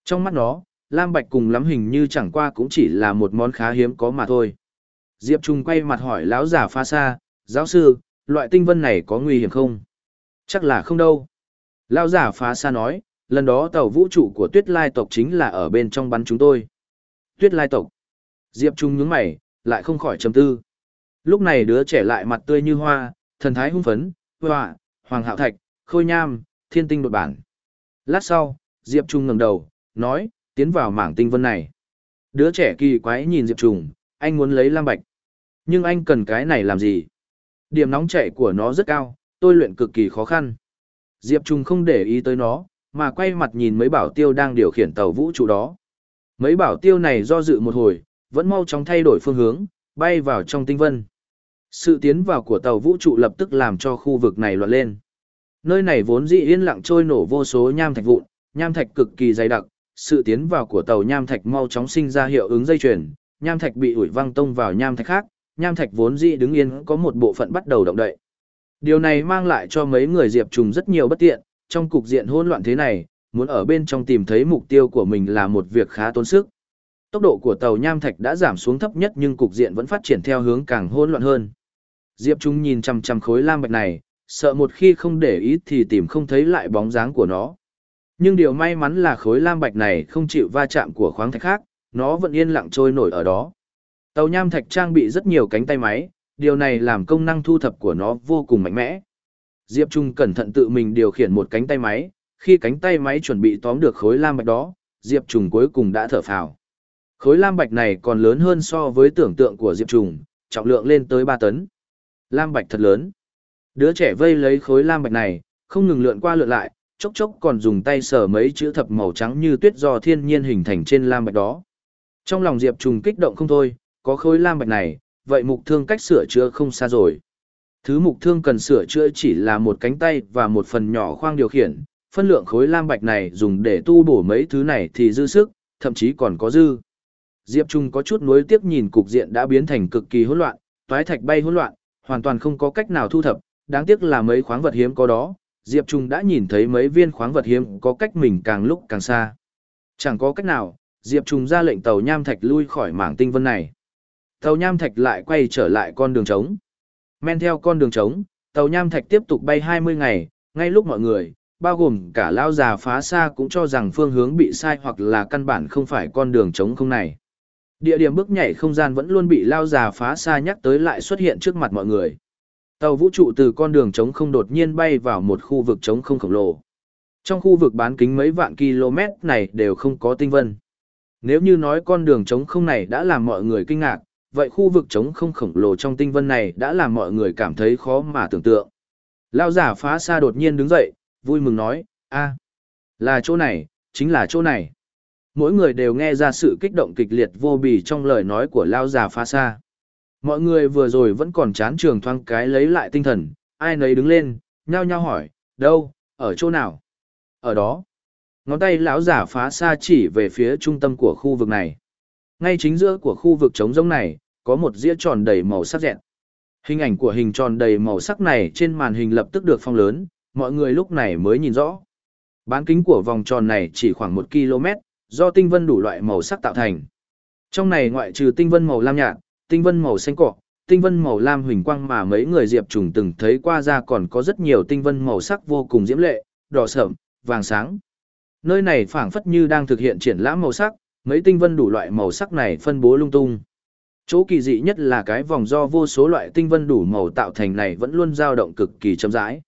Trong mắt nó, Lam Bạch cùng lắm hình như chẳng qua cũng chỉ là một món khá hiếm có mà thôi. Diệp Trung quay mặt hỏi lão giả pha xa, giáo sư, loại tinh vân này có nguy hiểm không? Chắc là không đâu. Lão giả phá xa nói, lần đó tàu vũ trụ của tuyết lai tộc chính là ở bên trong bắn chúng tôi. Tuyết lai tộc. Diệp Trung nhướng mày, lại không khỏi trầm tư. Lúc này đứa trẻ lại mặt tươi như hoa, thần thái hung phấn, hoa, hoàng hạo thạch, khôi nham, thiên tinh đột bản. Lát sau, Diệp Trung ngẩng đầu, nói, tiến vào mảng tinh vân này. Đứa trẻ kỳ quái nhìn Diệp Trung, anh muốn lấy lam bạch. Nhưng anh cần cái này làm gì? Điểm nóng chạy của nó rất cao, tôi luyện cực kỳ khó khăn. Diệp Trung không để ý tới nó, mà quay mặt nhìn mấy bảo tiêu đang điều khiển tàu vũ trụ đó. Mấy bảo tiêu này do dự một hồi, vẫn mau chóng thay đổi phương hướng, bay vào trong tinh vân. Sự tiến vào của tàu vũ trụ lập tức làm cho khu vực này loạn lên. Nơi này vốn dị yên lặng trôi nổ vô số nham thạch vụn, nham thạch cực kỳ dày đặc, sự tiến vào của tàu nham thạch mau chóng sinh ra hiệu ứng dây chuyền, nham thạch bị ủi văng tông vào nham thạch khác, nham thạch vốn dị đứng yên có một bộ phận bắt đầu động đậy. Điều này mang lại cho mấy người Diệp Trùng rất nhiều bất tiện, trong cục diện hỗn loạn thế này, muốn ở bên trong tìm thấy mục tiêu của mình là một việc khá tốn sức. Tốc độ của tàu nham thạch đã giảm xuống thấp nhất nhưng cục diện vẫn phát triển theo hướng càng hỗn loạn hơn. Diệp Trung nhìn chằm chằm khối lam bạch này, sợ một khi không để ý thì tìm không thấy lại bóng dáng của nó. Nhưng điều may mắn là khối lam bạch này không chịu va chạm của khoáng thạch khác, nó vẫn yên lặng trôi nổi ở đó. Tàu nham thạch trang bị rất nhiều cánh tay máy, điều này làm công năng thu thập của nó vô cùng mạnh mẽ. Diệp Trung cẩn thận tự mình điều khiển một cánh tay máy, khi cánh tay máy chuẩn bị tóm được khối lam bạch đó, Diệp Trung cuối cùng đã thở phào. Khối lam bạch này còn lớn hơn so với tưởng tượng của Diệp Trùng, trọng lượng lên tới 3 tấn. Lam bạch thật lớn. Đứa trẻ vây lấy khối lam bạch này, không ngừng lượn qua lượn lại, chốc chốc còn dùng tay sờ mấy chữ thập màu trắng như tuyết do thiên nhiên hình thành trên lam bạch đó. Trong lòng Diệp Trùng kích động không thôi, có khối lam bạch này, vậy mục thương cách sửa chữa không xa rồi. Thứ mục thương cần sửa chữa chỉ là một cánh tay và một phần nhỏ khoang điều khiển, phân lượng khối lam bạch này dùng để tu bổ mấy thứ này thì dư sức, thậm chí còn có dư. Diệp Trung có chút nuối tiếc nhìn cục diện đã biến thành cực kỳ hỗn loạn, toái thạch bay hỗn loạn, hoàn toàn không có cách nào thu thập, đáng tiếc là mấy khoáng vật hiếm có đó, Diệp Trung đã nhìn thấy mấy viên khoáng vật hiếm có cách mình càng lúc càng xa. Chẳng có cách nào, Diệp Trung ra lệnh tàu nham thạch lui khỏi mảng tinh vân này. Tàu nham thạch lại quay trở lại con đường trống. Men theo con đường trống, tàu nham thạch tiếp tục bay 20 ngày, ngay lúc mọi người, bao gồm cả lao già phá xa cũng cho rằng phương hướng bị sai hoặc là căn bản không phải con đường trống không này. Địa điểm bước nhảy không gian vẫn luôn bị lao già phá xa nhắc tới lại xuất hiện trước mặt mọi người. Tàu vũ trụ từ con đường trống không đột nhiên bay vào một khu vực trống không khổng lồ. Trong khu vực bán kính mấy vạn km này đều không có tinh vân. Nếu như nói con đường trống không này đã làm mọi người kinh ngạc, vậy khu vực trống không khổng lồ trong tinh vân này đã làm mọi người cảm thấy khó mà tưởng tượng. Lao giả phá xa đột nhiên đứng dậy, vui mừng nói, a, là chỗ này, chính là chỗ này. Mỗi người đều nghe ra sự kích động kịch liệt vô bì trong lời nói của Lao già Pha xa. Mọi người vừa rồi vẫn còn chán trường thoáng cái lấy lại tinh thần, ai nấy đứng lên, nhao nhao hỏi, đâu, ở chỗ nào? Ở đó. Ngón tay lão giả phá xa chỉ về phía trung tâm của khu vực này. Ngay chính giữa của khu vực trống rỗng này, có một dĩa tròn đầy màu sắc rẹn. Hình ảnh của hình tròn đầy màu sắc này trên màn hình lập tức được phong lớn, mọi người lúc này mới nhìn rõ. Bán kính của vòng tròn này chỉ khoảng 1 km, do tinh vân đủ loại màu sắc tạo thành. Trong này ngoại trừ tinh vân màu lam nhạt, tinh vân màu xanh cỏ, tinh vân màu lam huỳnh quang mà mấy người diệp trùng từng thấy qua ra còn có rất nhiều tinh vân màu sắc vô cùng diễm lệ, đỏ sẫm, vàng sáng. Nơi này phảng phất như đang thực hiện triển lãm màu sắc, mấy tinh vân đủ loại màu sắc này phân bố lung tung. Chỗ kỳ dị nhất là cái vòng do vô số loại tinh vân đủ màu tạo thành này vẫn luôn dao động cực kỳ chậm rãi.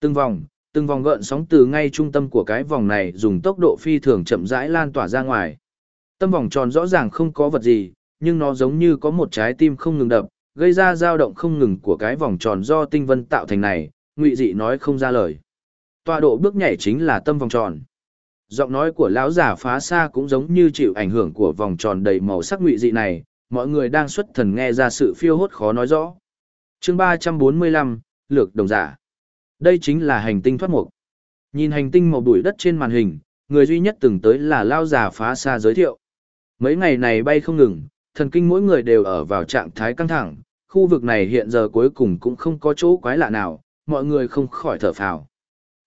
Từng vòng, từng vòng gợn sóng từ ngay trung tâm của cái vòng này dùng tốc độ phi thường chậm rãi lan tỏa ra ngoài. Tâm vòng tròn rõ ràng không có vật gì, nhưng nó giống như có một trái tim không ngừng đập, gây ra dao động không ngừng của cái vòng tròn do tinh vân tạo thành này, ngụy dị nói không ra lời. Tọa độ bước nhảy chính là tâm vòng tròn. Giọng nói của lão giả phá xa cũng giống như chịu ảnh hưởng của vòng tròn đầy màu sắc ngụy dị này, mọi người đang xuất thần nghe ra sự phiêu hốt khó nói rõ. Chương 345, Lược đồng giả. Đây chính là hành tinh thoát mục. Nhìn hành tinh màu bụi đất trên màn hình, người duy nhất từng tới là lao già phá xa giới thiệu. Mấy ngày này bay không ngừng, thần kinh mỗi người đều ở vào trạng thái căng thẳng, khu vực này hiện giờ cuối cùng cũng không có chỗ quái lạ nào, mọi người không khỏi thở phào.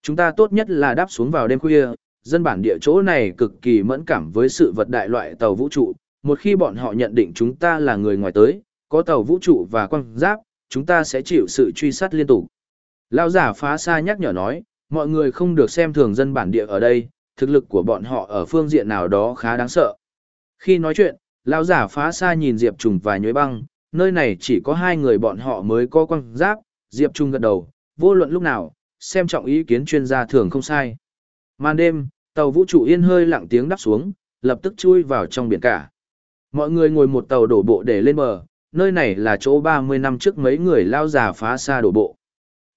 Chúng ta tốt nhất là đáp xuống vào đêm khuya, dân bản địa chỗ này cực kỳ mẫn cảm với sự vật đại loại tàu vũ trụ, một khi bọn họ nhận định chúng ta là người ngoài tới, có tàu vũ trụ và quang giáp, chúng ta sẽ chịu sự truy sát liên tục. Lão giả phá xa nhắc nhở nói, mọi người không được xem thường dân bản địa ở đây, thực lực của bọn họ ở phương diện nào đó khá đáng sợ. Khi nói chuyện, Lão giả phá xa nhìn Diệp Trùng và Nhuế Băng, nơi này chỉ có hai người bọn họ mới có quan giáp, Diệp Trùng gật đầu, vô luận lúc nào, xem trọng ý kiến chuyên gia thường không sai. Màn đêm, tàu vũ trụ yên hơi lặng tiếng đắp xuống, lập tức chui vào trong biển cả. Mọi người ngồi một tàu đổ bộ để lên bờ, nơi này là chỗ 30 năm trước mấy người lao giả phá xa đổ bộ.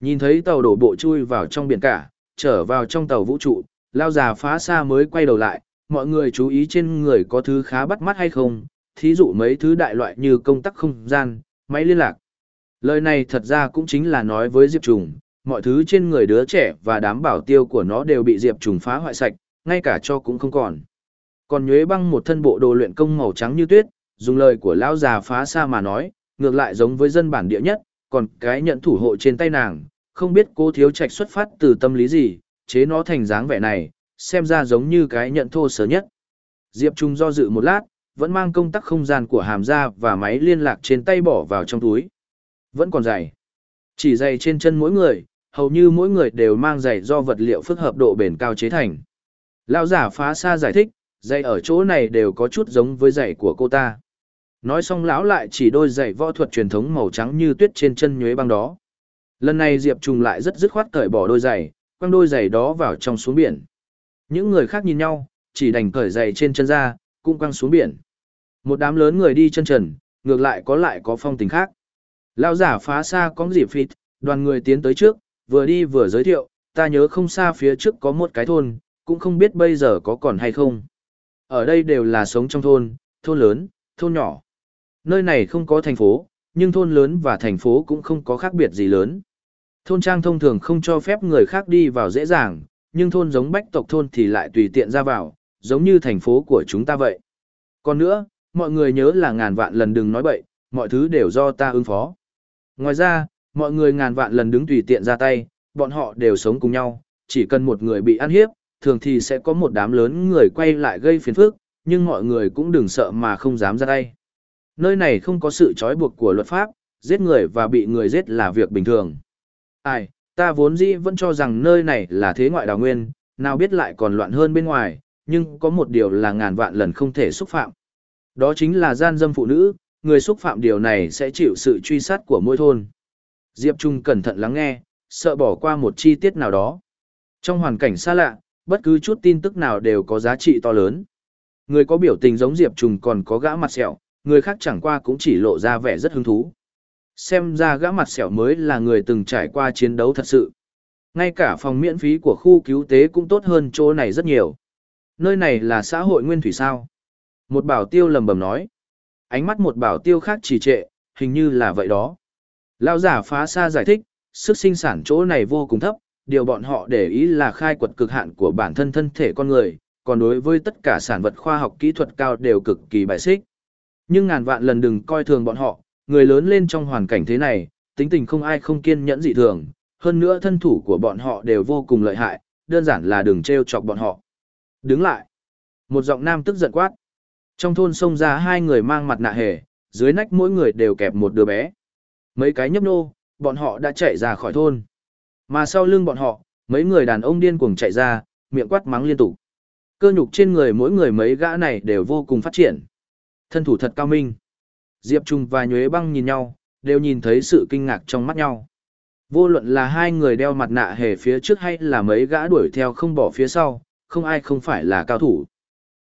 Nhìn thấy tàu đổ bộ chui vào trong biển cả, trở vào trong tàu vũ trụ, lao già phá xa mới quay đầu lại, mọi người chú ý trên người có thứ khá bắt mắt hay không, thí dụ mấy thứ đại loại như công tắc không gian, máy liên lạc. Lời này thật ra cũng chính là nói với Diệp Trùng, mọi thứ trên người đứa trẻ và đám bảo tiêu của nó đều bị Diệp Trùng phá hoại sạch, ngay cả cho cũng không còn. Còn nhuế băng một thân bộ đồ luyện công màu trắng như tuyết, dùng lời của lão già phá xa mà nói, ngược lại giống với dân bản địa nhất, còn cái nhận thủ hộ trên tay nàng, không biết cô thiếu trạch xuất phát từ tâm lý gì, chế nó thành dáng vẻ này, xem ra giống như cái nhận thô sở nhất. Diệp Trung do dự một lát, vẫn mang công tắc không gian của hàm ra và máy liên lạc trên tay bỏ vào trong túi. Vẫn còn dày. Chỉ dày trên chân mỗi người, hầu như mỗi người đều mang giày do vật liệu phức hợp độ bền cao chế thành. Lão giả phá xa giải thích, giày ở chỗ này đều có chút giống với giày của cô ta. Nói xong lão lại chỉ đôi giày võ thuật truyền thống màu trắng như tuyết trên chân nhuế băng đó. Lần này Diệp Trùng lại rất dứt khoát cởi bỏ đôi giày, quăng đôi giày đó vào trong xuống biển. Những người khác nhìn nhau, chỉ đành cởi giày trên chân ra, cũng quăng xuống biển. Một đám lớn người đi chân trần, ngược lại có lại có phong tình khác. Lão giả phá xa có dịp phịt, đoàn người tiến tới trước, vừa đi vừa giới thiệu, ta nhớ không xa phía trước có một cái thôn, cũng không biết bây giờ có còn hay không. Ở đây đều là sống trong thôn, thôn lớn, thôn nhỏ. Nơi này không có thành phố, nhưng thôn lớn và thành phố cũng không có khác biệt gì lớn. Thôn trang thông thường không cho phép người khác đi vào dễ dàng, nhưng thôn giống bách tộc thôn thì lại tùy tiện ra vào, giống như thành phố của chúng ta vậy. Còn nữa, mọi người nhớ là ngàn vạn lần đừng nói bậy, mọi thứ đều do ta ứng phó. Ngoài ra, mọi người ngàn vạn lần đứng tùy tiện ra tay, bọn họ đều sống cùng nhau, chỉ cần một người bị ăn hiếp, thường thì sẽ có một đám lớn người quay lại gây phiền phức, nhưng mọi người cũng đừng sợ mà không dám ra tay. Nơi này không có sự trói buộc của luật pháp, giết người và bị người giết là việc bình thường. Ai, ta vốn dĩ vẫn cho rằng nơi này là thế ngoại đào nguyên, nào biết lại còn loạn hơn bên ngoài, nhưng có một điều là ngàn vạn lần không thể xúc phạm. Đó chính là gian dâm phụ nữ, người xúc phạm điều này sẽ chịu sự truy sát của mỗi thôn. Diệp Trung cẩn thận lắng nghe, sợ bỏ qua một chi tiết nào đó. Trong hoàn cảnh xa lạ, bất cứ chút tin tức nào đều có giá trị to lớn. Người có biểu tình giống Diệp Trung còn có gã mặt sẹo, người khác chẳng qua cũng chỉ lộ ra vẻ rất hứng thú. Xem ra gã mặt sẹo mới là người từng trải qua chiến đấu thật sự. Ngay cả phòng miễn phí của khu cứu tế cũng tốt hơn chỗ này rất nhiều. Nơi này là xã hội nguyên thủy sao? Một bảo tiêu lầm bầm nói. Ánh mắt một bảo tiêu khác trì trệ, hình như là vậy đó. Lão giả phá xa giải thích, sức sinh sản chỗ này vô cùng thấp, điều bọn họ để ý là khai quật cực hạn của bản thân thân thể con người, còn đối với tất cả sản vật khoa học kỹ thuật cao đều cực kỳ bài xích. Nhưng ngàn vạn lần đừng coi thường bọn họ, người lớn lên trong hoàn cảnh thế này, tính tình không ai không kiên nhẫn dị thường, hơn nữa thân thủ của bọn họ đều vô cùng lợi hại, đơn giản là đừng trêu chọc bọn họ. Đứng lại. Một giọng nam tức giận quát. Trong thôn xông ra hai người mang mặt nạ hề, dưới nách mỗi người đều kẹp một đứa bé. Mấy cái nhấp nô, bọn họ đã chạy ra khỏi thôn. Mà sau lưng bọn họ, mấy người đàn ông điên cuồng chạy ra, miệng quát mắng liên tục. Cơ nhục trên người mỗi người mấy gã này đều vô cùng phát triển. Thân thủ thật cao minh. Diệp Trung và Nhuế Băng nhìn nhau, đều nhìn thấy sự kinh ngạc trong mắt nhau. Vô luận là hai người đeo mặt nạ hề phía trước hay là mấy gã đuổi theo không bỏ phía sau, không ai không phải là cao thủ.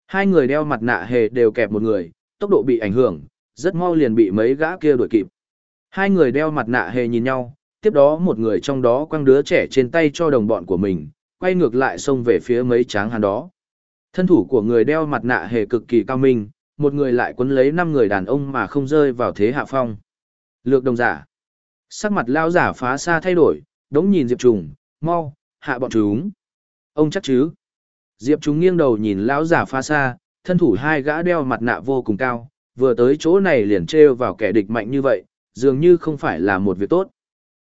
Hai người đeo mặt nạ hề đều kẹp một người, tốc độ bị ảnh hưởng, rất mau liền bị mấy gã kia đuổi kịp. Hai người đeo mặt nạ hề nhìn nhau, tiếp đó một người trong đó quăng đứa trẻ trên tay cho đồng bọn của mình, quay ngược lại xông về phía mấy tráng hàn đó. Thân thủ của người đeo mặt nạ hề cực kỳ cao minh, một người lại quấn lấy năm người đàn ông mà không rơi vào thế hạ phong. Lược đồng giả. Sắc mặt lao giả phá xa thay đổi, đống nhìn Diệp Trùng, mau, hạ bọn chúng. Ông chắc chứ. Diệp Trùng nghiêng đầu nhìn lão giả phá xa, thân thủ hai gã đeo mặt nạ vô cùng cao, vừa tới chỗ này liền trêu vào kẻ địch mạnh như vậy, dường như không phải là một việc tốt.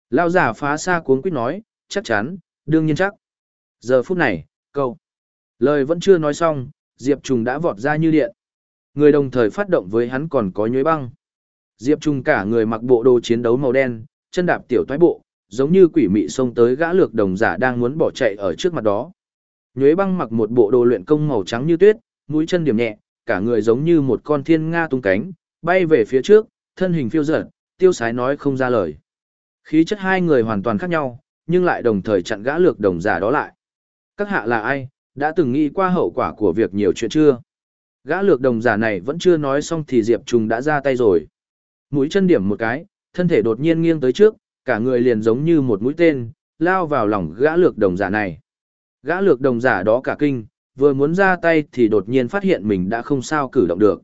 Lão giả phá xa cuống quýt nói, chắc chắn, đương nhiên chắc. Giờ phút này, câu. Lời vẫn chưa nói xong, Diệp Trùng đã vọt ra như điện. Người đồng thời phát động với hắn còn có nhuế băng. Diệp Trung cả người mặc bộ đồ chiến đấu màu đen, chân đạp tiểu toái bộ, giống như quỷ mị xông tới gã lược đồng giả đang muốn bỏ chạy ở trước mặt đó. Nhuế băng mặc một bộ đồ luyện công màu trắng như tuyết, mũi chân điểm nhẹ, cả người giống như một con thiên nga tung cánh, bay về phía trước, thân hình phiêu dở, tiêu sái nói không ra lời. Khí chất hai người hoàn toàn khác nhau, nhưng lại đồng thời chặn gã lược đồng giả đó lại. Các hạ là ai, đã từng nghĩ qua hậu quả của việc nhiều chuyện chưa? Gã lược đồng giả này vẫn chưa nói xong thì Diệp Trùng đã ra tay rồi. Mũi chân điểm một cái, thân thể đột nhiên nghiêng tới trước, cả người liền giống như một mũi tên, lao vào lòng gã lược đồng giả này. Gã lược đồng giả đó cả kinh, vừa muốn ra tay thì đột nhiên phát hiện mình đã không sao cử động được.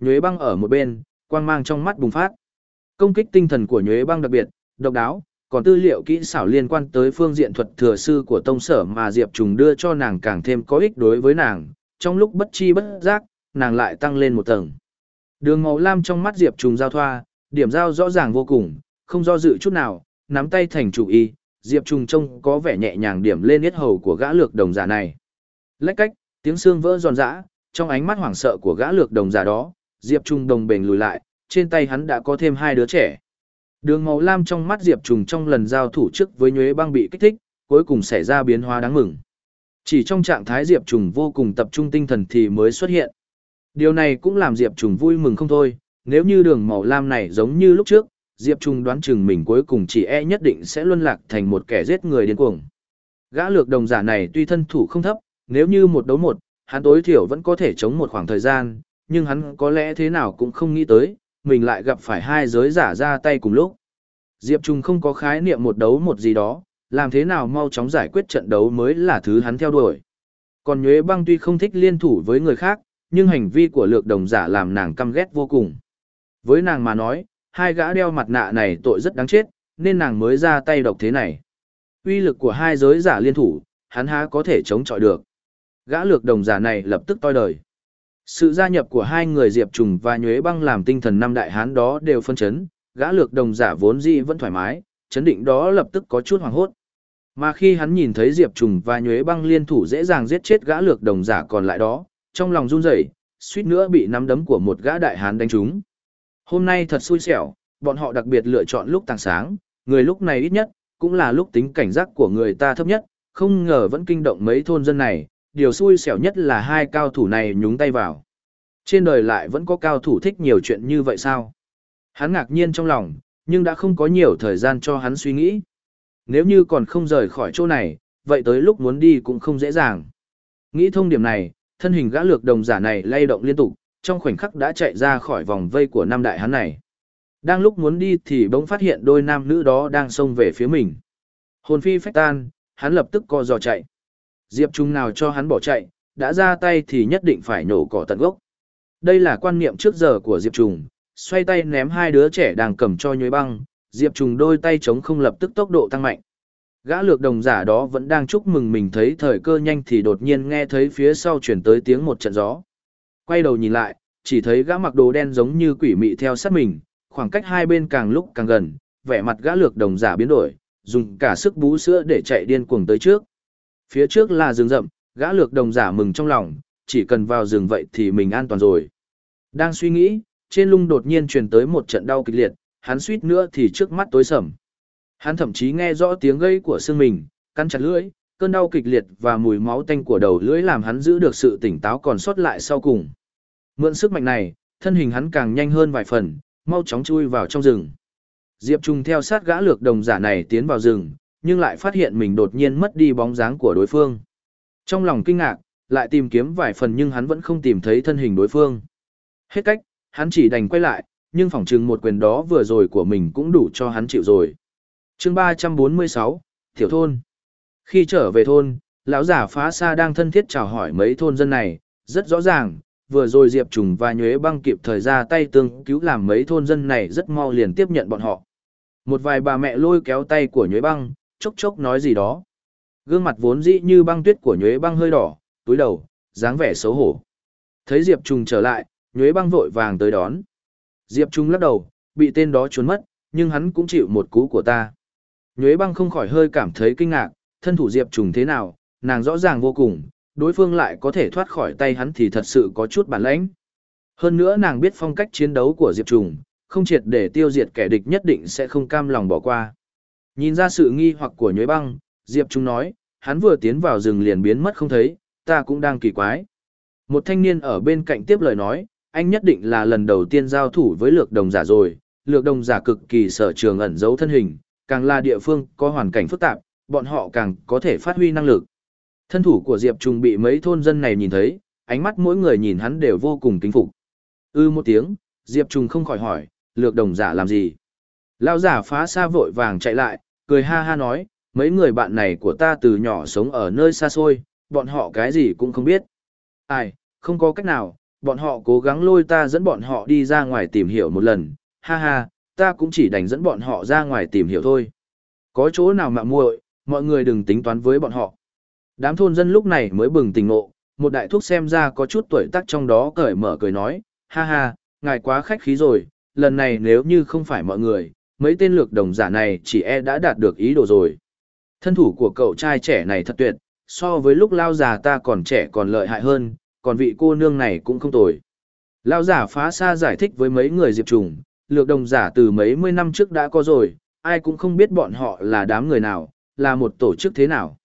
Nhuế băng ở một bên, quang mang trong mắt bùng phát. Công kích tinh thần của nhuế băng đặc biệt, độc đáo, còn tư liệu kỹ xảo liên quan tới phương diện thuật thừa sư của tông sở mà Diệp Trùng đưa cho nàng càng thêm có ích đối với nàng, trong lúc bất chi bất giác, nàng lại tăng lên một tầng. Đường màu lam trong mắt Diệp Trùng giao thoa, điểm giao rõ ràng vô cùng, không do dự chút nào, nắm tay thành chủ y, Diệp Trùng trông có vẻ nhẹ nhàng điểm lên yết hầu của gã lược đồng giả này. Lách cách, tiếng xương vỡ giòn giã, trong ánh mắt hoảng sợ của gã lược đồng giả đó, Diệp Trung đồng bền lùi lại, trên tay hắn đã có thêm hai đứa trẻ. Đường màu lam trong mắt Diệp Trùng trong lần giao thủ trước với Nhuế Băng bị kích thích, cuối cùng xảy ra biến hóa đáng mừng. Chỉ trong trạng thái Diệp Trùng vô cùng tập trung tinh thần thì mới xuất hiện. Điều này cũng làm Diệp Trùng vui mừng không thôi, nếu như đường màu lam này giống như lúc trước, Diệp Trùng đoán chừng mình cuối cùng chỉ e nhất định sẽ luân lạc thành một kẻ giết người điên cuồng. Gã lược đồng giả này tuy thân thủ không thấp, nếu như một đấu một, hắn tối thiểu vẫn có thể chống một khoảng thời gian, nhưng hắn có lẽ thế nào cũng không nghĩ tới, mình lại gặp phải hai giới giả ra tay cùng lúc. Diệp Trung không có khái niệm một đấu một gì đó, làm thế nào mau chóng giải quyết trận đấu mới là thứ hắn theo đuổi. Còn Nhuế Băng tuy không thích liên thủ với người khác, nhưng hành vi của lược đồng giả làm nàng căm ghét vô cùng. Với nàng mà nói, hai gã đeo mặt nạ này tội rất đáng chết, nên nàng mới ra tay độc thế này. Uy lực của hai giới giả liên thủ, hắn há có thể chống chọi được. Gã lược đồng giả này lập tức toi đời. Sự gia nhập của hai người Diệp Trùng và Nhuế Băng làm tinh thần năm đại hán đó đều phân chấn, gã lược đồng giả vốn dĩ vẫn thoải mái, chấn định đó lập tức có chút hoảng hốt. Mà khi hắn nhìn thấy Diệp Trùng và Nhuế Băng liên thủ dễ dàng giết chết gã lược đồng giả còn lại đó, trong lòng run rẩy, suýt nữa bị nắm đấm của một gã đại hán đánh trúng. Hôm nay thật xui xẻo, bọn họ đặc biệt lựa chọn lúc tàng sáng, người lúc này ít nhất, cũng là lúc tính cảnh giác của người ta thấp nhất, không ngờ vẫn kinh động mấy thôn dân này, điều xui xẻo nhất là hai cao thủ này nhúng tay vào. Trên đời lại vẫn có cao thủ thích nhiều chuyện như vậy sao? Hắn ngạc nhiên trong lòng, nhưng đã không có nhiều thời gian cho hắn suy nghĩ. Nếu như còn không rời khỏi chỗ này, vậy tới lúc muốn đi cũng không dễ dàng. Nghĩ thông điểm này, thân hình gã lược đồng giả này lay động liên tục, trong khoảnh khắc đã chạy ra khỏi vòng vây của năm đại hắn này. Đang lúc muốn đi thì bỗng phát hiện đôi nam nữ đó đang xông về phía mình. Hồn phi phách tan, hắn lập tức co giò chạy. Diệp Trung nào cho hắn bỏ chạy, đã ra tay thì nhất định phải nổ cỏ tận gốc. Đây là quan niệm trước giờ của Diệp Trung, xoay tay ném hai đứa trẻ đang cầm cho nhuế băng, Diệp Trung đôi tay chống không lập tức tốc độ tăng mạnh. Gã lược đồng giả đó vẫn đang chúc mừng mình thấy thời cơ nhanh thì đột nhiên nghe thấy phía sau chuyển tới tiếng một trận gió. Quay đầu nhìn lại, chỉ thấy gã mặc đồ đen giống như quỷ mị theo sát mình, khoảng cách hai bên càng lúc càng gần, vẻ mặt gã lược đồng giả biến đổi, dùng cả sức bú sữa để chạy điên cuồng tới trước. Phía trước là rừng rậm, gã lược đồng giả mừng trong lòng, chỉ cần vào rừng vậy thì mình an toàn rồi. Đang suy nghĩ, trên lung đột nhiên truyền tới một trận đau kịch liệt, hắn suýt nữa thì trước mắt tối sầm. Hắn thậm chí nghe rõ tiếng gây của xương mình, cắn chặt lưỡi, cơn đau kịch liệt và mùi máu tanh của đầu lưỡi làm hắn giữ được sự tỉnh táo còn sót lại sau cùng. Mượn sức mạnh này, thân hình hắn càng nhanh hơn vài phần, mau chóng chui vào trong rừng. Diệp Trung theo sát gã lược đồng giả này tiến vào rừng, nhưng lại phát hiện mình đột nhiên mất đi bóng dáng của đối phương. Trong lòng kinh ngạc, lại tìm kiếm vài phần nhưng hắn vẫn không tìm thấy thân hình đối phương. Hết cách, hắn chỉ đành quay lại, nhưng phỏng chừng một quyền đó vừa rồi của mình cũng đủ cho hắn chịu rồi chương 346, Tiểu Thôn Khi trở về thôn, lão giả phá xa đang thân thiết chào hỏi mấy thôn dân này, rất rõ ràng, vừa rồi Diệp Trùng và Nhuế băng kịp thời ra tay tương cứu làm mấy thôn dân này rất mau liền tiếp nhận bọn họ. Một vài bà mẹ lôi kéo tay của Nhuế băng, chốc chốc nói gì đó. Gương mặt vốn dĩ như băng tuyết của Nhuế băng hơi đỏ, túi đầu, dáng vẻ xấu hổ. Thấy Diệp Trùng trở lại, Nhuế băng vội vàng tới đón. Diệp Trùng lắc đầu, bị tên đó trốn mất, nhưng hắn cũng chịu một cú của ta. Nhuế băng không khỏi hơi cảm thấy kinh ngạc, thân thủ Diệp Trùng thế nào, nàng rõ ràng vô cùng, đối phương lại có thể thoát khỏi tay hắn thì thật sự có chút bản lãnh. Hơn nữa nàng biết phong cách chiến đấu của Diệp Trùng, không triệt để tiêu diệt kẻ địch nhất định sẽ không cam lòng bỏ qua. Nhìn ra sự nghi hoặc của nhuế băng, Diệp Trùng nói, hắn vừa tiến vào rừng liền biến mất không thấy, ta cũng đang kỳ quái. Một thanh niên ở bên cạnh tiếp lời nói, anh nhất định là lần đầu tiên giao thủ với lược đồng giả rồi, lược đồng giả cực kỳ sở trường ẩn giấu thân hình, càng là địa phương có hoàn cảnh phức tạp, bọn họ càng có thể phát huy năng lực. Thân thủ của Diệp Trung bị mấy thôn dân này nhìn thấy, ánh mắt mỗi người nhìn hắn đều vô cùng kính phục. Ư một tiếng, Diệp Trung không khỏi hỏi, lược đồng giả làm gì? Lão giả phá xa vội vàng chạy lại, cười ha ha nói, mấy người bạn này của ta từ nhỏ sống ở nơi xa xôi, bọn họ cái gì cũng không biết. Ai, không có cách nào, bọn họ cố gắng lôi ta dẫn bọn họ đi ra ngoài tìm hiểu một lần, ha ha, ta cũng chỉ đành dẫn bọn họ ra ngoài tìm hiểu thôi. Có chỗ nào mà muội, mọi người đừng tính toán với bọn họ. Đám thôn dân lúc này mới bừng tỉnh ngộ, một đại thúc xem ra có chút tuổi tác trong đó cởi mở cười nói, ha ha, ngài quá khách khí rồi, lần này nếu như không phải mọi người, mấy tên lược đồng giả này chỉ e đã đạt được ý đồ rồi. Thân thủ của cậu trai trẻ này thật tuyệt, so với lúc lao già ta còn trẻ còn lợi hại hơn, còn vị cô nương này cũng không tồi. Lao giả phá xa giải thích với mấy người diệp trùng, lược đồng giả từ mấy mươi năm trước đã có rồi, ai cũng không biết bọn họ là đám người nào, là một tổ chức thế nào.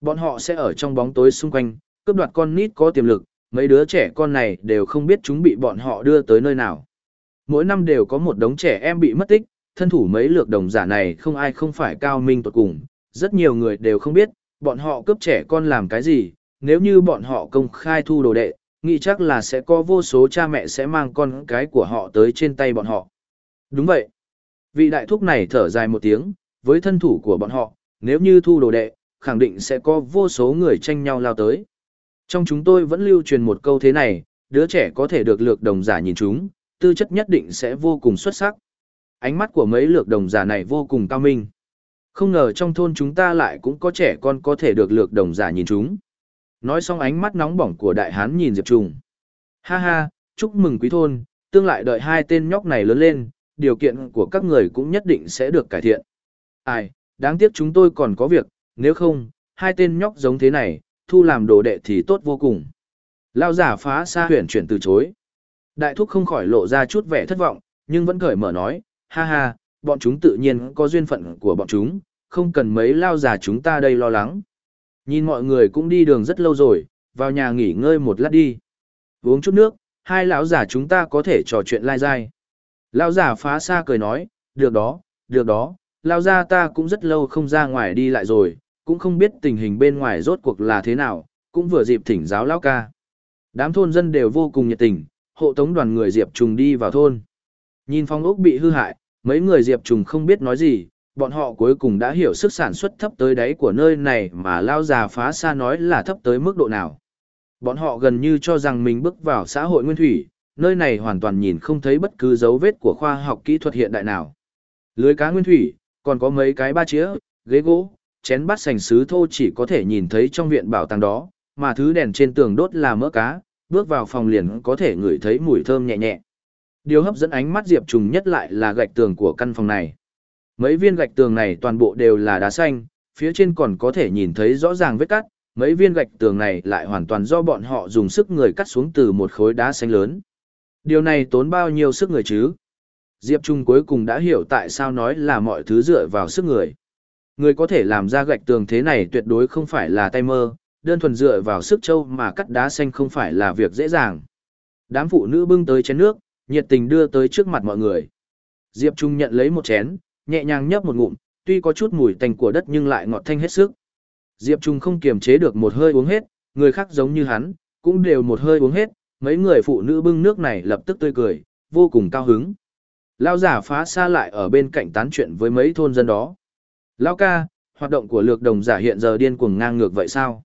Bọn họ sẽ ở trong bóng tối xung quanh, cướp đoạt con nít có tiềm lực, mấy đứa trẻ con này đều không biết chúng bị bọn họ đưa tới nơi nào. Mỗi năm đều có một đống trẻ em bị mất tích, thân thủ mấy lược đồng giả này không ai không phải cao minh tuột cùng, rất nhiều người đều không biết, bọn họ cướp trẻ con làm cái gì, nếu như bọn họ công khai thu đồ đệ, nghĩ chắc là sẽ có vô số cha mẹ sẽ mang con cái của họ tới trên tay bọn họ. Đúng vậy. Vị đại thúc này thở dài một tiếng, với thân thủ của bọn họ, nếu như thu đồ đệ, khẳng định sẽ có vô số người tranh nhau lao tới. Trong chúng tôi vẫn lưu truyền một câu thế này, đứa trẻ có thể được lược đồng giả nhìn chúng, tư chất nhất định sẽ vô cùng xuất sắc. Ánh mắt của mấy lược đồng giả này vô cùng cao minh. Không ngờ trong thôn chúng ta lại cũng có trẻ con có thể được lược đồng giả nhìn chúng. Nói xong ánh mắt nóng bỏng của đại hán nhìn Diệp Trùng. Ha ha, chúc mừng quý thôn, tương lại đợi hai tên nhóc này lớn lên, điều kiện của các người cũng nhất định sẽ được cải thiện. Ai, đáng tiếc chúng tôi còn có việc, nếu không, hai tên nhóc giống thế này, thu làm đồ đệ thì tốt vô cùng. Lao giả phá xa huyển chuyển từ chối. Đại thúc không khỏi lộ ra chút vẻ thất vọng, nhưng vẫn cởi mở nói, ha ha, bọn chúng tự nhiên có duyên phận của bọn chúng, không cần mấy lao giả chúng ta đây lo lắng. Nhìn mọi người cũng đi đường rất lâu rồi, vào nhà nghỉ ngơi một lát đi. Uống chút nước, hai lão giả chúng ta có thể trò chuyện lai dai. Lão giả phá xa cười nói, được đó, được đó, lão gia ta cũng rất lâu không ra ngoài đi lại rồi, cũng không biết tình hình bên ngoài rốt cuộc là thế nào, cũng vừa dịp thỉnh giáo lão ca. Đám thôn dân đều vô cùng nhiệt tình, hộ tống đoàn người Diệp Trùng đi vào thôn. Nhìn phong ốc bị hư hại, mấy người Diệp Trùng không biết nói gì, bọn họ cuối cùng đã hiểu sức sản xuất thấp tới đáy của nơi này mà lao già phá xa nói là thấp tới mức độ nào. Bọn họ gần như cho rằng mình bước vào xã hội nguyên thủy, nơi này hoàn toàn nhìn không thấy bất cứ dấu vết của khoa học kỹ thuật hiện đại nào. Lưới cá nguyên thủy, còn có mấy cái ba chĩa, ghế gỗ, chén bát sành sứ thô chỉ có thể nhìn thấy trong viện bảo tàng đó, mà thứ đèn trên tường đốt là mỡ cá, bước vào phòng liền có thể ngửi thấy mùi thơm nhẹ nhẹ. Điều hấp dẫn ánh mắt Diệp Trùng nhất lại là gạch tường của căn phòng này. Mấy viên gạch tường này toàn bộ đều là đá xanh, phía trên còn có thể nhìn thấy rõ ràng vết cắt, mấy viên gạch tường này lại hoàn toàn do bọn họ dùng sức người cắt xuống từ một khối đá xanh lớn. Điều này tốn bao nhiêu sức người chứ? Diệp Trung cuối cùng đã hiểu tại sao nói là mọi thứ dựa vào sức người. Người có thể làm ra gạch tường thế này tuyệt đối không phải là tay mơ, đơn thuần dựa vào sức châu mà cắt đá xanh không phải là việc dễ dàng. Đám phụ nữ bưng tới chén nước, nhiệt tình đưa tới trước mặt mọi người. Diệp Trung nhận lấy một chén, nhẹ nhàng nhấp một ngụm, tuy có chút mùi tanh của đất nhưng lại ngọt thanh hết sức. Diệp Trung không kiềm chế được một hơi uống hết, người khác giống như hắn, cũng đều một hơi uống hết, mấy người phụ nữ bưng nước này lập tức tươi cười, vô cùng cao hứng. Lao giả phá xa lại ở bên cạnh tán chuyện với mấy thôn dân đó. Lao ca, hoạt động của lược đồng giả hiện giờ điên cuồng ngang ngược vậy sao?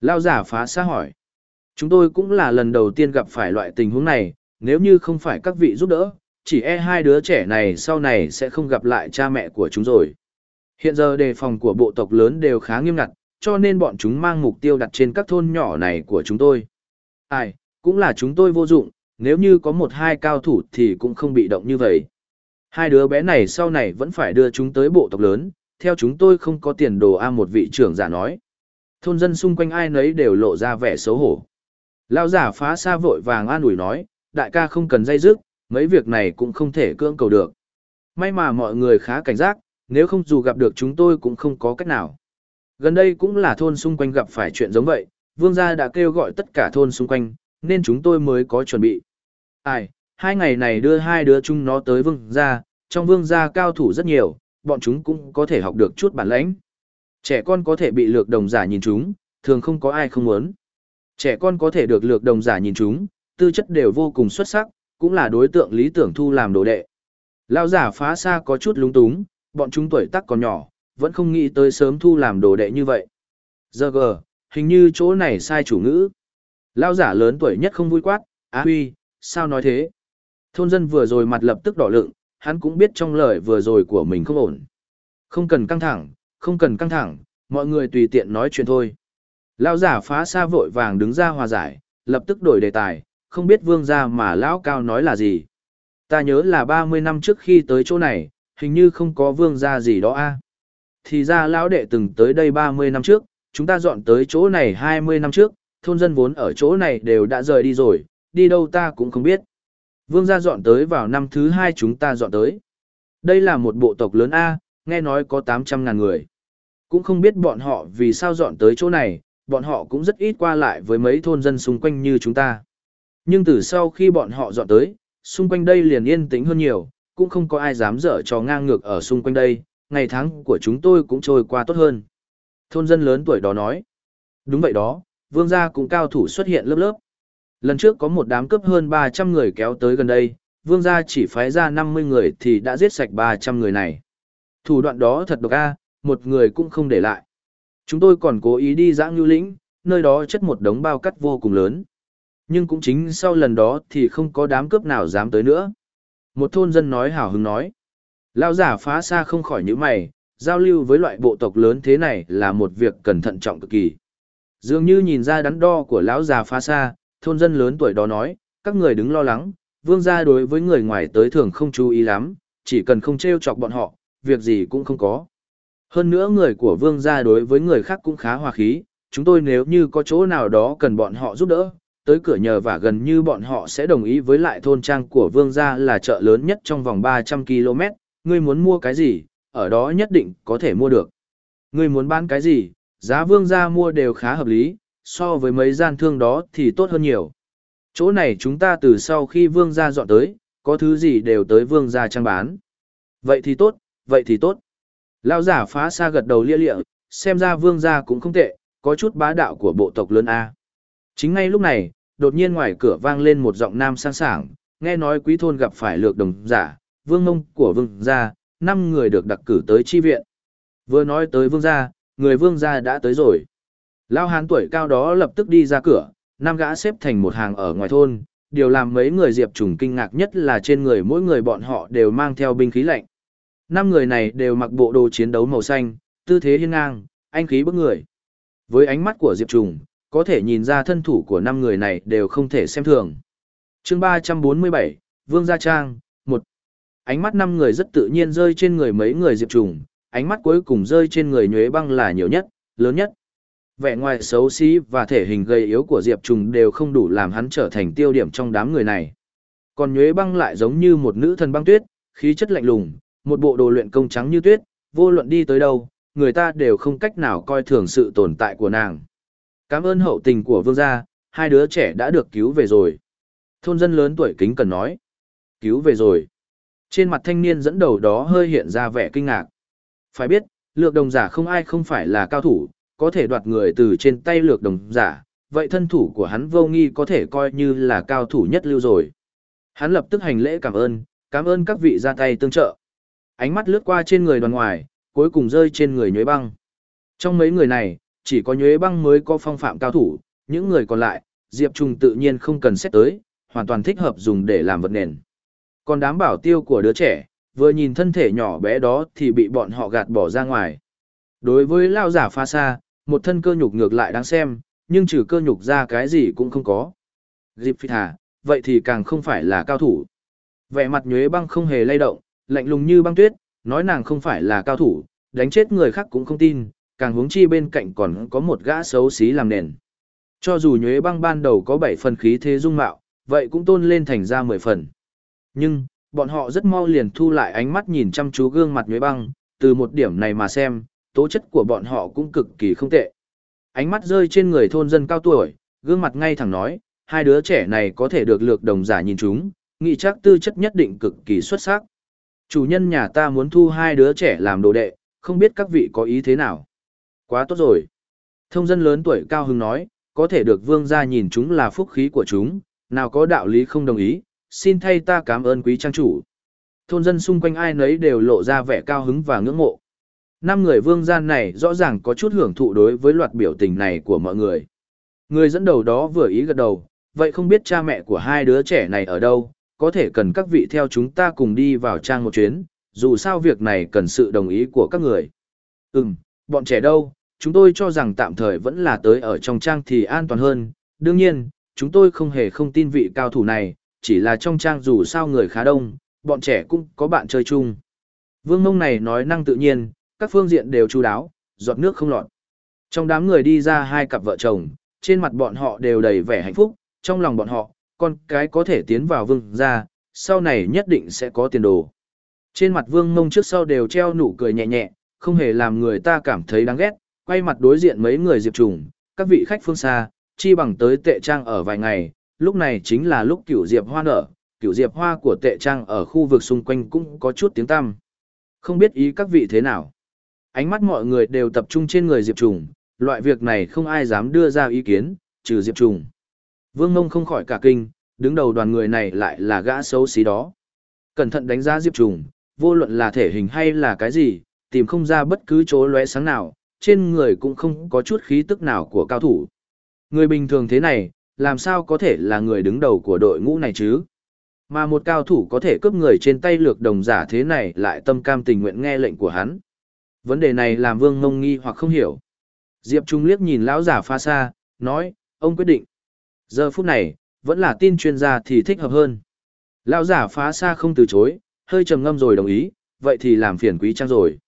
Lao giả phá xa hỏi. Chúng tôi cũng là lần đầu tiên gặp phải loại tình huống này, nếu như không phải các vị giúp đỡ, chỉ e hai đứa trẻ này sau này sẽ không gặp lại cha mẹ của chúng rồi. Hiện giờ đề phòng của bộ tộc lớn đều khá nghiêm ngặt, cho nên bọn chúng mang mục tiêu đặt trên các thôn nhỏ này của chúng tôi. Ai, cũng là chúng tôi vô dụng, nếu như có một hai cao thủ thì cũng không bị động như vậy. Hai đứa bé này sau này vẫn phải đưa chúng tới bộ tộc lớn, theo chúng tôi không có tiền đồ a một vị trưởng giả nói. Thôn dân xung quanh ai nấy đều lộ ra vẻ xấu hổ. Lao giả phá xa vội vàng an ủi nói, đại ca không cần dây dứt, mấy việc này cũng không thể cưỡng cầu được. May mà mọi người khá cảnh giác, nếu không dù gặp được chúng tôi cũng không có cách nào. Gần đây cũng là thôn xung quanh gặp phải chuyện giống vậy, vương gia đã kêu gọi tất cả thôn xung quanh, nên chúng tôi mới có chuẩn bị. Ai, hai ngày này đưa hai đứa chúng nó tới vương gia, trong vương gia cao thủ rất nhiều, bọn chúng cũng có thể học được chút bản lãnh. Trẻ con có thể bị lược đồng giả nhìn chúng, thường không có ai không muốn. Trẻ con có thể được lược đồng giả nhìn chúng, tư chất đều vô cùng xuất sắc, cũng là đối tượng lý tưởng thu làm đồ đệ. Lao giả phá xa có chút lúng túng, bọn chúng tuổi tác còn nhỏ, vẫn không nghĩ tới sớm thu làm đồ đệ như vậy. Giờ gờ, hình như chỗ này sai chủ ngữ. Lao giả lớn tuổi nhất không vui quát, á huy, sao nói thế? Thôn dân vừa rồi mặt lập tức đỏ lượng, hắn cũng biết trong lời vừa rồi của mình không ổn. Không cần căng thẳng, không cần căng thẳng, mọi người tùy tiện nói chuyện thôi. Lao giả phá xa vội vàng đứng ra hòa giải, lập tức đổi đề tài, không biết vương gia mà lão cao nói là gì. Ta nhớ là 30 năm trước khi tới chỗ này, hình như không có vương gia gì đó a. Thì ra lão đệ từng tới đây 30 năm trước, chúng ta dọn tới chỗ này 20 năm trước, thôn dân vốn ở chỗ này đều đã rời đi rồi, đi đâu ta cũng không biết. Vương gia dọn tới vào năm thứ hai chúng ta dọn tới. Đây là một bộ tộc lớn A, nghe nói có 800 ngàn người. Cũng không biết bọn họ vì sao dọn tới chỗ này, bọn họ cũng rất ít qua lại với mấy thôn dân xung quanh như chúng ta. Nhưng từ sau khi bọn họ dọn tới, xung quanh đây liền yên tĩnh hơn nhiều, cũng không có ai dám dở trò ngang ngược ở xung quanh đây, ngày tháng của chúng tôi cũng trôi qua tốt hơn. Thôn dân lớn tuổi đó nói. Đúng vậy đó, vương gia cũng cao thủ xuất hiện lớp lớp. Lần trước có một đám cướp hơn 300 người kéo tới gần đây, vương gia chỉ phái ra 50 người thì đã giết sạch 300 người này. Thủ đoạn đó thật độc a, một người cũng không để lại. Chúng tôi còn cố ý đi dã ngưu lĩnh, nơi đó chất một đống bao cắt vô cùng lớn. Nhưng cũng chính sau lần đó thì không có đám cướp nào dám tới nữa. Một thôn dân nói hào hứng nói. Lao giả phá xa không khỏi những mày, giao lưu với loại bộ tộc lớn thế này là một việc cần thận trọng cực kỳ. Dường như nhìn ra đắn đo của lão già phá xa, thôn dân lớn tuổi đó nói, các người đứng lo lắng, vương gia đối với người ngoài tới thường không chú ý lắm, chỉ cần không trêu chọc bọn họ, việc gì cũng không có. Hơn nữa người của vương gia đối với người khác cũng khá hòa khí, chúng tôi nếu như có chỗ nào đó cần bọn họ giúp đỡ, tới cửa nhờ và gần như bọn họ sẽ đồng ý với lại thôn trang của vương gia là chợ lớn nhất trong vòng 300 km, ngươi muốn mua cái gì, ở đó nhất định có thể mua được. Ngươi muốn bán cái gì, giá vương gia mua đều khá hợp lý, so với mấy gian thương đó thì tốt hơn nhiều. Chỗ này chúng ta từ sau khi vương gia dọn tới, có thứ gì đều tới vương gia trang bán. Vậy thì tốt, vậy thì tốt. Lão giả phá xa gật đầu lia lịa, xem ra vương gia cũng không tệ, có chút bá đạo của bộ tộc lớn A. Chính ngay lúc này, đột nhiên ngoài cửa vang lên một giọng nam sang sảng, nghe nói quý thôn gặp phải lược đồng giả, vương ngông của vương gia, năm người được đặc cử tới chi viện. Vừa nói tới vương gia, người vương gia đã tới rồi. Lao hán tuổi cao đó lập tức đi ra cửa, năm gã xếp thành một hàng ở ngoài thôn, điều làm mấy người diệp trùng kinh ngạc nhất là trên người mỗi người bọn họ đều mang theo binh khí lạnh. Năm người này đều mặc bộ đồ chiến đấu màu xanh, tư thế hiên ngang, anh khí bức người. Với ánh mắt của Diệp Trùng, có thể nhìn ra thân thủ của năm người này đều không thể xem thường. chương 347, Vương Gia Trang, 1. Ánh mắt năm người rất tự nhiên rơi trên người mấy người Diệp Trùng, ánh mắt cuối cùng rơi trên người Nhuế Băng là nhiều nhất, lớn nhất. Vẻ ngoài xấu xí và thể hình gầy yếu của Diệp Trùng đều không đủ làm hắn trở thành tiêu điểm trong đám người này. Còn Nhuế Băng lại giống như một nữ thần băng tuyết, khí chất lạnh lùng, một bộ đồ luyện công trắng như tuyết, vô luận đi tới đâu, người ta đều không cách nào coi thường sự tồn tại của nàng. Cảm ơn hậu tình của vương gia, hai đứa trẻ đã được cứu về rồi. Thôn dân lớn tuổi kính cần nói. Cứu về rồi. Trên mặt thanh niên dẫn đầu đó hơi hiện ra vẻ kinh ngạc. Phải biết, lược đồng giả không ai không phải là cao thủ, có thể đoạt người từ trên tay lược đồng giả, vậy thân thủ của hắn vô nghi có thể coi như là cao thủ nhất lưu rồi. Hắn lập tức hành lễ cảm ơn, cảm ơn các vị ra tay tương trợ. Ánh mắt lướt qua trên người đoàn ngoài, cuối cùng rơi trên người nhuế băng. Trong mấy người này, chỉ có nhuế băng mới có phong phạm cao thủ, những người còn lại, Diệp Trung tự nhiên không cần xét tới, hoàn toàn thích hợp dùng để làm vật nền. Còn đám bảo tiêu của đứa trẻ, vừa nhìn thân thể nhỏ bé đó thì bị bọn họ gạt bỏ ra ngoài. Đối với lao giả pha xa, một thân cơ nhục ngược lại đáng xem, nhưng trừ cơ nhục ra cái gì cũng không có. Dịp Phi Thả, vậy thì càng không phải là cao thủ. Vẻ mặt nhuế băng không hề lay động, lạnh lùng như băng tuyết, nói nàng không phải là cao thủ, đánh chết người khác cũng không tin, càng hướng chi bên cạnh còn có một gã xấu xí làm nền. Cho dù nhuế băng ban đầu có 7 phần khí thế dung mạo, vậy cũng tôn lên thành ra 10 phần. Nhưng, bọn họ rất mau liền thu lại ánh mắt nhìn chăm chú gương mặt nhuế băng, từ một điểm này mà xem, tố chất của bọn họ cũng cực kỳ không tệ. Ánh mắt rơi trên người thôn dân cao tuổi, gương mặt ngay thẳng nói, hai đứa trẻ này có thể được lược đồng giả nhìn chúng, nghĩ chắc tư chất nhất định cực kỳ xuất sắc. Chủ nhân nhà ta muốn thu hai đứa trẻ làm đồ đệ, không biết các vị có ý thế nào. Quá tốt rồi. Thông dân lớn tuổi cao hưng nói, có thể được vương gia nhìn chúng là phúc khí của chúng, nào có đạo lý không đồng ý, xin thay ta cảm ơn quý trang chủ. Thôn dân xung quanh ai nấy đều lộ ra vẻ cao hứng và ngưỡng mộ. Năm người vương gia này rõ ràng có chút hưởng thụ đối với loạt biểu tình này của mọi người. Người dẫn đầu đó vừa ý gật đầu, vậy không biết cha mẹ của hai đứa trẻ này ở đâu, có thể cần các vị theo chúng ta cùng đi vào trang một chuyến, dù sao việc này cần sự đồng ý của các người. Ừm, bọn trẻ đâu, chúng tôi cho rằng tạm thời vẫn là tới ở trong trang thì an toàn hơn. Đương nhiên, chúng tôi không hề không tin vị cao thủ này, chỉ là trong trang dù sao người khá đông, bọn trẻ cũng có bạn chơi chung. Vương mông này nói năng tự nhiên, các phương diện đều chú đáo, giọt nước không lọt. Trong đám người đi ra hai cặp vợ chồng, trên mặt bọn họ đều đầy vẻ hạnh phúc, trong lòng bọn họ, con cái có thể tiến vào vương gia, sau này nhất định sẽ có tiền đồ. Trên mặt vương mông trước sau đều treo nụ cười nhẹ nhẹ, không hề làm người ta cảm thấy đáng ghét, quay mặt đối diện mấy người diệp trùng, các vị khách phương xa, chi bằng tới tệ trang ở vài ngày, lúc này chính là lúc cửu diệp hoa nở, cửu diệp hoa của tệ trang ở khu vực xung quanh cũng có chút tiếng tăm. Không biết ý các vị thế nào. Ánh mắt mọi người đều tập trung trên người diệp trùng, loại việc này không ai dám đưa ra ý kiến, trừ diệp trùng. Vương Mông không khỏi cả kinh, đứng đầu đoàn người này lại là gã xấu xí đó. Cẩn thận đánh giá diệp trùng, vô luận là thể hình hay là cái gì, tìm không ra bất cứ chỗ lóe sáng nào, trên người cũng không có chút khí tức nào của cao thủ. Người bình thường thế này, làm sao có thể là người đứng đầu của đội ngũ này chứ? Mà một cao thủ có thể cướp người trên tay lược đồng giả thế này lại tâm cam tình nguyện nghe lệnh của hắn. Vấn đề này làm vương ngông nghi hoặc không hiểu. Diệp Trung liếc nhìn lão giả pha xa, nói, ông quyết định. Giờ phút này, vẫn là tin chuyên gia thì thích hợp hơn. Lão giả phá xa không từ chối, hơi trầm ngâm rồi đồng ý, vậy thì làm phiền quý trang rồi.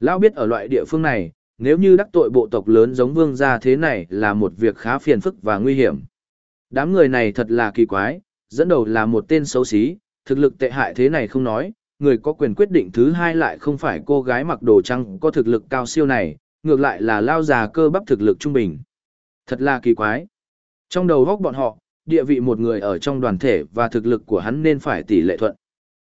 Lão biết ở loại địa phương này, nếu như đắc tội bộ tộc lớn giống vương gia thế này là một việc khá phiền phức và nguy hiểm. Đám người này thật là kỳ quái, dẫn đầu là một tên xấu xí, thực lực tệ hại thế này không nói, người có quyền quyết định thứ hai lại không phải cô gái mặc đồ trắng có thực lực cao siêu này, ngược lại là lao già cơ bắp thực lực trung bình. Thật là kỳ quái. Trong đầu góc bọn họ, địa vị một người ở trong đoàn thể và thực lực của hắn nên phải tỷ lệ thuận.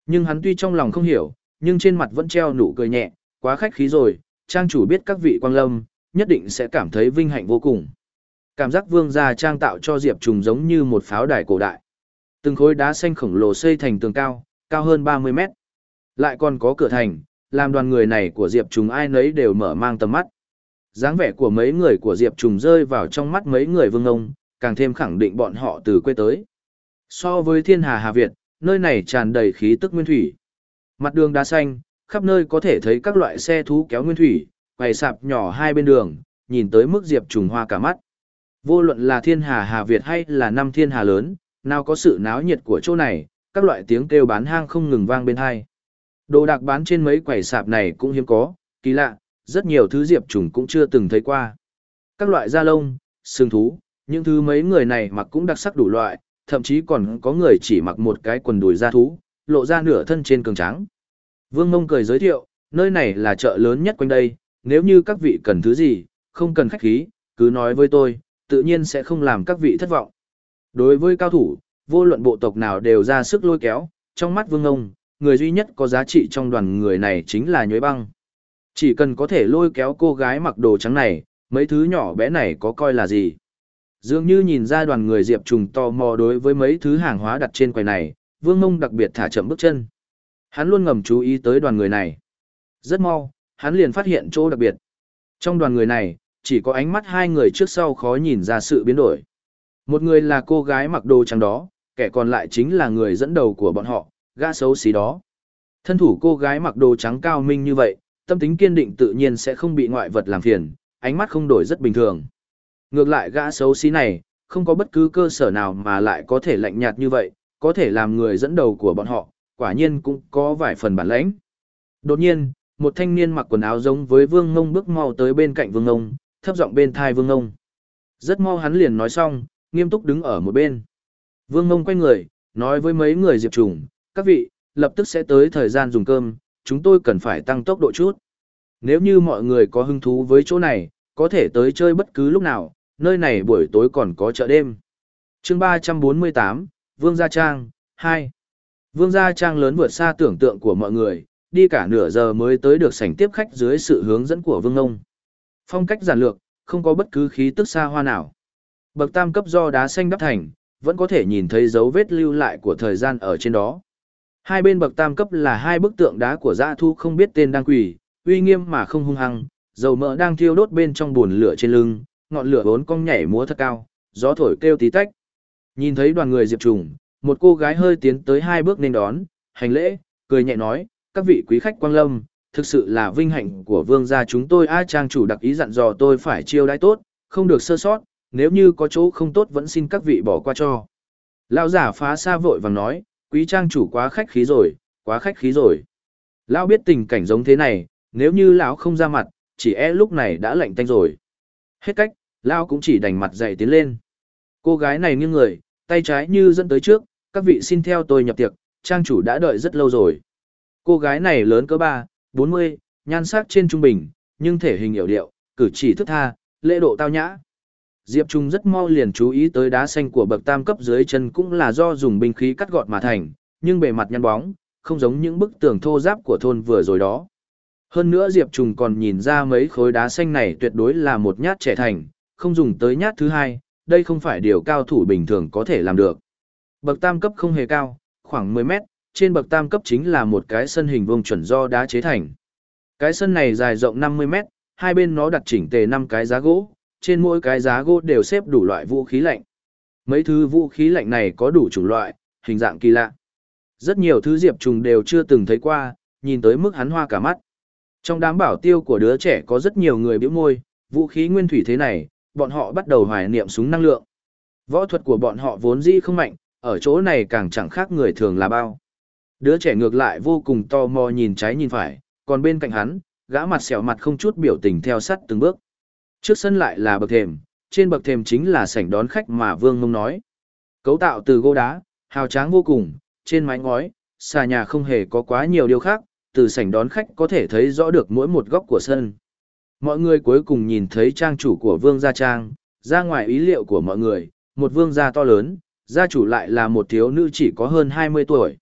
Nhưng hắn tuy trong lòng không hiểu, nhưng trên mặt vẫn treo nụ cười nhẹ, quá khách khí rồi, trang chủ biết các vị quang lâm, nhất định sẽ cảm thấy vinh hạnh vô cùng. Cảm giác vương gia trang tạo cho Diệp Trùng giống như một pháo đài cổ đại. Từng khối đá xanh khổng lồ xây thành tường cao, cao hơn 30 mét. Lại còn có cửa thành, làm đoàn người này của Diệp Trùng ai nấy đều mở mang tầm mắt. dáng vẻ của mấy người của Diệp Trùng rơi vào trong mắt mấy người vương ông, càng thêm khẳng định bọn họ từ quê tới. So với thiên hà Hà Việt, nơi này tràn đầy khí tức nguyên thủy. Mặt đường đá xanh, khắp nơi có thể thấy các loại xe thú kéo nguyên thủy, quầy sạp nhỏ hai bên đường, nhìn tới mức Diệp Trùng hoa cả mắt. Vô luận là thiên hà Hà Việt hay là năm thiên hà lớn, nào có sự náo nhiệt của chỗ này, các loại tiếng kêu bán hang không ngừng vang bên hai. Đồ đạc bán trên mấy quầy sạp này cũng hiếm có, kỳ lạ, rất nhiều thứ Diệp Trùng cũng chưa từng thấy qua. Các loại da lông, xương thú, những thứ mấy người này mặc cũng đặc sắc đủ loại, thậm chí còn có người chỉ mặc một cái quần đùi da thú, lộ ra nửa thân trên cường trắng. Vương Mông cười giới thiệu, nơi này là chợ lớn nhất quanh đây, nếu như các vị cần thứ gì, không cần khách khí, cứ nói với tôi, tự nhiên sẽ không làm các vị thất vọng. Đối với cao thủ, vô luận bộ tộc nào đều ra sức lôi kéo, trong mắt Vương Ông, người duy nhất có giá trị trong đoàn người này chính là nhuế băng. Chỉ cần có thể lôi kéo cô gái mặc đồ trắng này, mấy thứ nhỏ bé này có coi là gì. Dường như nhìn ra đoàn người Diệp Trùng tò mò đối với mấy thứ hàng hóa đặt trên quầy này, Vương Mông đặc biệt thả chậm bước chân. Hắn luôn ngầm chú ý tới đoàn người này. Rất mau, hắn liền phát hiện chỗ đặc biệt. Trong đoàn người này, chỉ có ánh mắt hai người trước sau khó nhìn ra sự biến đổi. Một người là cô gái mặc đồ trắng đó, kẻ còn lại chính là người dẫn đầu của bọn họ, gã xấu xí đó. Thân thủ cô gái mặc đồ trắng cao minh như vậy, tâm tính kiên định tự nhiên sẽ không bị ngoại vật làm phiền, ánh mắt không đổi rất bình thường. Ngược lại gã xấu xí này, không có bất cứ cơ sở nào mà lại có thể lạnh nhạt như vậy, có thể làm người dẫn đầu của bọn họ, quả nhiên cũng có vài phần bản lãnh. Đột nhiên, một thanh niên mặc quần áo giống với Vương Ngông bước mau tới bên cạnh Vương Ngông, thấp giọng bên thai Vương Ngông. Rất mau hắn liền nói xong, nghiêm túc đứng ở một bên. Vương Ngông quay người, nói với mấy người Diệp Trùng, các vị, lập tức sẽ tới thời gian dùng cơm, chúng tôi cần phải tăng tốc độ chút. Nếu như mọi người có hứng thú với chỗ này, có thể tới chơi bất cứ lúc nào, nơi này buổi tối còn có chợ đêm. chương 348, Vương Gia Trang, 2. Vương Gia Trang lớn vượt xa tưởng tượng của mọi người, đi cả nửa giờ mới tới được sảnh tiếp khách dưới sự hướng dẫn của Vương Ngông. Phong cách giản lược, không có bất cứ khí tức xa hoa nào. Bậc tam cấp do đá xanh đắp thành, vẫn có thể nhìn thấy dấu vết lưu lại của thời gian ở trên đó. Hai bên bậc tam cấp là hai bức tượng đá của dã thu không biết tên đang quỳ, uy nghiêm mà không hung hăng, dầu mỡ đang thiêu đốt bên trong buồn lửa trên lưng, ngọn lửa bốn cong nhảy múa thật cao, gió thổi kêu tí tách. Nhìn thấy đoàn người Diệp Trùng, một cô gái hơi tiến tới hai bước nên đón, hành lễ, cười nhẹ nói, các vị quý khách quang lâm, thực sự là vinh hạnh của vương gia chúng tôi a trang chủ đặc ý dặn dò tôi phải chiêu đãi tốt, không được sơ sót, nếu như có chỗ không tốt vẫn xin các vị bỏ qua cho. Lão giả phá xa vội vàng nói, quý trang chủ quá khách khí rồi, quá khách khí rồi. Lão biết tình cảnh giống thế này, nếu như lão không ra mặt, chỉ e lúc này đã lạnh tanh rồi. Hết cách, lão cũng chỉ đành mặt dậy tiến lên. Cô gái này nghiêng người, tay trái như dẫn tới trước, các vị xin theo tôi nhập tiệc, trang chủ đã đợi rất lâu rồi. Cô gái này lớn cỡ ba. 40, nhan sắc trên trung bình, nhưng thể hình hiểu điệu, cử chỉ thức tha, lễ độ tao nhã. Diệp Trung rất mau liền chú ý tới đá xanh của bậc tam cấp dưới chân cũng là do dùng binh khí cắt gọt mà thành, nhưng bề mặt nhăn bóng, không giống những bức tường thô giáp của thôn vừa rồi đó. Hơn nữa Diệp Trung còn nhìn ra mấy khối đá xanh này tuyệt đối là một nhát trẻ thành, không dùng tới nhát thứ hai, đây không phải điều cao thủ bình thường có thể làm được. Bậc tam cấp không hề cao, khoảng 10 mét, trên bậc tam cấp chính là một cái sân hình vuông chuẩn do đá chế thành. Cái sân này dài rộng 50 mét, hai bên nó đặt chỉnh tề 5 cái giá gỗ, trên mỗi cái giá gỗ đều xếp đủ loại vũ khí lạnh. Mấy thứ vũ khí lạnh này có đủ chủng loại, hình dạng kỳ lạ. Rất nhiều thứ Diệp Trùng đều chưa từng thấy qua, nhìn tới mức hắn hoa cả mắt. Trong đám bảo tiêu của đứa trẻ có rất nhiều người biểu môi, vũ khí nguyên thủy thế này, bọn họ bắt đầu hoài niệm súng năng lượng. Võ thuật của bọn họ vốn dĩ không mạnh, ở chỗ này càng chẳng khác người thường là bao. Đứa trẻ ngược lại vô cùng to mò nhìn trái nhìn phải, còn bên cạnh hắn, gã mặt sẹo mặt không chút biểu tình theo sắt từng bước. Trước sân lại là bậc thềm, trên bậc thềm chính là sảnh đón khách mà Vương Mông nói. Cấu tạo từ gỗ đá, hào tráng vô cùng, trên mái ngói, xà nhà không hề có quá nhiều điều khác, từ sảnh đón khách có thể thấy rõ được mỗi một góc của sân. Mọi người cuối cùng nhìn thấy trang chủ của Vương Gia Trang, ra ngoài ý liệu của mọi người, một vương gia to lớn, gia chủ lại là một thiếu nữ chỉ có hơn 20 tuổi.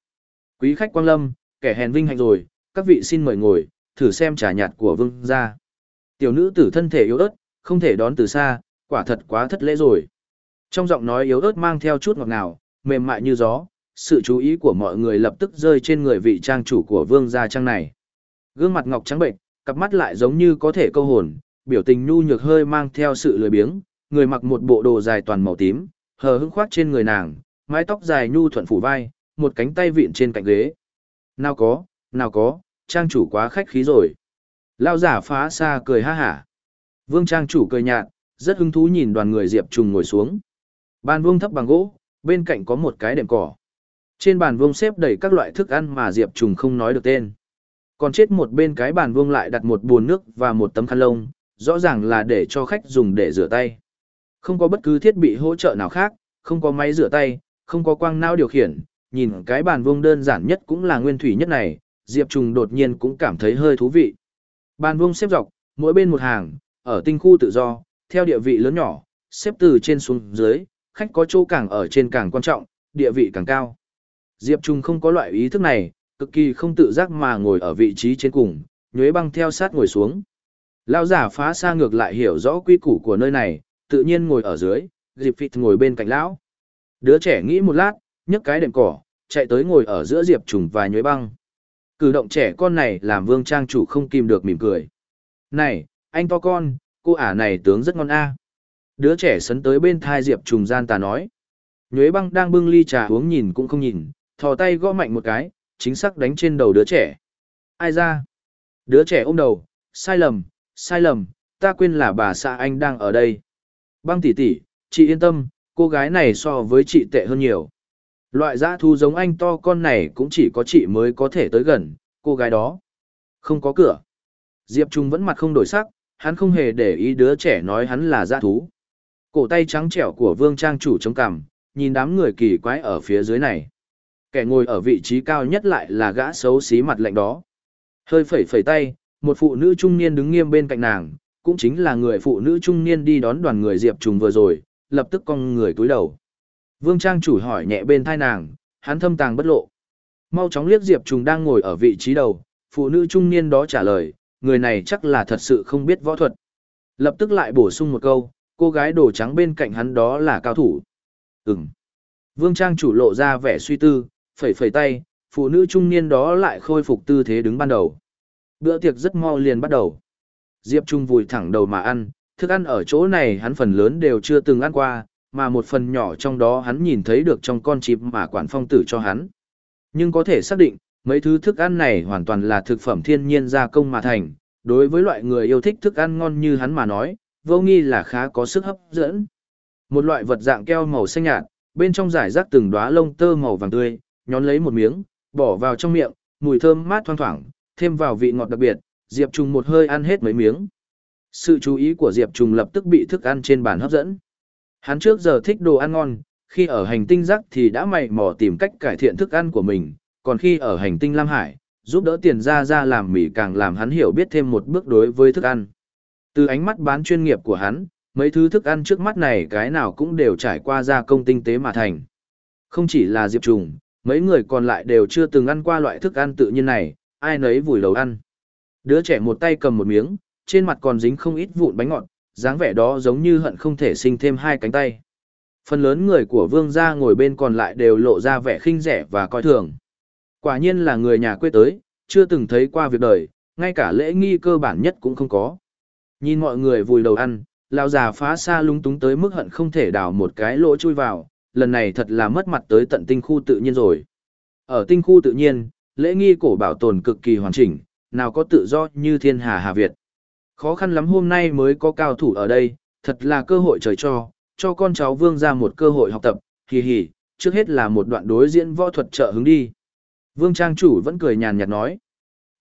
Quý khách quang lâm, kẻ hèn vinh hạnh rồi, các vị xin mời ngồi, thử xem trà nhạt của vương gia. Tiểu nữ tử thân thể yếu ớt, không thể đón từ xa, quả thật quá thất lễ rồi. Trong giọng nói yếu ớt mang theo chút ngọt ngào, mềm mại như gió, sự chú ý của mọi người lập tức rơi trên người vị trang chủ của vương gia trang này. Gương mặt ngọc trắng bệnh, cặp mắt lại giống như có thể câu hồn, biểu tình nhu nhược hơi mang theo sự lười biếng, người mặc một bộ đồ dài toàn màu tím, hờ hững khoác trên người nàng, mái tóc dài nhu thuận phủ vai, một cánh tay vịn trên cạnh ghế. Nào có, nào có, trang chủ quá khách khí rồi. Lao giả phá xa cười ha hả. Vương trang chủ cười nhạt, rất hứng thú nhìn đoàn người Diệp Trùng ngồi xuống. Bàn vuông thấp bằng gỗ, bên cạnh có một cái đệm cỏ. Trên bàn vuông xếp đầy các loại thức ăn mà Diệp Trùng không nói được tên. Còn chết một bên cái bàn vuông lại đặt một bồn nước và một tấm khăn lông, rõ ràng là để cho khách dùng để rửa tay. Không có bất cứ thiết bị hỗ trợ nào khác, không có máy rửa tay, không có quang não điều khiển, nhìn cái bàn vuông đơn giản nhất cũng là nguyên thủy nhất này, Diệp Trùng đột nhiên cũng cảm thấy hơi thú vị. Bàn vuông xếp dọc, mỗi bên một hàng, ở tinh khu tự do, theo địa vị lớn nhỏ, xếp từ trên xuống dưới, khách có chỗ càng ở trên càng quan trọng, địa vị càng cao. Diệp Trung không có loại ý thức này, cực kỳ không tự giác mà ngồi ở vị trí trên cùng, nhuế băng theo sát ngồi xuống. Lão giả phá xa ngược lại hiểu rõ quy củ của nơi này, tự nhiên ngồi ở dưới, Diệp Phịt ngồi bên cạnh lão. Đứa trẻ nghĩ một lát, nhấc cái đệm cỏ, chạy tới ngồi ở giữa Diệp Trùng và Nhuế Băng. Cử động trẻ con này làm Vương Trang chủ không kìm được mỉm cười. Này, anh to con, cô ả này tướng rất ngon a. Đứa trẻ sấn tới bên thai Diệp Trùng gian tà nói. Nhuế Băng đang bưng ly trà uống nhìn cũng không nhìn, thò tay gõ mạnh một cái, chính xác đánh trên đầu đứa trẻ. Ai ra? Đứa trẻ ôm đầu, sai lầm, sai lầm, ta quên là bà xã anh đang ở đây. Băng tỷ tỷ, chị yên tâm, cô gái này so với chị tệ hơn nhiều. Loại dã thú giống anh to con này cũng chỉ có chị mới có thể tới gần, cô gái đó. Không có cửa. Diệp Trung vẫn mặt không đổi sắc, hắn không hề để ý đứa trẻ nói hắn là dã thú. Cổ tay trắng trẻo của vương trang chủ chống cằm, nhìn đám người kỳ quái ở phía dưới này. Kẻ ngồi ở vị trí cao nhất lại là gã xấu xí mặt lạnh đó. Hơi phẩy phẩy tay, một phụ nữ trung niên đứng nghiêm bên cạnh nàng, cũng chính là người phụ nữ trung niên đi đón đoàn người Diệp Trùng vừa rồi, lập tức cong người cúi đầu. Vương Trang chủ hỏi nhẹ bên thai nàng, hắn thâm tàng bất lộ. Mau chóng liếc Diệp Trùng đang ngồi ở vị trí đầu, phụ nữ trung niên đó trả lời, người này chắc là thật sự không biết võ thuật. Lập tức lại bổ sung một câu, cô gái đồ trắng bên cạnh hắn đó là cao thủ. Ừm. Vương Trang chủ lộ ra vẻ suy tư, phẩy phẩy tay, phụ nữ trung niên đó lại khôi phục tư thế đứng ban đầu. Bữa tiệc rất mau liền bắt đầu. Diệp Trung vùi thẳng đầu mà ăn, thức ăn ở chỗ này hắn phần lớn đều chưa từng ăn qua, mà một phần nhỏ trong đó hắn nhìn thấy được trong con chim mà quản phong tử cho hắn. Nhưng có thể xác định, mấy thứ thức ăn này hoàn toàn là thực phẩm thiên nhiên gia công mà thành, đối với loại người yêu thích thức ăn ngon như hắn mà nói, vô nghi là khá có sức hấp dẫn. Một loại vật dạng keo màu xanh nhạt, bên trong giải rác từng đóa lông tơ màu vàng tươi, nhón lấy một miếng, bỏ vào trong miệng, mùi thơm mát thoang thoảng, thêm vào vị ngọt đặc biệt, Diệp Trùng một hơi ăn hết mấy miếng. Sự chú ý của Diệp Trùng lập tức bị thức ăn trên bàn hấp dẫn. Hắn trước giờ thích đồ ăn ngon, khi ở hành tinh rắc thì đã mày mò tìm cách cải thiện thức ăn của mình, còn khi ở hành tinh Lam Hải, giúp đỡ tiền ra ra làm mì càng làm hắn hiểu biết thêm một bước đối với thức ăn. Từ ánh mắt bán chuyên nghiệp của hắn, mấy thứ thức ăn trước mắt này cái nào cũng đều trải qua gia công tinh tế mà thành. Không chỉ là Diệp Trùng, mấy người còn lại đều chưa từng ăn qua loại thức ăn tự nhiên này, ai nấy vùi đầu ăn. Đứa trẻ một tay cầm một miếng, trên mặt còn dính không ít vụn bánh ngọt, dáng vẻ đó giống như hận không thể sinh thêm hai cánh tay. Phần lớn người của vương gia ngồi bên còn lại đều lộ ra vẻ khinh rẻ và coi thường. Quả nhiên là người nhà quê tới, chưa từng thấy qua việc đời, ngay cả lễ nghi cơ bản nhất cũng không có. Nhìn mọi người vùi đầu ăn, lão già phá xa lung túng tới mức hận không thể đào một cái lỗ chui vào, lần này thật là mất mặt tới tận tinh khu tự nhiên rồi. Ở tinh khu tự nhiên, lễ nghi cổ bảo tồn cực kỳ hoàn chỉnh, nào có tự do như thiên hà Hà Việt. Khó khăn lắm hôm nay mới có cao thủ ở đây, thật là cơ hội trời cho, cho con cháu vương ra một cơ hội học tập, hì hì, trước hết là một đoạn đối diễn võ thuật trợ hứng đi. Vương trang chủ vẫn cười nhàn nhạt nói.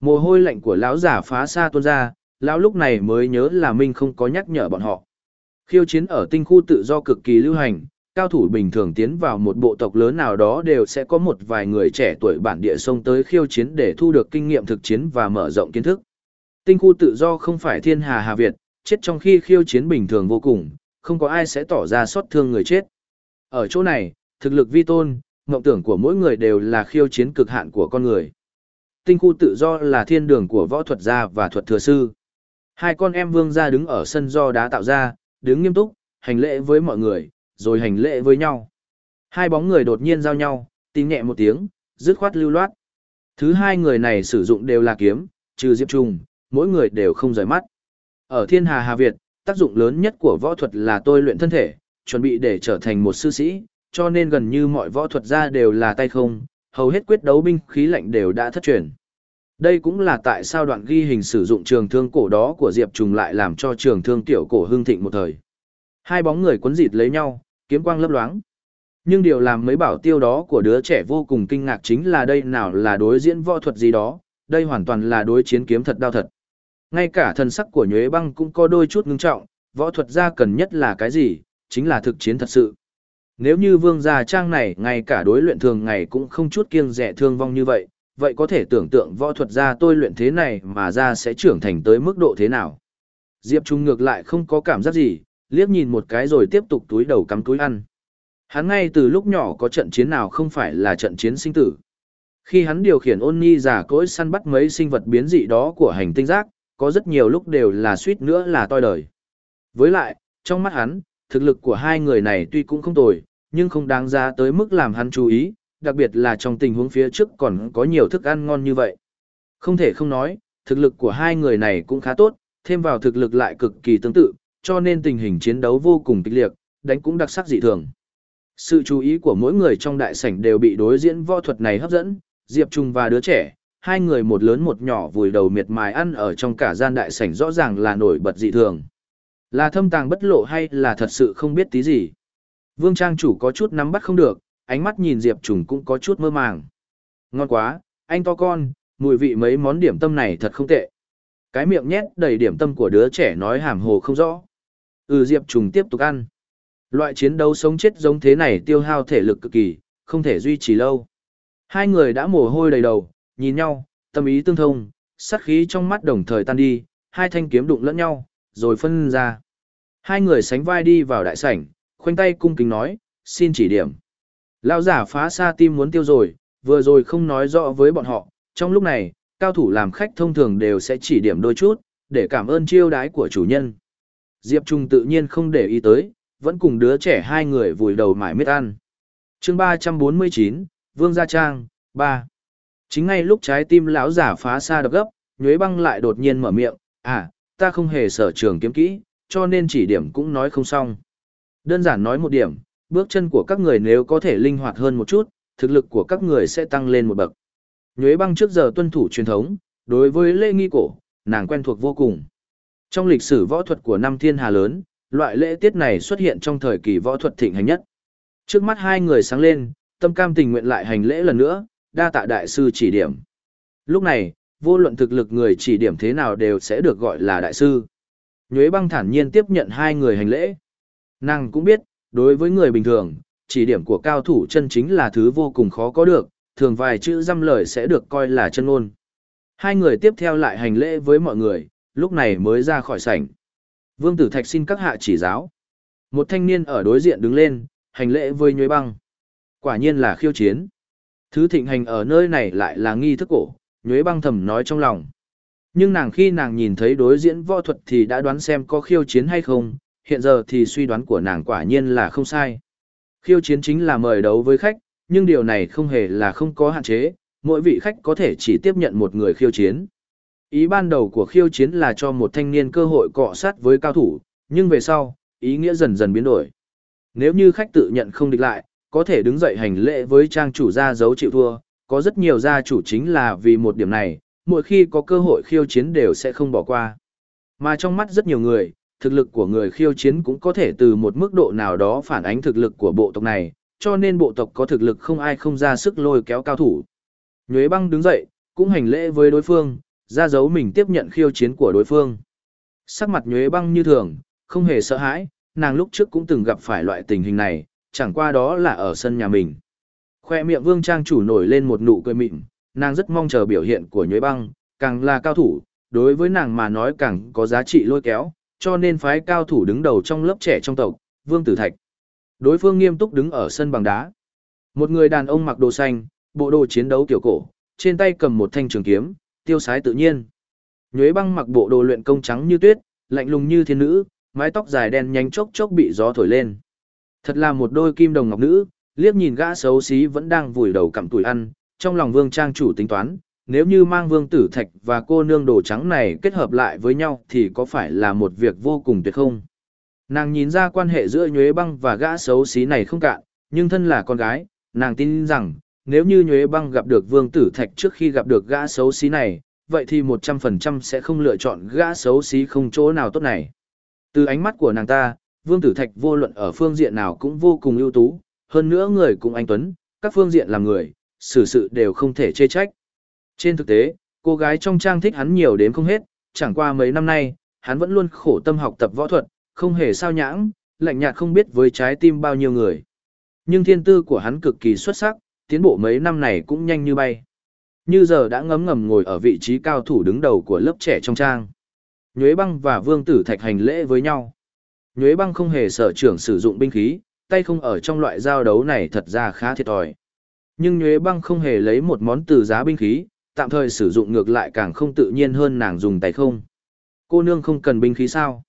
Mồ hôi lạnh của lão giả phá xa tuôn ra, lão lúc này mới nhớ là mình không có nhắc nhở bọn họ. Khiêu chiến ở tinh khu tự do cực kỳ lưu hành, cao thủ bình thường tiến vào một bộ tộc lớn nào đó đều sẽ có một vài người trẻ tuổi bản địa sông tới khiêu chiến để thu được kinh nghiệm thực chiến và mở rộng kiến thức. Tinh khu tự do không phải thiên hà Hà Việt, chết trong khi khiêu chiến bình thường vô cùng, không có ai sẽ tỏ ra xót thương người chết. Ở chỗ này, thực lực vi tôn, mộng tưởng của mỗi người đều là khiêu chiến cực hạn của con người. Tinh khu tự do là thiên đường của võ thuật gia và thuật thừa sư. Hai con em vương gia đứng ở sân do đá tạo ra, đứng nghiêm túc, hành lễ với mọi người, rồi hành lễ với nhau. Hai bóng người đột nhiên giao nhau, tìm nhẹ một tiếng, dứt khoát lưu loát. Thứ hai người này sử dụng đều là kiếm, trừ Diệp Trung, mỗi người đều không rời mắt. Ở thiên hà Hà Việt, tác dụng lớn nhất của võ thuật là tôi luyện thân thể, chuẩn bị để trở thành một sư sĩ, cho nên gần như mọi võ thuật gia đều là tay không, hầu hết quyết đấu binh khí lạnh đều đã thất truyền. Đây cũng là tại sao đoạn ghi hình sử dụng trường thương cổ đó của Diệp Trùng lại làm cho trường thương tiểu cổ hưng thịnh một thời. Hai bóng người quấn dịt lấy nhau, kiếm quang lấp loáng. Nhưng điều làm mấy bảo tiêu đó của đứa trẻ vô cùng kinh ngạc chính là đây nào là đối diễn võ thuật gì đó, đây hoàn toàn là đối chiến kiếm thật đao thật. Ngay cả thần sắc của nhuế băng cũng có đôi chút ngưng trọng, võ thuật gia cần nhất là cái gì, chính là thực chiến thật sự. Nếu như vương gia trang này ngay cả đối luyện thường ngày cũng không chút kiêng rẻ thương vong như vậy, vậy có thể tưởng tượng võ thuật gia tôi luyện thế này mà ra sẽ trưởng thành tới mức độ thế nào. Diệp Trung ngược lại không có cảm giác gì, liếc nhìn một cái rồi tiếp tục túi đầu cắm túi ăn. Hắn ngay từ lúc nhỏ có trận chiến nào không phải là trận chiến sinh tử. Khi hắn điều khiển ôn nhi giả cỗi săn bắt mấy sinh vật biến dị đó của hành tinh giác, có rất nhiều lúc đều là suýt nữa là toi đời. Với lại, trong mắt hắn, thực lực của hai người này tuy cũng không tồi, nhưng không đáng ra tới mức làm hắn chú ý, đặc biệt là trong tình huống phía trước còn có nhiều thức ăn ngon như vậy. Không thể không nói, thực lực của hai người này cũng khá tốt, thêm vào thực lực lại cực kỳ tương tự, cho nên tình hình chiến đấu vô cùng kịch liệt, đánh cũng đặc sắc dị thường. Sự chú ý của mỗi người trong đại sảnh đều bị đối diễn võ thuật này hấp dẫn, Diệp Trung và đứa trẻ, hai người một lớn một nhỏ vùi đầu miệt mài ăn ở trong cả gian đại sảnh rõ ràng là nổi bật dị thường. Là thâm tàng bất lộ hay là thật sự không biết tí gì. Vương Trang chủ có chút nắm bắt không được, ánh mắt nhìn Diệp Trùng cũng có chút mơ màng. Ngon quá, anh to con, mùi vị mấy món điểm tâm này thật không tệ. Cái miệng nhét đầy điểm tâm của đứa trẻ nói hàm hồ không rõ. Ừ Diệp Trùng tiếp tục ăn. Loại chiến đấu sống chết giống thế này tiêu hao thể lực cực kỳ, không thể duy trì lâu. Hai người đã mồ hôi đầy đầu, nhìn nhau, tâm ý tương thông, sát khí trong mắt đồng thời tan đi, hai thanh kiếm đụng lẫn nhau, rồi phân ra. Hai người sánh vai đi vào đại sảnh, khoanh tay cung kính nói, xin chỉ điểm. Lão giả phá xa tim muốn tiêu rồi, vừa rồi không nói rõ với bọn họ, trong lúc này, cao thủ làm khách thông thường đều sẽ chỉ điểm đôi chút, để cảm ơn chiêu đái của chủ nhân. Diệp Trung tự nhiên không để ý tới, vẫn cùng đứa trẻ hai người vùi đầu mải miết ăn. chương 349, Vương Gia Trang, 3. Chính ngay lúc trái tim lão giả phá xa đập gấp, nhuế băng lại đột nhiên mở miệng, à, ta không hề sở trường kiếm kỹ, cho nên chỉ điểm cũng nói không xong. Đơn giản nói một điểm, bước chân của các người nếu có thể linh hoạt hơn một chút, thực lực của các người sẽ tăng lên một bậc. Nhuế băng trước giờ tuân thủ truyền thống, đối với lễ nghi cổ, nàng quen thuộc vô cùng. Trong lịch sử võ thuật của năm thiên hà lớn, loại lễ tiết này xuất hiện trong thời kỳ võ thuật thịnh hành nhất. Trước mắt hai người sáng lên, tâm cam tình nguyện lại hành lễ lần nữa, đa tạ đại sư chỉ điểm. Lúc này, vô luận thực lực người chỉ điểm thế nào đều sẽ được gọi là đại sư. Nhuế băng thản nhiên tiếp nhận hai người hành lễ. Nàng cũng biết, đối với người bình thường, chỉ điểm của cao thủ chân chính là thứ vô cùng khó có được, thường vài chữ dăm lời sẽ được coi là chân ngôn. Hai người tiếp theo lại hành lễ với mọi người, lúc này mới ra khỏi sảnh. Vương Tử Thạch xin các hạ chỉ giáo. Một thanh niên ở đối diện đứng lên, hành lễ với nhuế băng. Quả nhiên là khiêu chiến. Thứ thịnh hành ở nơi này lại là nghi thức cổ, nhuế băng thầm nói trong lòng. Nhưng nàng khi nàng nhìn thấy đối diễn võ thuật thì đã đoán xem có khiêu chiến hay không, hiện giờ thì suy đoán của nàng quả nhiên là không sai. Khiêu chiến chính là mời đấu với khách, nhưng điều này không hề là không có hạn chế, mỗi vị khách có thể chỉ tiếp nhận một người khiêu chiến. Ý ban đầu của khiêu chiến là cho một thanh niên cơ hội cọ sát với cao thủ, nhưng về sau, ý nghĩa dần dần biến đổi. Nếu như khách tự nhận không địch lại, có thể đứng dậy hành lễ với trang chủ gia dấu chịu thua, có rất nhiều gia chủ chính là vì một điểm này, mỗi khi có cơ hội khiêu chiến đều sẽ không bỏ qua. Mà trong mắt rất nhiều người, thực lực của người khiêu chiến cũng có thể từ một mức độ nào đó phản ánh thực lực của bộ tộc này, cho nên bộ tộc có thực lực không ai không ra sức lôi kéo cao thủ. Nhuế băng đứng dậy, cũng hành lễ với đối phương, ra dấu mình tiếp nhận khiêu chiến của đối phương. Sắc mặt nhuế băng như thường, không hề sợ hãi, nàng lúc trước cũng từng gặp phải loại tình hình này, chẳng qua đó là ở sân nhà mình. Khoe miệng vương trang chủ nổi lên một nụ cười mịn, nàng rất mong chờ biểu hiện của nhuế băng, càng là cao thủ, đối với nàng mà nói càng có giá trị lôi kéo, cho nên phái cao thủ đứng đầu trong lớp trẻ trong tộc, vương tử thạch. Đối phương nghiêm túc đứng ở sân bằng đá. Một người đàn ông mặc đồ xanh, bộ đồ chiến đấu kiểu cổ, trên tay cầm một thanh trường kiếm, tiêu sái tự nhiên. Nhuế băng mặc bộ đồ luyện công trắng như tuyết, lạnh lùng như thiên nữ, mái tóc dài đen nhánh chốc chốc bị gió thổi lên. Thật là một đôi kim đồng ngọc nữ, liếc nhìn gã xấu xí vẫn đang vùi đầu cặm tuổi ăn, trong lòng vương trang chủ tính toán, nếu như mang vương tử thạch và cô nương đồ trắng này kết hợp lại với nhau thì có phải là một việc vô cùng tuyệt không? Nàng nhìn ra quan hệ giữa nhuế băng và gã xấu xí này không cạn, nhưng thân là con gái, nàng tin rằng, nếu như nhuế băng gặp được vương tử thạch trước khi gặp được gã xấu xí này, vậy thì 100% sẽ không lựa chọn gã xấu xí không chỗ nào tốt này. Từ ánh mắt của nàng ta, vương tử thạch vô luận ở phương diện nào cũng vô cùng ưu tú, hơn nữa người cũng anh Tuấn, các phương diện làm người, xử sự đều không thể chê trách. Trên thực tế, cô gái trong trang thích hắn nhiều đến không hết, chẳng qua mấy năm nay, hắn vẫn luôn khổ tâm học tập võ thuật, không hề sao nhãng, lạnh nhạt không biết với trái tim bao nhiêu người. Nhưng thiên tư của hắn cực kỳ xuất sắc, tiến bộ mấy năm này cũng nhanh như bay. Như giờ đã ngấm ngầm ngồi ở vị trí cao thủ đứng đầu của lớp trẻ trong trang. Nhuế băng và vương tử thạch hành lễ với nhau. Nhuế băng không hề sở trưởng sử dụng binh khí, tay không ở trong loại giao đấu này thật ra khá thiệt thòi. Nhưng Nhuế băng không hề lấy một món từ giá binh khí, tạm thời sử dụng ngược lại càng không tự nhiên hơn nàng dùng tay không. Cô nương không cần binh khí sao?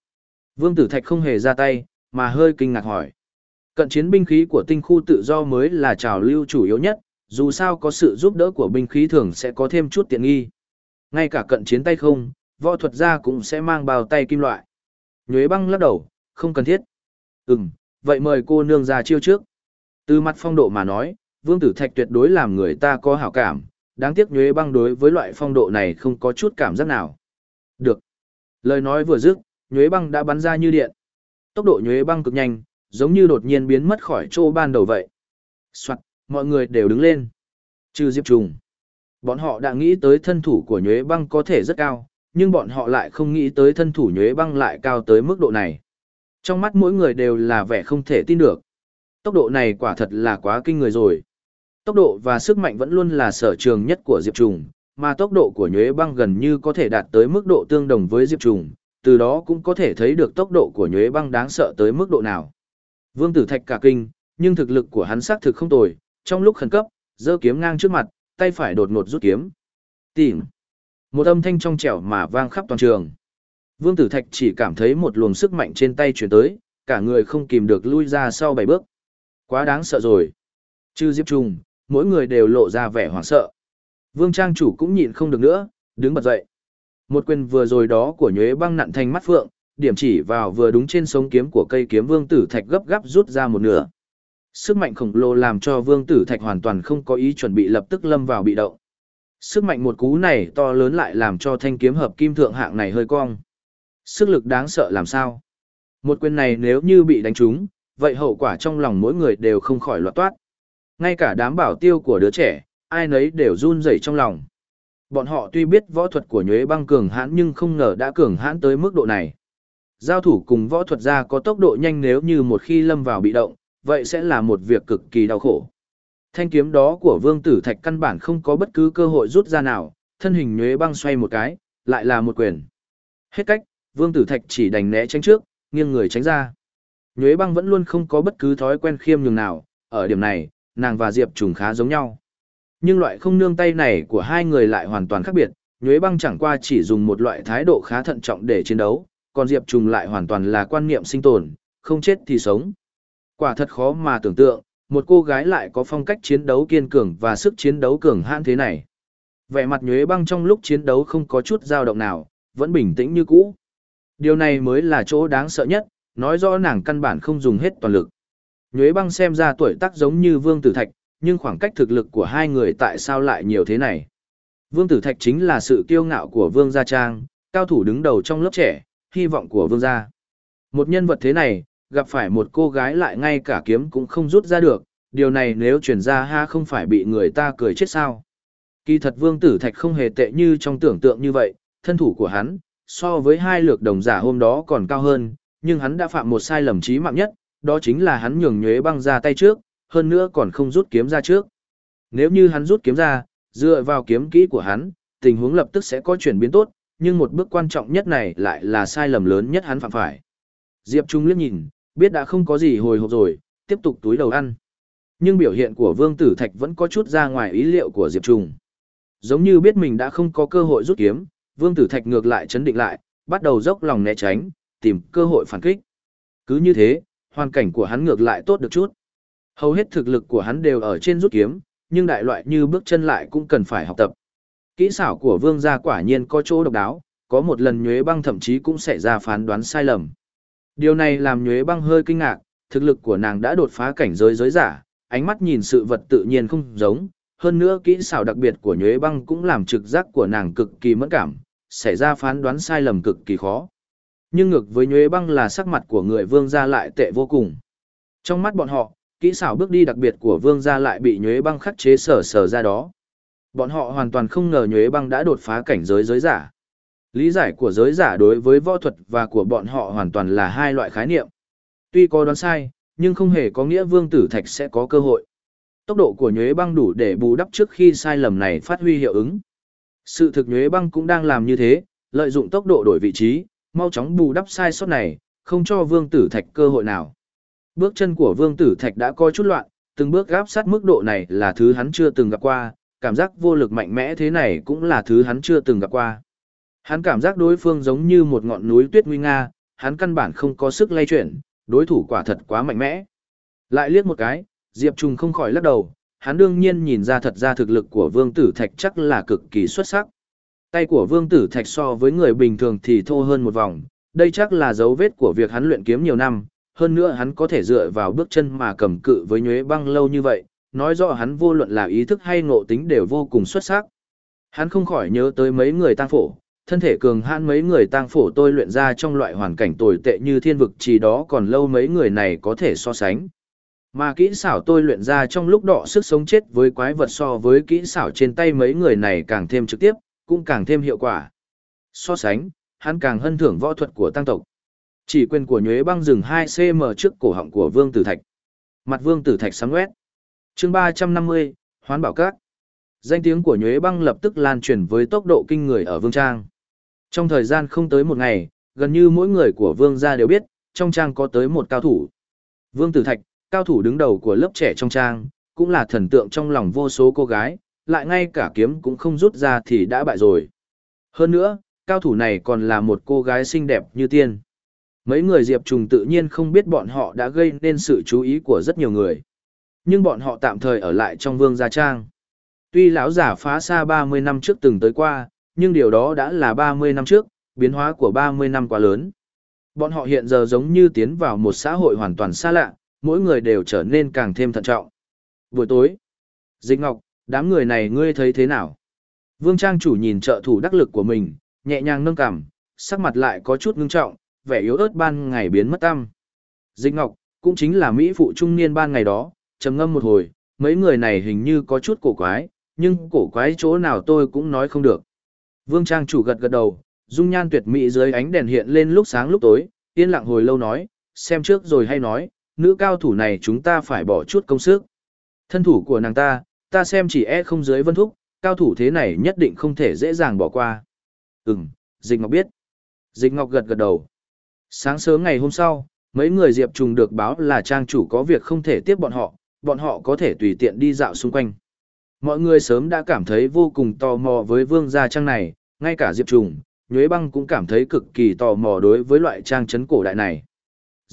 Vương Tử Thạch không hề ra tay, mà hơi kinh ngạc hỏi. Cận chiến binh khí của tinh khu tự do mới là trào lưu chủ yếu nhất, dù sao có sự giúp đỡ của binh khí thường sẽ có thêm chút tiện nghi. Ngay cả cận chiến tay không, võ thuật gia cũng sẽ mang bao tay kim loại. Nhuế băng lắc đầu, không cần thiết. Ừm, vậy mời cô nương ra chiêu trước. Từ mặt phong độ mà nói, Vương Tử Thạch tuyệt đối làm người ta có hảo cảm, đáng tiếc Nhuế băng đối với loại phong độ này không có chút cảm giác nào. Được. Lời nói vừa dứt, nhuế băng đã bắn ra như điện. Tốc độ nhuế băng cực nhanh, giống như đột nhiên biến mất khỏi chỗ ban đầu vậy. Soạn, mọi người đều đứng lên. Trừ Diệp Trùng. Bọn họ đã nghĩ tới thân thủ của nhuế băng có thể rất cao, nhưng bọn họ lại không nghĩ tới thân thủ nhuế băng lại cao tới mức độ này. Trong mắt mỗi người đều là vẻ không thể tin được. Tốc độ này quả thật là quá kinh người rồi. Tốc độ và sức mạnh vẫn luôn là sở trường nhất của Diệp Trùng, mà tốc độ của nhuế băng gần như có thể đạt tới mức độ tương đồng với Diệp Trùng, từ đó cũng có thể thấy được tốc độ của nhuế băng đáng sợ tới mức độ nào. Vương Tử Thạch cả kinh, nhưng thực lực của hắn xác thực không tồi, trong lúc khẩn cấp, giơ kiếm ngang trước mặt, tay phải đột ngột rút kiếm. Tìm. Một âm thanh trong trẻo mà vang khắp toàn trường. Vương Tử Thạch chỉ cảm thấy một luồng sức mạnh trên tay chuyển tới, cả người không kìm được lui ra sau bảy bước. Quá đáng sợ rồi. Chư Diệp Trung, mỗi người đều lộ ra vẻ hoảng sợ. Vương Trang chủ cũng nhịn không được nữa, đứng bật dậy. Một quyền vừa rồi đó của nhuế băng nặn thành mắt phượng, điểm chỉ vào vừa đúng trên sống kiếm của cây kiếm vương tử thạch gấp gáp rút ra một nửa. Sức mạnh khổng lồ làm cho vương tử thạch hoàn toàn không có ý chuẩn bị lập tức lâm vào bị động. Sức mạnh một cú này to lớn lại làm cho thanh kiếm hợp kim thượng hạng này hơi cong. Sức lực đáng sợ làm sao? Một quyền này nếu như bị đánh trúng, vậy hậu quả trong lòng mỗi người đều không khỏi loạt toát. Ngay cả đám bảo tiêu của đứa trẻ, ai nấy đều run rẩy trong lòng. Bọn họ tuy biết võ thuật của nhuế băng cường hãn nhưng không ngờ đã cường hãn tới mức độ này. Giao thủ cùng võ thuật gia có tốc độ nhanh nếu như một khi lâm vào bị động, vậy sẽ là một việc cực kỳ đau khổ. Thanh kiếm đó của vương tử thạch căn bản không có bất cứ cơ hội rút ra nào, thân hình nhuế băng xoay một cái, lại là một quyền. Hết cách, vương tử thạch chỉ đành né tránh trước, nghiêng người tránh ra. Nhuế băng vẫn luôn không có bất cứ thói quen khiêm nhường nào, ở điểm này, nàng và Diệp Trùng khá giống nhau. Nhưng loại không nương tay này của hai người lại hoàn toàn khác biệt, Nhuế băng chẳng qua chỉ dùng một loại thái độ khá thận trọng để chiến đấu, còn Diệp Trùng lại hoàn toàn là quan niệm sinh tồn, không chết thì sống. Quả thật khó mà tưởng tượng, một cô gái lại có phong cách chiến đấu kiên cường và sức chiến đấu cường hãn thế này. Vẻ mặt Nhuế băng trong lúc chiến đấu không có chút dao động nào, vẫn bình tĩnh như cũ. Điều này mới là chỗ đáng sợ nhất, nói rõ nàng căn bản không dùng hết toàn lực. Nhuế băng xem ra tuổi tác giống như Vương Tử Thạch, nhưng khoảng cách thực lực của hai người tại sao lại nhiều thế này. Vương Tử Thạch chính là sự kiêu ngạo của Vương Gia Trang, cao thủ đứng đầu trong lớp trẻ, hy vọng của Vương Gia. Một nhân vật thế này, gặp phải một cô gái lại ngay cả kiếm cũng không rút ra được, điều này nếu chuyển ra ha không phải bị người ta cười chết sao. Kỳ thật Vương Tử Thạch không hề tệ như trong tưởng tượng như vậy, thân thủ của hắn, so với hai lược đồng giả hôm đó còn cao hơn, nhưng hắn đã phạm một sai lầm chí mạng nhất, đó chính là hắn nhường nhuế băng ra tay trước, hơn nữa còn không rút kiếm ra trước. Nếu như hắn rút kiếm ra, dựa vào kiếm kỹ của hắn, tình huống lập tức sẽ có chuyển biến tốt, nhưng một bước quan trọng nhất này lại là sai lầm lớn nhất hắn phạm phải. Diệp Trung liếc nhìn, biết đã không có gì hồi hộp rồi, tiếp tục túi đầu ăn. Nhưng biểu hiện của Vương Tử Thạch vẫn có chút ra ngoài ý liệu của Diệp Trung. Giống như biết mình đã không có cơ hội rút kiếm, Vương Tử Thạch ngược lại chấn định lại, bắt đầu dốc lòng né tránh, tìm cơ hội phản kích. Cứ như thế, hoàn cảnh của hắn ngược lại tốt được chút. Hầu hết thực lực của hắn đều ở trên rút kiếm, nhưng đại loại như bước chân lại cũng cần phải học tập. Kỹ xảo của vương gia quả nhiên có chỗ độc đáo, có một lần nhuế băng thậm chí cũng xảy ra phán đoán sai lầm. Điều này làm nhuế băng hơi kinh ngạc, thực lực của nàng đã đột phá cảnh giới giới giả, ánh mắt nhìn sự vật tự nhiên không giống, hơn nữa kỹ xảo đặc biệt của nhuế băng cũng làm trực giác của nàng cực kỳ mẫn cảm, xảy ra phán đoán sai lầm cực kỳ khó. Nhưng ngược với nhuế băng là sắc mặt của người vương gia lại tệ vô cùng. Trong mắt bọn họ, kỹ xảo bước đi đặc biệt của vương gia lại bị nhuế băng khắc chế sở sở ra đó. Bọn họ hoàn toàn không ngờ nhuế băng đã đột phá cảnh giới giới giả. Lý giải của giới giả đối với võ thuật và của bọn họ hoàn toàn là hai loại khái niệm. Tuy có đoán sai, nhưng không hề có nghĩa vương tử thạch sẽ có cơ hội. Tốc độ của nhuế băng đủ để bù đắp trước khi sai lầm này phát huy hiệu ứng. Sự thực nhuế băng cũng đang làm như thế, lợi dụng tốc độ đổi vị trí, mau chóng bù đắp sai sót này, không cho vương tử thạch cơ hội nào. Bước chân của vương tử thạch đã có chút loạn, từng bước gáp sát mức độ này là thứ hắn chưa từng gặp qua, cảm giác vô lực mạnh mẽ thế này cũng là thứ hắn chưa từng gặp qua. Hắn cảm giác đối phương giống như một ngọn núi tuyết nguy nga, hắn căn bản không có sức lay chuyển, đối thủ quả thật quá mạnh mẽ. Lại liếc một cái, Diệp Trung không khỏi lắc đầu, hắn đương nhiên nhìn ra thật ra thực lực của Vương Tử Thạch chắc là cực kỳ xuất sắc. Tay của Vương Tử Thạch so với người bình thường thì thô hơn một vòng, đây chắc là dấu vết của việc hắn luyện kiếm nhiều năm, hơn nữa hắn có thể dựa vào bước chân mà cầm cự với nhuế băng lâu như vậy, nói rõ hắn vô luận là ý thức hay ngộ tính đều vô cùng xuất sắc. Hắn không khỏi nhớ tới mấy người tang phổ, thân thể cường hãn mấy người tang phổ tôi luyện ra trong loại hoàn cảnh tồi tệ như thiên vực chỉ đó còn lâu mấy người này có thể so sánh. Mà kỹ xảo tôi luyện ra trong lúc đọ sức sống chết với quái vật so với kỹ xảo trên tay mấy người này càng thêm trực tiếp, cũng càng thêm hiệu quả. So sánh, hắn càng hân thưởng võ thuật của tăng tộc. Chỉ quyền của nhuế băng dừng 2cm trước cổ họng của Vương Tử Thạch. Mặt Vương Tử Thạch sáng quét. chương 350, Hoán Bảo Các. Danh tiếng của nhuế băng lập tức lan truyền với tốc độ kinh người ở Vương Trang. Trong thời gian không tới một ngày, gần như mỗi người của Vương gia đều biết, trong trang có tới một cao thủ. Vương Tử Thạch, cao thủ đứng đầu của lớp trẻ trong trang, cũng là thần tượng trong lòng vô số cô gái, lại ngay cả kiếm cũng không rút ra thì đã bại rồi. Hơn nữa, cao thủ này còn là một cô gái xinh đẹp như tiên. Mấy người Diệp Trùng tự nhiên không biết bọn họ đã gây nên sự chú ý của rất nhiều người. Nhưng bọn họ tạm thời ở lại trong vương gia trang. Tuy lão giả phá xa 30 năm trước từng tới qua, nhưng điều đó đã là 30 năm trước, biến hóa của 30 năm quá lớn. Bọn họ hiện giờ giống như tiến vào một xã hội hoàn toàn xa lạ, mỗi người đều trở nên càng thêm thận trọng. Buổi tối, Dịch Ngọc, đám người này ngươi thấy thế nào? Vương Trang chủ nhìn trợ thủ đắc lực của mình, nhẹ nhàng nâng cằm, sắc mặt lại có chút ngưng trọng, vẻ yếu ớt ban ngày biến mất tâm. Dịch Ngọc, cũng chính là Mỹ phụ trung niên ban ngày đó, trầm ngâm một hồi, mấy người này hình như có chút cổ quái, nhưng cổ quái chỗ nào tôi cũng nói không được. Vương Trang chủ gật gật đầu, dung nhan tuyệt mỹ dưới ánh đèn hiện lên lúc sáng lúc tối, yên lặng hồi lâu nói, xem trước rồi hay nói, nữ cao thủ này chúng ta phải bỏ chút công sức. Thân thủ của nàng ta, ta xem chỉ e không dưới vân thúc, cao thủ thế này nhất định không thể dễ dàng bỏ qua. Ừm, Dịch Ngọc biết. Dịch Ngọc gật gật đầu. Sáng sớm ngày hôm sau, mấy người Diệp Trùng được báo là trang chủ có việc không thể tiếp bọn họ, bọn họ có thể tùy tiện đi dạo xung quanh. Mọi người sớm đã cảm thấy vô cùng tò mò với vương gia trang này, ngay cả Diệp Trùng, Nhuế Băng cũng cảm thấy cực kỳ tò mò đối với loại trang trấn cổ đại này.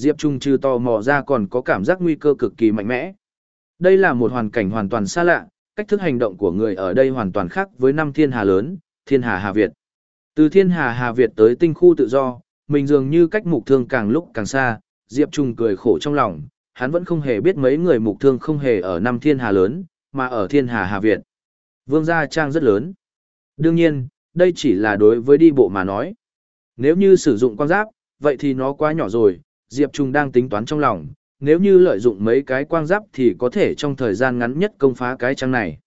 Diệp Trung trừ tò mò ra còn có cảm giác nguy cơ cực kỳ mạnh mẽ. Đây là một hoàn cảnh hoàn toàn xa lạ, cách thức hành động của người ở đây hoàn toàn khác với năm thiên hà lớn, thiên hà Hà Việt. Từ thiên hà Hà Việt tới tinh khu tự do, mình dường như cách mục thương càng lúc càng xa, Diệp Trung cười khổ trong lòng, hắn vẫn không hề biết mấy người mục thương không hề ở năm thiên hà lớn, mà ở thiên hà Hà Việt. Vương gia trang rất lớn. Đương nhiên, đây chỉ là đối với đi bộ mà nói. Nếu như sử dụng quan giáp, vậy thì nó quá nhỏ rồi, Diệp Trung đang tính toán trong lòng, nếu như lợi dụng mấy cái quang giáp thì có thể trong thời gian ngắn nhất công phá cái trang này.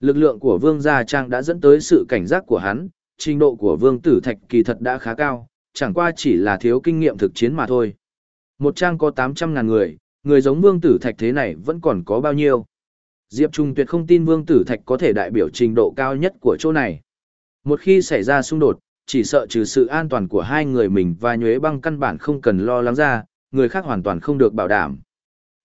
Lực lượng của Vương Gia Trang đã dẫn tới sự cảnh giác của hắn, trình độ của Vương Tử Thạch kỳ thật đã khá cao, chẳng qua chỉ là thiếu kinh nghiệm thực chiến mà thôi. Một trang có 800.000 người, người giống Vương Tử Thạch thế này vẫn còn có bao nhiêu. Diệp Trung tuyệt không tin Vương Tử Thạch có thể đại biểu trình độ cao nhất của chỗ này. Một khi xảy ra xung đột, chỉ sợ trừ sự an toàn của hai người mình và nhuế băng căn bản không cần lo lắng ra, người khác hoàn toàn không được bảo đảm.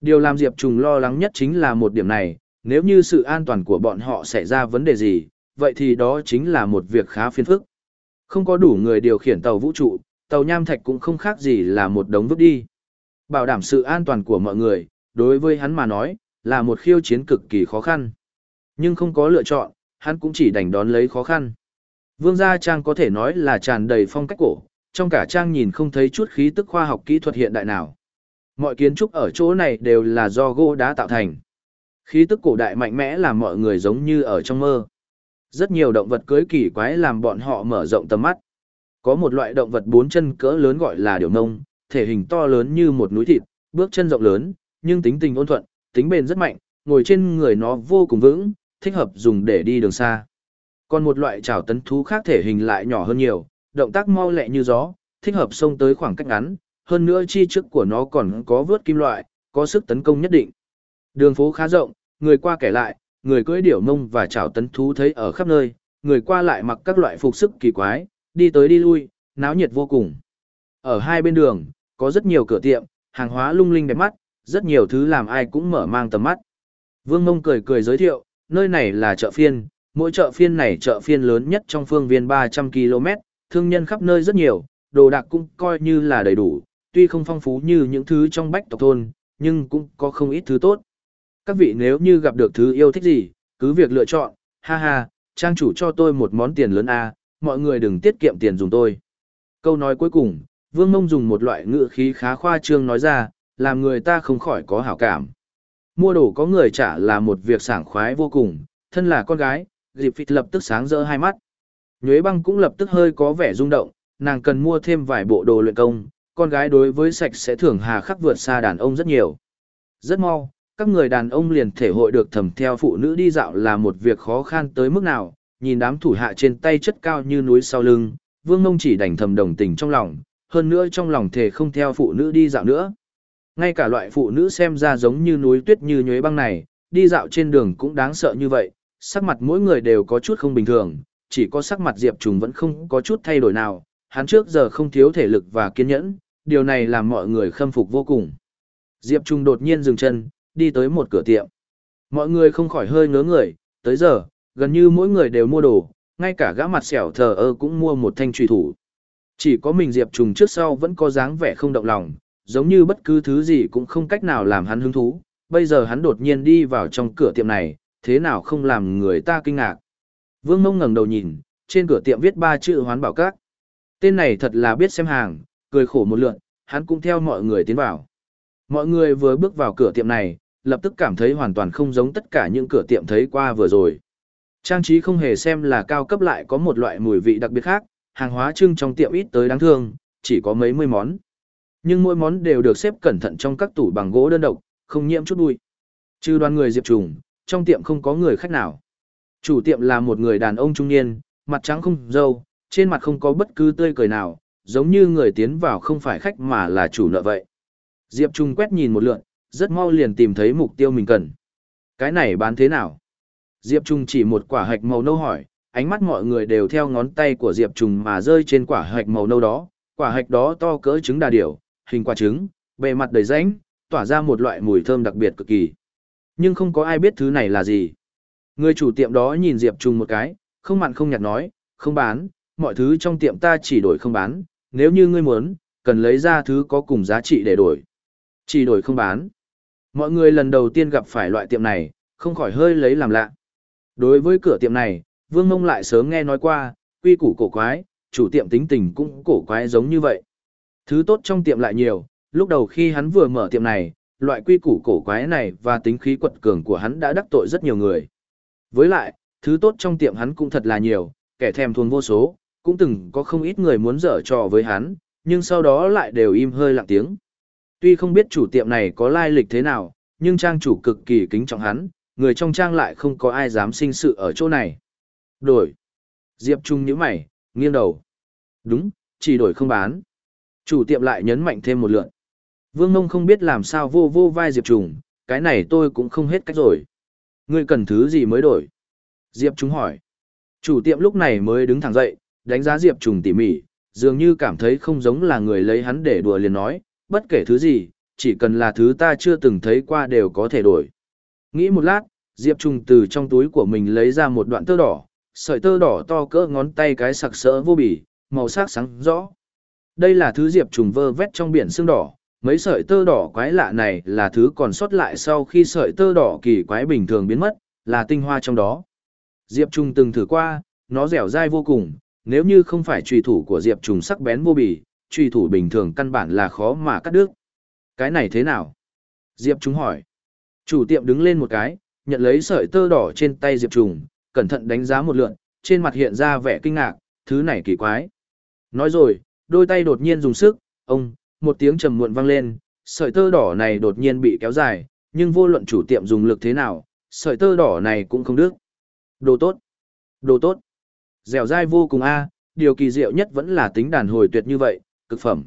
Điều làm Diệp Trùng lo lắng nhất chính là một điểm này, nếu như sự an toàn của bọn họ xảy ra vấn đề gì, vậy thì đó chính là một việc khá phiền phức. Không có đủ người điều khiển tàu vũ trụ, tàu nham thạch cũng không khác gì là một đống vứt đi. Bảo đảm sự an toàn của mọi người, đối với hắn mà nói, là một khiêu chiến cực kỳ khó khăn. Nhưng không có lựa chọn, hắn cũng chỉ đành đón lấy khó khăn. Vương gia trang có thể nói là tràn đầy phong cách cổ, trong cả trang nhìn không thấy chút khí tức khoa học kỹ thuật hiện đại nào. Mọi kiến trúc ở chỗ này đều là do gỗ đá tạo thành. Khí tức cổ đại mạnh mẽ làm mọi người giống như ở trong mơ. Rất nhiều động vật cưới kỳ quái làm bọn họ mở rộng tầm mắt. Có một loại động vật bốn chân cỡ lớn gọi là điểu nông, thể hình to lớn như một núi thịt, bước chân rộng lớn, nhưng tính tình ôn thuận, tính bền rất mạnh, ngồi trên người nó vô cùng vững, thích hợp dùng để đi đường xa. Còn một loại trảo tấn thú khác thể hình lại nhỏ hơn nhiều, động tác mau lẹ như gió, thích hợp xông tới khoảng cách ngắn, hơn nữa chi trước của nó còn có vớt kim loại, có sức tấn công nhất định. Đường phố khá rộng, người qua kẻ lại, người cưỡi điểu mông và chảo tấn thú thấy ở khắp nơi, người qua lại mặc các loại phục sức kỳ quái, đi tới đi lui, náo nhiệt vô cùng. Ở hai bên đường, có rất nhiều cửa tiệm, hàng hóa lung linh đẹp mắt, rất nhiều thứ làm ai cũng mở mang tầm mắt. Vương Mông cười cười giới thiệu, nơi này là chợ phiên, mỗi chợ phiên này chợ phiên lớn nhất trong phương viên 300 km, thương nhân khắp nơi rất nhiều, đồ đạc cũng coi như là đầy đủ, tuy không phong phú như những thứ trong bách tộc thôn, nhưng cũng có không ít thứ tốt. Các vị nếu như gặp được thứ yêu thích gì, cứ việc lựa chọn, ha ha, trang chủ cho tôi một món tiền lớn a, mọi người đừng tiết kiệm tiền dùng tôi. Câu nói cuối cùng, Vương Mông dùng một loại ngữ khí khá khoa trương nói ra, làm người ta không khỏi có hảo cảm. Mua đồ có người trả là một việc sảng khoái vô cùng, thân là con gái, dịp phịt lập tức sáng rỡ hai mắt. Nhuế băng cũng lập tức hơi có vẻ rung động, nàng cần mua thêm vài bộ đồ luyện công, con gái đối với sạch sẽ thường hà khắc vượt xa đàn ông rất nhiều. Rất mau, các người đàn ông liền thể hội được thầm theo phụ nữ đi dạo là một việc khó khăn tới mức nào, nhìn đám thủ hạ trên tay chất cao như núi sau lưng, vương mông chỉ đành thầm đồng tình trong lòng, hơn nữa trong lòng thể không theo phụ nữ đi dạo nữa. Ngay cả loại phụ nữ xem ra giống như núi tuyết như nhuế băng này, đi dạo trên đường cũng đáng sợ như vậy, sắc mặt mỗi người đều có chút không bình thường, chỉ có sắc mặt Diệp Trùng vẫn không có chút thay đổi nào, hắn trước giờ không thiếu thể lực và kiên nhẫn, điều này làm mọi người khâm phục vô cùng. Diệp Trùng đột nhiên dừng chân, đi tới một cửa tiệm. Mọi người không khỏi hơi ngớ người, tới giờ, gần như mỗi người đều mua đồ, ngay cả gã mặt xẻo thờ ơ cũng mua một thanh truy thủ. Chỉ có mình Diệp Trùng trước sau vẫn có dáng vẻ không động lòng, giống như bất cứ thứ gì cũng không cách nào làm hắn hứng thú. Bây giờ hắn đột nhiên đi vào trong cửa tiệm này, thế nào không làm người ta kinh ngạc. Vương Mông ngẩng đầu nhìn, trên cửa tiệm viết ba chữ hoán bảo các. Tên này thật là biết xem hàng, cười khổ một lượn, hắn cũng theo mọi người tiến vào. Mọi người vừa bước vào cửa tiệm này, lập tức cảm thấy hoàn toàn không giống tất cả những cửa tiệm thấy qua vừa rồi. Trang trí không hề xem là cao cấp lại có một loại mùi vị đặc biệt khác, hàng hóa trưng trong tiệm ít tới đáng thương, chỉ có mấy mươi món. Nhưng mỗi món đều được xếp cẩn thận trong các tủ bằng gỗ đơn độc, không nhiễm chút bụi. Trừ đoàn người Diệp Trùng, trong tiệm không có người khách nào. Chủ tiệm là một người đàn ông trung niên, mặt trắng không dâu, trên mặt không có bất cứ tươi cười nào, giống như người tiến vào không phải khách mà là chủ nợ vậy. Diệp Trung quét nhìn một lượn, rất mau liền tìm thấy mục tiêu mình cần. Cái này bán thế nào? Diệp Trung chỉ một quả hạch màu nâu hỏi, ánh mắt mọi người đều theo ngón tay của Diệp Trung mà rơi trên quả hạch màu nâu đó. Quả hạch đó to cỡ trứng đà điểu, hình quả trứng, bề mặt đầy rãnh, tỏa ra một loại mùi thơm đặc biệt cực kỳ. Nhưng không có ai biết thứ này là gì. Người chủ tiệm đó nhìn Diệp Trung một cái, không mặn không nhạt nói, không bán, mọi thứ trong tiệm ta chỉ đổi không bán, nếu như ngươi muốn, cần lấy ra thứ có cùng giá trị để đổi. Chỉ đổi không bán. Mọi người lần đầu tiên gặp phải loại tiệm này, không khỏi hơi lấy làm lạ. Đối với cửa tiệm này, Vương Mông lại sớm nghe nói qua, quy củ cổ quái, chủ tiệm tính tình cũng cổ quái giống như vậy. Thứ tốt trong tiệm lại nhiều, lúc đầu khi hắn vừa mở tiệm này, loại quy củ cổ quái này và tính khí quật cường của hắn đã đắc tội rất nhiều người. Với lại, thứ tốt trong tiệm hắn cũng thật là nhiều, kẻ thèm thuồng vô số, cũng từng có không ít người muốn dở trò với hắn, nhưng sau đó lại đều im hơi lặng tiếng. Tuy không biết chủ tiệm này có lai lịch thế nào, nhưng trang chủ cực kỳ kính trọng hắn, người trong trang lại không có ai dám sinh sự ở chỗ này. Đổi. Diệp Trung nhíu mày, nghiêng đầu. Đúng, chỉ đổi không bán. Chủ tiệm lại nhấn mạnh thêm một lượt. Vương Mông không biết làm sao vô vô vai Diệp Trùng, cái này tôi cũng không hết cách rồi. Ngươi cần thứ gì mới đổi? Diệp Trùng hỏi. Chủ tiệm lúc này mới đứng thẳng dậy, đánh giá Diệp Trùng tỉ mỉ, dường như cảm thấy không giống là người lấy hắn để đùa liền nói, bất kể thứ gì, chỉ cần là thứ ta chưa từng thấy qua đều có thể đổi. Nghĩ một lát, Diệp Trùng từ trong túi của mình lấy ra một đoạn tơ đỏ, sợi tơ đỏ to cỡ ngón tay cái sặc sỡ vô bì, màu sắc sáng rõ. Đây là thứ Diệp Trùng vơ vét trong biển xương đỏ, mấy sợi tơ đỏ quái lạ này là thứ còn sót lại sau khi sợi tơ đỏ kỳ quái bình thường biến mất, là tinh hoa trong đó. Diệp Trung từng thử qua, nó dẻo dai vô cùng, nếu như không phải trùy thủ của Diệp Trung sắc bén vô bì, trùy thủ bình thường căn bản là khó mà cắt đứt. Cái này thế nào? Diệp Trung hỏi. Chủ tiệm đứng lên một cái, nhận lấy sợi tơ đỏ trên tay Diệp Trung, cẩn thận đánh giá một lượn, trên mặt hiện ra vẻ kinh ngạc, thứ này kỳ quái. Nói rồi, đôi tay đột nhiên dùng sức, ông, một tiếng trầm muộn vang lên, sợi tơ đỏ này đột nhiên bị kéo dài, nhưng vô luận chủ tiệm dùng lực thế nào, sợi tơ đỏ này cũng không đứt. Đồ tốt. Đồ tốt. Dẻo dai vô cùng a, điều kỳ diệu nhất vẫn là tính đàn hồi tuyệt như vậy, cực phẩm.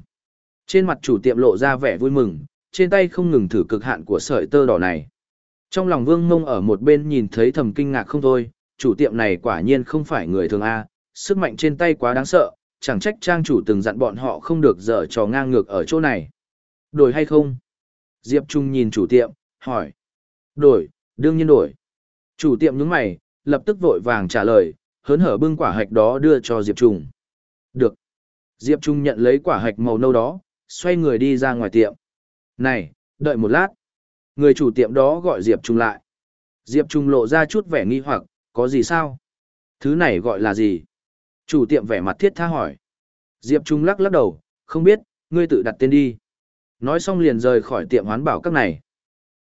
Trên mặt chủ tiệm lộ ra vẻ vui mừng, trên tay không ngừng thử cực hạn của sợi tơ đỏ này. Trong lòng vương mông ở một bên nhìn thấy thầm kinh ngạc không thôi, chủ tiệm này quả nhiên không phải người thường A, sức mạnh trên tay quá đáng sợ, chẳng trách trang chủ từng dặn bọn họ không được dở trò ngang ngược ở chỗ này. Đổi hay không? Diệp Trung nhìn chủ tiệm, hỏi. Đổi, đương nhiên đổi. Chủ tiệm nhướng mày, lập tức vội vàng trả lời, hớn hở bưng quả hạch đó đưa cho Diệp Trung. Được. Diệp Trung nhận lấy quả hạch màu nâu đó, xoay người đi ra ngoài tiệm. Này, đợi một lát. Người chủ tiệm đó gọi Diệp Trung lại. Diệp Trung lộ ra chút vẻ nghi hoặc, có gì sao? Thứ này gọi là gì? Chủ tiệm vẻ mặt thiết tha hỏi. Diệp Trung lắc lắc đầu, không biết, ngươi tự đặt tên đi. Nói xong liền rời khỏi tiệm hoán bảo các này.